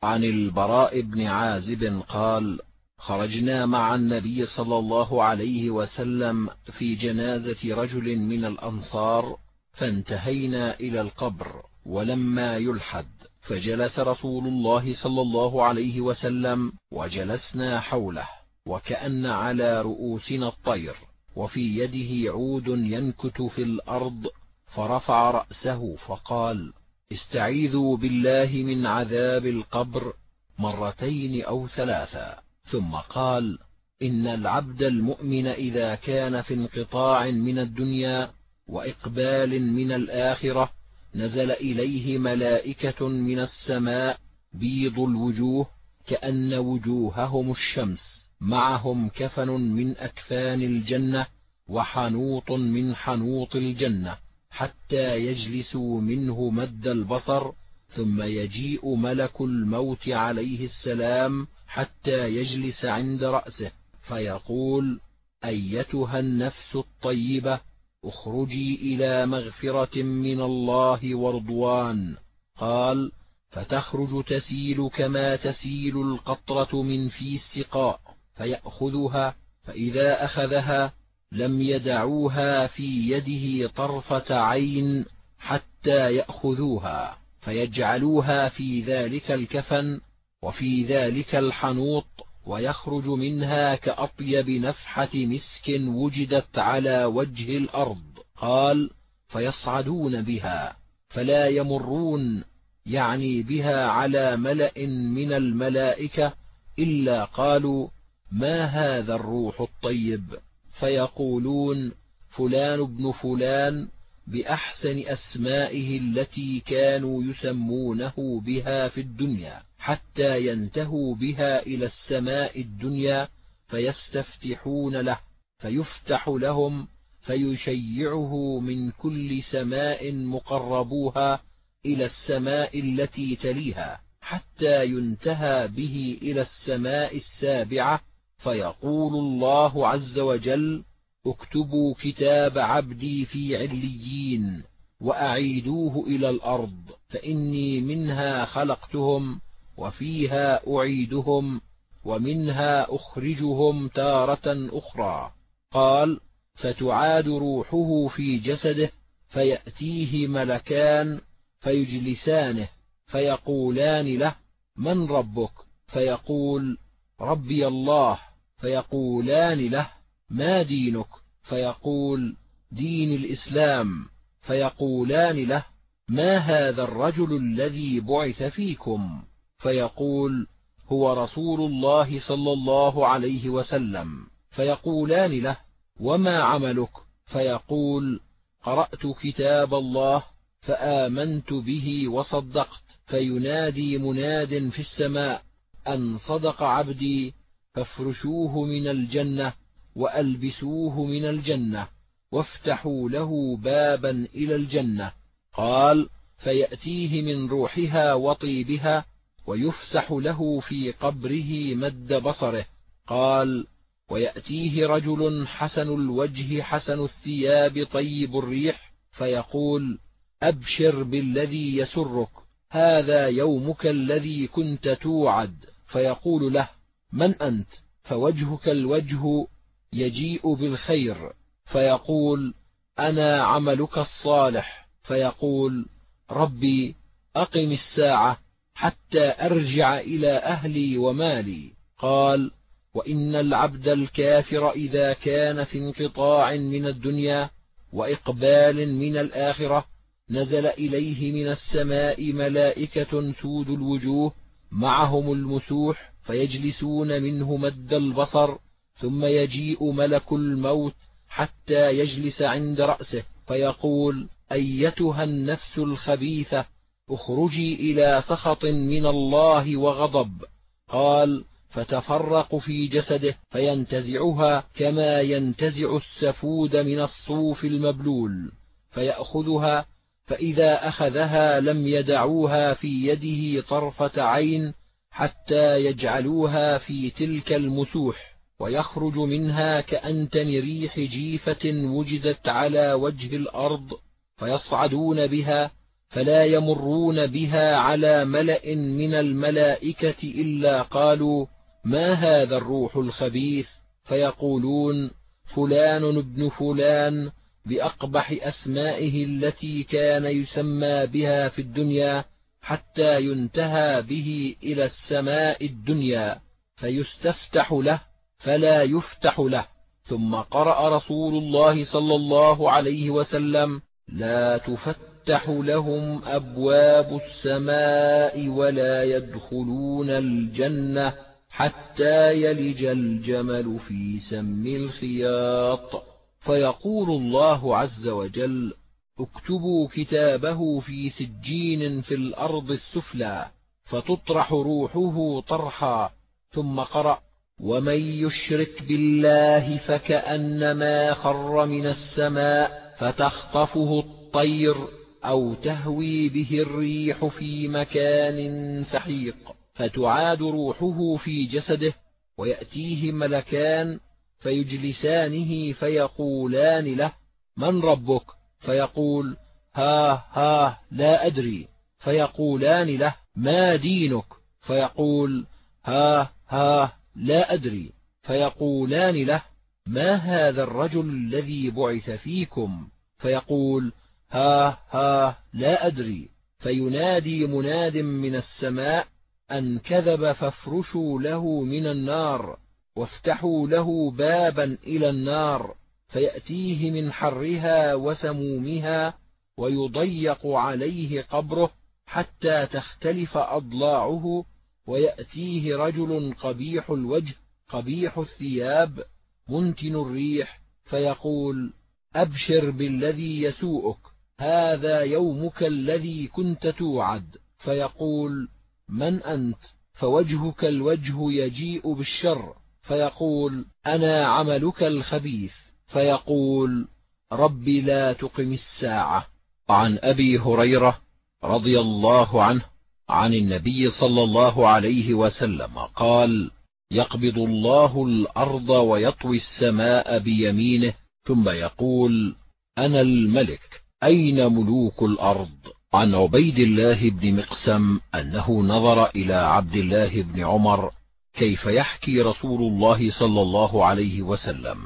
عن البراء بن عازب قال خرجنا مع النبي صلى الله عليه وسلم في جنازة رجل من الأنصار فانتهينا إلى القبر ولما يلحد فجلس رسول الله صلى الله عليه وسلم وجلسنا حوله. وكأن على رؤوسنا الطير وفي يده عود ينكت في الأرض فرفع رأسه فقال استعيذوا بالله من عذاب القبر مرتين أو ثلاثا ثم قال إن العبد المؤمن إذا كان في انقطاع من الدنيا وإقبال من الآخرة نزل إليه ملائكة من السماء بيض الوجوه كأن وجوههم الشمس. معهم كفن من أكفان الجنة وحنوط من حنوط الجنة حتى يجلسوا منه مد البصر ثم يجيء ملك الموت عليه السلام حتى يجلس عند رأسه فيقول أيتها النفس الطيبة اخرجي إلى مغفرة من الله ورضوان. قال فتخرج تسيل كما تسيل القطرة من في السقاء فيأخذها فإذا أخذها لم يدعوها في يده طرفة عين حتى يأخذوها فيجعلوها في ذلك الكفن وفي ذلك الحنوط ويخرج منها كأطيب نفحة مسك وجدت على وجه الأرض. قال فيصعدون بها فلا يمرون يعني بها على ملأ من الملائكة إلا قالوا ما هذا الروح الطيب؟ فيقولون فلان ابن فلان بأحسن أسمائه التي كانوا يسمونه بها في الدنيا حتى ينتهوا بها إلى السماء الدنيا فيستفتحون له فيفتح لهم فيشيعه من كل سماء مقربوها إلى السماء التي تليها حتى ينتهى به إلى السماء السابعة فيقول الله عز وجل اكتبوا كتاب عبدي في عليين وأعيدوه إلى الأرض فإني منها خلقتهم وفيها أعيدهم ومنها أخرجهم تارة أخرى. قال فتعاد روحه في جسده فيأتيه ملكان فيجلسانه فيقولان له من ربك؟ فيقول ربي الله فيقولان له ما دينك فيقول دين الإسلام فيقولان له ما هذا الرجل الذي بعث فيكم فيقول هو رسول الله صلى الله عليه وسلم فيقولان له وما عملك فيقول قرأت كتاب الله فآمنت به وصدقت فينادي مناد في السماء أن صدق عبدي فافرشوه من الجنة وألبسوه من الجنة وافتحوا له بابا إلى الجنة. قال فيأتيه من روحها وطيبها ويفسح له في قبره مد بصره. قال ويأتيه رجل حسن الوجه حسن الثياب طيب الريح فيقول أبشر بالذي يسرك هذا يومك الذي كنت توعد. فيقول له من أنت؟ فوجهك الوجه يجيء بالخير فيقول أنا عملك الصالح. فيقول ربي أقم الساعة حتى أرجع إلى أهلي ومالي. قال وإن العبد الكافر إذا كان في انقطاع من الدنيا وإقبال من الآخرة نزل إليه من السماء ملائكة سود الوجوه معهم المسوح فيجلسون منه مد البصر ثم يجيء ملك الموت حتى يجلس عند رأسه فيقول أيتها النفس الخبيثة اخرجي إلى سخط من الله وغضب. قال فتفرق في جسده فينتزعها كما ينتزع السفود من الصوف المبلول فيأخذها فإذا أخذها لم يدعوها في يده طرفة عين حتى يجعلوها في تلك المسوح ويخرج منها كأنتن ريح جيفة وجدت على وجه الأرض فيصعدون بها فلا يمرون بها على ملأ من الملائكة إلا قالوا ما هذا الروح الخبيث؟ فيقولون فلان ابن فلان بأقبح أسمائه التي كان يسمى بها في الدنيا حتى ينتهى به إلى السماء الدنيا فيستفتح له فلا يفتح له. ثم قرأ رسول الله صلى الله عليه وسلم لا تفتح لهم أبواب السماء ولا يدخلون الجنة حتى يلج الجمل في سم الخياط. فيقول الله عز وجل اكتبوا كتابه في سجين في الأرض السفلى فتطرح روحه طرحا ثم قرأ ومن يشرك بالله فكأنما خر من السماء فتخطفه الطير أو تهوي به الريح في مكان سحيق فتعاد روحه في جسده ويأتيه ملكان فيجلسانه فيقولان له من ربك؟ فيقول ها ها لا أدري. فيقولان له ما دينك؟ فيقول ها ها لا أدري. فيقولان له ما هذا الرجل الذي بعث فيكم؟ فيقول ها ها لا أدري. فينادي مناد من السماء أن كذب فافرشوا له من النار. وافتحوا له بابا إلى النار فيأتيه من حرها وسمومها ويضيق عليه قبره حتى تختلف أضلاعه ويأتيه رجل قبيح الوجه قبيح الثياب منتن الريح فيقول أبشر بالذي يسوءك هذا يومك الذي كنت توعد. فيقول من أنت؟ فوجهك الوجه يجيء بالشر. فيقول أنا عملك الخبيث. فيقول رب لا تقم الساعة. عن أبي هريرة رضي الله عنه عن النبي صلى الله عليه وسلم قال يقبض الله الأرض ويطوي السماء بيمينه ثم يقول أنا الملك أين ملوك الأرض؟ عن عبيد الله بن مقسم أنه نظر إلى عبد الله بن عمر كيف يحكي رسول الله صلى الله عليه وسلم؟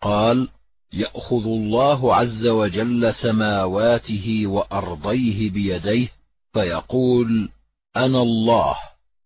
قال يأخذ الله عز وجل سماواته وأرضيه بيديه فيقول أنا الله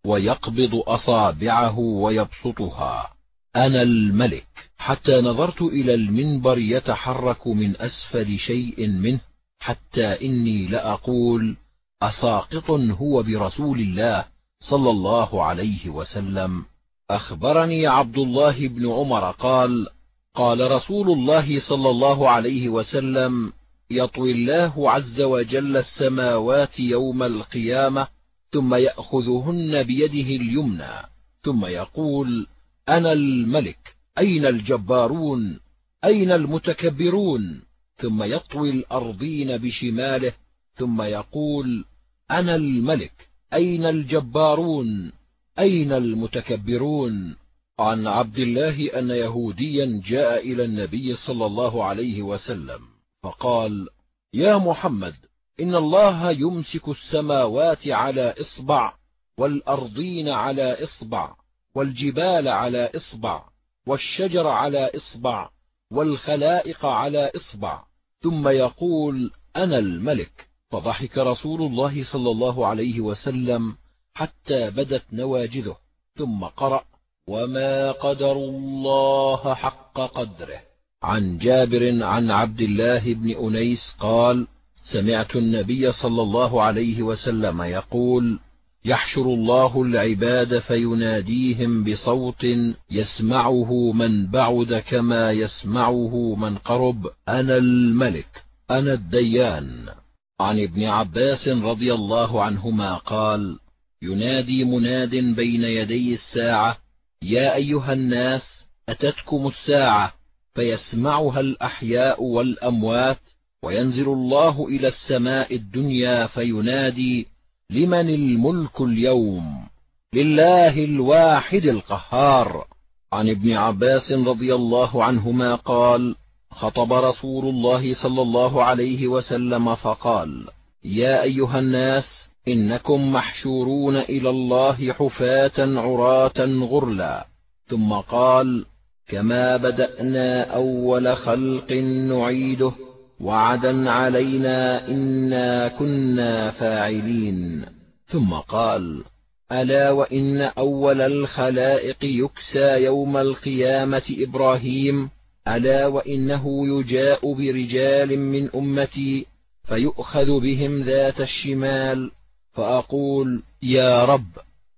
ويقبض أصابعه ويبسطها. أنا الملك. حتى نظرت إلى المنبر يتحرك من أسفل شيء منه حتى إني لأقول أساقط هو برسول الله صلى الله عليه وسلم. أخبرني عبد الله بن عمر قال قال رسول الله صلى الله عليه وسلم يطوي الله عز وجل السماوات يوم القيامة ثم يأخذهن بيده اليمنى ثم يقول أنا الملك أين الجبارون أين المتكبرون؟ ثم يطوي الأرضين بشماله ثم يقول أنا الملك أين الجبارون؟ أين المتكبرون؟ عن عبد الله أن يهوديا جاء إلى النبي صلى الله عليه وسلم فقال يا محمد إن الله يمسك السماوات على إصبع والأرضين على إصبع والجبال على إصبع والشجر على إصبع والخلائق على إصبع ثم يقول أنا الملك. فضحك رسول الله صلى الله عليه وسلم حتى بدت نواجذه ثم قرأ وما قدر الله حق قدره. عن جابر عن عبد الله بن أنيس قال سمعت النبي صلى الله عليه وسلم يقول يحشر الله العباد فيناديهم بصوت يسمعه من بعد كما يسمعه من قرب أنا الملك أنا الديان. عن ابن عباس رضي الله عنهما قال ينادي مناد بين يدي الساعة يا أيها الناس أتتكم الساعة؟ فيسمعها الأحياء والأموات وينزل الله إلى السماء الدنيا فينادي لمن الملك اليوم؟ لله الواحد القهار. عن ابن عباس رضي الله عنهما قال خطب رسول الله صلى الله عليه وسلم فقال يا أيها الناس إنكم محشورون إلى الله حفاة عراة غرلا. ثم قال كما بدأنا أول خلق نعيده وعدا علينا إنا كنا فاعلين. ثم قال ألا وإن أول الخلائق يكسى يوم القيامة إبراهيم ألا وإنه يجاء برجال من أمتي فيؤخذ بهم ذات الشمال فأقول يا رب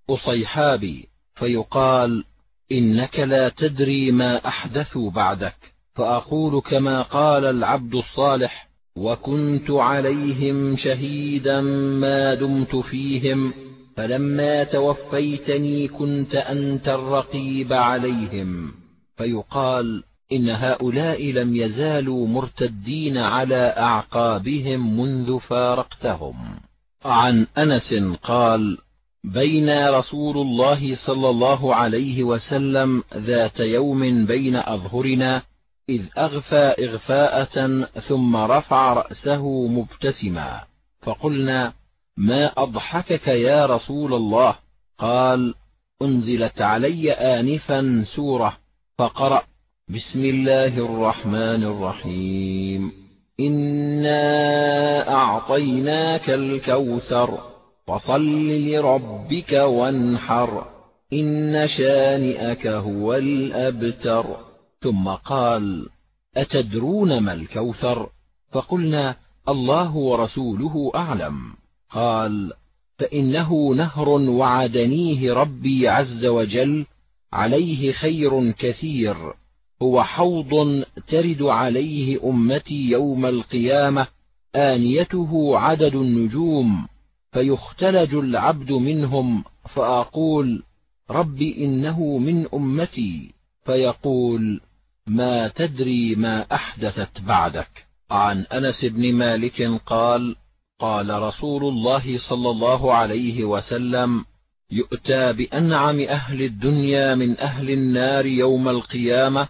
أصيحابي فيقال إنك لا تدري ما أحدثوا بعدك. فأقول كما قال العبد الصالح وكنت عليهم شهيدا ما دمت فيهم فلما توفيتني كنت أنت الرقيب عليهم. فيقال إن هؤلاء لم يزالوا مرتدين على أعقابهم منذ فارقتهم. عن أنس قال بين رسول الله صلى الله عليه وسلم ذات يوم بين أظهرنا إذ أغفى إغفاءة ثم رفع رأسه مبتسما فقلنا ما أضحكك يا رسول الله؟ قال أنزلت علي آنفا سورة فقرأ بسم الله الرحمن الرحيم. إنا أعطيناك الكوثر فصل لربك وانحر. إن شانئك هو الأبتر. ثم قال أتدرون ما الكوثر؟ فقلنا الله ورسوله أعلم. قال فإنه نهر وعدنيه ربي عز وجل عليه خير كثير. هو حوض ترد عليه أمتي يوم القيامة آنيته عدد النجوم فيختلج العبد منهم فأقول رب إنه من أمتي فيقول ما تدري ما أحدثت بعدك. عن أنس بن مالك قال قال رسول الله صلى الله عليه وسلم يؤتى بأنعم أهل الدنيا من أهل النار يوم القيامة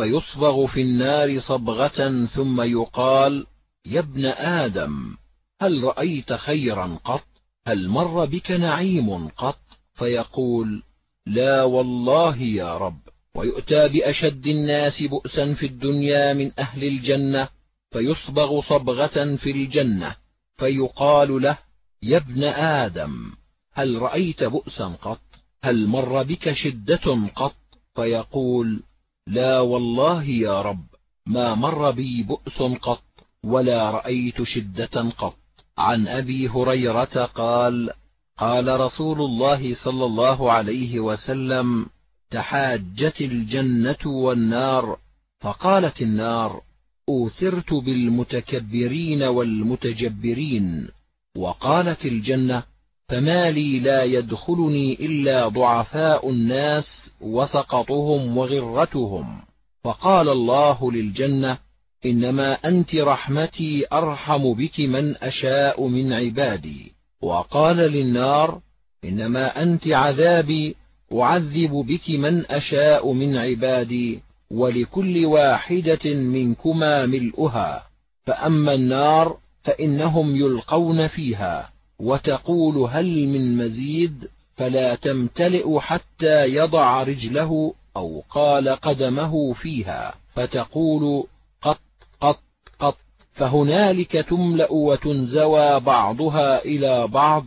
فيصبغ في النار صبغة ثم يقال يا ابن آدم هل رأيت خيرا قط؟ هل مر بك نعيم قط؟ فيقول لا والله يا رب ويؤتى بأشد الناس بؤسا في الدنيا من أهل الجنة فيصبغ صبغة في الجنة فيقال له يا ابن آدم هل رأيت بؤسا قط؟ هل مر بك شدة قط؟ فيقول لا والله يا رب ما مر بي بؤس قط ولا رأيت شدة قط. عن أبي هريرة قال قال رسول الله صلى الله عليه وسلم تحاجت الجنة والنار. فقالت النار أوثرت بالمتكبرين والمتجبرين. وقالت الجنة فما لي لا يدخلني إلا ضعفاء الناس وسقطهم وغرتهم. فقال الله للجنة إنما أنت رحمتي أرحم بك من أشاء من عبادي. وقال للنار إنما أنت عذابي أعذب بك من أشاء من عبادي ولكل واحدة منكما ملؤها. فأما النار فإنهم يلقون فيها. وتقول هل من مزيد فلا تمتلئ حتى يضع رجله أو قال قدمه فيها فتقول قط قط قط فهنالك تملأ وتنزوى بعضها إلى بعض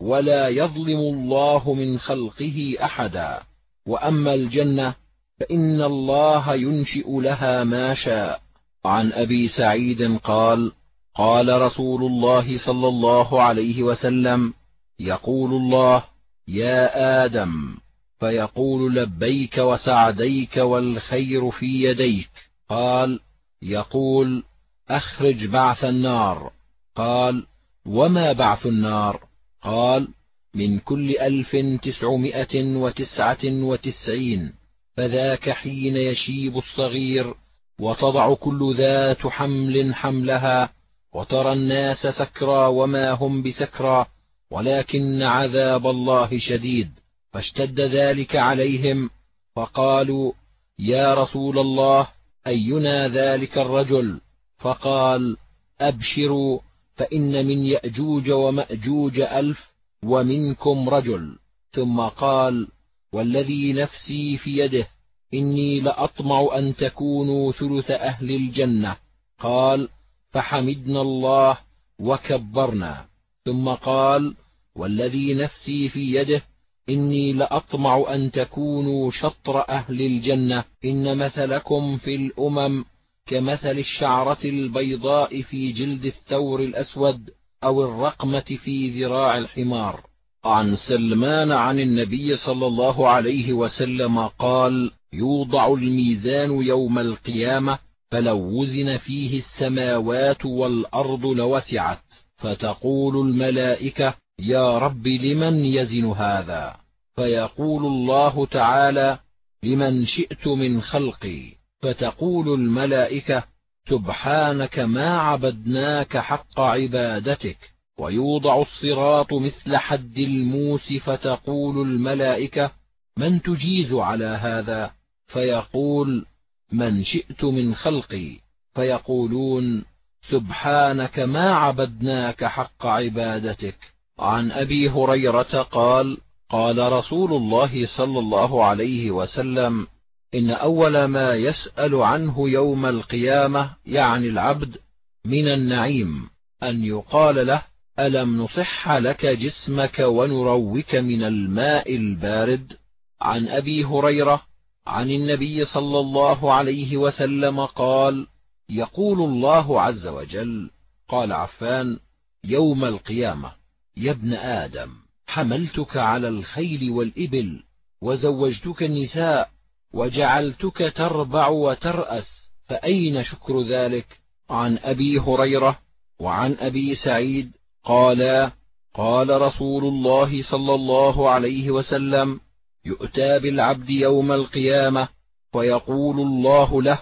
ولا يظلم الله من خلقه أحدا وأما الجنة فإن الله ينشئ لها ما شاء. عن أبي سعيد قال قال رسول الله صلى الله عليه وسلم يقول الله يا آدم فيقول لبيك وسعديك والخير في يديك. قال يقول أخرج بعث النار. قال وما بعث النار؟ قال من كل ألف تسعمائة وتسعة وتسعين فذاك حين يشيب الصغير وتضع كل ذات حمل حملها وترى الناس سكرى وما هم بسكرى ولكن عذاب الله شديد. فاشتد ذلك عليهم فقالوا يا رسول الله أينا ذلك الرجل؟ فقال أبشروا فإن من يأجوج ومأجوج ألف ومنكم رجل. ثم قال والذي نفسي في يده إني لأطمع أن تكونوا ثلث أهل الجنة. قال فحمدنا الله وكبرنا. ثم قال والذي نفسي في يده إني لأطمع أن تكونوا شطر أهل الجنة. إن مثلكم في الأمم كمثل الشعرة البيضاء في جلد الثور الأسود أو الرقمة في ذراع الحمار. عن سلمان عن النبي صلى الله عليه وسلم قال يوضع الميزان يوم القيامة فلو وزن فيه السماوات والأرض لوسعت فتقول الملائكة يا رب لمن يزن هذا؟ فيقول الله تعالى لمن شئت من خلقي. فتقول الملائكة سبحانك ما عبدناك حق عبادتك ويوضع الصراط مثل حد الموس فتقول الملائكة من تجيز على هذا؟ فيقول من شئت من خلقي فيقولون سبحانك ما عبدناك حق عبادتك. عن أبي هريرة قال قال رسول الله صلى الله عليه وسلم إن أول ما يسأل عنه يوم القيامة يعني العبد من النعيم أن يقال له ألم نصح لك جسمك ونروك من الماء البارد؟ عن أبي هريرة عن النبي صلى الله عليه وسلم قال يقول الله عز وجل قال عفان يوم القيامة يا ابن آدم حملتك على الخيل والإبل وزوجتك النساء وجعلتك تربع وترأس فأين شكر ذلك؟ عن أبي هريرة وعن أبي سعيد قالا قال رسول الله صلى الله عليه وسلم يؤتى بالعبد يوم القيامة فيقول الله له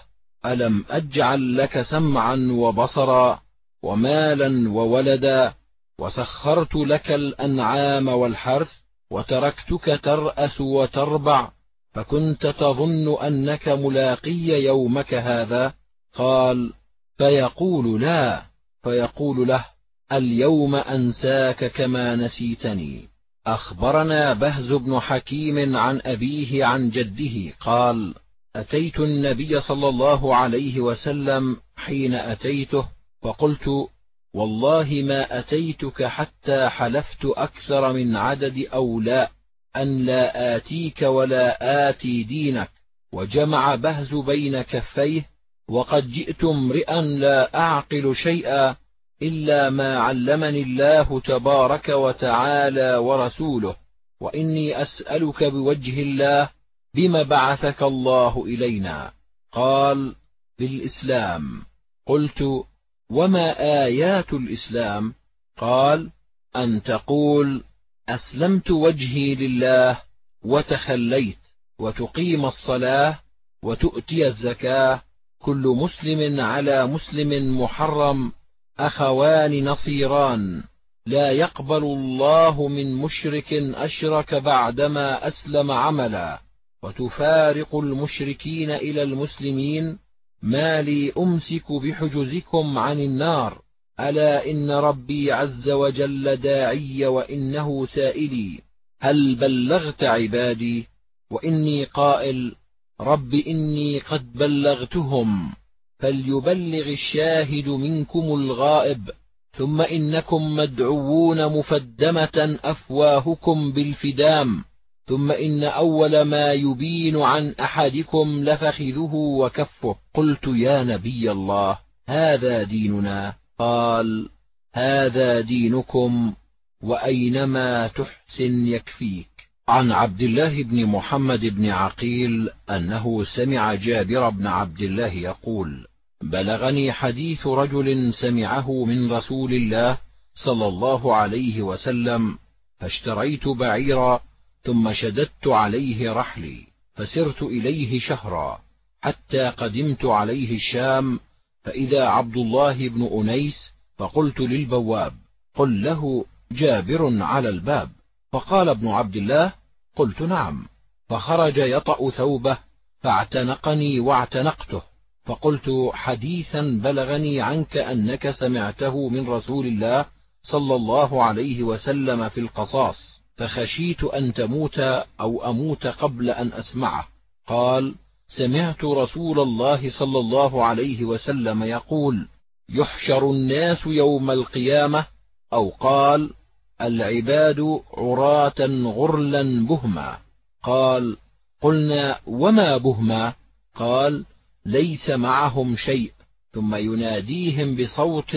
ألم أجعل لك سمعا وبصرا ومالا وولدا وسخرت لك الأنعام والحرث وتركتك ترأس وتربع فكنت تظن أنك ملاقي يومك هذا؟ قال فيقول لا فيقول له اليوم أنساك كما نسيتني. أخبرنا بهز بن حكيم عن أبيه عن جده قال أتيت النبي صلى الله عليه وسلم حين أتيته فقلت والله ما أتيتك حتى حلفت أكثر من عدد أولاء أن لا آتيك ولا آتي دينك. وجمع بهز بين كفيه وقد جئت امرئا لا أعقل شيئا إلا ما علمني الله تبارك وتعالى ورسوله وإني أسألك بوجه الله بم بعثك الله إلينا؟ قال بالإسلام قلت وما آيات الإسلام؟ قال أن تقول أسلمت وجهي لله وتخليت وتقيم الصلاة وتؤتي الزكاة كل مسلم على مسلم محرم أخوان نصيران لا يقبل الله من مشرك أشرك بعدما أسلم عملا وتفارق المشركين إلى المسلمين ما لي أمسك بحجزكم عن النار ألا إن ربي عز وجل داعي وإنه سائلي هل بلغت عبادي؟ وإني قائل رب إني قد بلغتهم. فليبلغ الشاهد منكم الغائب ثم إنكم مدعوون مفدمة أفواهكم بالفدام ثم إن أول ما يبين عن أحدكم لفخذه وكفه. قلت يا نبي الله هذا ديننا؟ قال هذا دينكم وأينما تحسن يكفيك؟ عن عبد الله بن محمد بن عقيل أنه سمع جابر بن عبد الله يقول بلغني حديث رجل سمعه من رسول الله صلى الله عليه وسلم فاشتريت بعيرا ثم شددت عليه رحلي فسرت إليه شهرا حتى قدمت عليه الشام فإذا عبد الله بن أنيس فقلت للبواب قل له جابر على الباب. فقال ابن عبد الله قلت نعم. فخرج يطأ ثوبه فاعتنقني واعتنقته فقلت حديثا بلغني عنك أنك سمعته من رسول الله صلى الله عليه وسلم في القصاص فخشيت أن تموت أو أموت قبل أن أسمعه. قال سمعت رسول الله صلى الله عليه وسلم يقول يحشر الناس يوم القيامة أو قال العباد عراة غرلا بهما. قال قلنا وما بهما؟ قال ليس معهم شيء. ثم يناديهم بصوت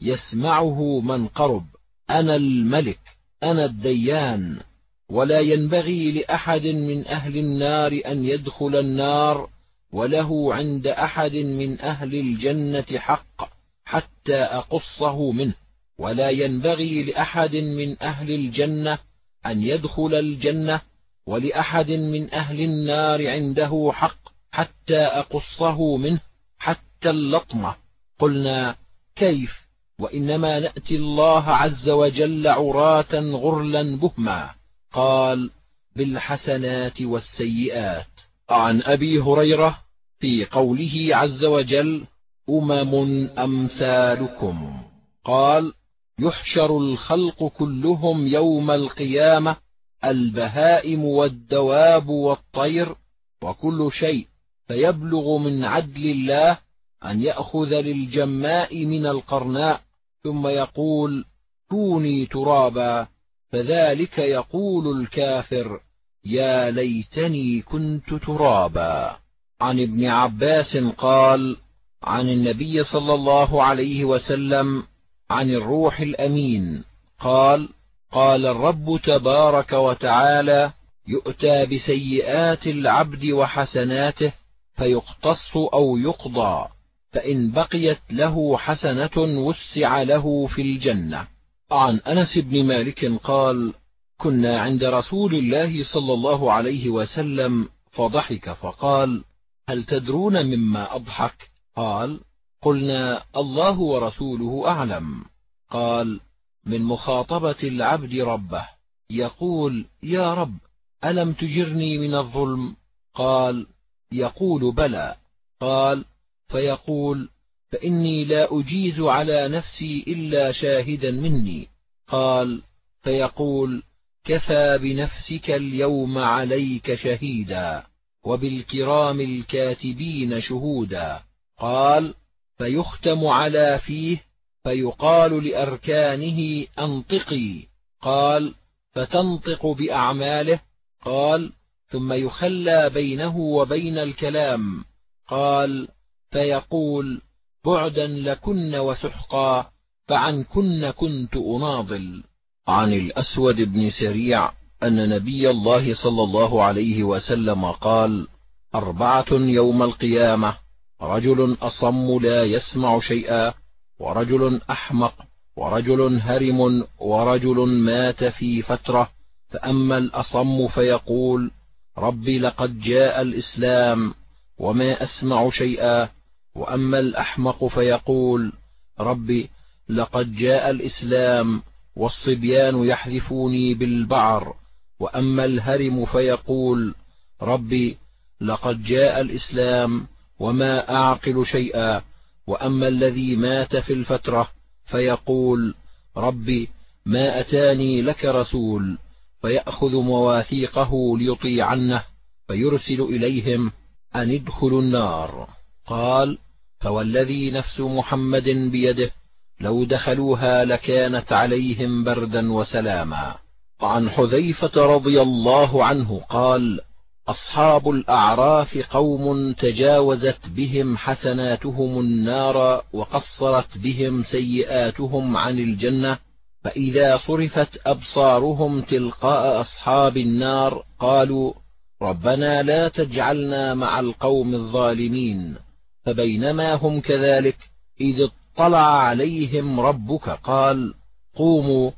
يسمعه من قرب أنا الملك أنا الديان. ولا ينبغي لأحد من أهل النار أن يدخل النار وله عند أحد من أهل الجنة حق حتى أقصه منه. ولا ينبغي لأحد من أهل الجنة أن يدخل الجنة ولأحد من أهل النار عنده حق حتى أقصه منه حتى اللطمة قلنا كيف؟ وإنما نأتي الله عز وجل عراة غرلا بهما. قال بالحسنات والسيئات. عن أبي هريرة في قوله عز وجل أمم أمثالكم. قال يحشر الخلق كلهم يوم القيامة البهائم والدواب والطير وكل شيء فيبلغ من عدل الله أن يأخذ للجماء من القرناء ثم يقول كوني ترابا فذلك يقول الكافر يا ليتني كنت ترابا. عن ابن عباس قال عن النبي صلى الله عليه وسلم عن الروح الأمين. قال قال الرب تبارك وتعالى يؤتى بسيئات العبد وحسناته فيقتص أو يقضى فإن بقيت له حسنة وسع له في الجنة. عن أنس بن مالك قال كنا عند رسول الله صلى الله عليه وسلم فضحك فقال هل تدرون مما أضحك؟ قال قلنا الله ورسوله أعلم. قال من مخاطبة العبد ربه يقول يا رب ألم تجرني من الظلم؟ قال يقول بلى. قال فيقول فإني لا أجيز على نفسي إلا شاهدا مني. قال فيقول كفى بنفسك اليوم عليك شهيدا وبالكرام الكاتبين شهودا. قال فيختم على فيه فيقال لأركانه أنطقي. قال فتنطق بأعماله. قال ثم يخلى بينه وبين الكلام. قال فيقول بعدا لكن وسحقا فعنكن كنت أناضل. عن الأسود بن سريع أن نبي الله صلى الله عليه وسلم قال أربعة يوم القيامة. رجل أصم لا يسمع شيئا ورجل أحمق ورجل هرم ورجل مات في فترة فأما الأصم فيقول رب لقد جاء الإسلام وما أسمع شيئا وأما الأحمق فيقول رب لقد جاء الإسلام والصبيان يحذفوني بالبعر وأما الهرم فيقول رب لقد جاء الإسلام وما أعقل شيئا وأما الذي مات في الفترة فيقول رب ما أتاني لك رسول فيأخذ مواثيقه ليطيعنه فيرسل إليهم أن ادخلوا النار. قال فوالذي نفس محمد بيده لو دخلوها لكانت عليهم بردا وسلاما. عن حذيفة رضي الله عنه قال أصحاب الأعراف قوم تجاوزت بهم حسناتهم النار وقصرت بهم سيئاتهم عن الجنة فإذا صرفت أبصارهم تلقاء أصحاب النار قالوا ربنا لا تجعلنا مع القوم الظالمين فبينما هم كذلك إذ اطلع عليهم ربك قال قوموا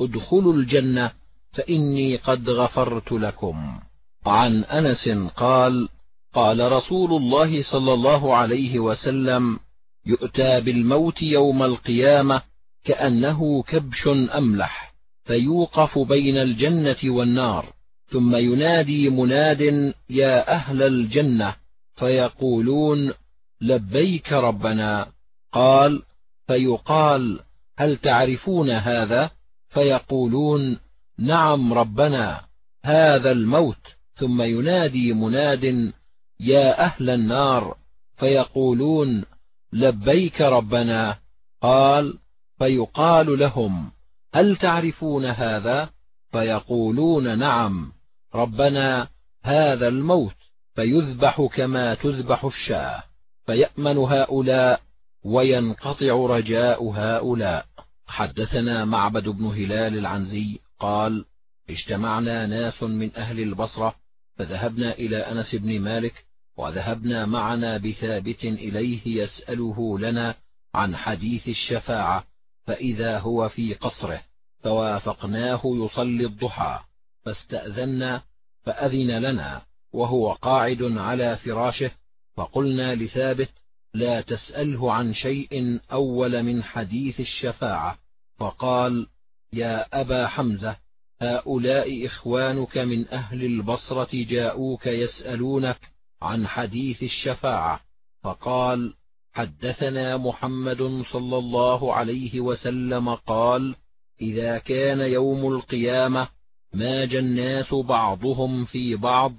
ادخلوا الجنة فإني قد غفرت لكم. عن أنس قال قال رسول الله صلى الله عليه وسلم يؤتى بالموت يوم القيامة كأنه كبش أملح فيوقف بين الجنة والنار ثم ينادي مناد يا أهل الجنة فيقولون لبيك ربنا قال فيقال هل تعرفون هذا؟ فيقولون نعم ربنا هذا الموت. ثم ينادي مناد يا أهل النار. فيقولون لبيك ربنا. قال فيقال لهم هل تعرفون هذا؟ فيقولون نعم. ربنا هذا الموت. فيذبح كما تذبح الشاة. فيأمن هؤلاء وينقطع رجاء هؤلاء. حدثنا معبد بن هلال العنزي قال اجتمعنا ناس من أهل البصرة فذهبنا إلى أنس بن مالك وذهبنا معنا بثابت إليه يسأله لنا عن حديث الشفاعة فإذا هو في قصره فوافقناه يصلي الضحى فاستأذنا فأذن لنا وهو قاعد على فراشه فقلنا لثابت لا تسأله عن شيء أول من حديث الشفاعة فقال يا أبا حمزة هؤلاء إخوانك من أهل البصرة جاءوك يسألونك عن حديث الشفاعة فقال حدثنا محمد صلى الله عليه وسلم قال إذا كان يوم القيامة ماج الناس بعضهم في بعض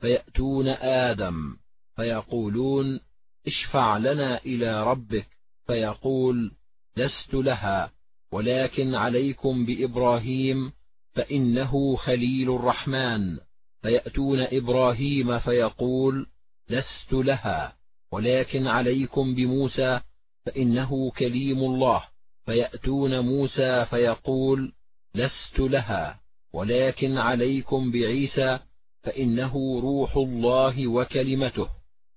فيأتون آدم فيقولون اشفع لنا إلى ربك. فيقول لست لها ولكن عليكم بإبراهيم فإنه خليل الرحمن. فيأتون إبراهيم فيقول لست لها ولكن عليكم بموسى فإنه كليم الله. فيأتون موسى فيقول لست لها ولكن عليكم بعيسى فإنه روح الله وكلمته.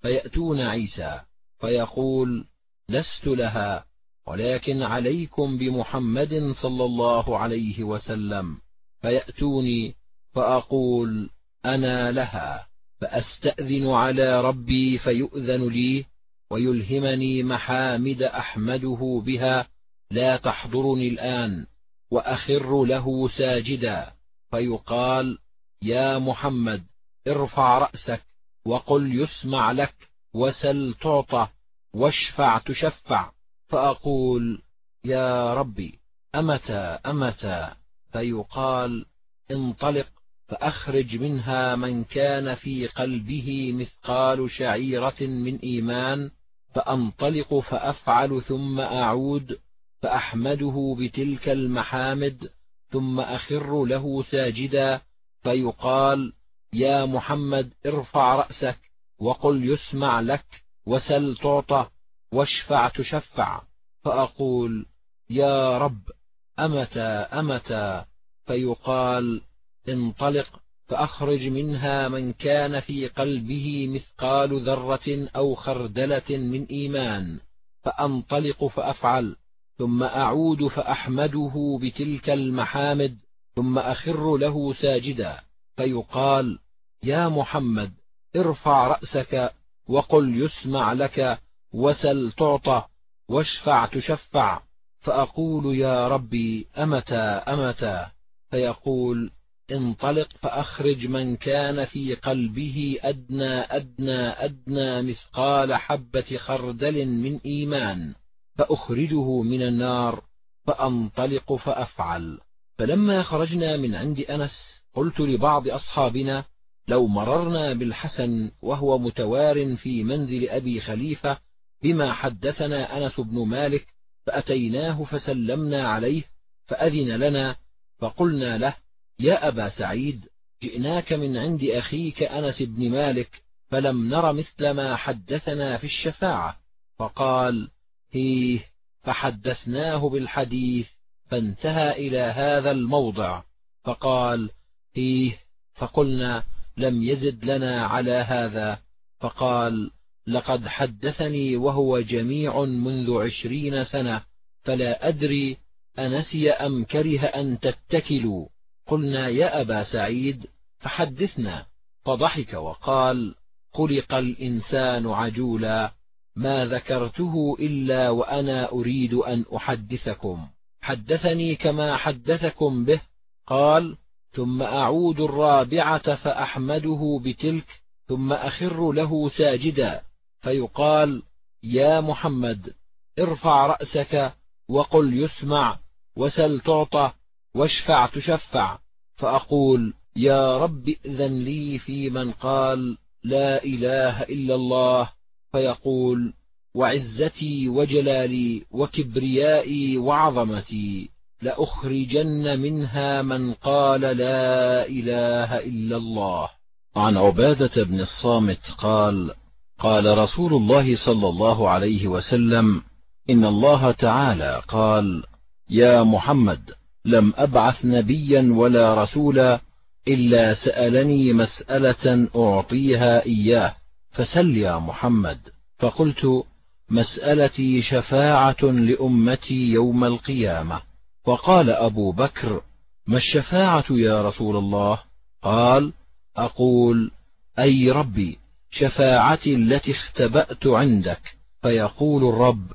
فيأتون عيسى فيقول لست لها ولكن عليكم بمحمد صلى الله عليه وسلم. فيأتوني فأقول أنا لها فأستأذن على ربي فيؤذن لي ويلهمني محامد أحمده بها لا تحضرني الآن وأخر له ساجدا. فيقال يا محمد ارفع رأسك وقل يسمع لك وسل تعطى واشفع تشفع. فأقول يا ربي أمتى أمتى؟ فيقال انطلق فأخرج منها من كان في قلبه مثقال شعيرة من إيمان فأنطلق فأفعل ثم أعود فأحمده بتلك المحامد ثم أخر له ساجدا فيقال يا محمد ارفع رأسك وقل يسمع لك وسل تعطى واشفع تشفع فأقول يا رب أمتى أمتى فيقال انطلق فأخرج منها من كان في قلبه مثقال ذرة أو خردلة من إيمان فأنطلق فأفعل ثم أعود فأحمده بتلك المحامد ثم أخر له ساجدا فيقال يا محمد ارفع رأسك وقل يسمع لك وسل تعطى واشفع تشفع. فأقول يا ربي أمتى أمتى فيقول انطلق فأخرج من كان في قلبه أدنى أدنى أدنى مثقال حبة خردل من إيمان. فأخرجه من النار فأنطلق فأفعل. فلما خرجنا من عند أنس قلت لبعض أصحابنا لو مررنا بالحسن وهو متوار في منزل أبي خليفة بما حدثنا أنس بن مالك فأتيناه فسلمنا عليه فأذن لنا فقلنا له يا أبا سعيد جئناك من عند أخيك أنس بن مالك فلم نر مثل ما حدثنا في الشفاعة. فقال هيه فحدثناه بالحديث فانتهى إلى هذا الموضع. فقال هيه فقلنا لم يزد لنا على هذا. فقال لقد حدثني وهو جميع منذ عشرين سنة فلا أدري أنسي أم كره أن تتكلوا. قلنا يا أبا سعيد فحدثنا. فضحك وقال خلق الإنسان عجولا ما ذكرته إلا وأنا أريد أن أحدثكم. حدثني كما حدثكم به. قال ثم أعود الرابعة فأحمده بتلك ثم أخر له ساجدا. فيقال يا محمد ارفع رأسك وقل يسمع وسل تعطى واشفع تشفع. فأقول يا رب ائذن لي في من قال لا إله إلا الله. فيقول وعزتي وجلالي وكبريائي وعظمتي لأخرجن منها من قال لا إله إلا الله. عن عبادة بن الصامت قال قال رسول الله صلى الله عليه وسلم إن الله تعالى قال يا محمد لم أبعث نبيا ولا رسولا إلا سألني مسألة أعطيها إياه فسل يا محمد. فقلت مسألتي شفاعة لأمتي يوم القيامة. وقال أبو بكر ما الشفاعة يا رسول الله؟ قال أقول أي ربي شفاعتي التي اختبأت عندك. فيقول الرب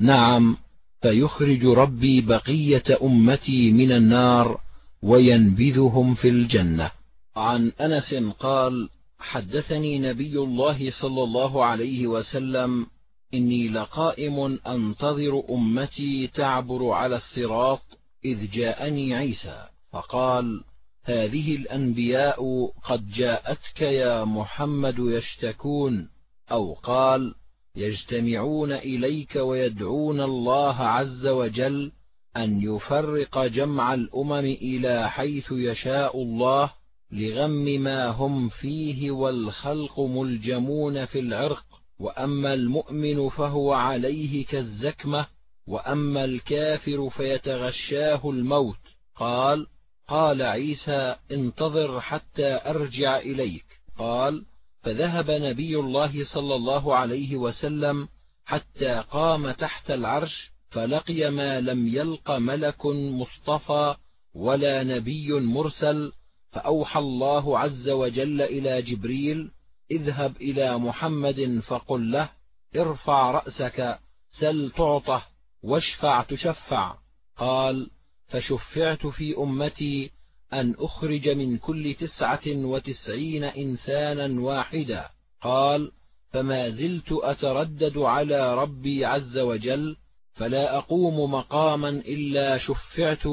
نعم فيخرج ربي بقية أمتي من النار وينبذهم في الجنة. عن أنس قال حدثني نبي الله صلى الله عليه وسلم إني لقائم أنتظر أمتي تعبر على الصراط إذ جاءني عيسى. فقال هذه الأنبياء قد جاءتك يا محمد يشتكون أو قال يجتمعون إليك ويدعون الله عز وجل أن يفرق جمع الأمم إلى حيث يشاء الله لغم ما هم فيه والخلق ملجمون في العرق وأما المؤمن فهو عليه كالزكمة وأما الكافر فيتغشاه الموت. قال قال عيسى انتظر حتى أرجع إليك. قال فذهب نبي الله صلى الله عليه وسلم حتى قام تحت العرش فلقي ما لم يلق ملك مصطفى ولا نبي مرسل فأوحى الله عز وجل إلى جبريل اذهب إلى محمد فقل له ارفع رأسك سل تعطه واشفع تشفع. قال فشفعت في أمتي أن أخرج من كل تسعة وتسعين إنسانا واحدا. قال فما زلت أتردد على ربي عز وجل فلا أقوم مقاما إلا شفعت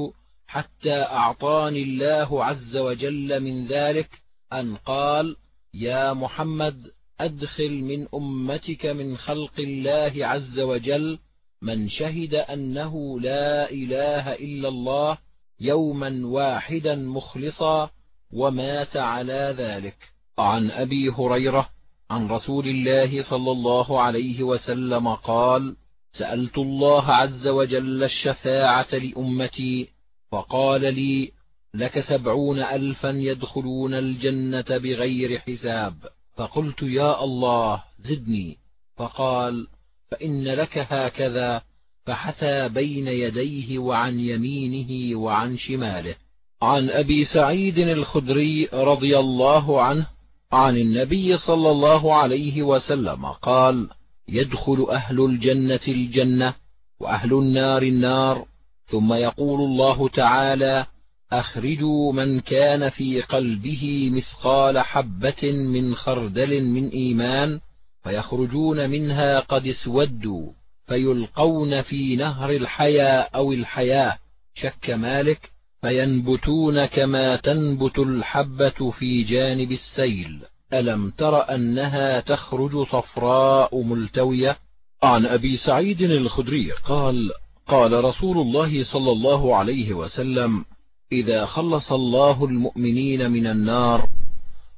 حتى أعطاني الله عز وجل من ذلك أن قال يا محمد أدخل من أمتك من خلق الله عز وجل من شهد أنه لا إله إلا الله يوما واحدا مخلصا ومات على ذلك. عن أبي هريرة عن رسول الله صلى الله عليه وسلم قال سألت الله عز وجل الشفاعة لأمتي فقال لي لك سبعون ألفا يدخلون الجنة بغير حساب. فقلت يا الله زدني. فقال فإن لك هكذا فحثى بين يديه وعن يمينه وعن شماله. عن أبي سعيد الخدري رضي الله عنه عن النبي صلى الله عليه وسلم قال يدخل أهل الجنة الجنة وأهل النار النار ثم يقول الله تعالى أخرجوا من كان في قلبه مثقال حبة من خردل من إيمان فيخرجون منها قد اسودوا فيلقون في نهر الحيا أو الحياة. شك مالك فينبتون كما تنبت الحبة في جانب السيل. ألم تر أنها تخرج صفراء ملتوية؟ عن أبي سعيد الخدري قال قال رسول الله صلى الله عليه وسلم إذا خلص الله المؤمنين من النار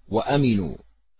وأمنوا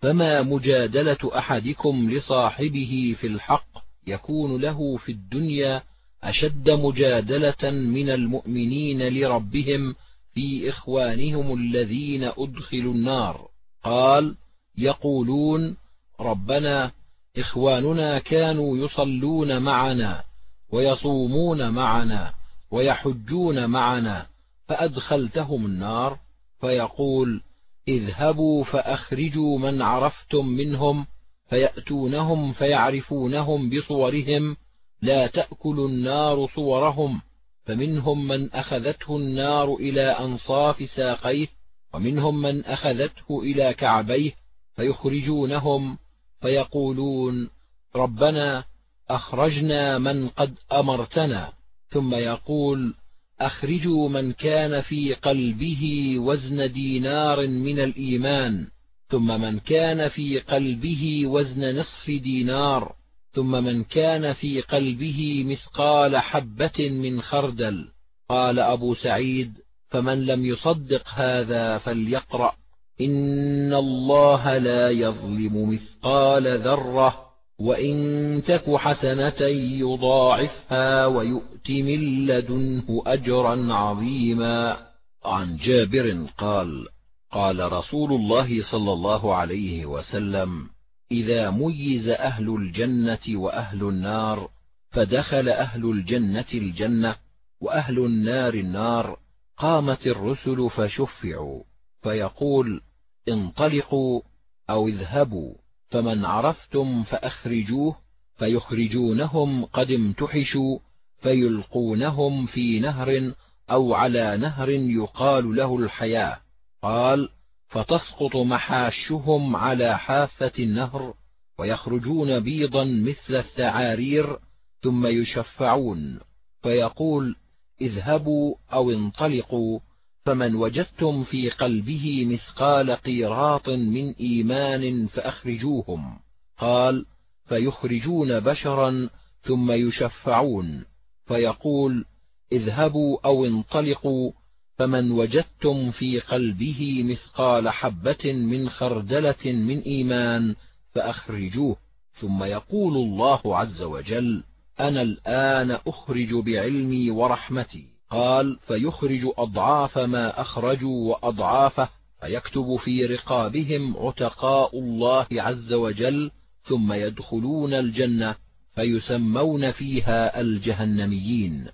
فما مجادلة أحدكم لصاحبه في الحق يكون له في الدنيا أشد مجادلة من المؤمنين لربهم في إخوانهم الذين أدخلوا النار. قال يقولون ربنا إخواننا كانوا يصلون معنا ويصومون معنا ويحجون معنا فأدخلتهم النار. فيقول اذهبوا فأخرجوا من عرفتم منهم فيأتونهم فيعرفونهم بصورهم لا تأكل النار صورهم فمنهم من أخذته النار إلى أنصاف ساقيه ومنهم من أخذته إلى كعبيه فيخرجونهم فيقولون ربنا أخرجنا من قد أمرتنا ثم يقول أخرجوا من كان في قلبه وزن دينار من الإيمان ثم من كان في قلبه وزن نصف دينار ثم من كان في قلبه مثقال حبة من خردل. قال أبو سعيد فمن لم يصدق هذا فليقرأ. إن الله لا يظلم مثقال ذرة وإن تك حسنة يضاعفها ويؤت من لدنه أجرا عظيما عن جابر قال قال رسول الله صلى الله عليه وسلم إذا ميز أهل الجنة وأهل النار فدخل أهل الجنة الجنة وأهل النار النار قامت الرسل فشفعوا فيقول انطلقوا أو اذهبوا فمن عرفتم فأخرجوه فيخرجونهم قد امتحشوا فيلقونهم في نهر أو على نهر يقال له الحياة. قال فتسقط محاشهم على حافة النهر ويخرجون بيضا مثل الثعارير ثم يشفعون. فيقول اذهبوا أو انطلقوا فمن وجدتم في قلبه مثقال قيراط من إيمان فأخرجوهم. قال فيخرجون بشرا ثم يشفعون. فيقول اذهبوا أو انطلقوا. فمن وجدتم في قلبه مثقال حبة من خردلة من إيمان فأخرجوه. ثم يقول الله عز وجل أنا الآن أخرج بعلمي ورحمتي. قال فيخرج أضعاف ما أخرجوا وأضعافه فيكتب في رقابهم عتقاء الله عز وجل ثم يدخلون الجنة فيسمون فيها الجهنميين.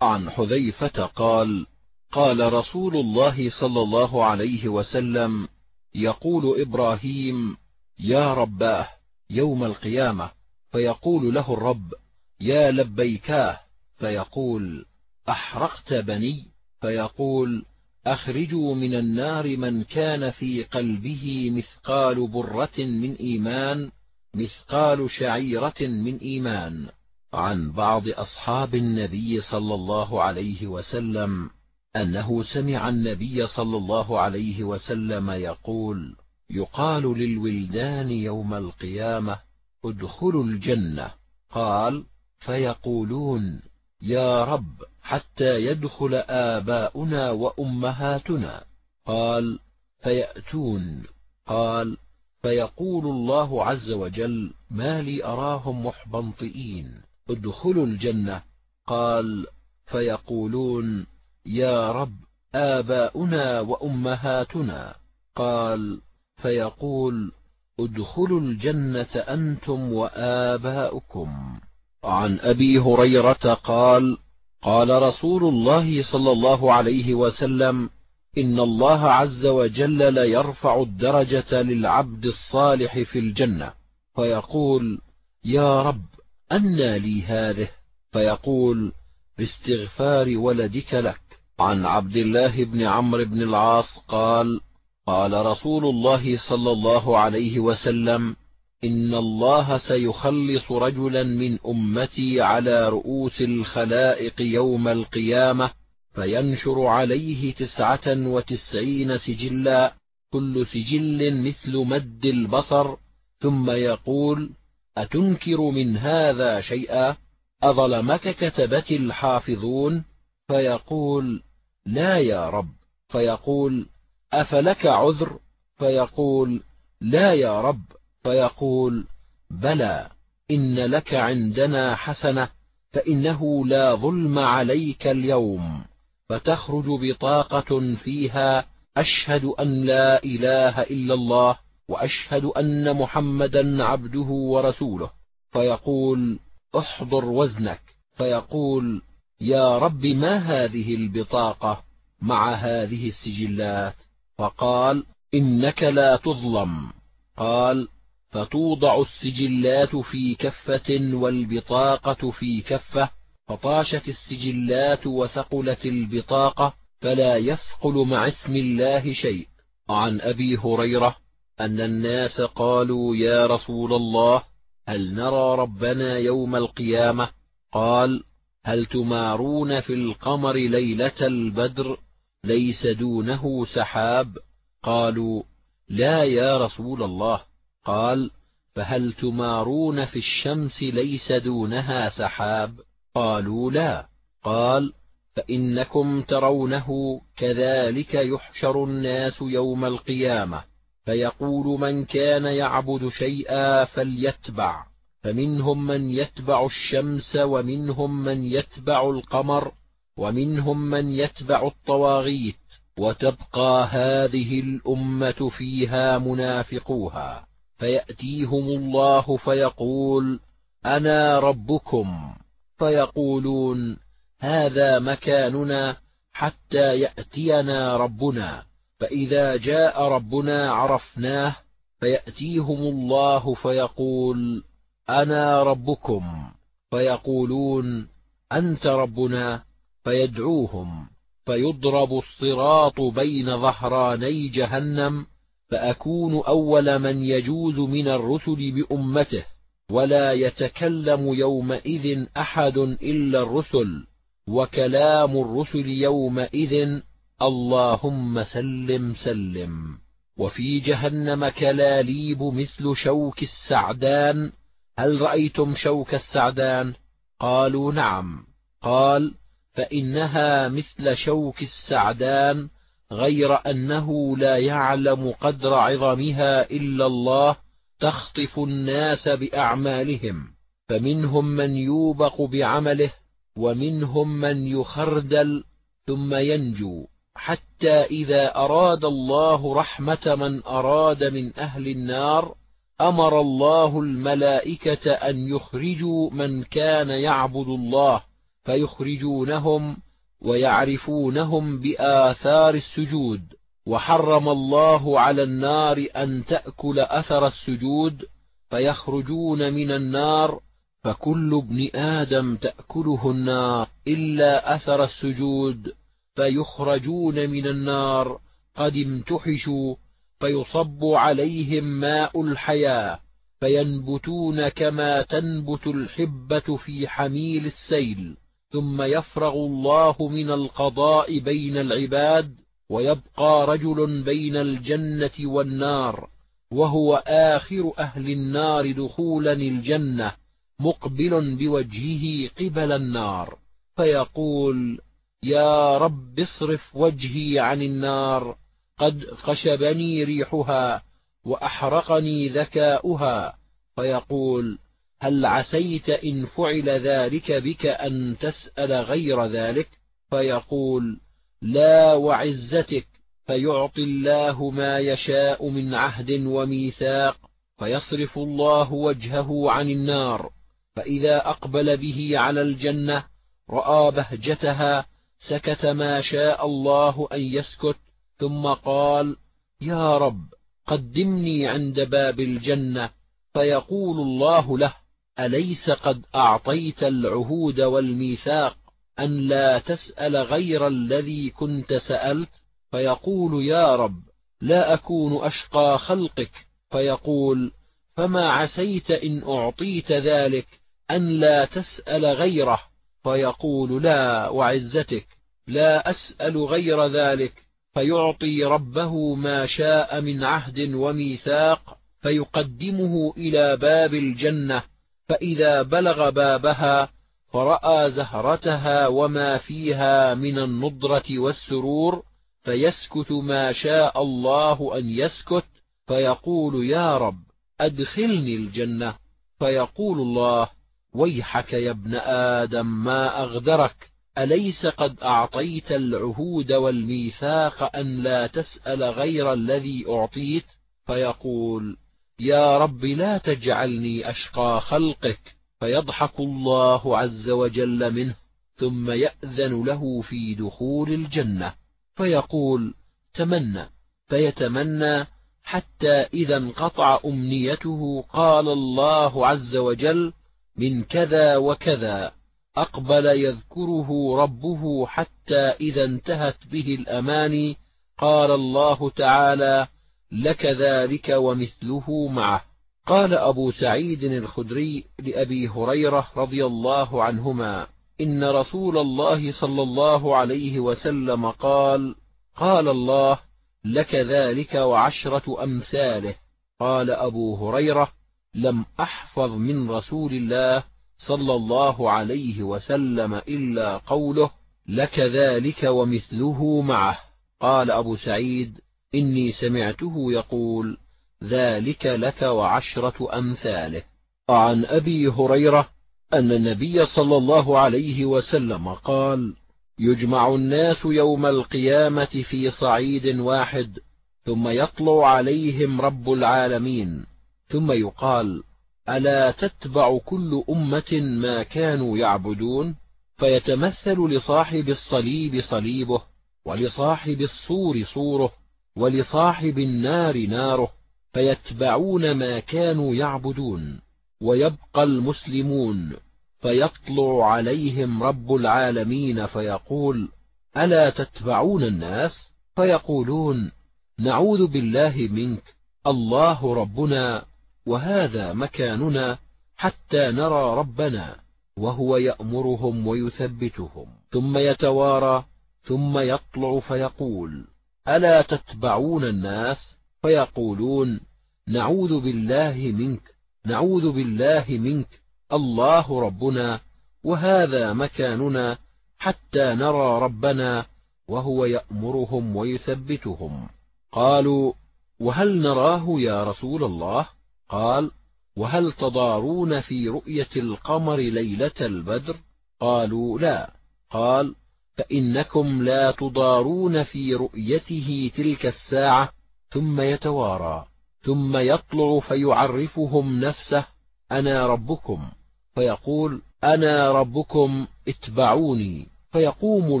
عن حذيفة قال قال رسول الله صلى الله عليه وسلم يقول إبراهيم يا رباه يوم القيامة فيقول له الرب يا لبيكاه فيقول أحرقت بني فيقول أخرجوا من النار من كان في قلبه مثقال برة من إيمان مثقال شعيرة من إيمان. عن بعض أصحاب النبي صلى الله عليه وسلم أنه سمع النبي صلى الله عليه وسلم يقول يقال للولدان يوم القيامة ادخلوا الجنة. قال فيقولون يا رب حتى يدخل آباؤنا وأمهاتنا. قال فيأتون. قال فيقول الله عز وجل ما لي أراهم محبنطئين. ادخلوا الجنة. قال فيقولون يا رب آباؤنا وأمهاتنا. قال فيقول ادخلوا الجنة أنتم وآباؤكم. عن أبي هريرة قال قال رسول الله صلى الله عليه وسلم إن الله عز وجل ليرفع الدرجة للعبد الصالح في الجنة. فيقول يا رب أنى لي هذه. فيقول باستغفار ولدك لك. عن عبد الله بن عمرو بن العاص قال قال رسول الله صلى الله عليه وسلم إن الله سيخلص رجلا من أمتي على رؤوس الخلائق يوم القيامة فينشر عليه تسعة وتسعين سجلا كل سجل مثل مد البصر ثم يقول أتنكر من هذا شيئا أظلمك كتبت الحافظون فيقول لا يا رب فيقول أفلك عذر فيقول لا يا رب فيقول بلى إن لك عندنا حسنة فإنه لا ظلم عليك اليوم فتخرج بطاقة فيها أشهد أن لا إله إلا الله وأشهد أن محمدا عبده ورسوله. فيقول احضر وزنك. فيقول يا رب ما هذه البطاقة مع هذه السجلات؟ فقال إنك لا تظلم. قال فتوضع السجلات في كفة والبطاقة في كفة فطاشت السجلات وثقلت البطاقة فلا يثقل مع اسم الله شيء. عن أبي هريرة أن الناس قالوا يا رسول الله هل نرى ربنا يوم القيامة؟ قال هل تمارون في القمر ليلة البدر؟ ليس دونه سحاب. قالوا لا يا رسول الله. قال فهل تمارون في الشمس ليس دونها سحاب؟ قالوا لا. قال فإنكم ترونه كذلك يحشر الناس يوم القيامة فيقول من كان يعبد شيئا فليتبع فمنهم من يتبع الشمس ومنهم من يتبع القمر ومنهم من يتبع الطواغيت وتبقى هذه الأمة فيها منافقوها. فيأتيهم الله فيقول أنا ربكم. فيقولون هذا مكاننا حتى يأتينا ربنا. فإذا جاء ربنا عرفناه فيأتيهم الله فيقول أنا ربكم. فيقولون أنت ربنا. فيدعوهم فيضرب الصراط بين ظهراني جهنم فأكون أول من يجوز من الرسل بأمته ولا يتكلم يومئذ أحد إلا الرسل وكلام الرسل يومئذ اللهم سلم سلم. وفي جهنم كلاليب مثل شوك السعدان هل رأيتم شوك السعدان؟ قالوا نعم. قال فإنها مثل شوك السعدان غير أنه لا يعلم قدر عظمها إلا الله تخطف الناس بأعمالهم. فمنهم من يوبق بعمله ومنهم من يخردل ثم ينجو. حتى إذا أراد الله رحمة من أراد من أهل النار أمر الله الملائكة أن يخرجوا من كان يعبد الله فيخرجونهم ويعرفونهم بآثار السجود وحرم الله على النار أن تأكل أثر السجود فيخرجون من النار فكل ابن آدم تأكله النار إلا أثر السجود فيخرجون من النار قد امتحشوا فيصب عليهم ماء الحياة فينبتون كما تنبت الحبة في حميل السيل. ثم يفرغ الله من القضاء بين العباد ويبقى رجل بين الجنة والنار وهو آخر أهل النار دخولا الجنة مقبل بوجهه قبل النار. فيقول يا رب اصرف وجهي عن النار قد خشبني ريحها وأحرقني ذكاؤها. فيقول هل عسيت إن فعل ذلك بك أن تسأل غير ذلك؟ فيقول لا وعزتك. فيعطي الله ما يشاء من عهد وميثاق فيصرف الله وجهه عن النار. فإذا أقبل به على الجنة رأى بهجتها سكت ما شاء الله أن يسكت ثم قال يا رب قدمني عند باب الجنة. فيقول الله له أليس قد أعطيت العهود والميثاق أن لا تسأل غير الذي كنت سألت؟ فيقول يا رب لا أكون أشقى خلقك. فيقول فما عسيت إن أعطيت ذلك أن لا تسأل غيره؟ فيقول لا وعزتك لا أسأل غير ذلك. فيعطي ربه ما شاء من عهد وميثاق فيقدمه إلى باب الجنة. فإذا بلغ بابها فرأى زهرتها وما فيها من النضرة والسرور فيسكت ما شاء الله أن يسكت فيقول يا رب أدخلني الجنة. فيقول الله ويحك يا ابن آدم ما أغدرك أليس قد أعطيت العهود والميثاق أن لا تسأل غير الذي أعطيت؟ فيقول يا رب لا تجعلني أشقى خلقك فيضحك الله عز وجل منه ثم يأذن له في دخول الجنة فيقول تمنى فيتمنى حتى إذا انقطع أمنيته قال الله عز وجل من كذا وكذا أقبل يذكره ربه حتى إذا انتهت به الأماني قال الله تعالى لك ذلك ومثله معه. قال أبو سعيد الخدري لأبي هريرة رضي الله عنهما إن رسول الله صلى الله عليه وسلم قال قال الله لك ذلك وعشرة أمثاله. قال أبو هريرة لم أحفظ من رسول الله صلى الله عليه وسلم إلا قوله لك ذلك ومثله معه. قال أبو سعيد إني سمعته يقول ذلك لك وعشرة أمثاله. عن أبي هريرة أن النبي صلى الله عليه وسلم قال يجمع الناس يوم القيامة في صعيد واحد ثم يطلع عليهم رب العالمين ثم يقال ألا تتبع كل أمة ما كانوا يعبدون؟ فيتمثل لصاحب الصليب صليبه ولصاحب الصور صوره. ولصاحب النار ناره فيتبعون ما كانوا يعبدون ويبقى المسلمون فيطلع عليهم رب العالمين فيقول ألا تتبعون الناس؟ فيقولون نعوذ بالله منك الله ربنا وهذا مكاننا حتى نرى ربنا وهو يأمرهم ويثبتهم ثم يتوارى ثم يطلع فيقول ألا تتبعون الناس فيقولون نعوذ بالله منك نعوذ بالله منك الله ربنا وهذا مكاننا حتى نرى ربنا وهو يأمرهم ويثبتهم. قالوا وهل نراه يا رسول الله؟ قال وهل تضارون في رؤية القمر ليلة البدر؟ قالوا لا. قال فإنكم لا تضارون في رؤيته تلك الساعة ثم يتوارى ثم يطلع فيعرفهم نفسه أنا ربكم. فيقول أنا ربكم اتبعوني. فيقوم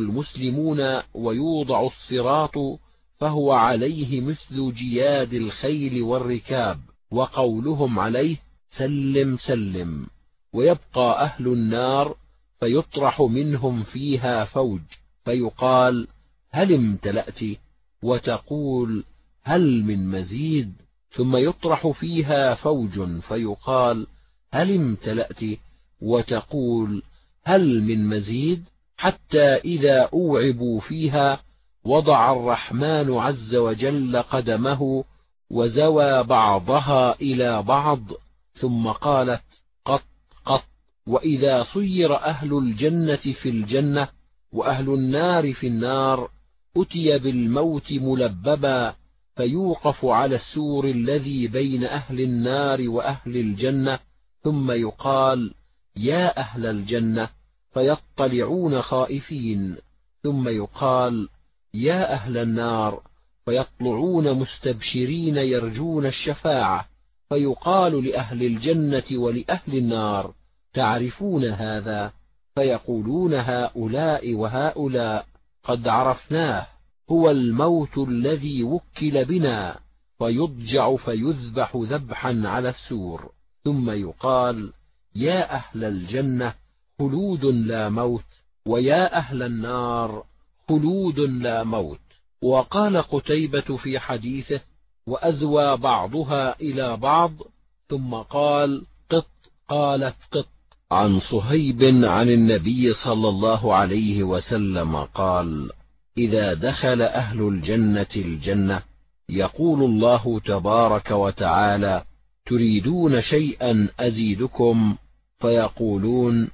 المسلمون ويوضع الصراط فهو عليه مثل جياد الخيل والركاب وقولهم عليه سلم سلم. ويبقى أهل النار فيطرح منهم فيها فوج فيقال هل امتلأت؟ وتقول هل من مزيد؟ ثم يطرح فيها فوج فيقال هل امتلأت؟ وتقول هل من مزيد؟ حتى إذا أوعبوا فيها وضع الرحمن عز وجل قدمه وزوى بعضها إلى بعض ثم قالت وإذا صير أهل الجنة في الجنة وأهل النار في النار أتي بالموت ملببا فيوقف على السور الذي بين أهل النار وأهل الجنة ثم يقال يا أهل الجنة فيطلعون خائفين. ثم يقال يا أهل النار فيطلعون مستبشرين يرجون الشفاعة. فيقال لأهل الجنة ولأهل النار تعرفون هذا فيقولون هؤلاء وهؤلاء قد عرفناه هو الموت الذي وكل بنا فيضجع فيذبح ذبحا على السور. ثم يقال يا أهل الجنة خلود لا موت ويا أهل النار خلود لا موت. وقال قتيبة في حديثه وأزوى بعضها إلى بعض ثم قال قط قالت قط. عن صهيب عن النبي صلى الله عليه وسلم قال إذا دخل أهل الجنة الجنة يقول الله تبارك وتعالى تريدون شيئا أزيدكم؟ فيقولون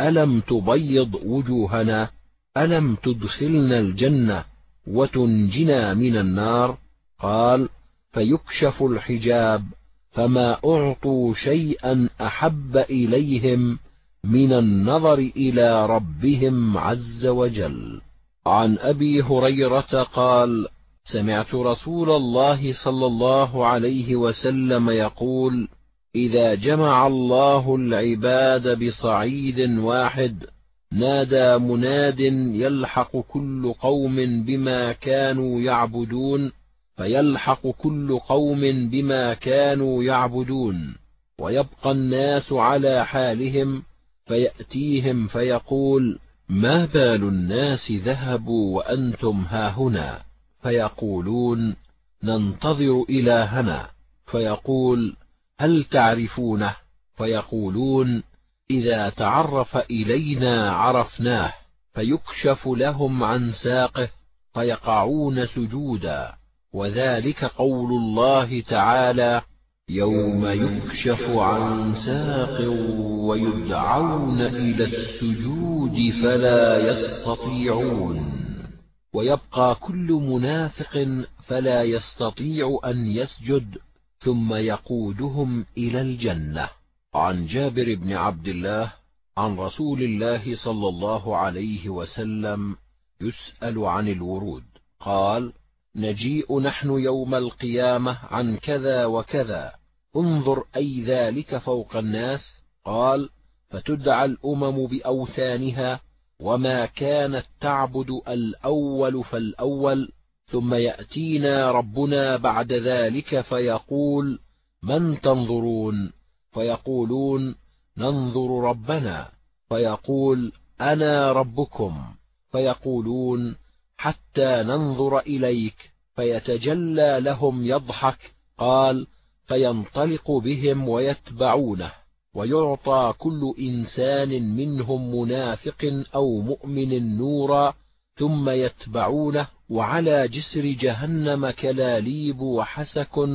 ألم تبيض وجوهنا؟ ألم تدخلنا الجنة وتنجنا من النار؟ قال فيكشف الحجاب فما أعطوا شيئا أحب إليهم من النظر إلى ربهم عز وجل. عن أبي هريرة قال سمعت رسول الله صلى الله عليه وسلم يقول إذا جمع الله العباد بصعيد واحد نادى مناد يلحق كل قوم بما كانوا يعبدون. فيلحق كل قوم بما كانوا يعبدون ويبقى الناس على حالهم فيأتيهم فيقول ما بال الناس ذهبوا وأنتم هاهنا فيقولون ننتظر إلهنا. فيقول هل تعرفونه؟ فيقولون إذا تعرف إلينا عرفناه. فيكشف لهم عن ساقه فيقعون سجودا. وذلك قول الله تعالى يوم يكشف عن ساق ويدعون إلى السجود فلا يستطيعون ويبقى كل منافق فلا يستطيع أن يسجد ثم يقودهم إلى الجنة. عن جابر بن عبد الله عن رسول الله صلى الله عليه وسلم يسأل عن الورود. قال نجيء نحن يوم القيامة عن كذا وكذا. انظر أي ذلك فوق الناس. قال فتدعى الأمم بأوثانها وما كانت تعبد الأول فالأول. ثم يأتينا ربنا بعد ذلك فيقول من تنظرون؟ فيقولون ننظر ربنا. فيقول أنا ربكم. فيقولون حتى ننظر إليك فيتجلى لهم يضحك قال فينطلق بهم ويتبعونه ويعطى كل إنسان منهم منافق أو مؤمن نورا ثم يتبعونه وعلى جسر جهنم كلاليب وحسك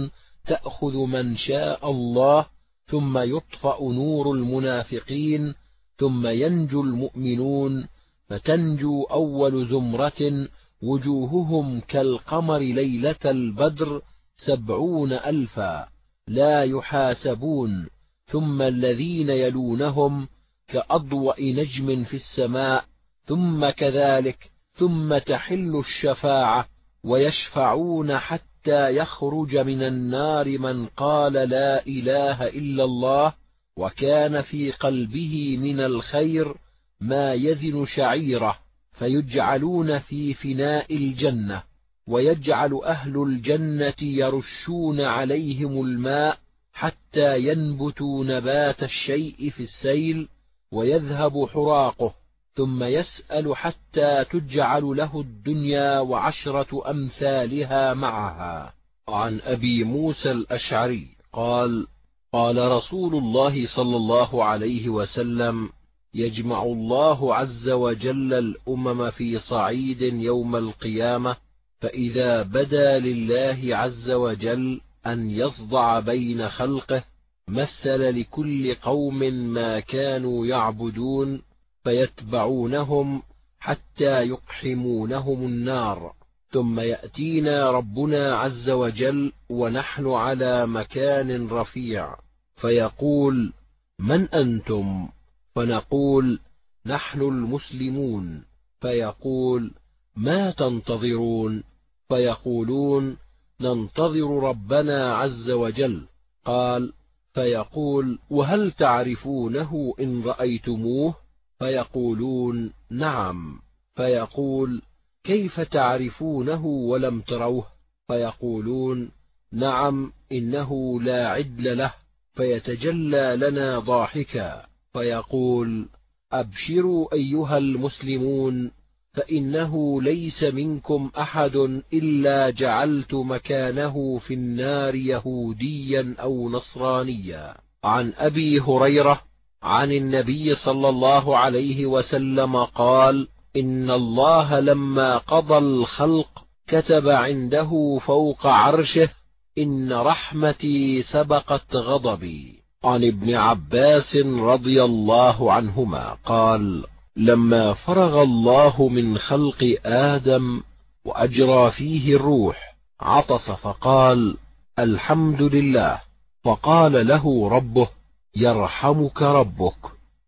تأخذ من شاء الله ثم يطفأ نور المنافقين ثم ينجو المؤمنون فتنجو أول زمرة وجوههم كالقمر ليلة البدر سبعون ألفا لا يحاسبون ثم الذين يلونهم كأضوأ نجم في السماء ثم كذلك ثم تحل الشفاعة ويشفعون حتى يخرج من النار من قال لا إله إلا الله وكان في قلبه من الخير ما يزن شعيره فيجعلون في فناء الجنة ويجعل أهل الجنة يرشون عليهم الماء حتى ينبتوا نبات الشيء في السيل ويذهب حراقه ثم يسأل حتى تجعل له الدنيا وعشرة أمثالها معها. عن أبي موسى الأشعري قال قال رسول الله صلى الله عليه وسلم يجمع الله عز وجل الأمم في صعيد يوم القيامة فإذا بدا لله عز وجل أن يصدع بين خلقه مثل لكل قوم ما كانوا يعبدون فيتبعونهم حتى يقحمونهم النار. ثم يأتينا ربنا عز وجل ونحن على مكان رفيع فيقول من أنتم؟ فنقول نحن المسلمون فيقول ما تنتظرون؟ فيقولون ننتظر ربنا عز وجل. قال فيقول وهل تعرفونه إن رأيتموه؟ فيقولون نعم. فيقول كيف تعرفونه ولم تروه؟ فيقولون نعم إنه لا عدل له فيتجلى لنا ضاحكا. فيقول أبشروا أيها المسلمون فإنه ليس منكم أحد إلا جعلت مكانه في النار يهوديا أو نصرانيا. عن أبي هريرة عن النبي صلى الله عليه وسلم قال إن الله لما قضى الخلق كتب عنده فوق عرشه إن رحمتي سبقت غضبي. عن ابن عباس رضي الله عنهما قال لما فرغ الله من خلق آدم وأجرى فيه الروح عطس فقال الحمد لله. فقال له ربه يرحمك ربك.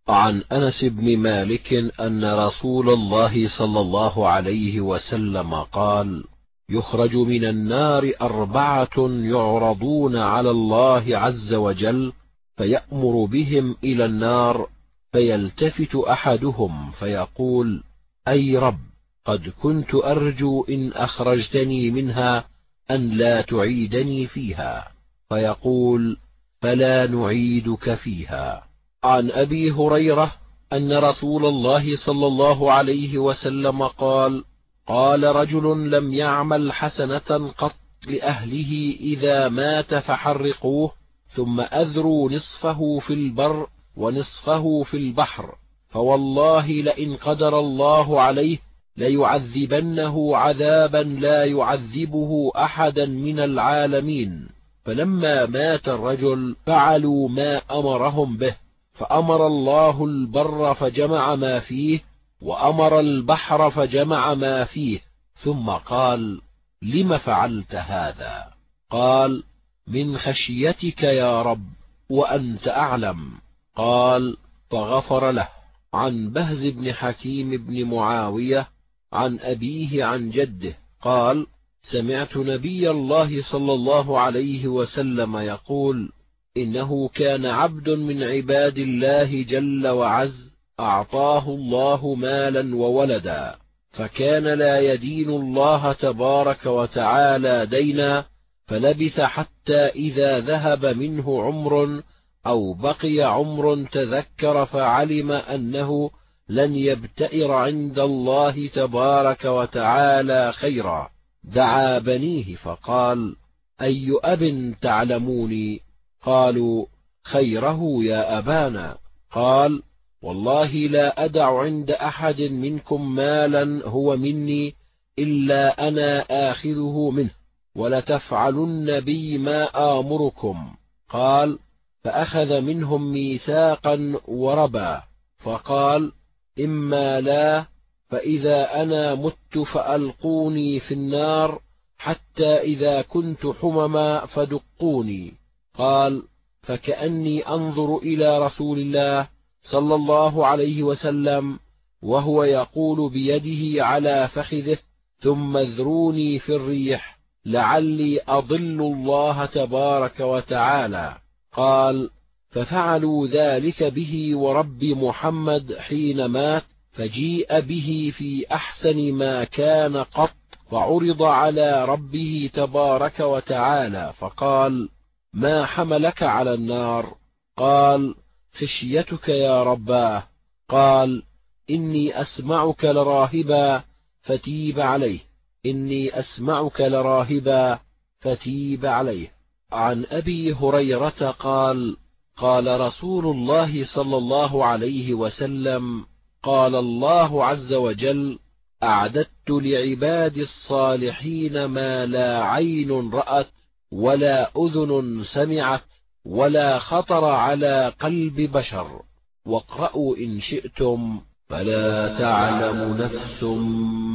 عن أنس بن مالك أن رسول الله صلى الله عليه وسلم قال يخرج من النار أربعة يعرضون على الله عز وجل فيأمر بهم إلى النار فيلتفت أحدهم فيقول أي رب قد كنت أرجو إن أخرجتني منها أن لا تعيدني فيها. فيقول فلا نعيدك فيها. عن أبي هريرة أن رسول الله صلى الله عليه وسلم قال قال رجل لم يعمل حسنة قط لأهله إذا مات فحرقوه ثم أذروا نصفه في البر ونصفه في البحر فوالله لئن قدر الله عليه ليعذبنه عذابا لا يعذبه أحدا من العالمين. فلما مات الرجل فعلوا ما أمرهم به فأمر الله البر فجمع ما فيه وأمر البحر فجمع ما فيه ثم قال لم فعلت هذا؟ قال من خشيتك يا رب وأنت أعلم. قال فغفر له. عن بهز بن حكيم بن معاوية عن أبيه عن جده. قال سمعت نبي الله صلى الله عليه وسلم يقول إنه كان عبد من عباد الله جل وعز أعطاه الله مالا وولدا فكان لا يدين الله تبارك وتعالى دينا فلبث حتى إذا ذهب منه عمر أو بقي عمر تذكر فعلم أنه لن يبتئر عند الله تبارك وتعالى خيرا. دعا بنيه فقال أي أب تعلموني؟ قالوا خيره يا أبانا. قال والله لا أدع عند أحد منكم مالا هو مني إلا أنا آخذه منه. ولتفعلن بي ما آمركم. قال فأخذ منهم ميثاقا وربا. فقال إما لا فإذا أنا مت فألقوني في النار حتى إذا كنت حمما فدقوني. قال فكأني أنظر إلى رسول الله صلى الله عليه وسلم وهو يقول بيده على فخذه ثم اذروني في الريح. لعلي أضل الله تبارك وتعالى. قال ففعلوا ذلك به ورب محمد حين مات فجيء به في أحسن ما كان قط وعرض على ربه تبارك وتعالى فقال ما حملك على النار؟ قال خشيتك يا رباه قال إني أسمعك لراهبا فتيب عليه. إني أسمعك لراهبا فتيب عليه. عن أبي هريرة قال قال رسول الله صلى الله عليه وسلم قال الله عز وجل أعددت لعبادي الصالحين ما لا عين رأت ولا أذن سمعت ولا خطر على قلب بشر. واقرأوا إن شئتم. فلا تعلم نفس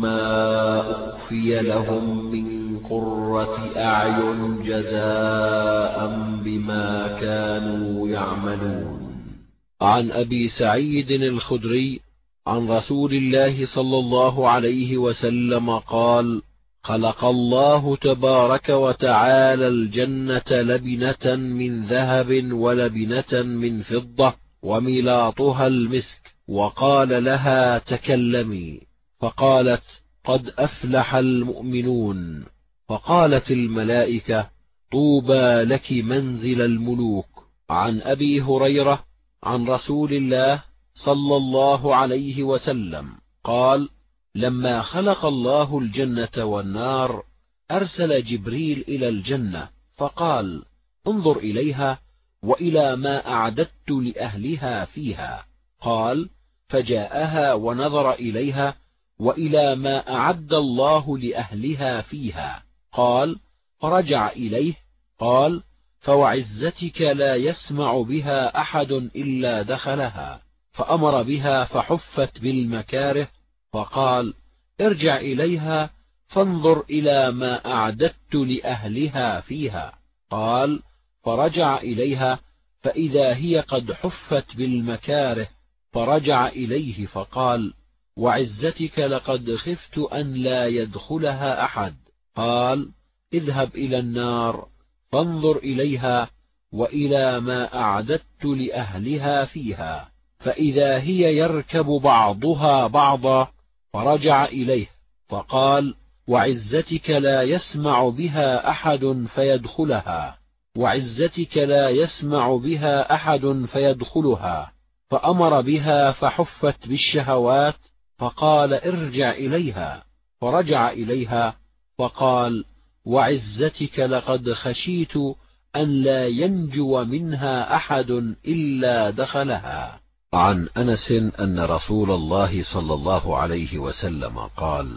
ما أخفي لهم من قرة أعين جزاء بما كانوا يعملون. عن أبي سعيد الخدري عن رسول الله صلى الله عليه وسلم قال خلق الله تبارك وتعالى الجنة لبنة من ذهب ولبنة من فضة وملاطها المسك. وقال لها تكلمي. فقالت قد أفلح المؤمنون. فقالت الملائكة طوبى لك منزل الملوك. عن أبي هريرة عن رسول الله صلى الله عليه وسلم. قال لما خلق الله الجنة والنار أرسل جبريل إلى الجنة. فقال انظر إليها وإلى ما أعددت لأهلها فيها. قال فجاءها ونظر إليها وإلى ما أعد الله لأهلها فيها. قال فرجع إليه قال فوعزتك لا يسمع بها أحد إلا دخلها فأمر بها فحفت بالمكاره فقال ارجع إليها فانظر إلى ما أعددت لأهلها فيها. قال فرجع إليها فإذا هي قد حفت بالمكاره فرجع إليه فقال وعزتك لقد خفت أن لا يدخلها أحد. قال اذهب إلى النار فانظر إليها وإلى ما أعددت لأهلها فيها. فإذا هي يركب بعضها بعضا فرجع إليه فقال وعزتك لا يسمع بها أحد فيدخلها. وعزتك لا يسمع بها أحد فيدخلها. فأمر بها فحفت بالشهوات فقال ارجع إليها فرجع إليها فقال وعزتك لقد خشيت أن لا ينجو منها أحد إلا دخلها. عن أنس أن رسول الله صلى الله عليه وسلم قال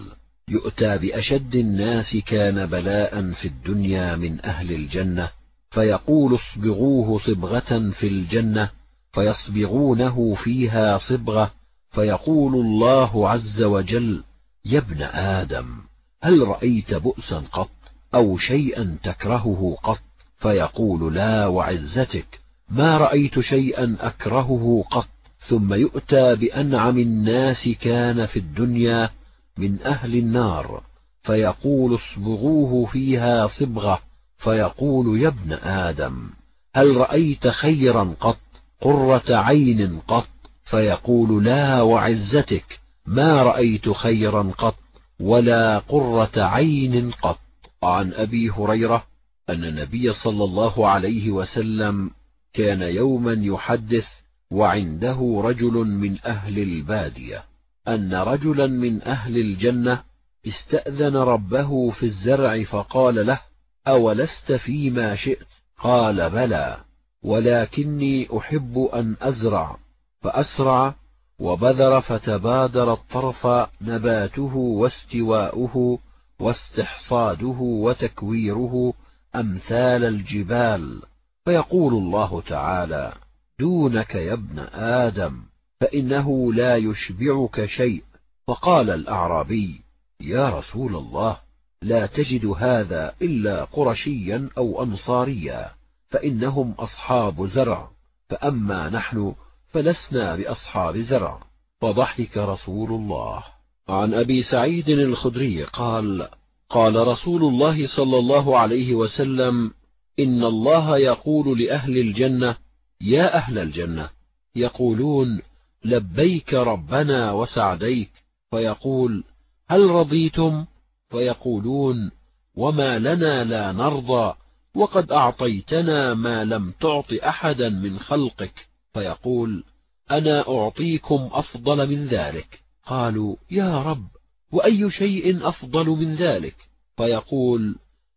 يؤتى بأشد الناس كان بلاء في الدنيا من أهل الجنة فيقول اصبغوه صبغة في الجنة فيصبغونه فيها صبغة فيقول الله عز وجل يا ابن آدم هل رأيت بؤسا قط أو شيئا تكرهه قط؟ فيقول لا وعزتك ما رأيت شيئا أكرهه قط. ثم يؤتى بأنعم الناس كان في الدنيا من أهل النار فيقول اصبغوه فيها صبغة. فيقول يا ابن آدم هل رأيت خيرا قط قرة عين قط فيقول لا وعزتك ما رأيت خيرا قط ولا قرة عين قط. عن أبي هريرة أن النبي صلى الله عليه وسلم كان يوما يحدث وعنده رجل من أهل البادية. أن رجلا من أهل الجنة استأذن ربه في الزرع فقال له أولست فيما شئت؟ قال بلى. ولكني أحب أن أزرع. فأسرع وبذر فتبادر الطرف نباته واستواؤه واستحصاده وتكويره أمثال الجبال. فيقول الله تعالى دونك يا ابن آدم فإنه لا يشبعك شيء. فقال الأعرابي يا رسول الله لا تجد هذا إلا قرشيا أو أنصاريا. فإنهم أصحاب زرع فأما نحن فلسنا بأصحاب زرع. فضحك رسول الله. عن أبي سعيد الخدري قال قال رسول الله صلى الله عليه وسلم إن الله يقول لأهل الجنة يا أهل الجنة يقولون لبيك ربنا وسعديك فيقول هل رضيتم؟ فيقولون وما لنا لا نرضى وقد أعطيتنا ما لم تعط أحدا من خلقك. فيقول أنا أعطيكم أفضل من ذلك. قالوا يا رب وأي شيء أفضل من ذلك؟ فيقول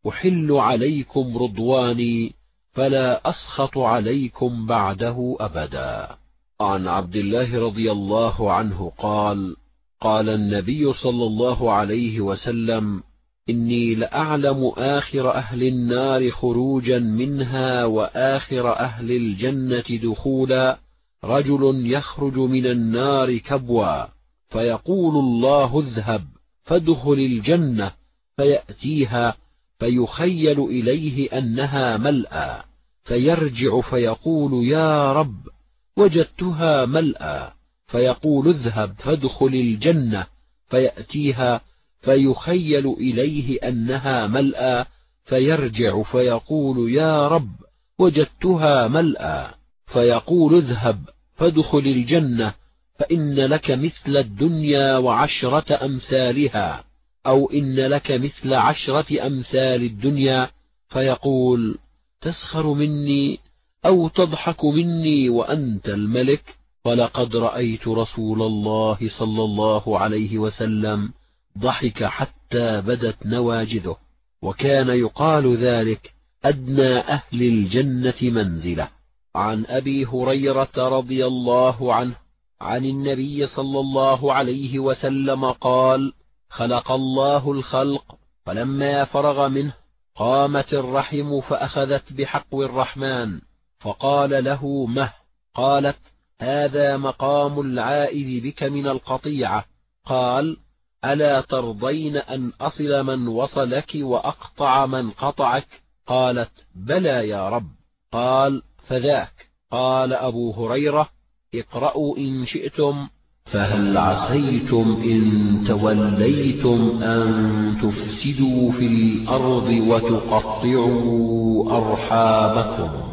أحل عليكم رضواني فلا أسخط عليكم بعده أبدا. عن عبد الله رضي الله عنه قال قال النبي صلى الله عليه وسلم إني لأعلم آخر أهل النار خروجا منها وآخر أهل الجنة دخولا. رجل يخرج من النار كبوا. فيقول الله اذهب فادخل الجنة فيأتيها فيخيل إليه أنها ملأى. فيرجع فيقول يا رب وجدتها ملأى. فيقول اذهب فادخل الجنة فيأتيها فيخيل إليه أنها ملأى فيرجع فيقول يا رب وجدتها ملأى. فيقول اذهب فادخل الجنة فإن لك مثل الدنيا وعشرة أمثالها أو إن لك مثل عشرة أمثال الدنيا. فيقول تسخر مني أو تضحك مني وأنت الملك. ولقد رأيت رسول الله صلى الله عليه وسلم ضحك حتى بدت نواجذه وكان يقال ذلك أدنى أهل الجنة منزلة. عن أبي هريرة رضي الله عنه عن النبي صلى الله عليه وسلم قال خلق الله الخلق فلما فرغ منه قامت الرحم فأخذت بحقو الرحمن فقال له مه قالت هذا مقام العائد بك من القطيعة. قال ألا ترضين أن أصل من وصلك وأقطع من قطعك؟ قالت بلى يا رب. قال فذاك. قال أبو هريرة اقرأوا إن شئتم فهل عسيتم إن توليتم أن تفسدوا في الأرض وتقطعوا أرحامكم؟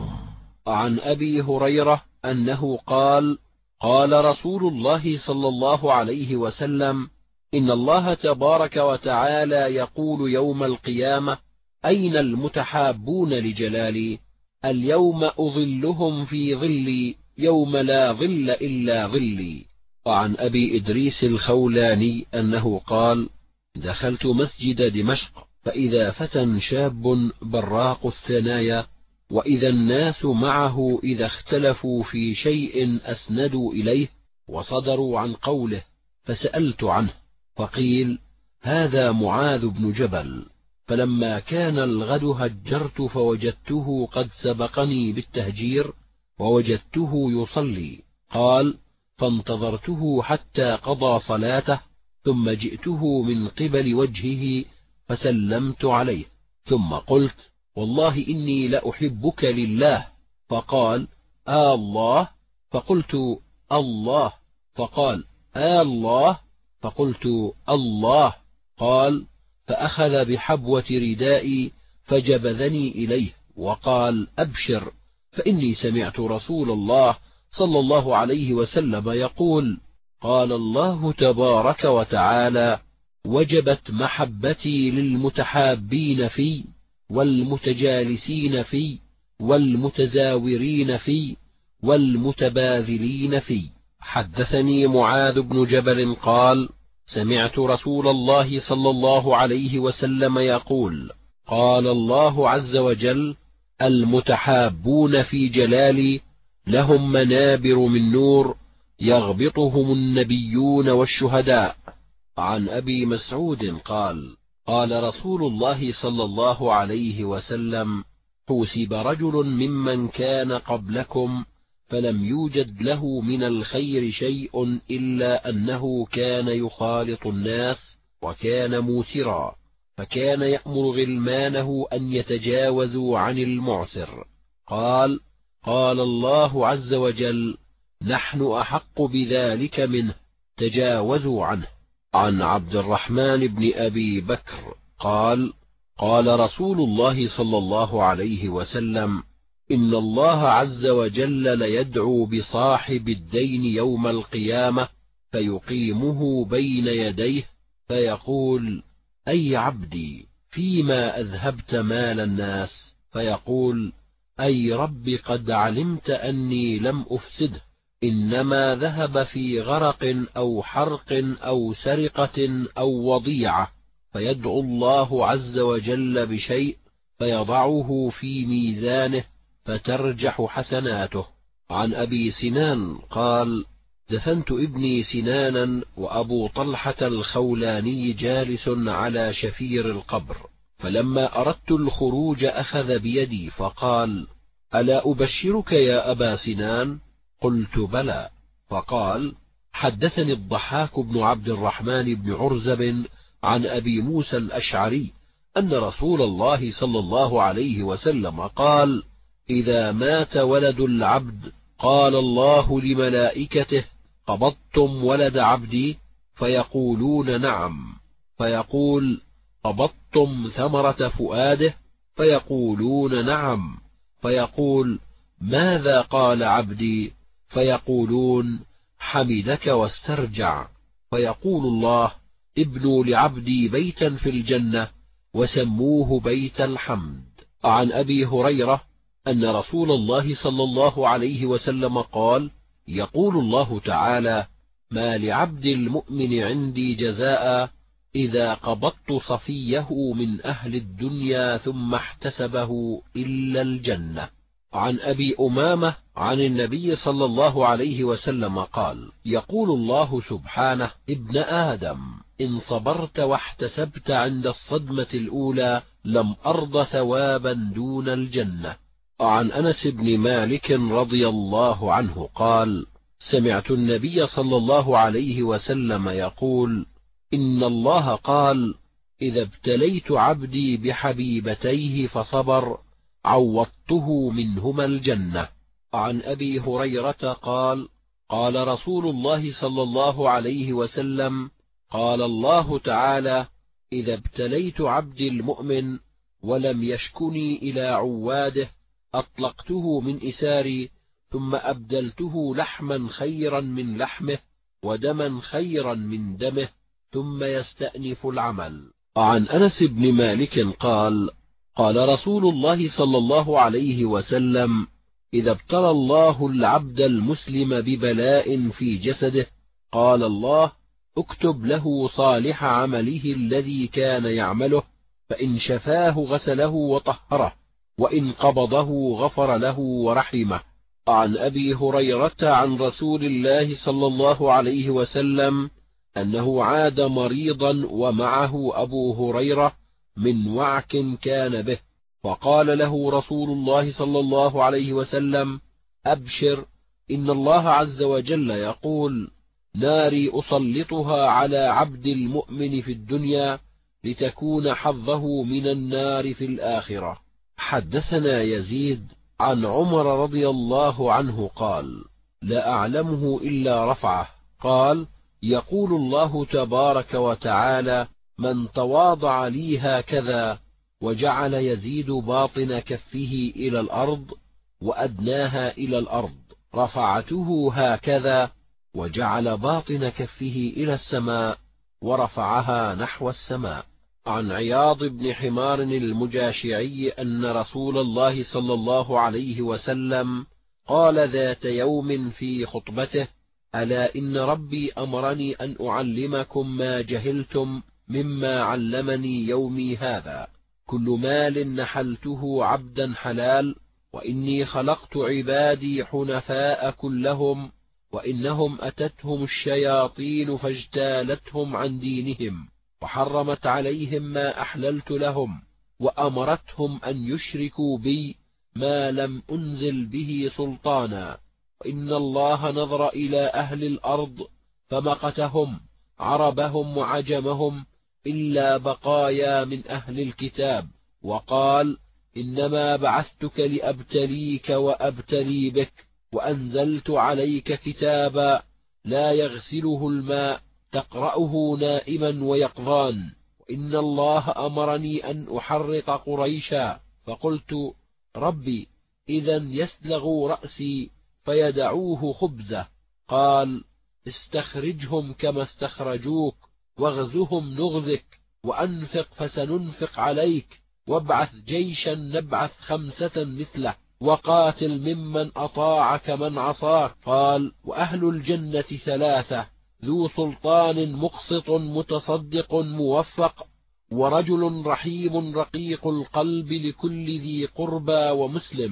عن أبي هريرة أنه قال قال رسول الله صلى الله عليه وسلم إن الله تبارك وتعالى يقول يوم القيامة أين المتحابون لجلالي؟ اليوم أظلهم في ظلي يوم لا ظل إلا ظلي. وعن أبي إدريس الخولاني أنه قال دخلت مسجد دمشق فإذا فتى شاب براق الثنايا وإذا الناس معه إذا اختلفوا في شيء أسندوا إليه وصدروا عن قوله فسألت عنه. فقيل هذا معاذ بن جبل فلما كان الغد هجرت فوجدته قد سبقني بالتهجير ووجدته يصلي. قال فانتظرته حتى قضى صلاته ثم جئته من قبل وجهه فسلمت عليه. ثم قلت والله إني لأحبك لله. فقال آه الله؟ فقلت الله. فقال آه الله؟ فقلت الله قال فأخذ بحبوة ردائي فجبذني إليه وقال أبشر فإني سمعت رسول الله صلى الله عليه وسلم يقول قال الله تبارك وتعالى وجبت محبتي للمتحابين في والمتجالسين في والمتزاورين في والمتباذلين في. حدثني معاذ بن جبل قال سمعت رسول الله صلى الله عليه وسلم يقول قال الله عز وجل المتحابون في جلالي لهم منابر من نور يغبطهم النبيون والشهداء. عن أبي مسعود قال قال رسول الله صلى الله عليه وسلم حوسب رجل ممن كان قبلكم فلم يوجد له من الخير شيء إلا أنه كان يخالط الناس وكان موسرا فكان يأمر غلمانه أن يتجاوزوا عن المعسر. قال قال الله عز وجل نحن أحق بذلك منه تجاوزوا عنه. عن عبد الرحمن بن أبي بكر قال قال رسول الله صلى الله عليه وسلم إن الله عز وجل ليدعو بصاحب الدين يوم القيامة فيقيمه بين يديه فيقول أي عبدي فيما أذهبت مال الناس فيقول أي رب قد علمت أني لم أفسده إنما ذهب في غرق أو حرق أو سرقة أو وضيعة فيدعو الله عز وجل بشيء فيضعه في ميزانه فترجح حسناته. عن أبي سنان قال دفنت ابني سنانا وأبو طلحة الخولاني جالس على شفير القبر فلما أردت الخروج أخذ بيدي فقال ألا أبشرك يا أبا سنان؟ قلت بلى. فقال حدثني الضحاك بن عبد الرحمن بن عرزب عن أبي موسى الأشعري أن رسول الله صلى الله عليه وسلم قال إذا مات ولد العبد قال الله لملائكته قبضتم ولد عبدي؟ فيقولون نعم. فيقول قبضتم ثمرة فؤاده؟ فيقولون نعم. فيقول ماذا قال عبدي؟ فيقولون حمدك واسترجع. فيقول الله ابنوا لعبدي بيتا في الجنة وسموه بيت الحمد. عن أبي هريرة أن رسول الله صلى الله عليه وسلم قال يقول الله تعالى ما لعبد المؤمن عندي جزاء إذا قبضت صفيه من أهل الدنيا ثم احتسبه إلا الجنة. عن أبي أمامة عن النبي صلى الله عليه وسلم قال يقول الله سبحانه ابن آدم إن صبرت واحتسبت عند الصدمة الأولى لم أرض ثوابا دون الجنة. عن أنس بن مالك رضي الله عنه قال سمعت النبي صلى الله عليه وسلم يقول إن الله قال إذا ابتليت عبدي بحبيبتيه فصبر عوضته منهما الجنة. عن أبي هريرة قال قال رسول الله صلى الله عليه وسلم قال الله تعالى إذا ابتليت عبدي المؤمن ولم يشكني إلى عواده أطلقته من إساري ثم أبدلته لحما خيرا من لحمه ودما خيرا من دمه ثم يستأنف العمل. عن أنس بن مالك قال قال رسول الله صلى الله عليه وسلم إذا ابتلى الله العبد المسلم ببلاء في جسده قال الله اكتب له صالح عمله الذي كان يعمله فإن شفاه غسله وطهره. وإن قبضه غفر له ورحمه. عن أبي هريرة عن رسول الله صلى الله عليه وسلم أنه عاد مريضا ومعه أبو هريرة من وعك كان به فقال له رسول الله صلى الله عليه وسلم أبشر إن الله عز وجل يقول ناري أسلطها على عبد المؤمن في الدنيا لتكون حظه من النار في الآخرة. حدثنا يزيد عن عمر رضي الله عنه قال لا أعلمه إلا رفعه. قال يقول الله تبارك وتعالى من تواضع لي هكذا وجعل يزيد باطن كفه إلى الأرض وأدناها إلى الأرض رفعته هكذا وجعل باطن كفه إلى السماء ورفعها نحو السماء. عن عياض بن حمار المجاشعي أن رسول الله صلى الله عليه وسلم قال ذات يوم في خطبته ألا إن ربي أمرني أن أعلمكم ما جهلتم مما علمني يومي هذا. كل مال نحلته عبدا حلال وإني خلقت عبادي حنفاء كلهم وإنهم أتتهم الشياطين فاجتالتهم عن دينهم. وحرمت عليهم ما أحللت لهم وأمرتهم أن يشركوا بي ما لم أنزل به سلطانا. وإن الله نظر إلى أهل الأرض فمقتهم عربهم وعجمهم إلا بقايا من أهل الكتاب. وقال إنما بعثتك لأبتليك وأبتلي بك وأنزلت عليك كتابا لا يغسله الماء تقرأه نائما ويقظان. وإن الله أمرني أن أحرق قريشا. فقلت ربي إذا يسلغوا رأسي فيدعوه خبزة. قال استخرجهم كما استخرجوك واغزهم نغزك وأنفق فسننفق عليك وابعث جيشا نبعث خمسة مثله وقاتل ممن أطاعك من عصاك. قال وأهل الجنة ثلاثة. ذو سلطان مقسط متصدق موفق ورجل رحيم رقيق القلب لكل ذي قربى ومسلم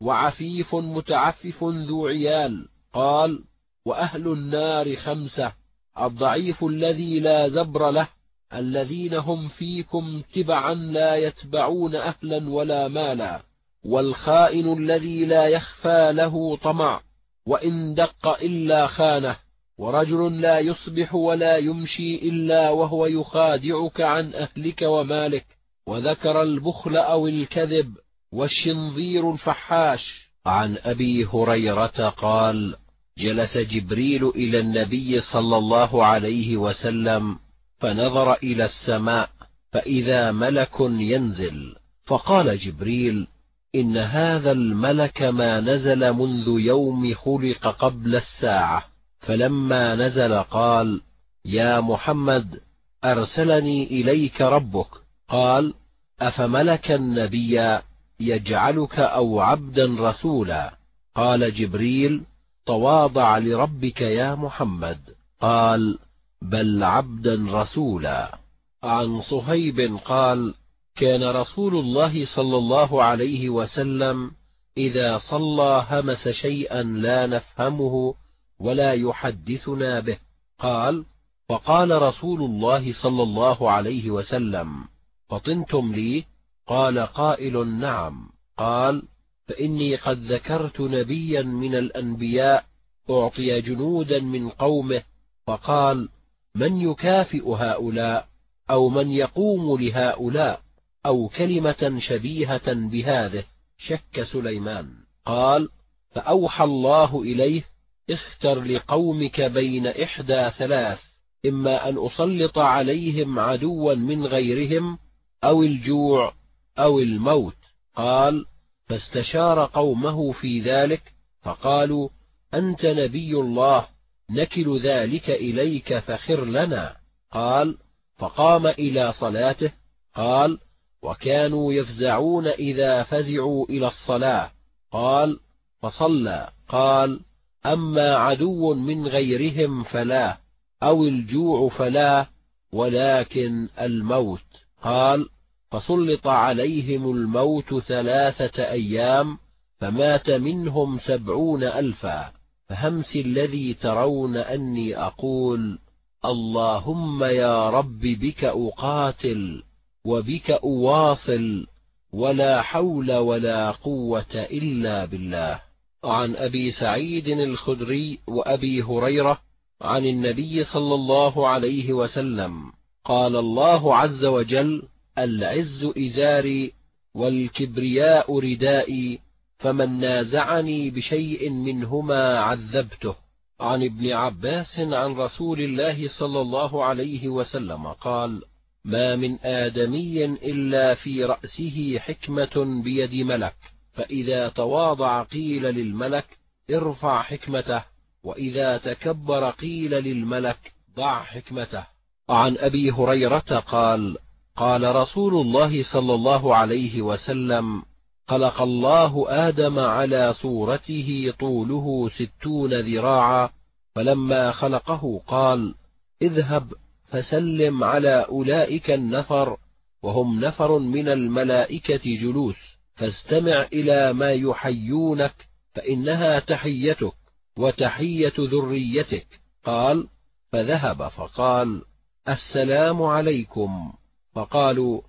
وعفيف متعفف ذو عيال. قال وأهل النار خمسة الضعيف الذي لا زبر له الذين هم فيكم تبعا لا يتبعون أهلا ولا مالا والخائن الذي لا يخفى له طمع وإن دق إلا خانه. ورجل لا يصبح ولا يمشي إلا وهو يخادعك عن أهلك ومالك وذكر البخل أو الكذب والشنظير الفحاش. عن أبي هريرة قال جلس جبريل إلى النبي صلى الله عليه وسلم فنظر إلى السماء فإذا ملك ينزل. فقال جبريل إن هذا الملك ما نزل منذ يوم خلق قبل الساعة. فلما نزل قال يا محمد أرسلني إليك ربك. قال أفملكا نبيا يجعلك أو عبدا رسولا؟ قال جبريل تواضع لربك يا محمد. قال بل عبدا رسولا. عن صهيب قال كان رسول الله صلى الله عليه وسلم إذا صلى همس شيئا لا نفهمه ولا يحدثنا به. قال فقال رسول الله صلى الله عليه وسلم فطنتم لي؟ قال قائل نعم. قال فإني قد ذكرت نبيا من الأنبياء أعطي جنودا من قومه فقال من يكافئ هؤلاء؟ أو من يقوم لهؤلاء؟ أو كلمة شبيهة بهذه شك سليمان. قال فأوحى الله إليه اختر لقومك بين إحدى ثلاث إما أن أسلط عليهم عدوا من غيرهم أو الجوع أو الموت. قال فاستشار قومه في ذلك فقالوا أنت نبي الله نكل ذلك إليك فخر لنا. قال فقام إلى صلاته قال وكانوا يفزعون إذا فزعوا إلى الصلاة. قال فصلى. قال أما عدو من غيرهم فلا أو الجوع فلا ولكن الموت. قال فسلط عليهم الموت ثلاثة أيام فمات منهم سبعون ألفا. فهمس الذي ترون أني أقول اللهم يا رب بك أقاتل وبك أواصل ولا حول ولا قوة إلا بالله. عن أبي سعيد الخدري وأبي هريرة عن النبي صلى الله عليه وسلم قال الله عز وجل العز إزاري والكبرياء ردائي فمن نازعني بشيء منهما عذبته. عن ابن عباس عن رسول الله صلى الله عليه وسلم قال ما من آدمي إلا في رأسه حكمة بيد ملك فإذا تواضع قيل للملك ارفع حكمته وإذا تكبر قيل للملك ضع حكمته. عن أبي هريرة قال قال رسول الله صلى الله عليه وسلم خلق الله آدم على صورته طوله ستون ذراعا فلما خلقه قال اذهب فسلم على أولئك النفر وهم نفر من الملائكة جلوس. فاستمع إلى ما يحيونك فإنها تحيتك وتحية ذريتك. قال فذهب فقال السلام عليكم. فقالوا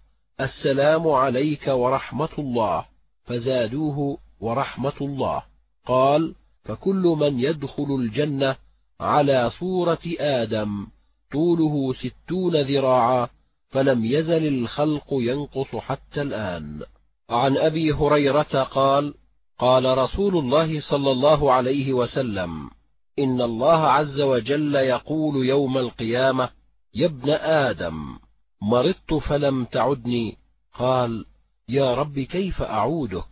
السلام عليك ورحمة الله. فزادوه ورحمة الله. قال فكل من يدخل الجنة على صورة آدم طوله ستون ذراعا فلم يزل الخلق ينقص حتى الآن. عن أبي هريرة قال قال رسول الله صلى الله عليه وسلم إن الله عز وجل يقول يوم القيامة يا ابن آدم مرضت فلم تعدني. قال يا رب كيف أعودك؟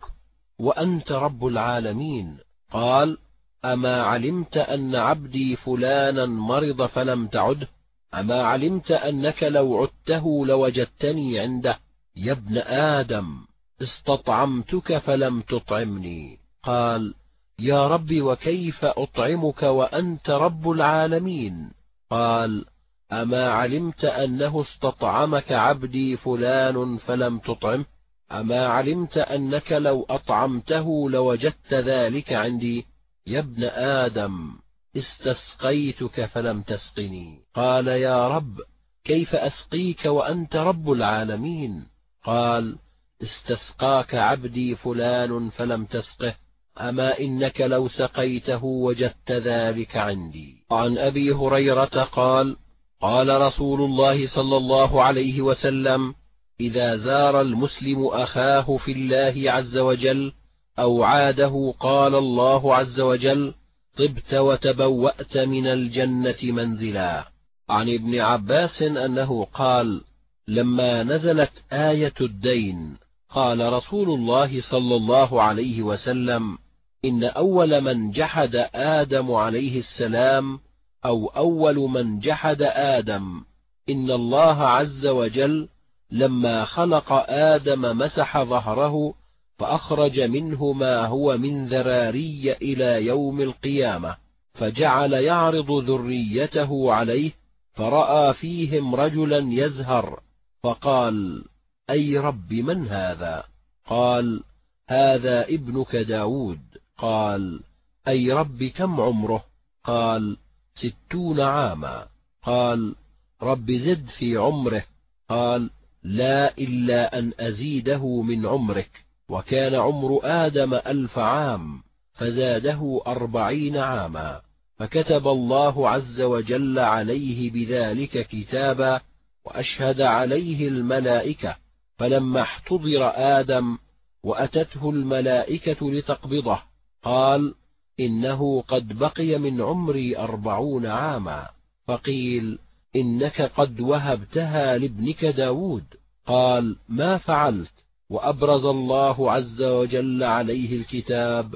وأنت رب العالمين. قال أما علمت أن عبدي فلانا مرض فلم تعده أما علمت أنك لو عدته لوجدتني عنده يا ابن آدم. استطعمتك فلم تطعمني. قال يا رب وكيف أطعمك وأنت رب العالمين؟ قال أما علمت أنه استطعمك عبدي فلان فلم تطعمه أما علمت أنك لو أطعمته لوجدت ذلك عندي. يا ابن آدم استسقيتك فلم تسقني. قال يا رب كيف أسقيك وأنت رب العالمين؟ قال استسقاك عبدي فلان فلم تسقه أما إنك لو سقيته وجدت ذلك عندي. عن أبي هريرة قال قال رسول الله صلى الله عليه وسلم إذا زار المسلم أخاه في الله عز وجل أو عاده قال الله عز وجل طبت وتبوأت من الجنة منزلا. عن ابن عباس أنه قال لما نزلت آية الدين قال رسول الله صلى الله عليه وسلم إن أول من جحد آدم عليه السلام أو أول من جحد آدم. إن الله عز وجل لما خلق آدم مسح ظهره فأخرج منه ما هو من ذراري إلى يوم القيامة فجعل يعرض ذريته عليه فرأى فيهم رجلا يزهر فقال أي رب من هذا؟ قال هذا ابنك داود. قال أي رب كم عمره؟ قال ستون عاما. قال رب زد في عمره. قال لا إلا أن أزيده من عمرك. وكان عمر آدم ألف عام فزاده أربعين عاما. فكتب الله عز وجل عليه بذلك كتابا وأشهد عليه الملائكة. فلما احتضر آدم وأتته الملائكة لتقبضه قال إنه قد بقي من عمري أربعون عاما. فقيل إنك قد وهبتها لابنك داود. قال ما فعلت؟ وأبرز الله عز وجل عليه الكتاب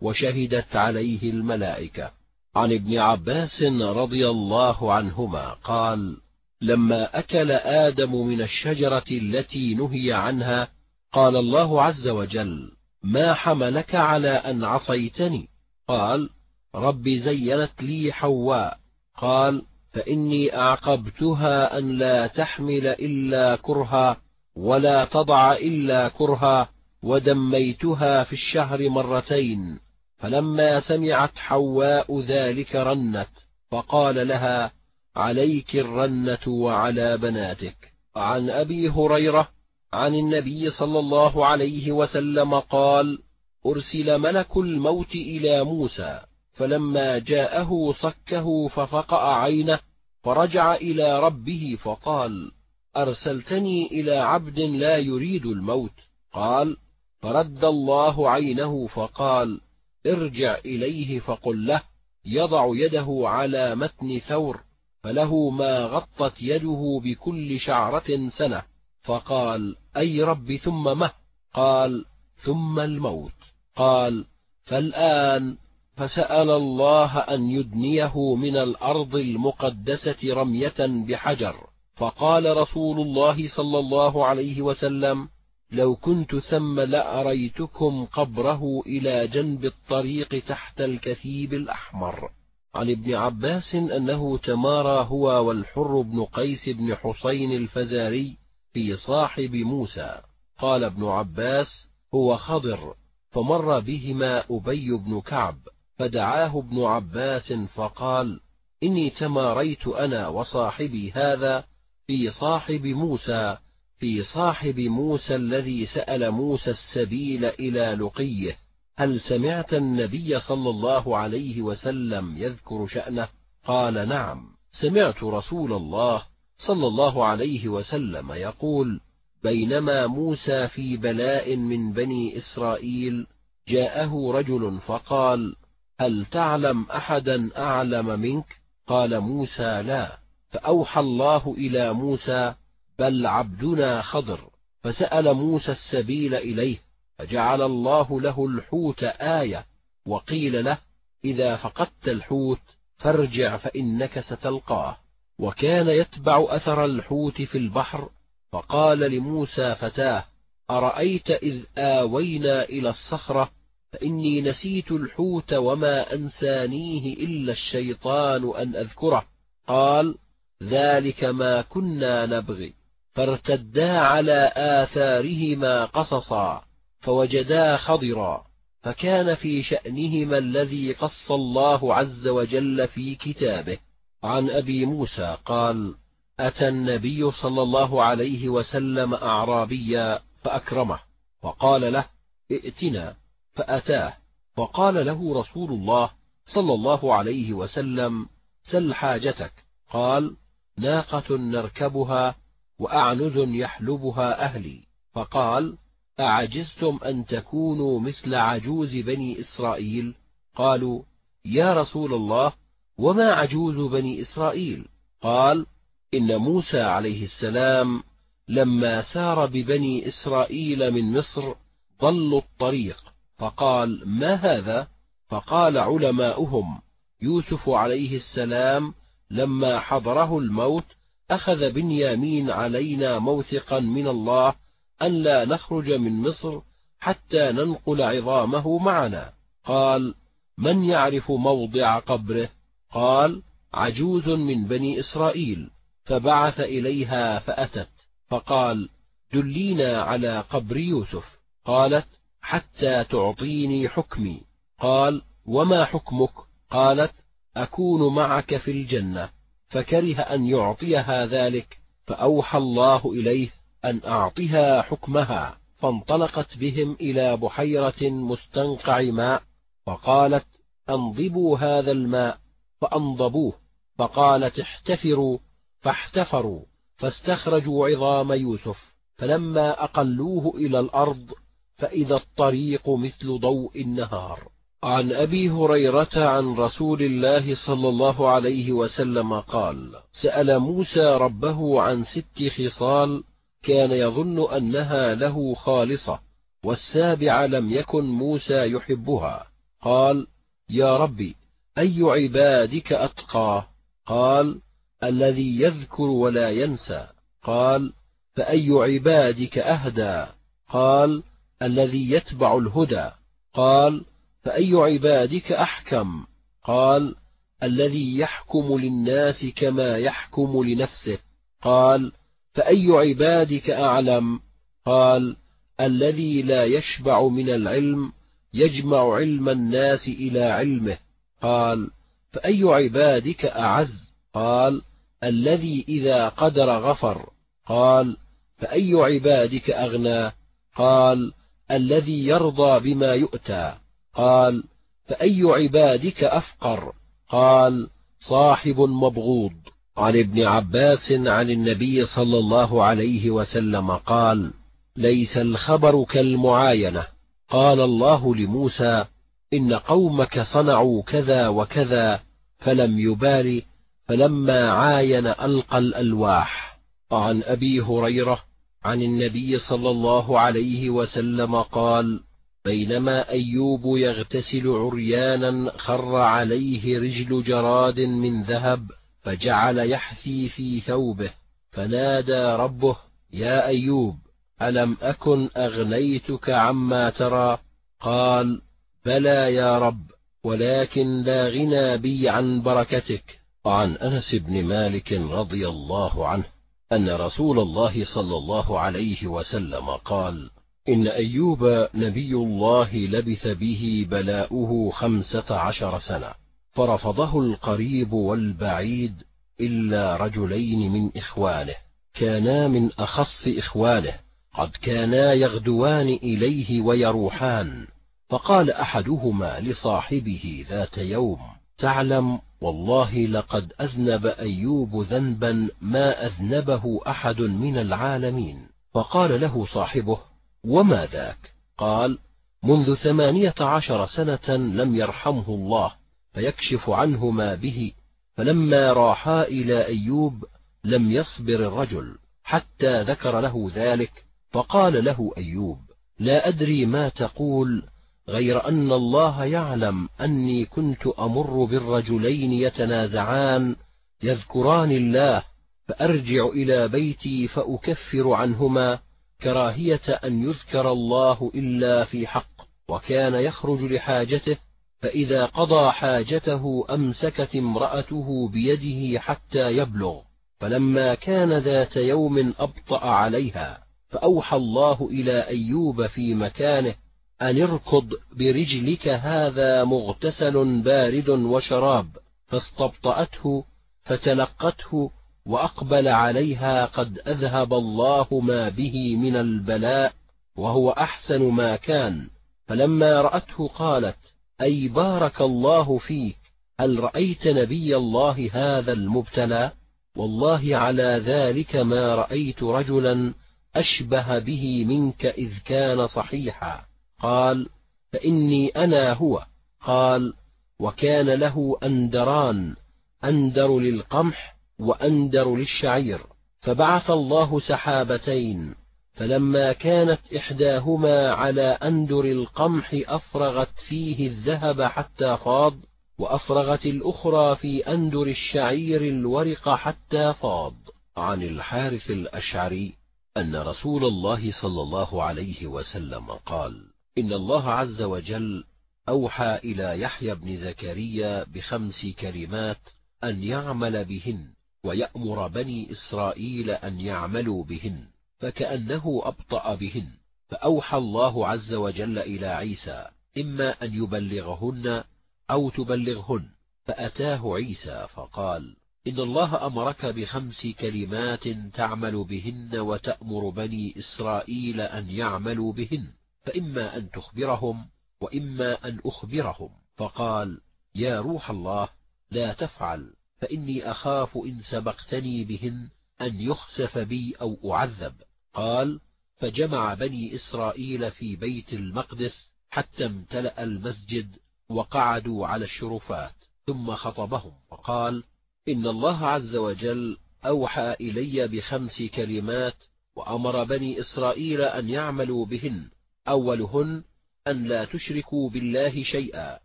وشهدت عليه الملائكة. عن ابن عباس رضي الله عنهما قال لما أكل آدم من الشجرة التي نهي عنها قال الله عز وجل ما حملك على أن عصيتني؟ قال رب زينت لي حواء. قال فإني أعقبتها أن لا تحمل إلا كرها ولا تضع إلا كرها ودميتها في الشهر مرتين فلما سمعت حواء ذلك رنت فقال لها عليك الرنة وعلى بناتك. عن أبي هريرة عن النبي صلى الله عليه وسلم قال أرسل ملك الموت إلى موسى فلما جاءه صكه ففقأ عينه فرجع إلى ربه فقال أرسلتني إلى عبد لا يريد الموت. قال فرد الله عينه فقال ارجع إليه فقل له يضع يده على متن ثور. فله ما غطت يده بكل شعرة سنة. فقال أي رب ثم مه؟ قال ثم الموت. قال فالآن فسأل الله أن يدنيه من الأرض المقدسة رمية بحجر. فقال رسول الله صلى الله عليه وسلم لو كنت ثم لأريتكم قبره إلى جنب الطريق تحت الكثيب الأحمر. عن ابن عباس أنه تمارى هو والحر بن قيس بن حسين الفزاري في صاحب موسى. قال ابن عباس هو خضر فمر بهما أبي بن كعب فدعاه ابن عباس فقال إني تماريت أنا وصاحبي هذا في صاحب موسى في صاحب موسى الذي سأل موسى السبيل إلى لقيه. هل سمعت النبي صلى الله عليه وسلم يذكر شأنه؟ قال نعم. سمعت رسول الله صلى الله عليه وسلم يقول بينما موسى في بلاء من بني إسرائيل جاءه رجل فقال هل تعلم أحدا أعلم منك؟ قال موسى لا. فأوحى الله إلى موسى بل عبدنا خضر. فسأل موسى السبيل إليه فجعل الله له الحوت آية وقيل له إذا فقدت الحوت فارجع فإنك ستلقاه. وكان يتبع أثر الحوت في البحر فقال لموسى فتاه أرأيت إذ آوينا إلى الصخرة فإني نسيت الحوت وما أنسانيه إلا الشيطان أن أذكره. قال ذلك ما كنا نبغي. فارتدا على آثارهما قصصا. فوجدا خضرا فكان في شأنهما الذي قص الله عز وجل في كتابه. عن أبي موسى قال أتى النبي صلى الله عليه وسلم أعرابيا فأكرمه وقال له ائتنا فأتاه. فقال له رسول الله صلى الله عليه وسلم سل حاجتك. قال ناقة نركبها وأعنز يحلبها أهلي. فقال أعجزتم أن تكونوا مثل عجوز بني إسرائيل؟ قالوا يا رسول الله وما عجوز بني إسرائيل؟ قال إن موسى عليه السلام لما سار ببني إسرائيل من مصر ضلوا الطريق فقال ما هذا؟ فقال علماؤهم يوسف عليه السلام لما حضره الموت أخذ بنيامين علينا موثقا من الله أن لا نخرج من مصر حتى ننقل عظامه معنا. قال من يعرف موضع قبره؟ قال عجوز من بني إسرائيل. فبعث إليها فأتت. فقال دلينا على قبر يوسف. قالت حتى تعطيني حكمي. قال وما حكمك؟ قالت أكون معك في الجنة. فكره أن يعطيها ذلك فأوحى الله إليه أن أعطها حكمها فانطلقت بهم إلى بحيرة مستنقع ماء فقالت أنضبوا هذا الماء. فأنضبوه فقالت احتفروا. فاحتفروا فاستخرجوا عظام يوسف فلما أقلوه إلى الأرض فإذا الطريق مثل ضوء النهار. عن أبي هريرة عن رسول الله صلى الله عليه وسلم قال سأل موسى ربه عن ست خصال كان يظن أنها له خالصة والسابع لم يكن موسى يحبها. قال يا ربي أي عبادك أتقى؟ قال الذي يذكر ولا ينسى. قال فأي عبادك أهدى؟ قال الذي يتبع الهدى. قال فأي عبادك أحكم؟ قال الذي يحكم للناس كما يحكم لنفسه. قال فأي عبادك أعلم؟ قال الذي لا يشبع من العلم يجمع علم الناس إلى علمه. قال فأي عبادك أعز؟ قال الذي إذا قدر غفر. قال فأي عبادك أغنى؟ قال الذي يرضى بما يؤتى. قال فأي عبادك أفقر؟ قال صاحب مبغوض. عن ابن عباس عن النبي صلى الله عليه وسلم قال ليس الخبر كالمعاينة. قال الله لموسى إن قومك صنعوا كذا وكذا فلم يبال فلما عاين ألقى الألواح. عن أبي هريرة عن النبي صلى الله عليه وسلم قال بينما أيوب يغتسل عريانا خر عليه رجل جراد من ذهب فجعل يحثي في ثوبه فنادى ربه يا أيوب ألم أكن أغنيتك عما ترى؟ قال بلى يا رب ولكن لا غنى بي عن بركتك. وعن أنس بن مالك رضي الله عنه أن رسول الله صلى الله عليه وسلم قال إن أيوب نبي الله لبث به بلاؤه خمسة عشر سنة. فرفضه القريب والبعيد إلا رجلين من إخوانه كانا من أخص إخوانه قد كانا يغدوان إليه ويروحان. فقال أحدهما لصاحبه ذات يوم تعلم والله لقد أذنب أيوب ذنبا ما أذنبه أحد من العالمين. فقال له صاحبه وما ذاك؟ قال منذ ثمانية عشر سنة لم يرحمه الله فيكشف عنه ما به. فلما راحا إلى أيوب لم يصبر الرجل حتى ذكر له ذلك فقال له أيوب لا أدري ما تقول غير أن الله يعلم أني كنت أمر بالرجلين يتنازعان يذكران الله فأرجع إلى بيتي فأكفر عنهما كراهية أن يذكر الله إلا في حق وكان يخرج لحاجته فإذا قضى حاجته أمسكت امرأته بيده حتى يبلغ فلما كان ذات يوم أبطأ عليها فأوحى الله إلى أيوب في مكانه أن اركض برجلك هذا مغتسل بارد وشراب فاستبطأته فتلقته وأقبل عليها قد أذهب الله ما به من البلاء وهو أحسن ما كان فلما رأته قالت أي بارك الله فيك هل رأيت نبي الله هذا المبتلى؟ والله على ذلك ما رأيت رجلا أشبه به منك إذ كان صحيحا. قال فإني أنا هو. قال وكان له أندران أندر للقمح وأندر للشعير. فبعث الله سحابتين. فلما كانت إحداهما على أندر القمح أفرغت فيه الذهب حتى فاض وأفرغت الأخرى في أندر الشعير الورق حتى فاض. عن الحارث الأشعري أن رسول الله صلى الله عليه وسلم قال إن الله عز وجل أوحى إلى يحيى بن زكريا بخمس كلمات أن يعمل بهن ويأمر بني إسرائيل أن يعملوا بهن. فكأنه أبطأ بهن فأوحى الله عز وجل إلى عيسى إما أن يبلغهن أو تبلغهن فأتاه عيسى فقال إن الله أمرك بخمس كلمات تعمل بهن وتأمر بني إسرائيل أن يعملوا بهن فإما أن تخبرهم وإما أن أخبرهم فقال يا روح الله لا تفعل فإني أخاف إن سبقتني بهن أن يخسف بي أو أعذب. قال فجمع بني إسرائيل في بيت المقدس حتى امتلأ المسجد وقعدوا على الشرفات ثم خطبهم وقال إن الله عز وجل أوحى إلي بخمس كلمات وأمر بني إسرائيل أن يعملوا بهن أولهن أن لا تشركوا بالله شيئا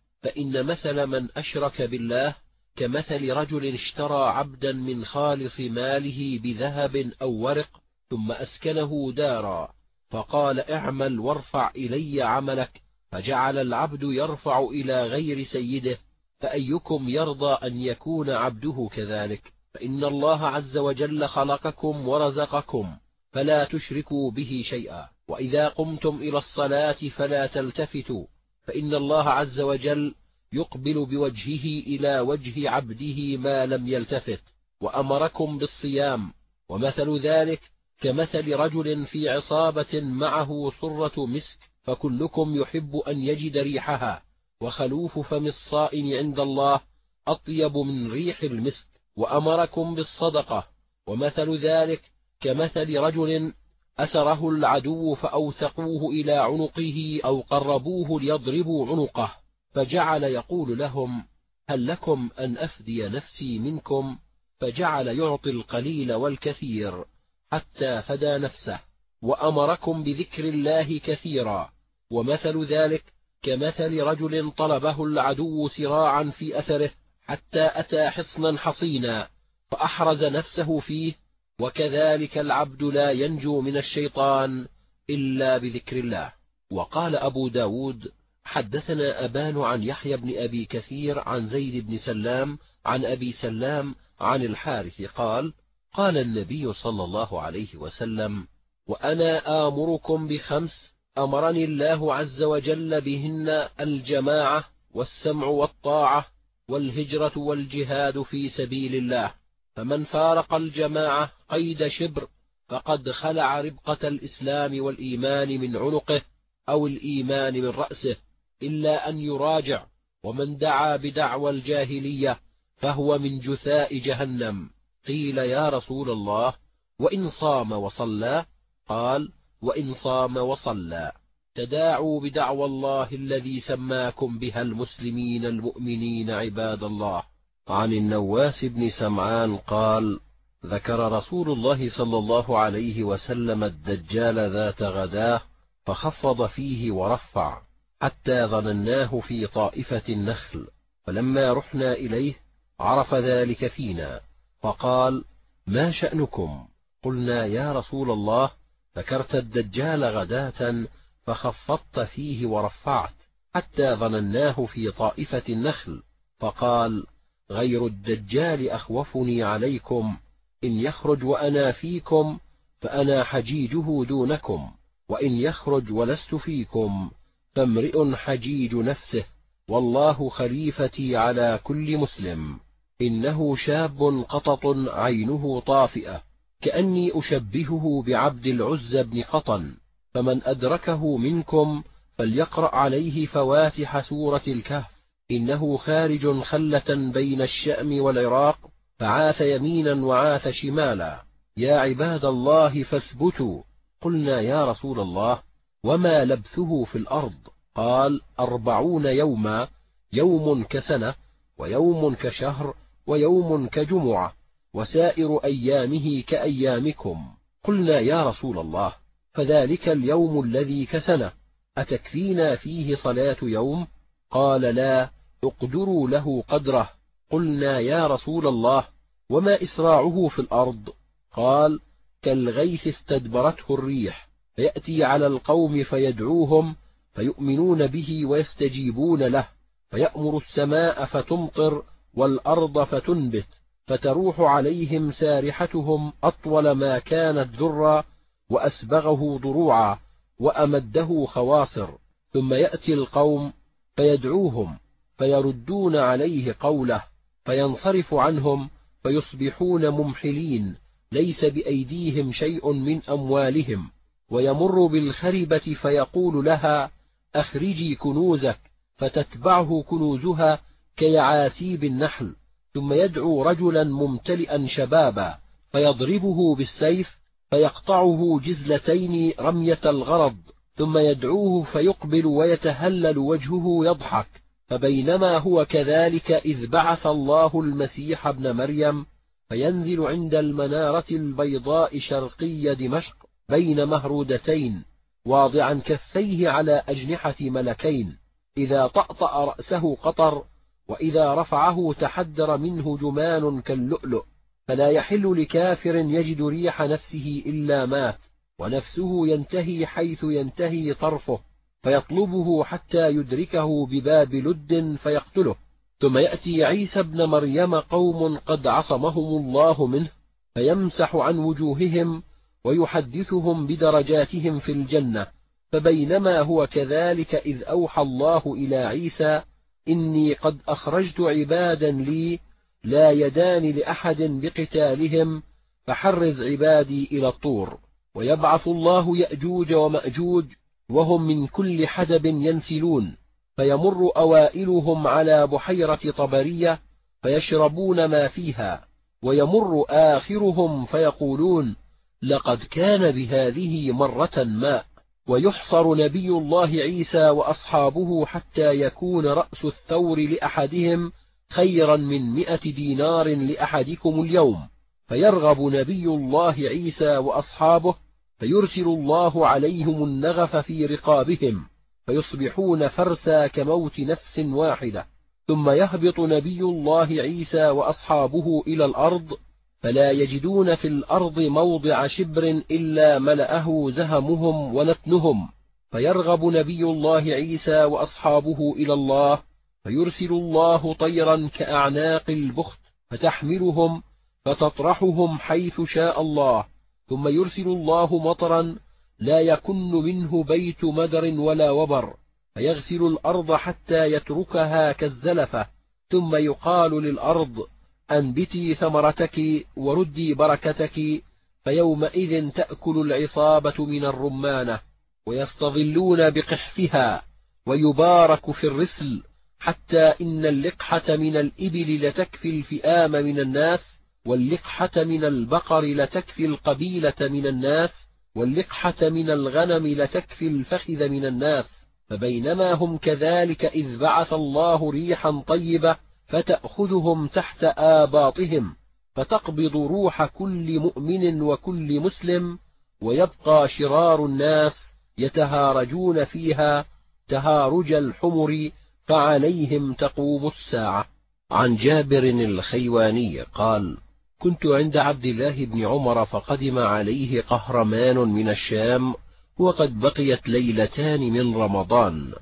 فإن مثل من أشرك بالله كمثل رجل اشترى عبدا من خالص ماله بذهب أو ورق ثم أسكنه دارا. فقال اعمل وارفع إلي عملك. فجعل العبد يرفع إلى غير سيده. فأيكم يرضى أن يكون عبده كذلك. فإن الله عز وجل خلقكم ورزقكم فلا تشركوا به شيئا. وإذا قمتم إلى الصلاة فلا تلتفتوا. فإن الله عز وجل يقبل بوجهه إلى وجه عبده ما لم يلتفت. وأمركم بالصيام. ومثل ذلك كمثل رجل في عصابة معه صرة مسك فكلكم يحب أن يجد ريحها وخلوف فم الصائم عند الله أطيب من ريح المسك وأمركم بالصدقة. ومثل ذلك كمثل رجل أسره العدو فأوثقوه إلى عنقه أو قربوه ليضربوا عنقه فجعل يقول لهم هل لكم أن أفدي نفسي منكم؟ فجعل يعطي القليل والكثير. حتى فدى نفسه وأمركم بذكر الله كثيرا. ومثل ذلك كمثل رجل طلبه العدو سراعا في أثره حتى أتى حصنا حصينا فأحرز نفسه فيه وكذلك العبد لا ينجو من الشيطان إلا بذكر الله. وقال أبو داود حدثنا أبان عن يحيى بن أبي كثير عن زيد بن سلام عن أبي سلام عن الحارث قال قال النبي صلى الله عليه وسلم وأنا آمركم بخمس أمرني الله عز وجل بهن الجماعة والسمع والطاعة والهجرة والجهاد في سبيل الله فمن فارق الجماعة قيد شبر فقد خلع ربقة الإسلام والإيمان من عنقه أو الإيمان من رأسه إلا أن يراجع ومن دعا بدعوى الجاهلية فهو من جثاء جهنم. قيل يا رسول الله وإن صام وصلى قال وإن صام وصلى. تداعوا بدعوى الله الذي سماكم بها المسلمين المؤمنين عباد الله. عن النواس بن سمعان قال ذكر رسول الله صلى الله عليه وسلم الدجال ذات غداه فخفض فيه ورفع حتى ظنناه في طائفة النخل فلما رحنا إليه عرف ذلك فينا. فقال ما شأنكم؟ قلنا يا رسول الله ذكرت الدجال غداة فخفضت فيه ورفعت حتى ظنناه في طائفة النخل. فقال غير الدجال أخوفني عليكم. إن يخرج وأنا فيكم فأنا حجيجه دونكم. وإن يخرج ولست فيكم فامرئ حجيج نفسه. والله خليفتي على كل مسلم. إنه شاب قطط عينه طافئة كأني أشبهه بعبد العز بن قطن فمن أدركه منكم فليقرأ عليه فواتح سورة الكهف. إنه خارج خلة بين الشأم والعراق فعاث يمينا وعاث شمالا. يا عباد الله فاثبتوا. قلنا يا رسول الله وما لبثه في الأرض؟ قال أربعون يوما يوم كسنة ويوم كشهر ويوم كجمعة وسائر أيامه كأيامكم. قلنا يا رسول الله فذلك اليوم الذي كسنة أتكفينا فيه صلاة يوم؟ قال لا اقدروا له قدره. قلنا يا رسول الله وما إسراعه في الأرض؟ قال كالغيث استدبرته الريح فيأتي على القوم فيدعوهم فيؤمنون به ويستجيبون له فيأمر السماء فتمطر والأرض فتنبت فتروح عليهم سارحتهم أطول ما كانت ذرا وأسبغه ضروعا وأمده خواصر. ثم يأتي القوم فيدعوهم فيردون عليه قوله فينصرف عنهم فيصبحون ممحلين. ليس بأيديهم شيء من أموالهم. ويمر بالخربة فيقول لها أخرجي كنوزك فتتبعه كنوزها كيعاسيب النحل ثم يدعو رجلا ممتلئا شبابا فيضربه بالسيف فيقطعه جزلتين رمية الغرض ثم يدعوه فيقبل ويتهلل وجهه يضحك فبينما هو كذلك إذ بعث الله المسيح ابن مريم فينزل عند المنارة البيضاء شرقي دمشق بين مهرودتين واضعا كفيه على أجنحة ملكين إذا طأطأ رأسه قطر وإذا رفعه تحدر منه جمان كاللؤلؤ فلا يحل لكافر يجد ريح نفسه إلا مات ونفسه ينتهي حيث ينتهي طرفه فيطلبه حتى يدركه بباب لد فيقتله. ثم يأتي عيسى ابن مريم قوم قد عصمهم الله منه فيمسح عن وجوههم ويحدثهم بدرجاتهم في الجنة فبينما هو كذلك إذ أوحى الله إلى عيسى إني قد أخرجت عبادا لي لا يدان لأحد بقتالهم فحرز عبادي إلى الطور. ويبعث الله يأجوج ومأجوج وهم من كل حدب ينسلون. فيمر أوائلهم على بحيرة طبرية فيشربون ما فيها. ويمر آخرهم فيقولون لقد كان بهذه مرة ماء ويحصر نبي الله عيسى وأصحابه حتى يكون رأس الثور لأحدهم خيرا من مئة دينار لأحدكم اليوم. فيرغب نبي الله عيسى وأصحابه فيرسل الله عليهم النغف في رقابهم فيصبحون فرسا كموت نفس واحدة. ثم يهبط نبي الله عيسى وأصحابه إلى الأرض فلا يجدون في الأرض موضع شبر إلا ملأه زهمهم ونتنهم. فيرغب نبي الله عيسى وأصحابه إلى الله فيرسل الله طيرا كأعناق البخت فتحملهم فتطرحهم حيث شاء الله. ثم يرسل الله مطرا لا يكن منه بيت مدر ولا وبر فيغسل الأرض حتى يتركها كالزلفة ثم يقال للأرض أنبتي ثمرتك وردي بركتك فيومئذ تأكل العصابة من الرمانة ويستظلون بقحفها ويبارك في الرسل حتى إن اللقحة من الإبل لتكفي الفئام من الناس واللقحة من البقر لتكفي القبيلة من الناس واللقحة من الغنم لتكفي الفخذ من الناس فبينما هم كذلك إذ بعث الله ريحا طيبة فتأخذهم تحت آباطهم فتقبض روح كل مؤمن وكل مسلم ويبقى شرار الناس يتهارجون فيها تهارج الحمر فعليهم تقوم الساعة. عن جابر الخيواني قال كنت عند عبد الله بن عمر فقدم عليه قهرمان من الشام وقد بقيت ليلتان من رمضان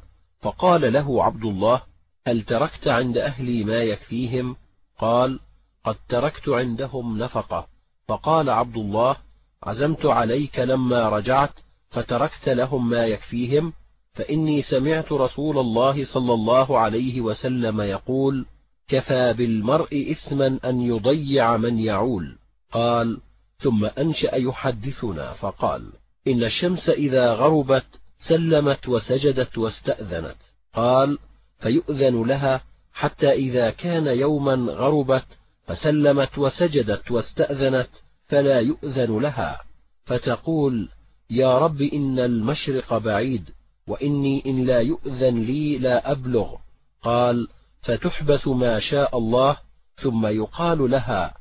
فقال له عبد الله هل تركت عند أهلي ما يكفيهم؟ قال قد تركت عندهم نفقة. فقال عبد الله عزمت عليك لما رجعت فتركت لهم ما يكفيهم؟ فإني سمعت رسول الله صلى الله عليه وسلم يقول كفى بالمرء إثما أن يضيع من يعول. قال ثم أنشأ يحدثنا. فقال إن الشمس إذا غربت سلمت وسجدت واستأذنت. قال فيؤذن لها حتى إذا كان يوما غربت فسلمت وسجدت واستأذنت فلا يؤذن لها. فتقول يا رب إن المشرق بعيد وإني إن لا يؤذن لي لا أبلغ. قال فتحبس ما شاء الله ثم يقال لها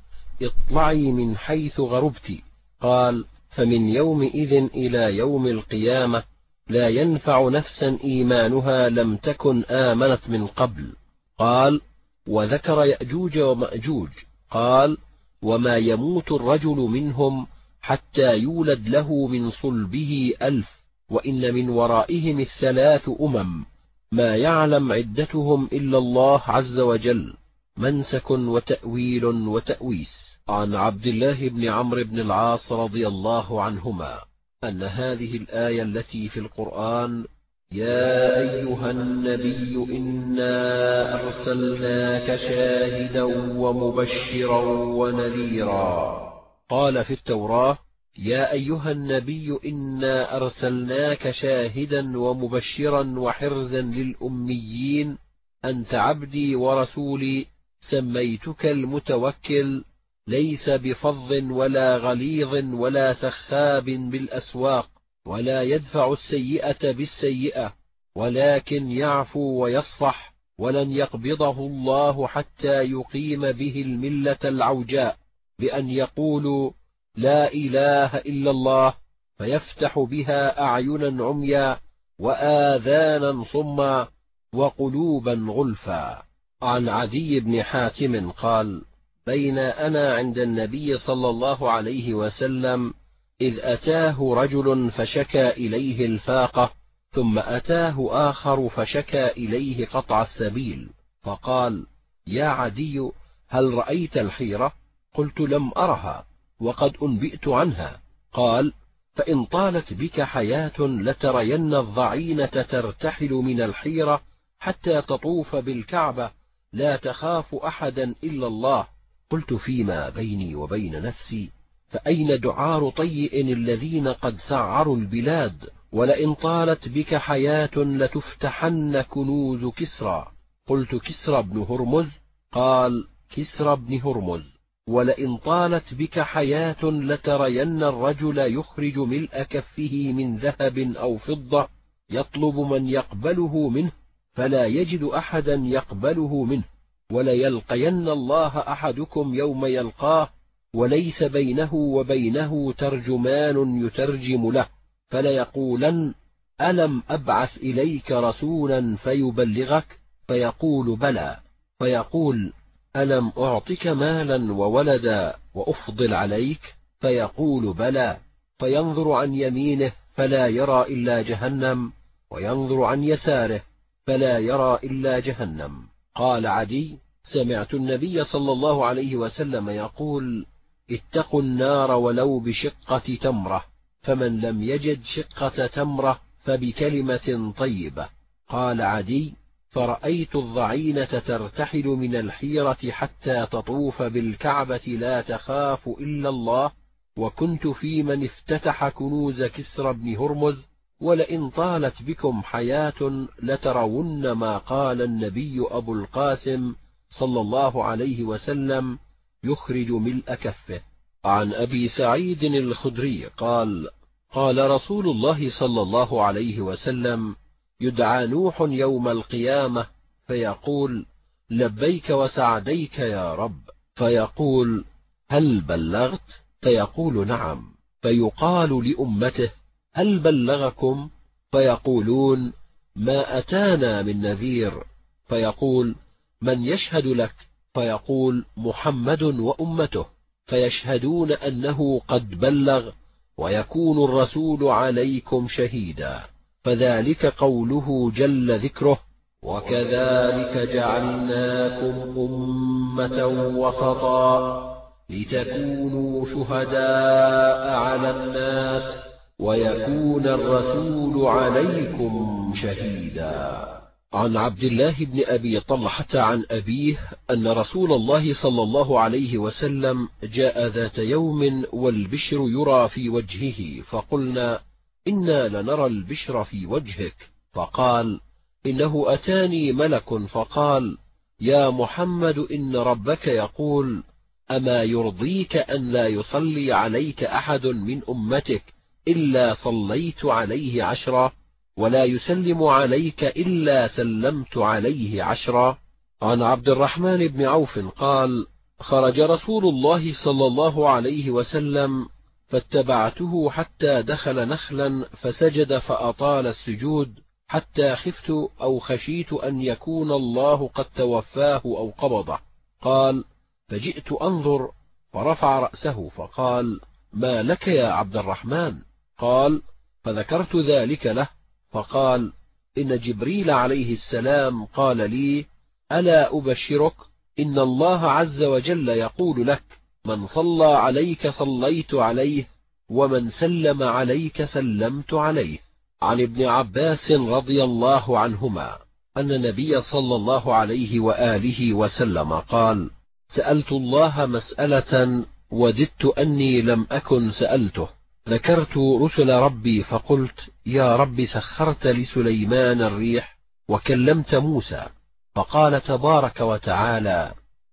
اطلعي من حيث غربت. قال فمن يومئذ إلى يوم القيامة لا ينفع نفسا إيمانها لم تكن آمنت من قبل. قال وذكر يأجوج ومأجوج. قال وما يموت الرجل منهم حتى يولد له من صلبه ألف وإن من ورائهم الثلاث أمم. ما يعلم عدتهم إلا الله عز وجل. منسك وتأويل وتأويس. عن عبد الله بن عمرو بن العاص رضي الله عنهما. أن هذه الآية التي في القرآن يا أيها النبي إنا أرسلناك شاهدا ومبشرا ونذيرا. قال في التوراة يا أيها النبي إنا أرسلناك شاهدا ومبشرا وحرزا للأميين أنت عبدي ورسولي سميتك المتوكل ليس بفظ ولا غليظ ولا سخاب بالأسواق ولا يدفع السيئة بالسيئة ولكن يعفو ويصفح ولن يقبضه الله حتى يقيم به الملة العوجاء بأن يقولوا لا إله إلا الله فيفتح بها أعينا عميا وآذانا صما وقلوبا غلفا. عن عدي بن حاتم قال بين أنا عند النبي صلى الله عليه وسلم إذ أتاه رجل فشكى إليه الفاقة ثم أتاه آخر فشكى إليه قطع السبيل فقال يا عدي هل رأيت الحيرة؟ قلت لم أرها وقد أنبئت عنها. قال فإن طالت بك حياة لترين الضعينة ترتحل من الحيرة حتى تطوف بالكعبة لا تخاف أحدا إلا الله قلت فيما بيني وبين نفسي فأين دعار طيء الذين قد سعروا البلاد؟ ولئن طالت بك حياة لتفتحن كنوز كسرى. قلت كسرى بن هرمز قال كسرى بن هرمز. ولئن طالت بك حياة لترين الرجل يخرج ملء كفه من ذهب أو فضة يطلب من يقبله منه فلا يجد أحدا يقبله منه. وليلقين الله أحدكم يوم يلقاه وليس بينه وبينه ترجمان يترجم له فليقولن ألم أبعث إليك رسولا فيبلغك؟ فيقول بلى. فيقول ألم أعطك مالا وولدا وأفضل عليك؟ فيقول بلى. فينظر عن يمينه فلا يرى إلا جهنم وينظر عن يساره فلا يرى إلا جهنم. قال عدي سمعت النبي صلى الله عليه وسلم يقول اتقوا النار ولو بشقة تمرة فمن لم يجد شقة تمرة فبكلمة طيبة. قال عدي فرأيت الضعينة ترتحل من الحيرة حتى تطوف بالكعبة لا تخاف إلا الله وكنت في من افتتح كنوز كسرى بن هرمز ولئن طالت بكم حياة لترون ما قال النبي أبو القاسم صلى الله عليه وسلم يخرج ملء كفه. عن أبي سعيد الخدري قال قال رسول الله صلى الله عليه وسلم يدعى نوح يوم القيامة فيقول لبيك وسعديك يا رب. فيقول هل بلغت؟ فيقول نعم. فيقال لأمته هل بلغكم فيقولون ما أتانا من نذير؟ فيقول من يشهد لك؟ فيقول محمد وأمته. فيشهدون أنه قد بلغ ويكون الرسول عليكم شهيدا. فذلك قوله جل ذكره وكذلك جعلناكم أمة وسطا لتكونوا شهداء على الناس ويكون الرسول عليكم شهيدا. عن عبد الله بن أبي طلحة عن أبيه أن رسول الله صلى الله عليه وسلم جاء ذات يوم والبشر يرى في وجهه فقلنا إنا لنرى البشر في وجهك. فقال إنه أتاني ملك. فقال يا محمد إن ربك يقول أما يرضيك أن لا يصلي عليك أحد من أمتك إلا صليت عليه عشرا ولا يسلم عليك إلا سلمت عليه عشرا. عن عبد الرحمن بن عوف قال خرج رسول الله صلى الله عليه وسلم فاتبعته حتى دخل نخلا فسجد فأطال السجود حتى خفت أو خشيت أن يكون الله قد توفاه أو قبضه. قال فجئت أنظر فرفع رأسه فقال ما لك يا عبد الرحمن؟ قال فذكرت ذلك له. فقال إن جبريل عليه السلام قال لي ألا أبشرك؟ إن الله عز وجل يقول لك من صلى عليك صليت عليه ومن سلم عليك سلمت عليه. عن ابن عباس رضي الله عنهما أن النبي صلى الله عليه وآله وسلم قال سألت الله مسألة وددت أني لم أكن سألته. ذكرت رسل ربي فقلت يا رب سخرت لسليمان الريح وكلمت موسى فقال تبارك وتعالى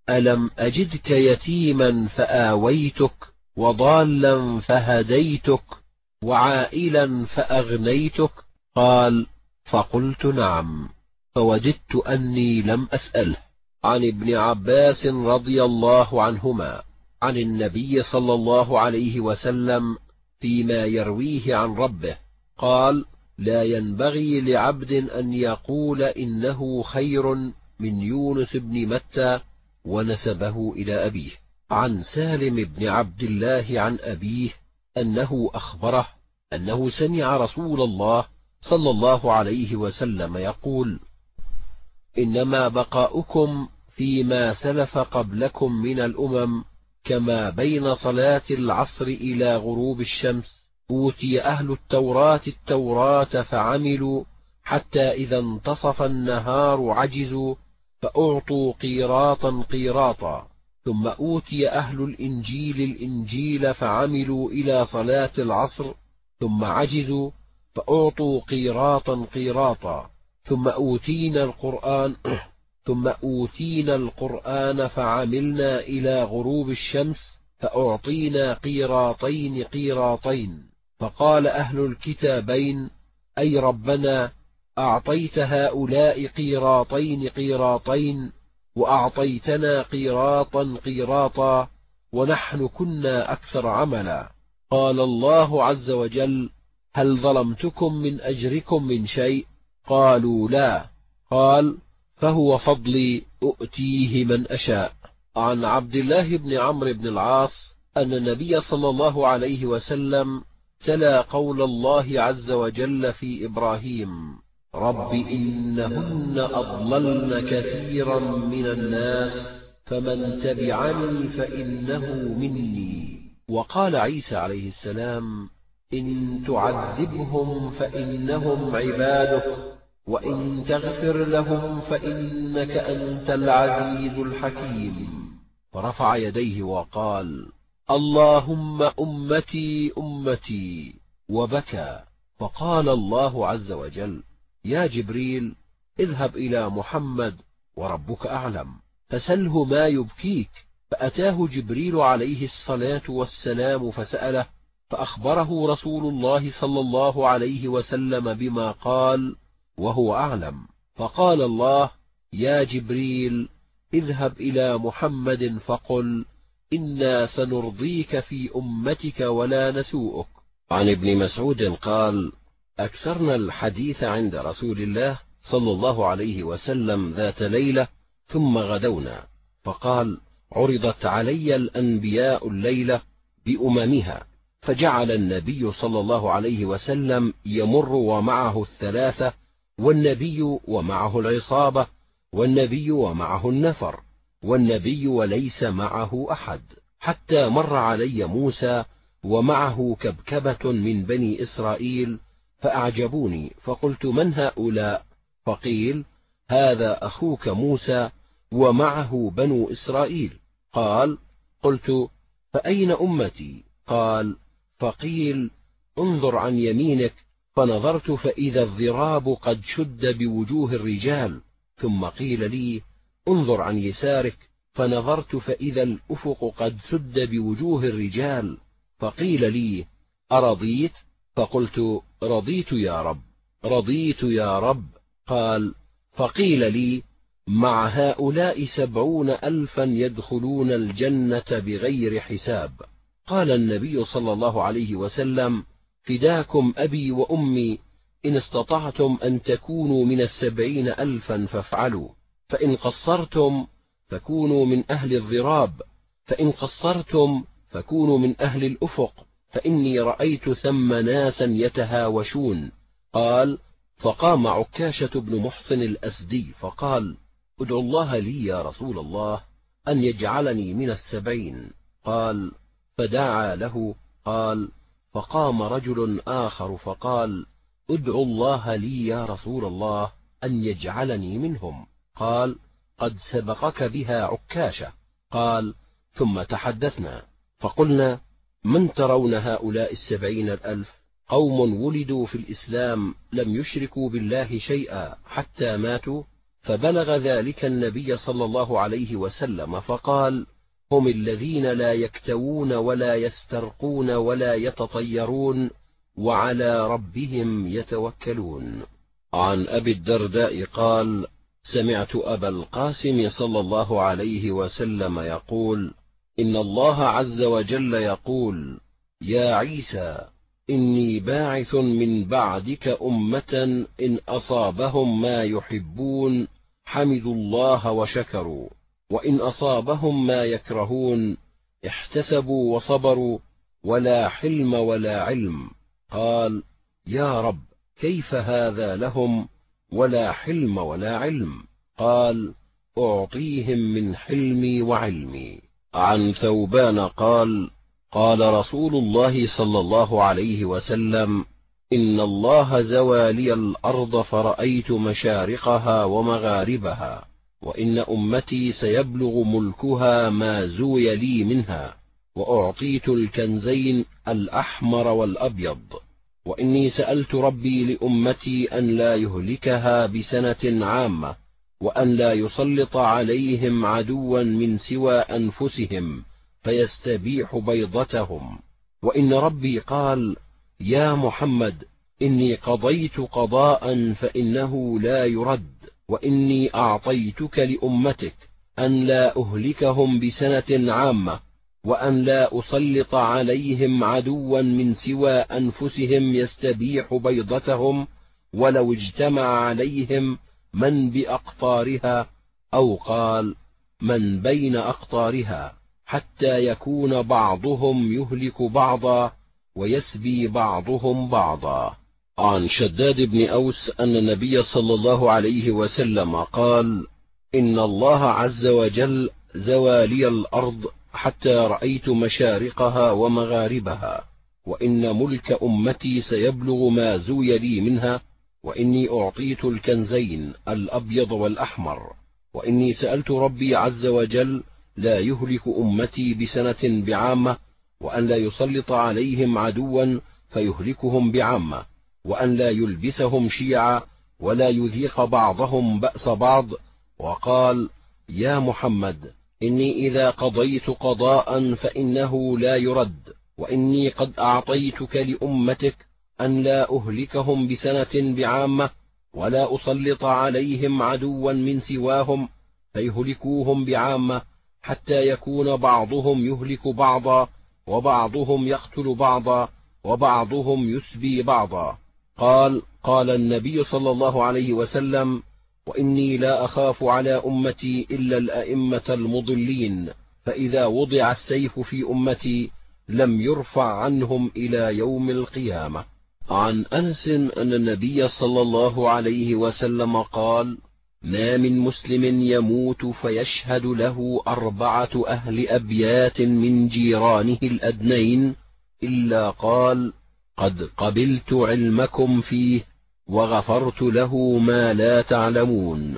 ألم أجدك يتيما فآويتك وضالا فهديتك وعائلا فأغنيتك؟ قال فقلت نعم فوددت أني لم أسأله. عن ابن عباس رضي الله عنهما عن النبي صلى الله عليه وسلم فيما يرويه عن ربه. قال لا ينبغي لعبد أن يقول إنه خير من يونس بن متى ونسبه إلى أبيه. عن سالم بن عبد الله عن أبيه أنه أخبره أنه سمع رسول الله صلى الله عليه وسلم يقول إنما بقاؤكم فيما سلف قبلكم من الأمم كما بين صلاة العصر إلى غروب الشمس. أوتي أهل التوراة التوراة فعملوا حتى إذا انتصف النهار عجزوا فأعطوا قيراطا قيراطا. ثم أوتي أهل الإنجيل الإنجيل فعملوا إلى صلاة العصر ثم عجزوا فأعطوا قيراطا قيراطا. ثم أوتينا القرآن ثم أوتينا القرآن فعملنا إلى غروب الشمس فأعطينا قيراطين قيراطين. فقال أهل الكتابين أي ربنا أعطيت هؤلاء قيراطين قيراطين وأعطيتنا قيراطا قيراطا ونحن كنا أكثر عملا. قال الله عز وجل هل ظلمتكم من أجركم من شيء؟ قالوا لا. قال فهو فضلي أؤتيه من أشاء. عن عبد الله بن عمرو بن العاص أن النبي صلى الله عليه وسلم تلا قول الله عز وجل في إبراهيم رب إنهن أضللن كثيرا من الناس فمن تبعني فإنه مني. وقال عيسى عليه السلام إن تعذبهم فإنهم عبادك وإن تغفر لهم فإنك أنت العزيز الحكيم. فرفع يديه وقال اللهم أمتي أمتي وبكى. فقال الله عز وجل يا جبريل اذهب إلى محمد وربك أعلم. فسله ما يبكيك. فأتاه جبريل عليه الصلاة والسلام فسأله فأخبره رسول الله صلى الله عليه وسلم بما قال وهو أعلم. فقال الله يا جبريل اذهب إلى محمد فقل إنا سنرضيك في أمتك ولا نسوءك. عن ابن مسعود قال أكثرنا الحديث عند رسول الله صلى الله عليه وسلم ذات ليلة ثم غدونا. فقال عرضت علي الأنبياء الليلة بأممها فجعل النبي صلى الله عليه وسلم يمر ومعه الثلاثة والنبي ومعه العصابة والنبي ومعه النفر والنبي وليس معه أحد. حتى مر علي موسى ومعه كبكبة من بني إسرائيل فأعجبوني فقلت من هؤلاء؟ فقيل هذا أخوك موسى ومعه بنو إسرائيل. قال قلت فأين أمتي؟ قال فقيل انظر عن يمينك فنظرت فإذا الضراب قد شد بوجوه الرجال ثم قيل لي انظر عن يسارك. فنظرت فإذا الأفق قد سد بوجوه الرجال فقيل لي أرضيت؟ فقلت رضيت يا رب رضيت يا رب. قال فقيل لي مع هؤلاء سبعون ألفا يدخلون الجنة بغير حساب. قال النبي صلى الله عليه وسلم فداكم أبي وأمي إن استطعتم أن تكونوا من السبعين ألفا فافعلوا فإن قصرتم فكونوا من أهل الضراب فإن قصرتم فكونوا من أهل الأفق فإني رأيت ثم ناسا يتهاوشون. قال فقام عكاشة بن محصن الأسدي فقال ادعو الله لي يا رسول الله أن يجعلني من السبعين. قال فدعا له قال فقام رجل آخر فقال ادعو الله لي يا رسول الله أن يجعلني منهم. قال قد سبقك بها عكاشة. قال ثم تحدثنا. فقلنا من ترون هؤلاء السبعين الألف؟ قوم ولدوا في الإسلام لم يشركوا بالله شيئا حتى ماتوا. فبلغ ذلك النبي صلى الله عليه وسلم فقال هم الذين لا يكتوون ولا يسترقون ولا يتطيرون وعلى ربهم يتوكلون. عن أبي الدرداء قال سمعت أبا القاسم صلى الله عليه وسلم يقول إن الله عز وجل يقول يا عيسى إني باعث من بعدك أمة إن أصابهم ما يحبون حمدوا الله وشكروا. وإن أصابهم ما يكرهون احتسبوا وصبروا ولا حلم ولا علم. قال يا رب كيف هذا لهم ولا حلم ولا علم؟ قال أعطيهم من حلمي وعلمي. عن ثوبان قال قال رسول الله صلى الله عليه وسلم إن الله زوى لي الأرض فرأيت مشارقها ومغاربها. وإن أمتي سيبلغ ملكها ما زوي لي منها وأعطيت الكنزين الأحمر والأبيض. وإني سألت ربي لأمتي أن لا يهلكها بسنة عامة وأن لا يسلط عليهم عدوا من سوى أنفسهم فيستبيح بيضتهم. وإن ربي قال يا محمد إني قضيت قضاء فإنه لا يرد. وإني أعطيتك لأمتك أن لا أهلكهم بسنة عامة وأن لا أسلط عليهم عدوا من سوى أنفسهم يستبيح بيضتهم ولو اجتمع عليهم من بأقطارها أو قال من بين أقطارها حتى يكون بعضهم يهلك بعضا ويسبي بعضهم بعضا. عن شداد بن أوس أن النبي صلى الله عليه وسلم قال إن الله عز وجل زوالي الأرض حتى رأيت مشارقها ومغاربها وإن ملك أمتي سيبلغ ما زوي لي منها وإني أعطيت الكنزين الأبيض والأحمر وإني سألت ربي عز وجل لا يهلك أمتي بسنة بعامة وأن لا يسلط عليهم عدوا فيهلكهم بعامة. وأن لا يلبسهم شيعا ولا يذيق بعضهم بأس بعض وقال يا محمد إني إذا قضيت قضاء فإنه لا يرد وإني قد أعطيتك لأمتك أن لا أهلكهم بسنة بعامة ولا أسلط عليهم عدوا من سواهم فيهلكوهم بعامة حتى يكون بعضهم يهلك بعضا وبعضهم يقتل بعضا وبعضهم يسبي بعضا قال قال النبي صلى الله عليه وسلم وإني لا أخاف على أمتي إلا الأئمة المضلين فإذا وضع السيف في أمتي لم يرفع عنهم إلى يوم القيامة. عن أنس أن النبي صلى الله عليه وسلم قال ما من مسلم يموت فيشهد له أربعة أهل أبيات من جيرانه الأدنين إلا قال قد قبلت علمكم فيه وغفرت له ما لا تعلمون.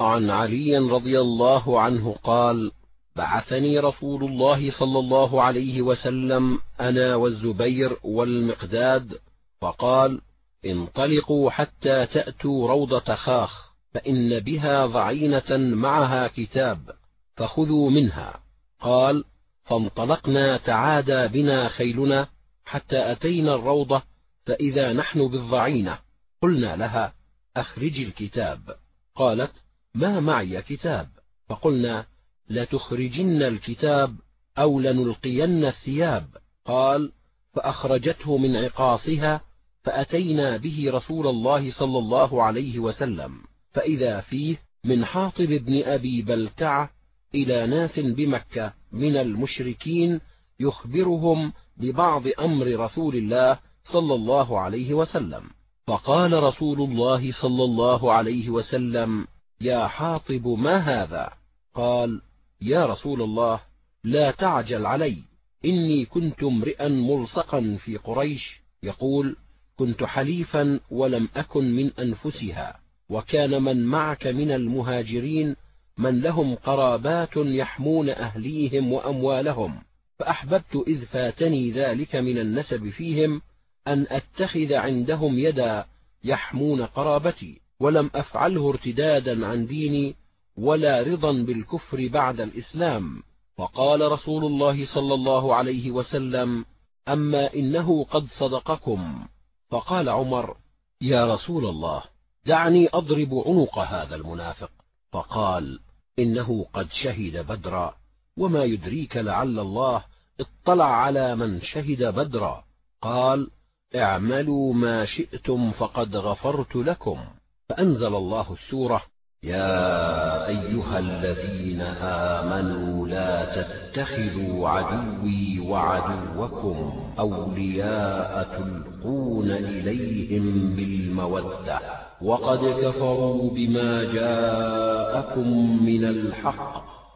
عن علي رضي الله عنه قال بعثني رسول الله صلى الله عليه وسلم أنا والزبير والمقداد فقال انطلقوا حتى تأتوا روضة خاخ فإن بها ضعينة معها كتاب فخذوا منها. قال فانطلقنا تعادى بنا خيلنا حتى أتينا الروضة فإذا نحن بالضعينة. قلنا لها أخرجي الكتاب. قالت ما معي كتاب؟ فقلنا لتخرجن الكتاب أو لنلقين الثياب. قال فأخرجته من عقاصها فأتينا به رسول الله صلى الله عليه وسلم. فإذا فيه من حاطب بن أبي بلتع إلى ناس بمكة من المشركين يخبرهم ببعض أمر رسول الله صلى الله عليه وسلم. فقال رسول الله صلى الله عليه وسلم يا حاطب ما هذا؟ قال يا رسول الله لا تعجل علي. إني كنت امرئا ملصقا في قريش. يقول كنت حليفا ولم أكن من أنفسها. وكان من معك من المهاجرين من لهم قرابات يحمون أهليهم وأموالهم. فأحببت إذ فاتني ذلك من النسب فيهم أن أتخذ عندهم يدا يحمون قرابتي ولم أفعله ارتدادا عن ديني ولا رضا بالكفر بعد الإسلام. فقال رسول الله صلى الله عليه وسلم أما إنه قد صدقكم. فقال عمر يا رسول الله دعني أضرب عنق هذا المنافق. فقال إنه قد شهد بدرا وما يدريك لعل الله اطلع على من شهد بدرا. قال اعملوا ما شئتم فقد غفرت لكم. فأنزل الله السورة يا أيها الذين آمنوا لا تتخذوا عدوي وعدوكم أولياء تلقون إليهم بالمودة. وقد كفروا بما جاءكم من الحق.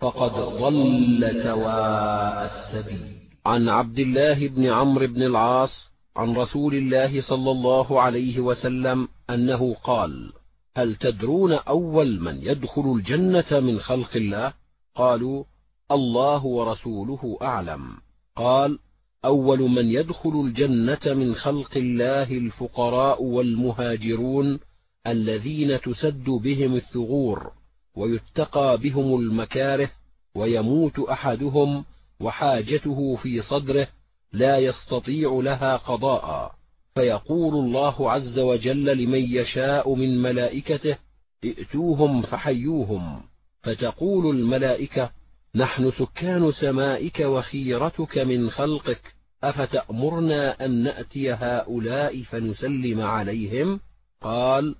فقد ضل سواء السبيل. عن عبد الله بن عمرو بن العاص عن رسول الله صلى الله عليه وسلم أنه قال هل تدرون أول من يدخل الجنة من خلق الله؟ قالوا الله ورسوله أعلم. قال أول من يدخل الجنة من خلق الله الفقراء والمهاجرون الذين تسد بهم الثغور. ويتقى بهم المكاره ويموت أحدهم وحاجته في صدره لا يستطيع لها قضاء. فيقول الله عز وجل لمن يشاء من ملائكته ائتوهم فحيوهم. فتقول الملائكة نحن سكان سمائك وخيرتك من خلقك أفتأمرنا أن نأتي هؤلاء فنسلم عليهم؟ قال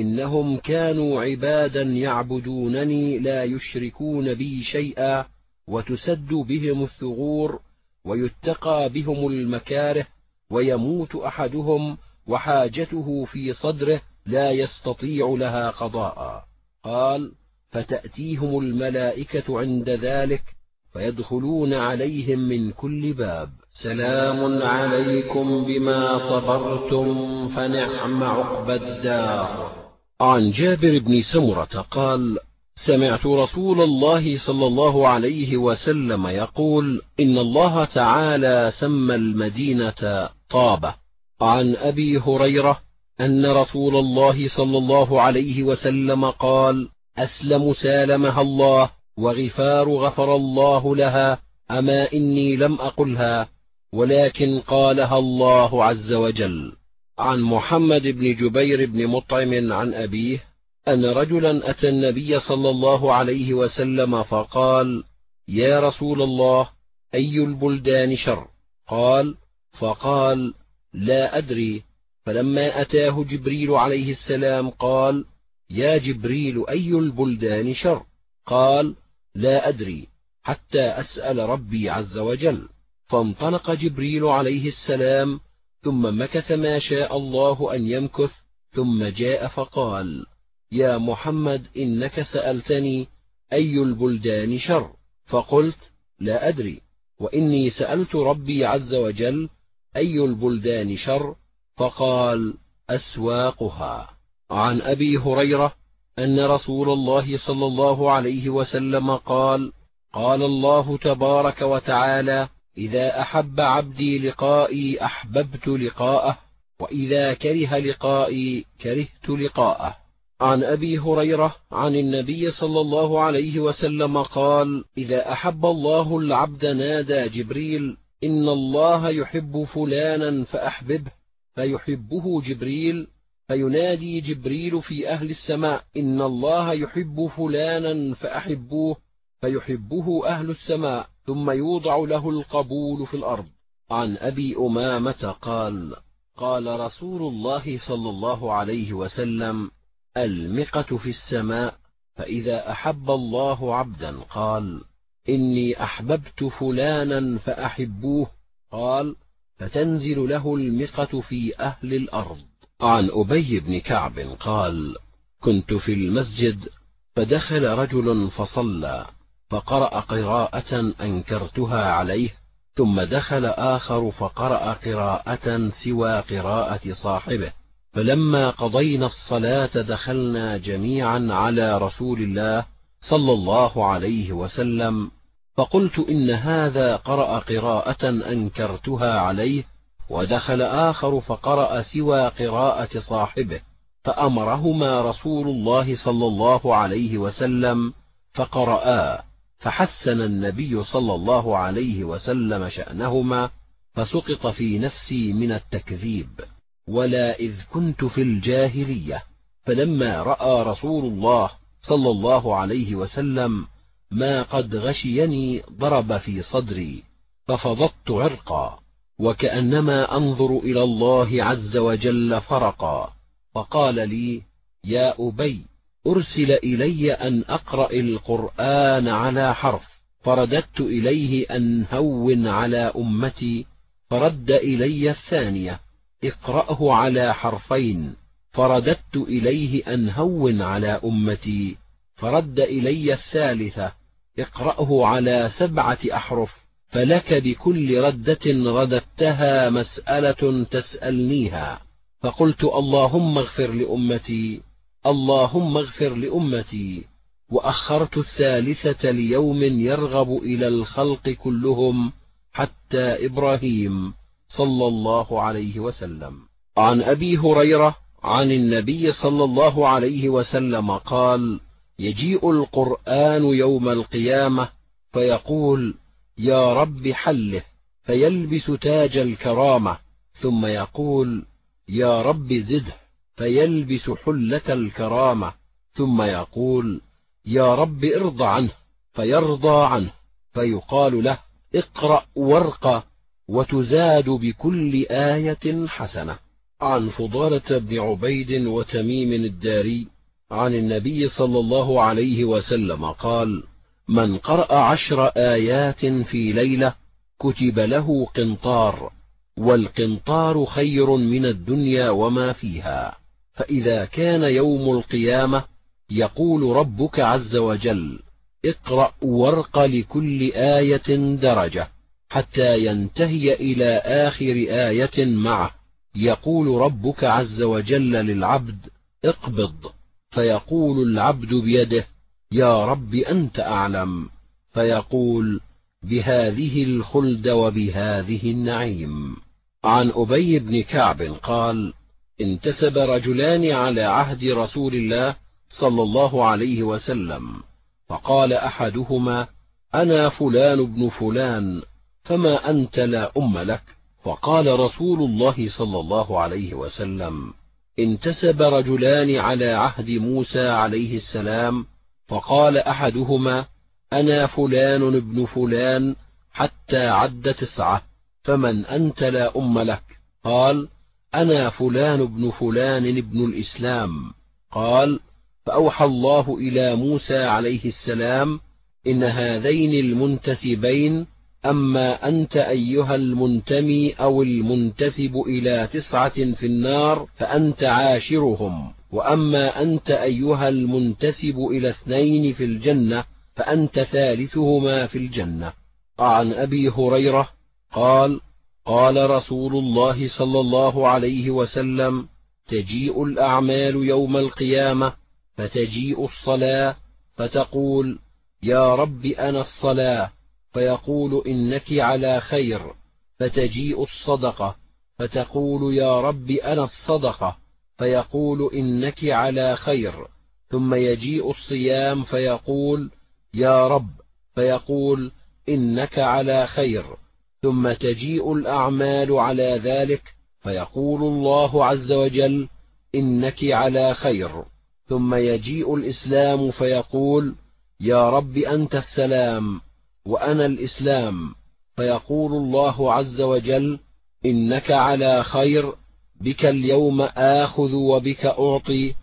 إنهم كانوا عبادا يعبدونني لا يشركون بي شيئا وتسد بهم الثغور ويتقى بهم المكاره ويموت أحدهم وحاجته في صدره لا يستطيع لها قضاء. قال فتأتيهم الملائكة عند ذلك فيدخلون عليهم من كل باب. سلام عليكم بما صبرتم فنعم عقبى الدار. عن جابر بن سمرة قال سمعت رسول الله صلى الله عليه وسلم يقول إن الله تعالى سمى المدينة طابة. عن أبي هريرة أن رسول الله صلى الله عليه وسلم قال أسلم سالمها الله وغفار غفر الله لها أما إني لم أقلها ولكن قالها الله عز وجل. عن محمد بن جبير بن مطعم عن أبيه أن رجلا أتى النبي صلى الله عليه وسلم فقال يا رسول الله أي البلدان شر؟ قال فقال لا أدري. فلما أتاه جبريل عليه السلام قال يا جبريل أي البلدان شر؟ قال لا أدري حتى أسأل ربي عز وجل. فانطلق جبريل عليه السلام ثم مكث ما شاء الله أن يمكث ثم جاء فقال يا محمد إنك سألتني أي البلدان شر؟ فقلت لا أدري وإني سألت ربي عز وجل أي البلدان شر؟ فقال أسواقها. عن أبي هريرة أن رسول الله صلى الله عليه وسلم قال قال الله تبارك وتعالى إذا أحب عبدي لقائي أحببت لقاءه وإذا كره لقائي كرهت لقاءه. عن أبي هريرة عن النبي صلى الله عليه وسلم قال إذا أحب الله العبد نادى جبريل إن الله يحب فلانا فأحببه فيحبه جبريل فينادي جبريل في أهل السماء إن الله يحب فلانا فأحبوه فيحبه أهل السماء. ثم يوضع له القبول في الأرض. عن أبي أمامة قال قال رسول الله صلى الله عليه وسلم المقة في السماء فإذا أحب الله عبدا قال إني أحببت فلانا فأحبوه. قال فتنزل له المقة في أهل الأرض. عن أبي بن كعب قال كنت في المسجد فدخل رجل فصلى. فقرأ قراءة أنكرتها عليه ثم دخل آخر فقرأ قراءة سوى قراءة صاحبه. فلما قضينا الصلاة دخلنا جميعا على رسول الله صلى الله عليه وسلم فقلت إن هذا قرأ قراءة أنكرتها عليه ودخل آخر فقرأ سوى قراءة صاحبه فأمرهما رسول الله صلى الله عليه وسلم فقرآ فحسن النبي صلى الله عليه وسلم شأنهما فسقط في نفسي من التكذيب. ولا إذ كنت في الجاهلية فلما رأى رسول الله صلى الله عليه وسلم ما قد غشيني ضرب في صدري ففضضت عرقا وكأنما أنظر إلى الله عز وجل فرقا فقال لي يا أبي أرسل إلي أن أقرأ القرآن على حرف. فرددت إليه أن هون على أمتي. فرد إلي الثانية. اقرأه على حرفين. فرددت إليه أن هون على أمتي. فرد إلي الثالثة. اقرأه على سبعة أحرف. فلك بكل ردة رددتها مسألة تسألنيها. فقلت اللهم اغفر لأمتي. اللهم اغفر لأمتي وأخرت الثالثة ليوم يرغب إلى الخلق كلهم حتى إبراهيم صلى الله عليه وسلم. عن أبي هريرة عن النبي صلى الله عليه وسلم قال يجيء القرآن يوم القيامة فيقول يا رب حله فيلبس تاج الكرامة ثم يقول يا رب زده. فيلبس حلة الكرامة ثم يقول يا رب ارض عنه. فيرضى عنه فيقال له اقرأ وارقى وتزاد بكل آية حسنة. عن فضالة بن عبيد وتميم الداري عن النبي صلى الله عليه وسلم قال من قرأ عشر آيات في ليلة كتب له قنطار والقنطار خير من الدنيا وما فيها. فإذا كان يوم القيامة يقول ربك عز وجل اقرأ وارق لكل آية درجة حتى ينتهي إلى آخر آية معه. يقول ربك عز وجل للعبد اقبض. فيقول العبد بيده يا رب أنت أعلم. فيقول بهذه الخلد وبهذه النعيم. عن أبي بن كعب قال انتسب رجلان على عهد رسول الله صلى الله عليه وسلم فقال أحدهما أنا فلان بن فلان فما أنت لا أم لك؟ فقال رسول الله صلى الله عليه وسلم انتسب رجلان على عهد موسى عليه السلام فقال أحدهما أنا فلان ابن فلان حتى عد تسعة فمن أنت لا أم لك؟ قال أنا فلان ابن فلان ابن الإسلام. قال فأوحى الله إلى موسى عليه السلام إن هذين المنتسبين أما أنت أيها المنتمي أو المنتسب إلى تسعة في النار فأنت عاشرهم وأما أنت أيها المنتسب إلى اثنين في الجنة فأنت ثالثهما في الجنة. عن أبي هريرة قال قال رسول الله صلى الله عليه وسلم تجيء الأعمال يوم القيامة فتجيء الصلاة فتقول يا رب أنا الصلاة فيقول إنك على خير فتجيء الصدقة فتقول يا رب أنا الصدقة فيقول إنك على خير ثم يجيء الصيام فيقول يا رب فيقول إنك على خير. ثم تجيء الأعمال على ذلك فيقول الله عز وجل إنك على خير. ثم يجيء الإسلام فيقول يا رب أنت السلام وأنا الإسلام. فيقول الله عز وجل إنك على خير بك اليوم آخذ وبك أعطي.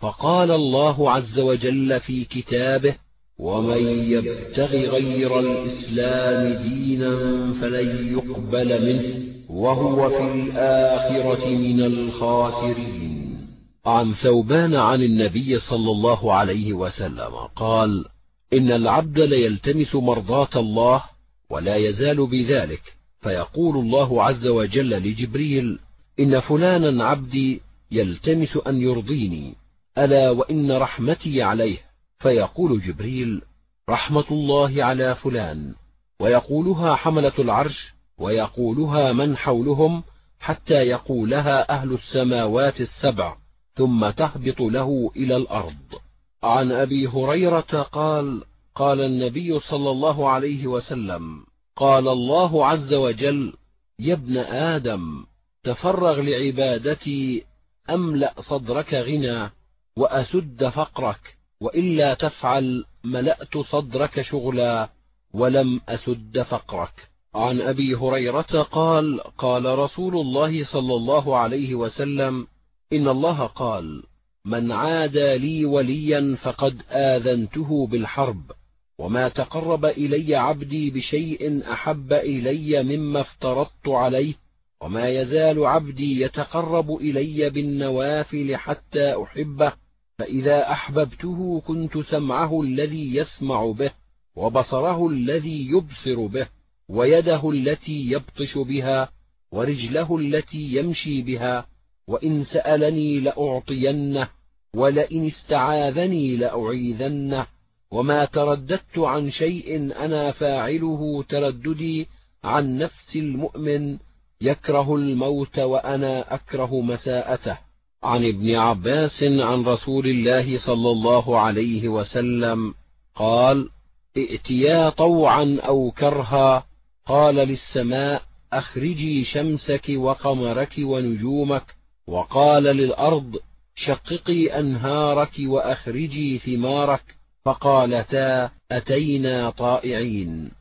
فقال الله عز وجل في كتابه ومن يبتغ غير الإسلام دينا فلن يقبل منه وهو في الآخرة من الخاسرين. عن ثوبان عن النبي صلى الله عليه وسلم قال إن العبد ليلتمس مرضاة الله ولا يزال بذلك فيقول الله عز وجل لجبريل إن فلانا عبدي يلتمس أن يرضيني ألا وإن رحمتي عليه فيقول جبريل رحمة الله على فلان ويقولها حملة العرش ويقولها من حولهم حتى يقولها أهل السماوات السبع ثم تهبط له إلى الأرض. عن أبي هريرة قال قال النبي صلى الله عليه وسلم قال الله عز وجل يا ابن آدم تفرغ لعبادتي أملأ صدرك غنى وأسد فقرك. وإلا تفعل ملأت صدرك شغلا ولم أسد فقرك. عن أبي هريرة قال قال رسول الله صلى الله عليه وسلم إن الله قال من عادى لي وليا فقد آذنته بالحرب وما تقرب إلي عبدي بشيء أحب إلي مما افترضت عليه وما يزال عبدي يتقرب إلي بالنوافل حتى أحبه. فإذا أحببته كنت سمعه الذي يسمع به وبصره الذي يبصر به ويده التي يبطش بها ورجله التي يمشي بها وإن سألني لأعطينه ولئن استعاذني لأعيذنه وما ترددت عن شيء أنا فاعله ترددي عن نفس المؤمن يكره الموت وأنا أكره مساءته. عن ابن عباس عن رسول الله صلى الله عليه وسلم قال ائتيا طوعا أو كرها. قال للسماء أخرجي شمسك وقمرك ونجومك. وقال للأرض شققي أنهارك وأخرجي ثمارك. فقالتا أتينا طائعين.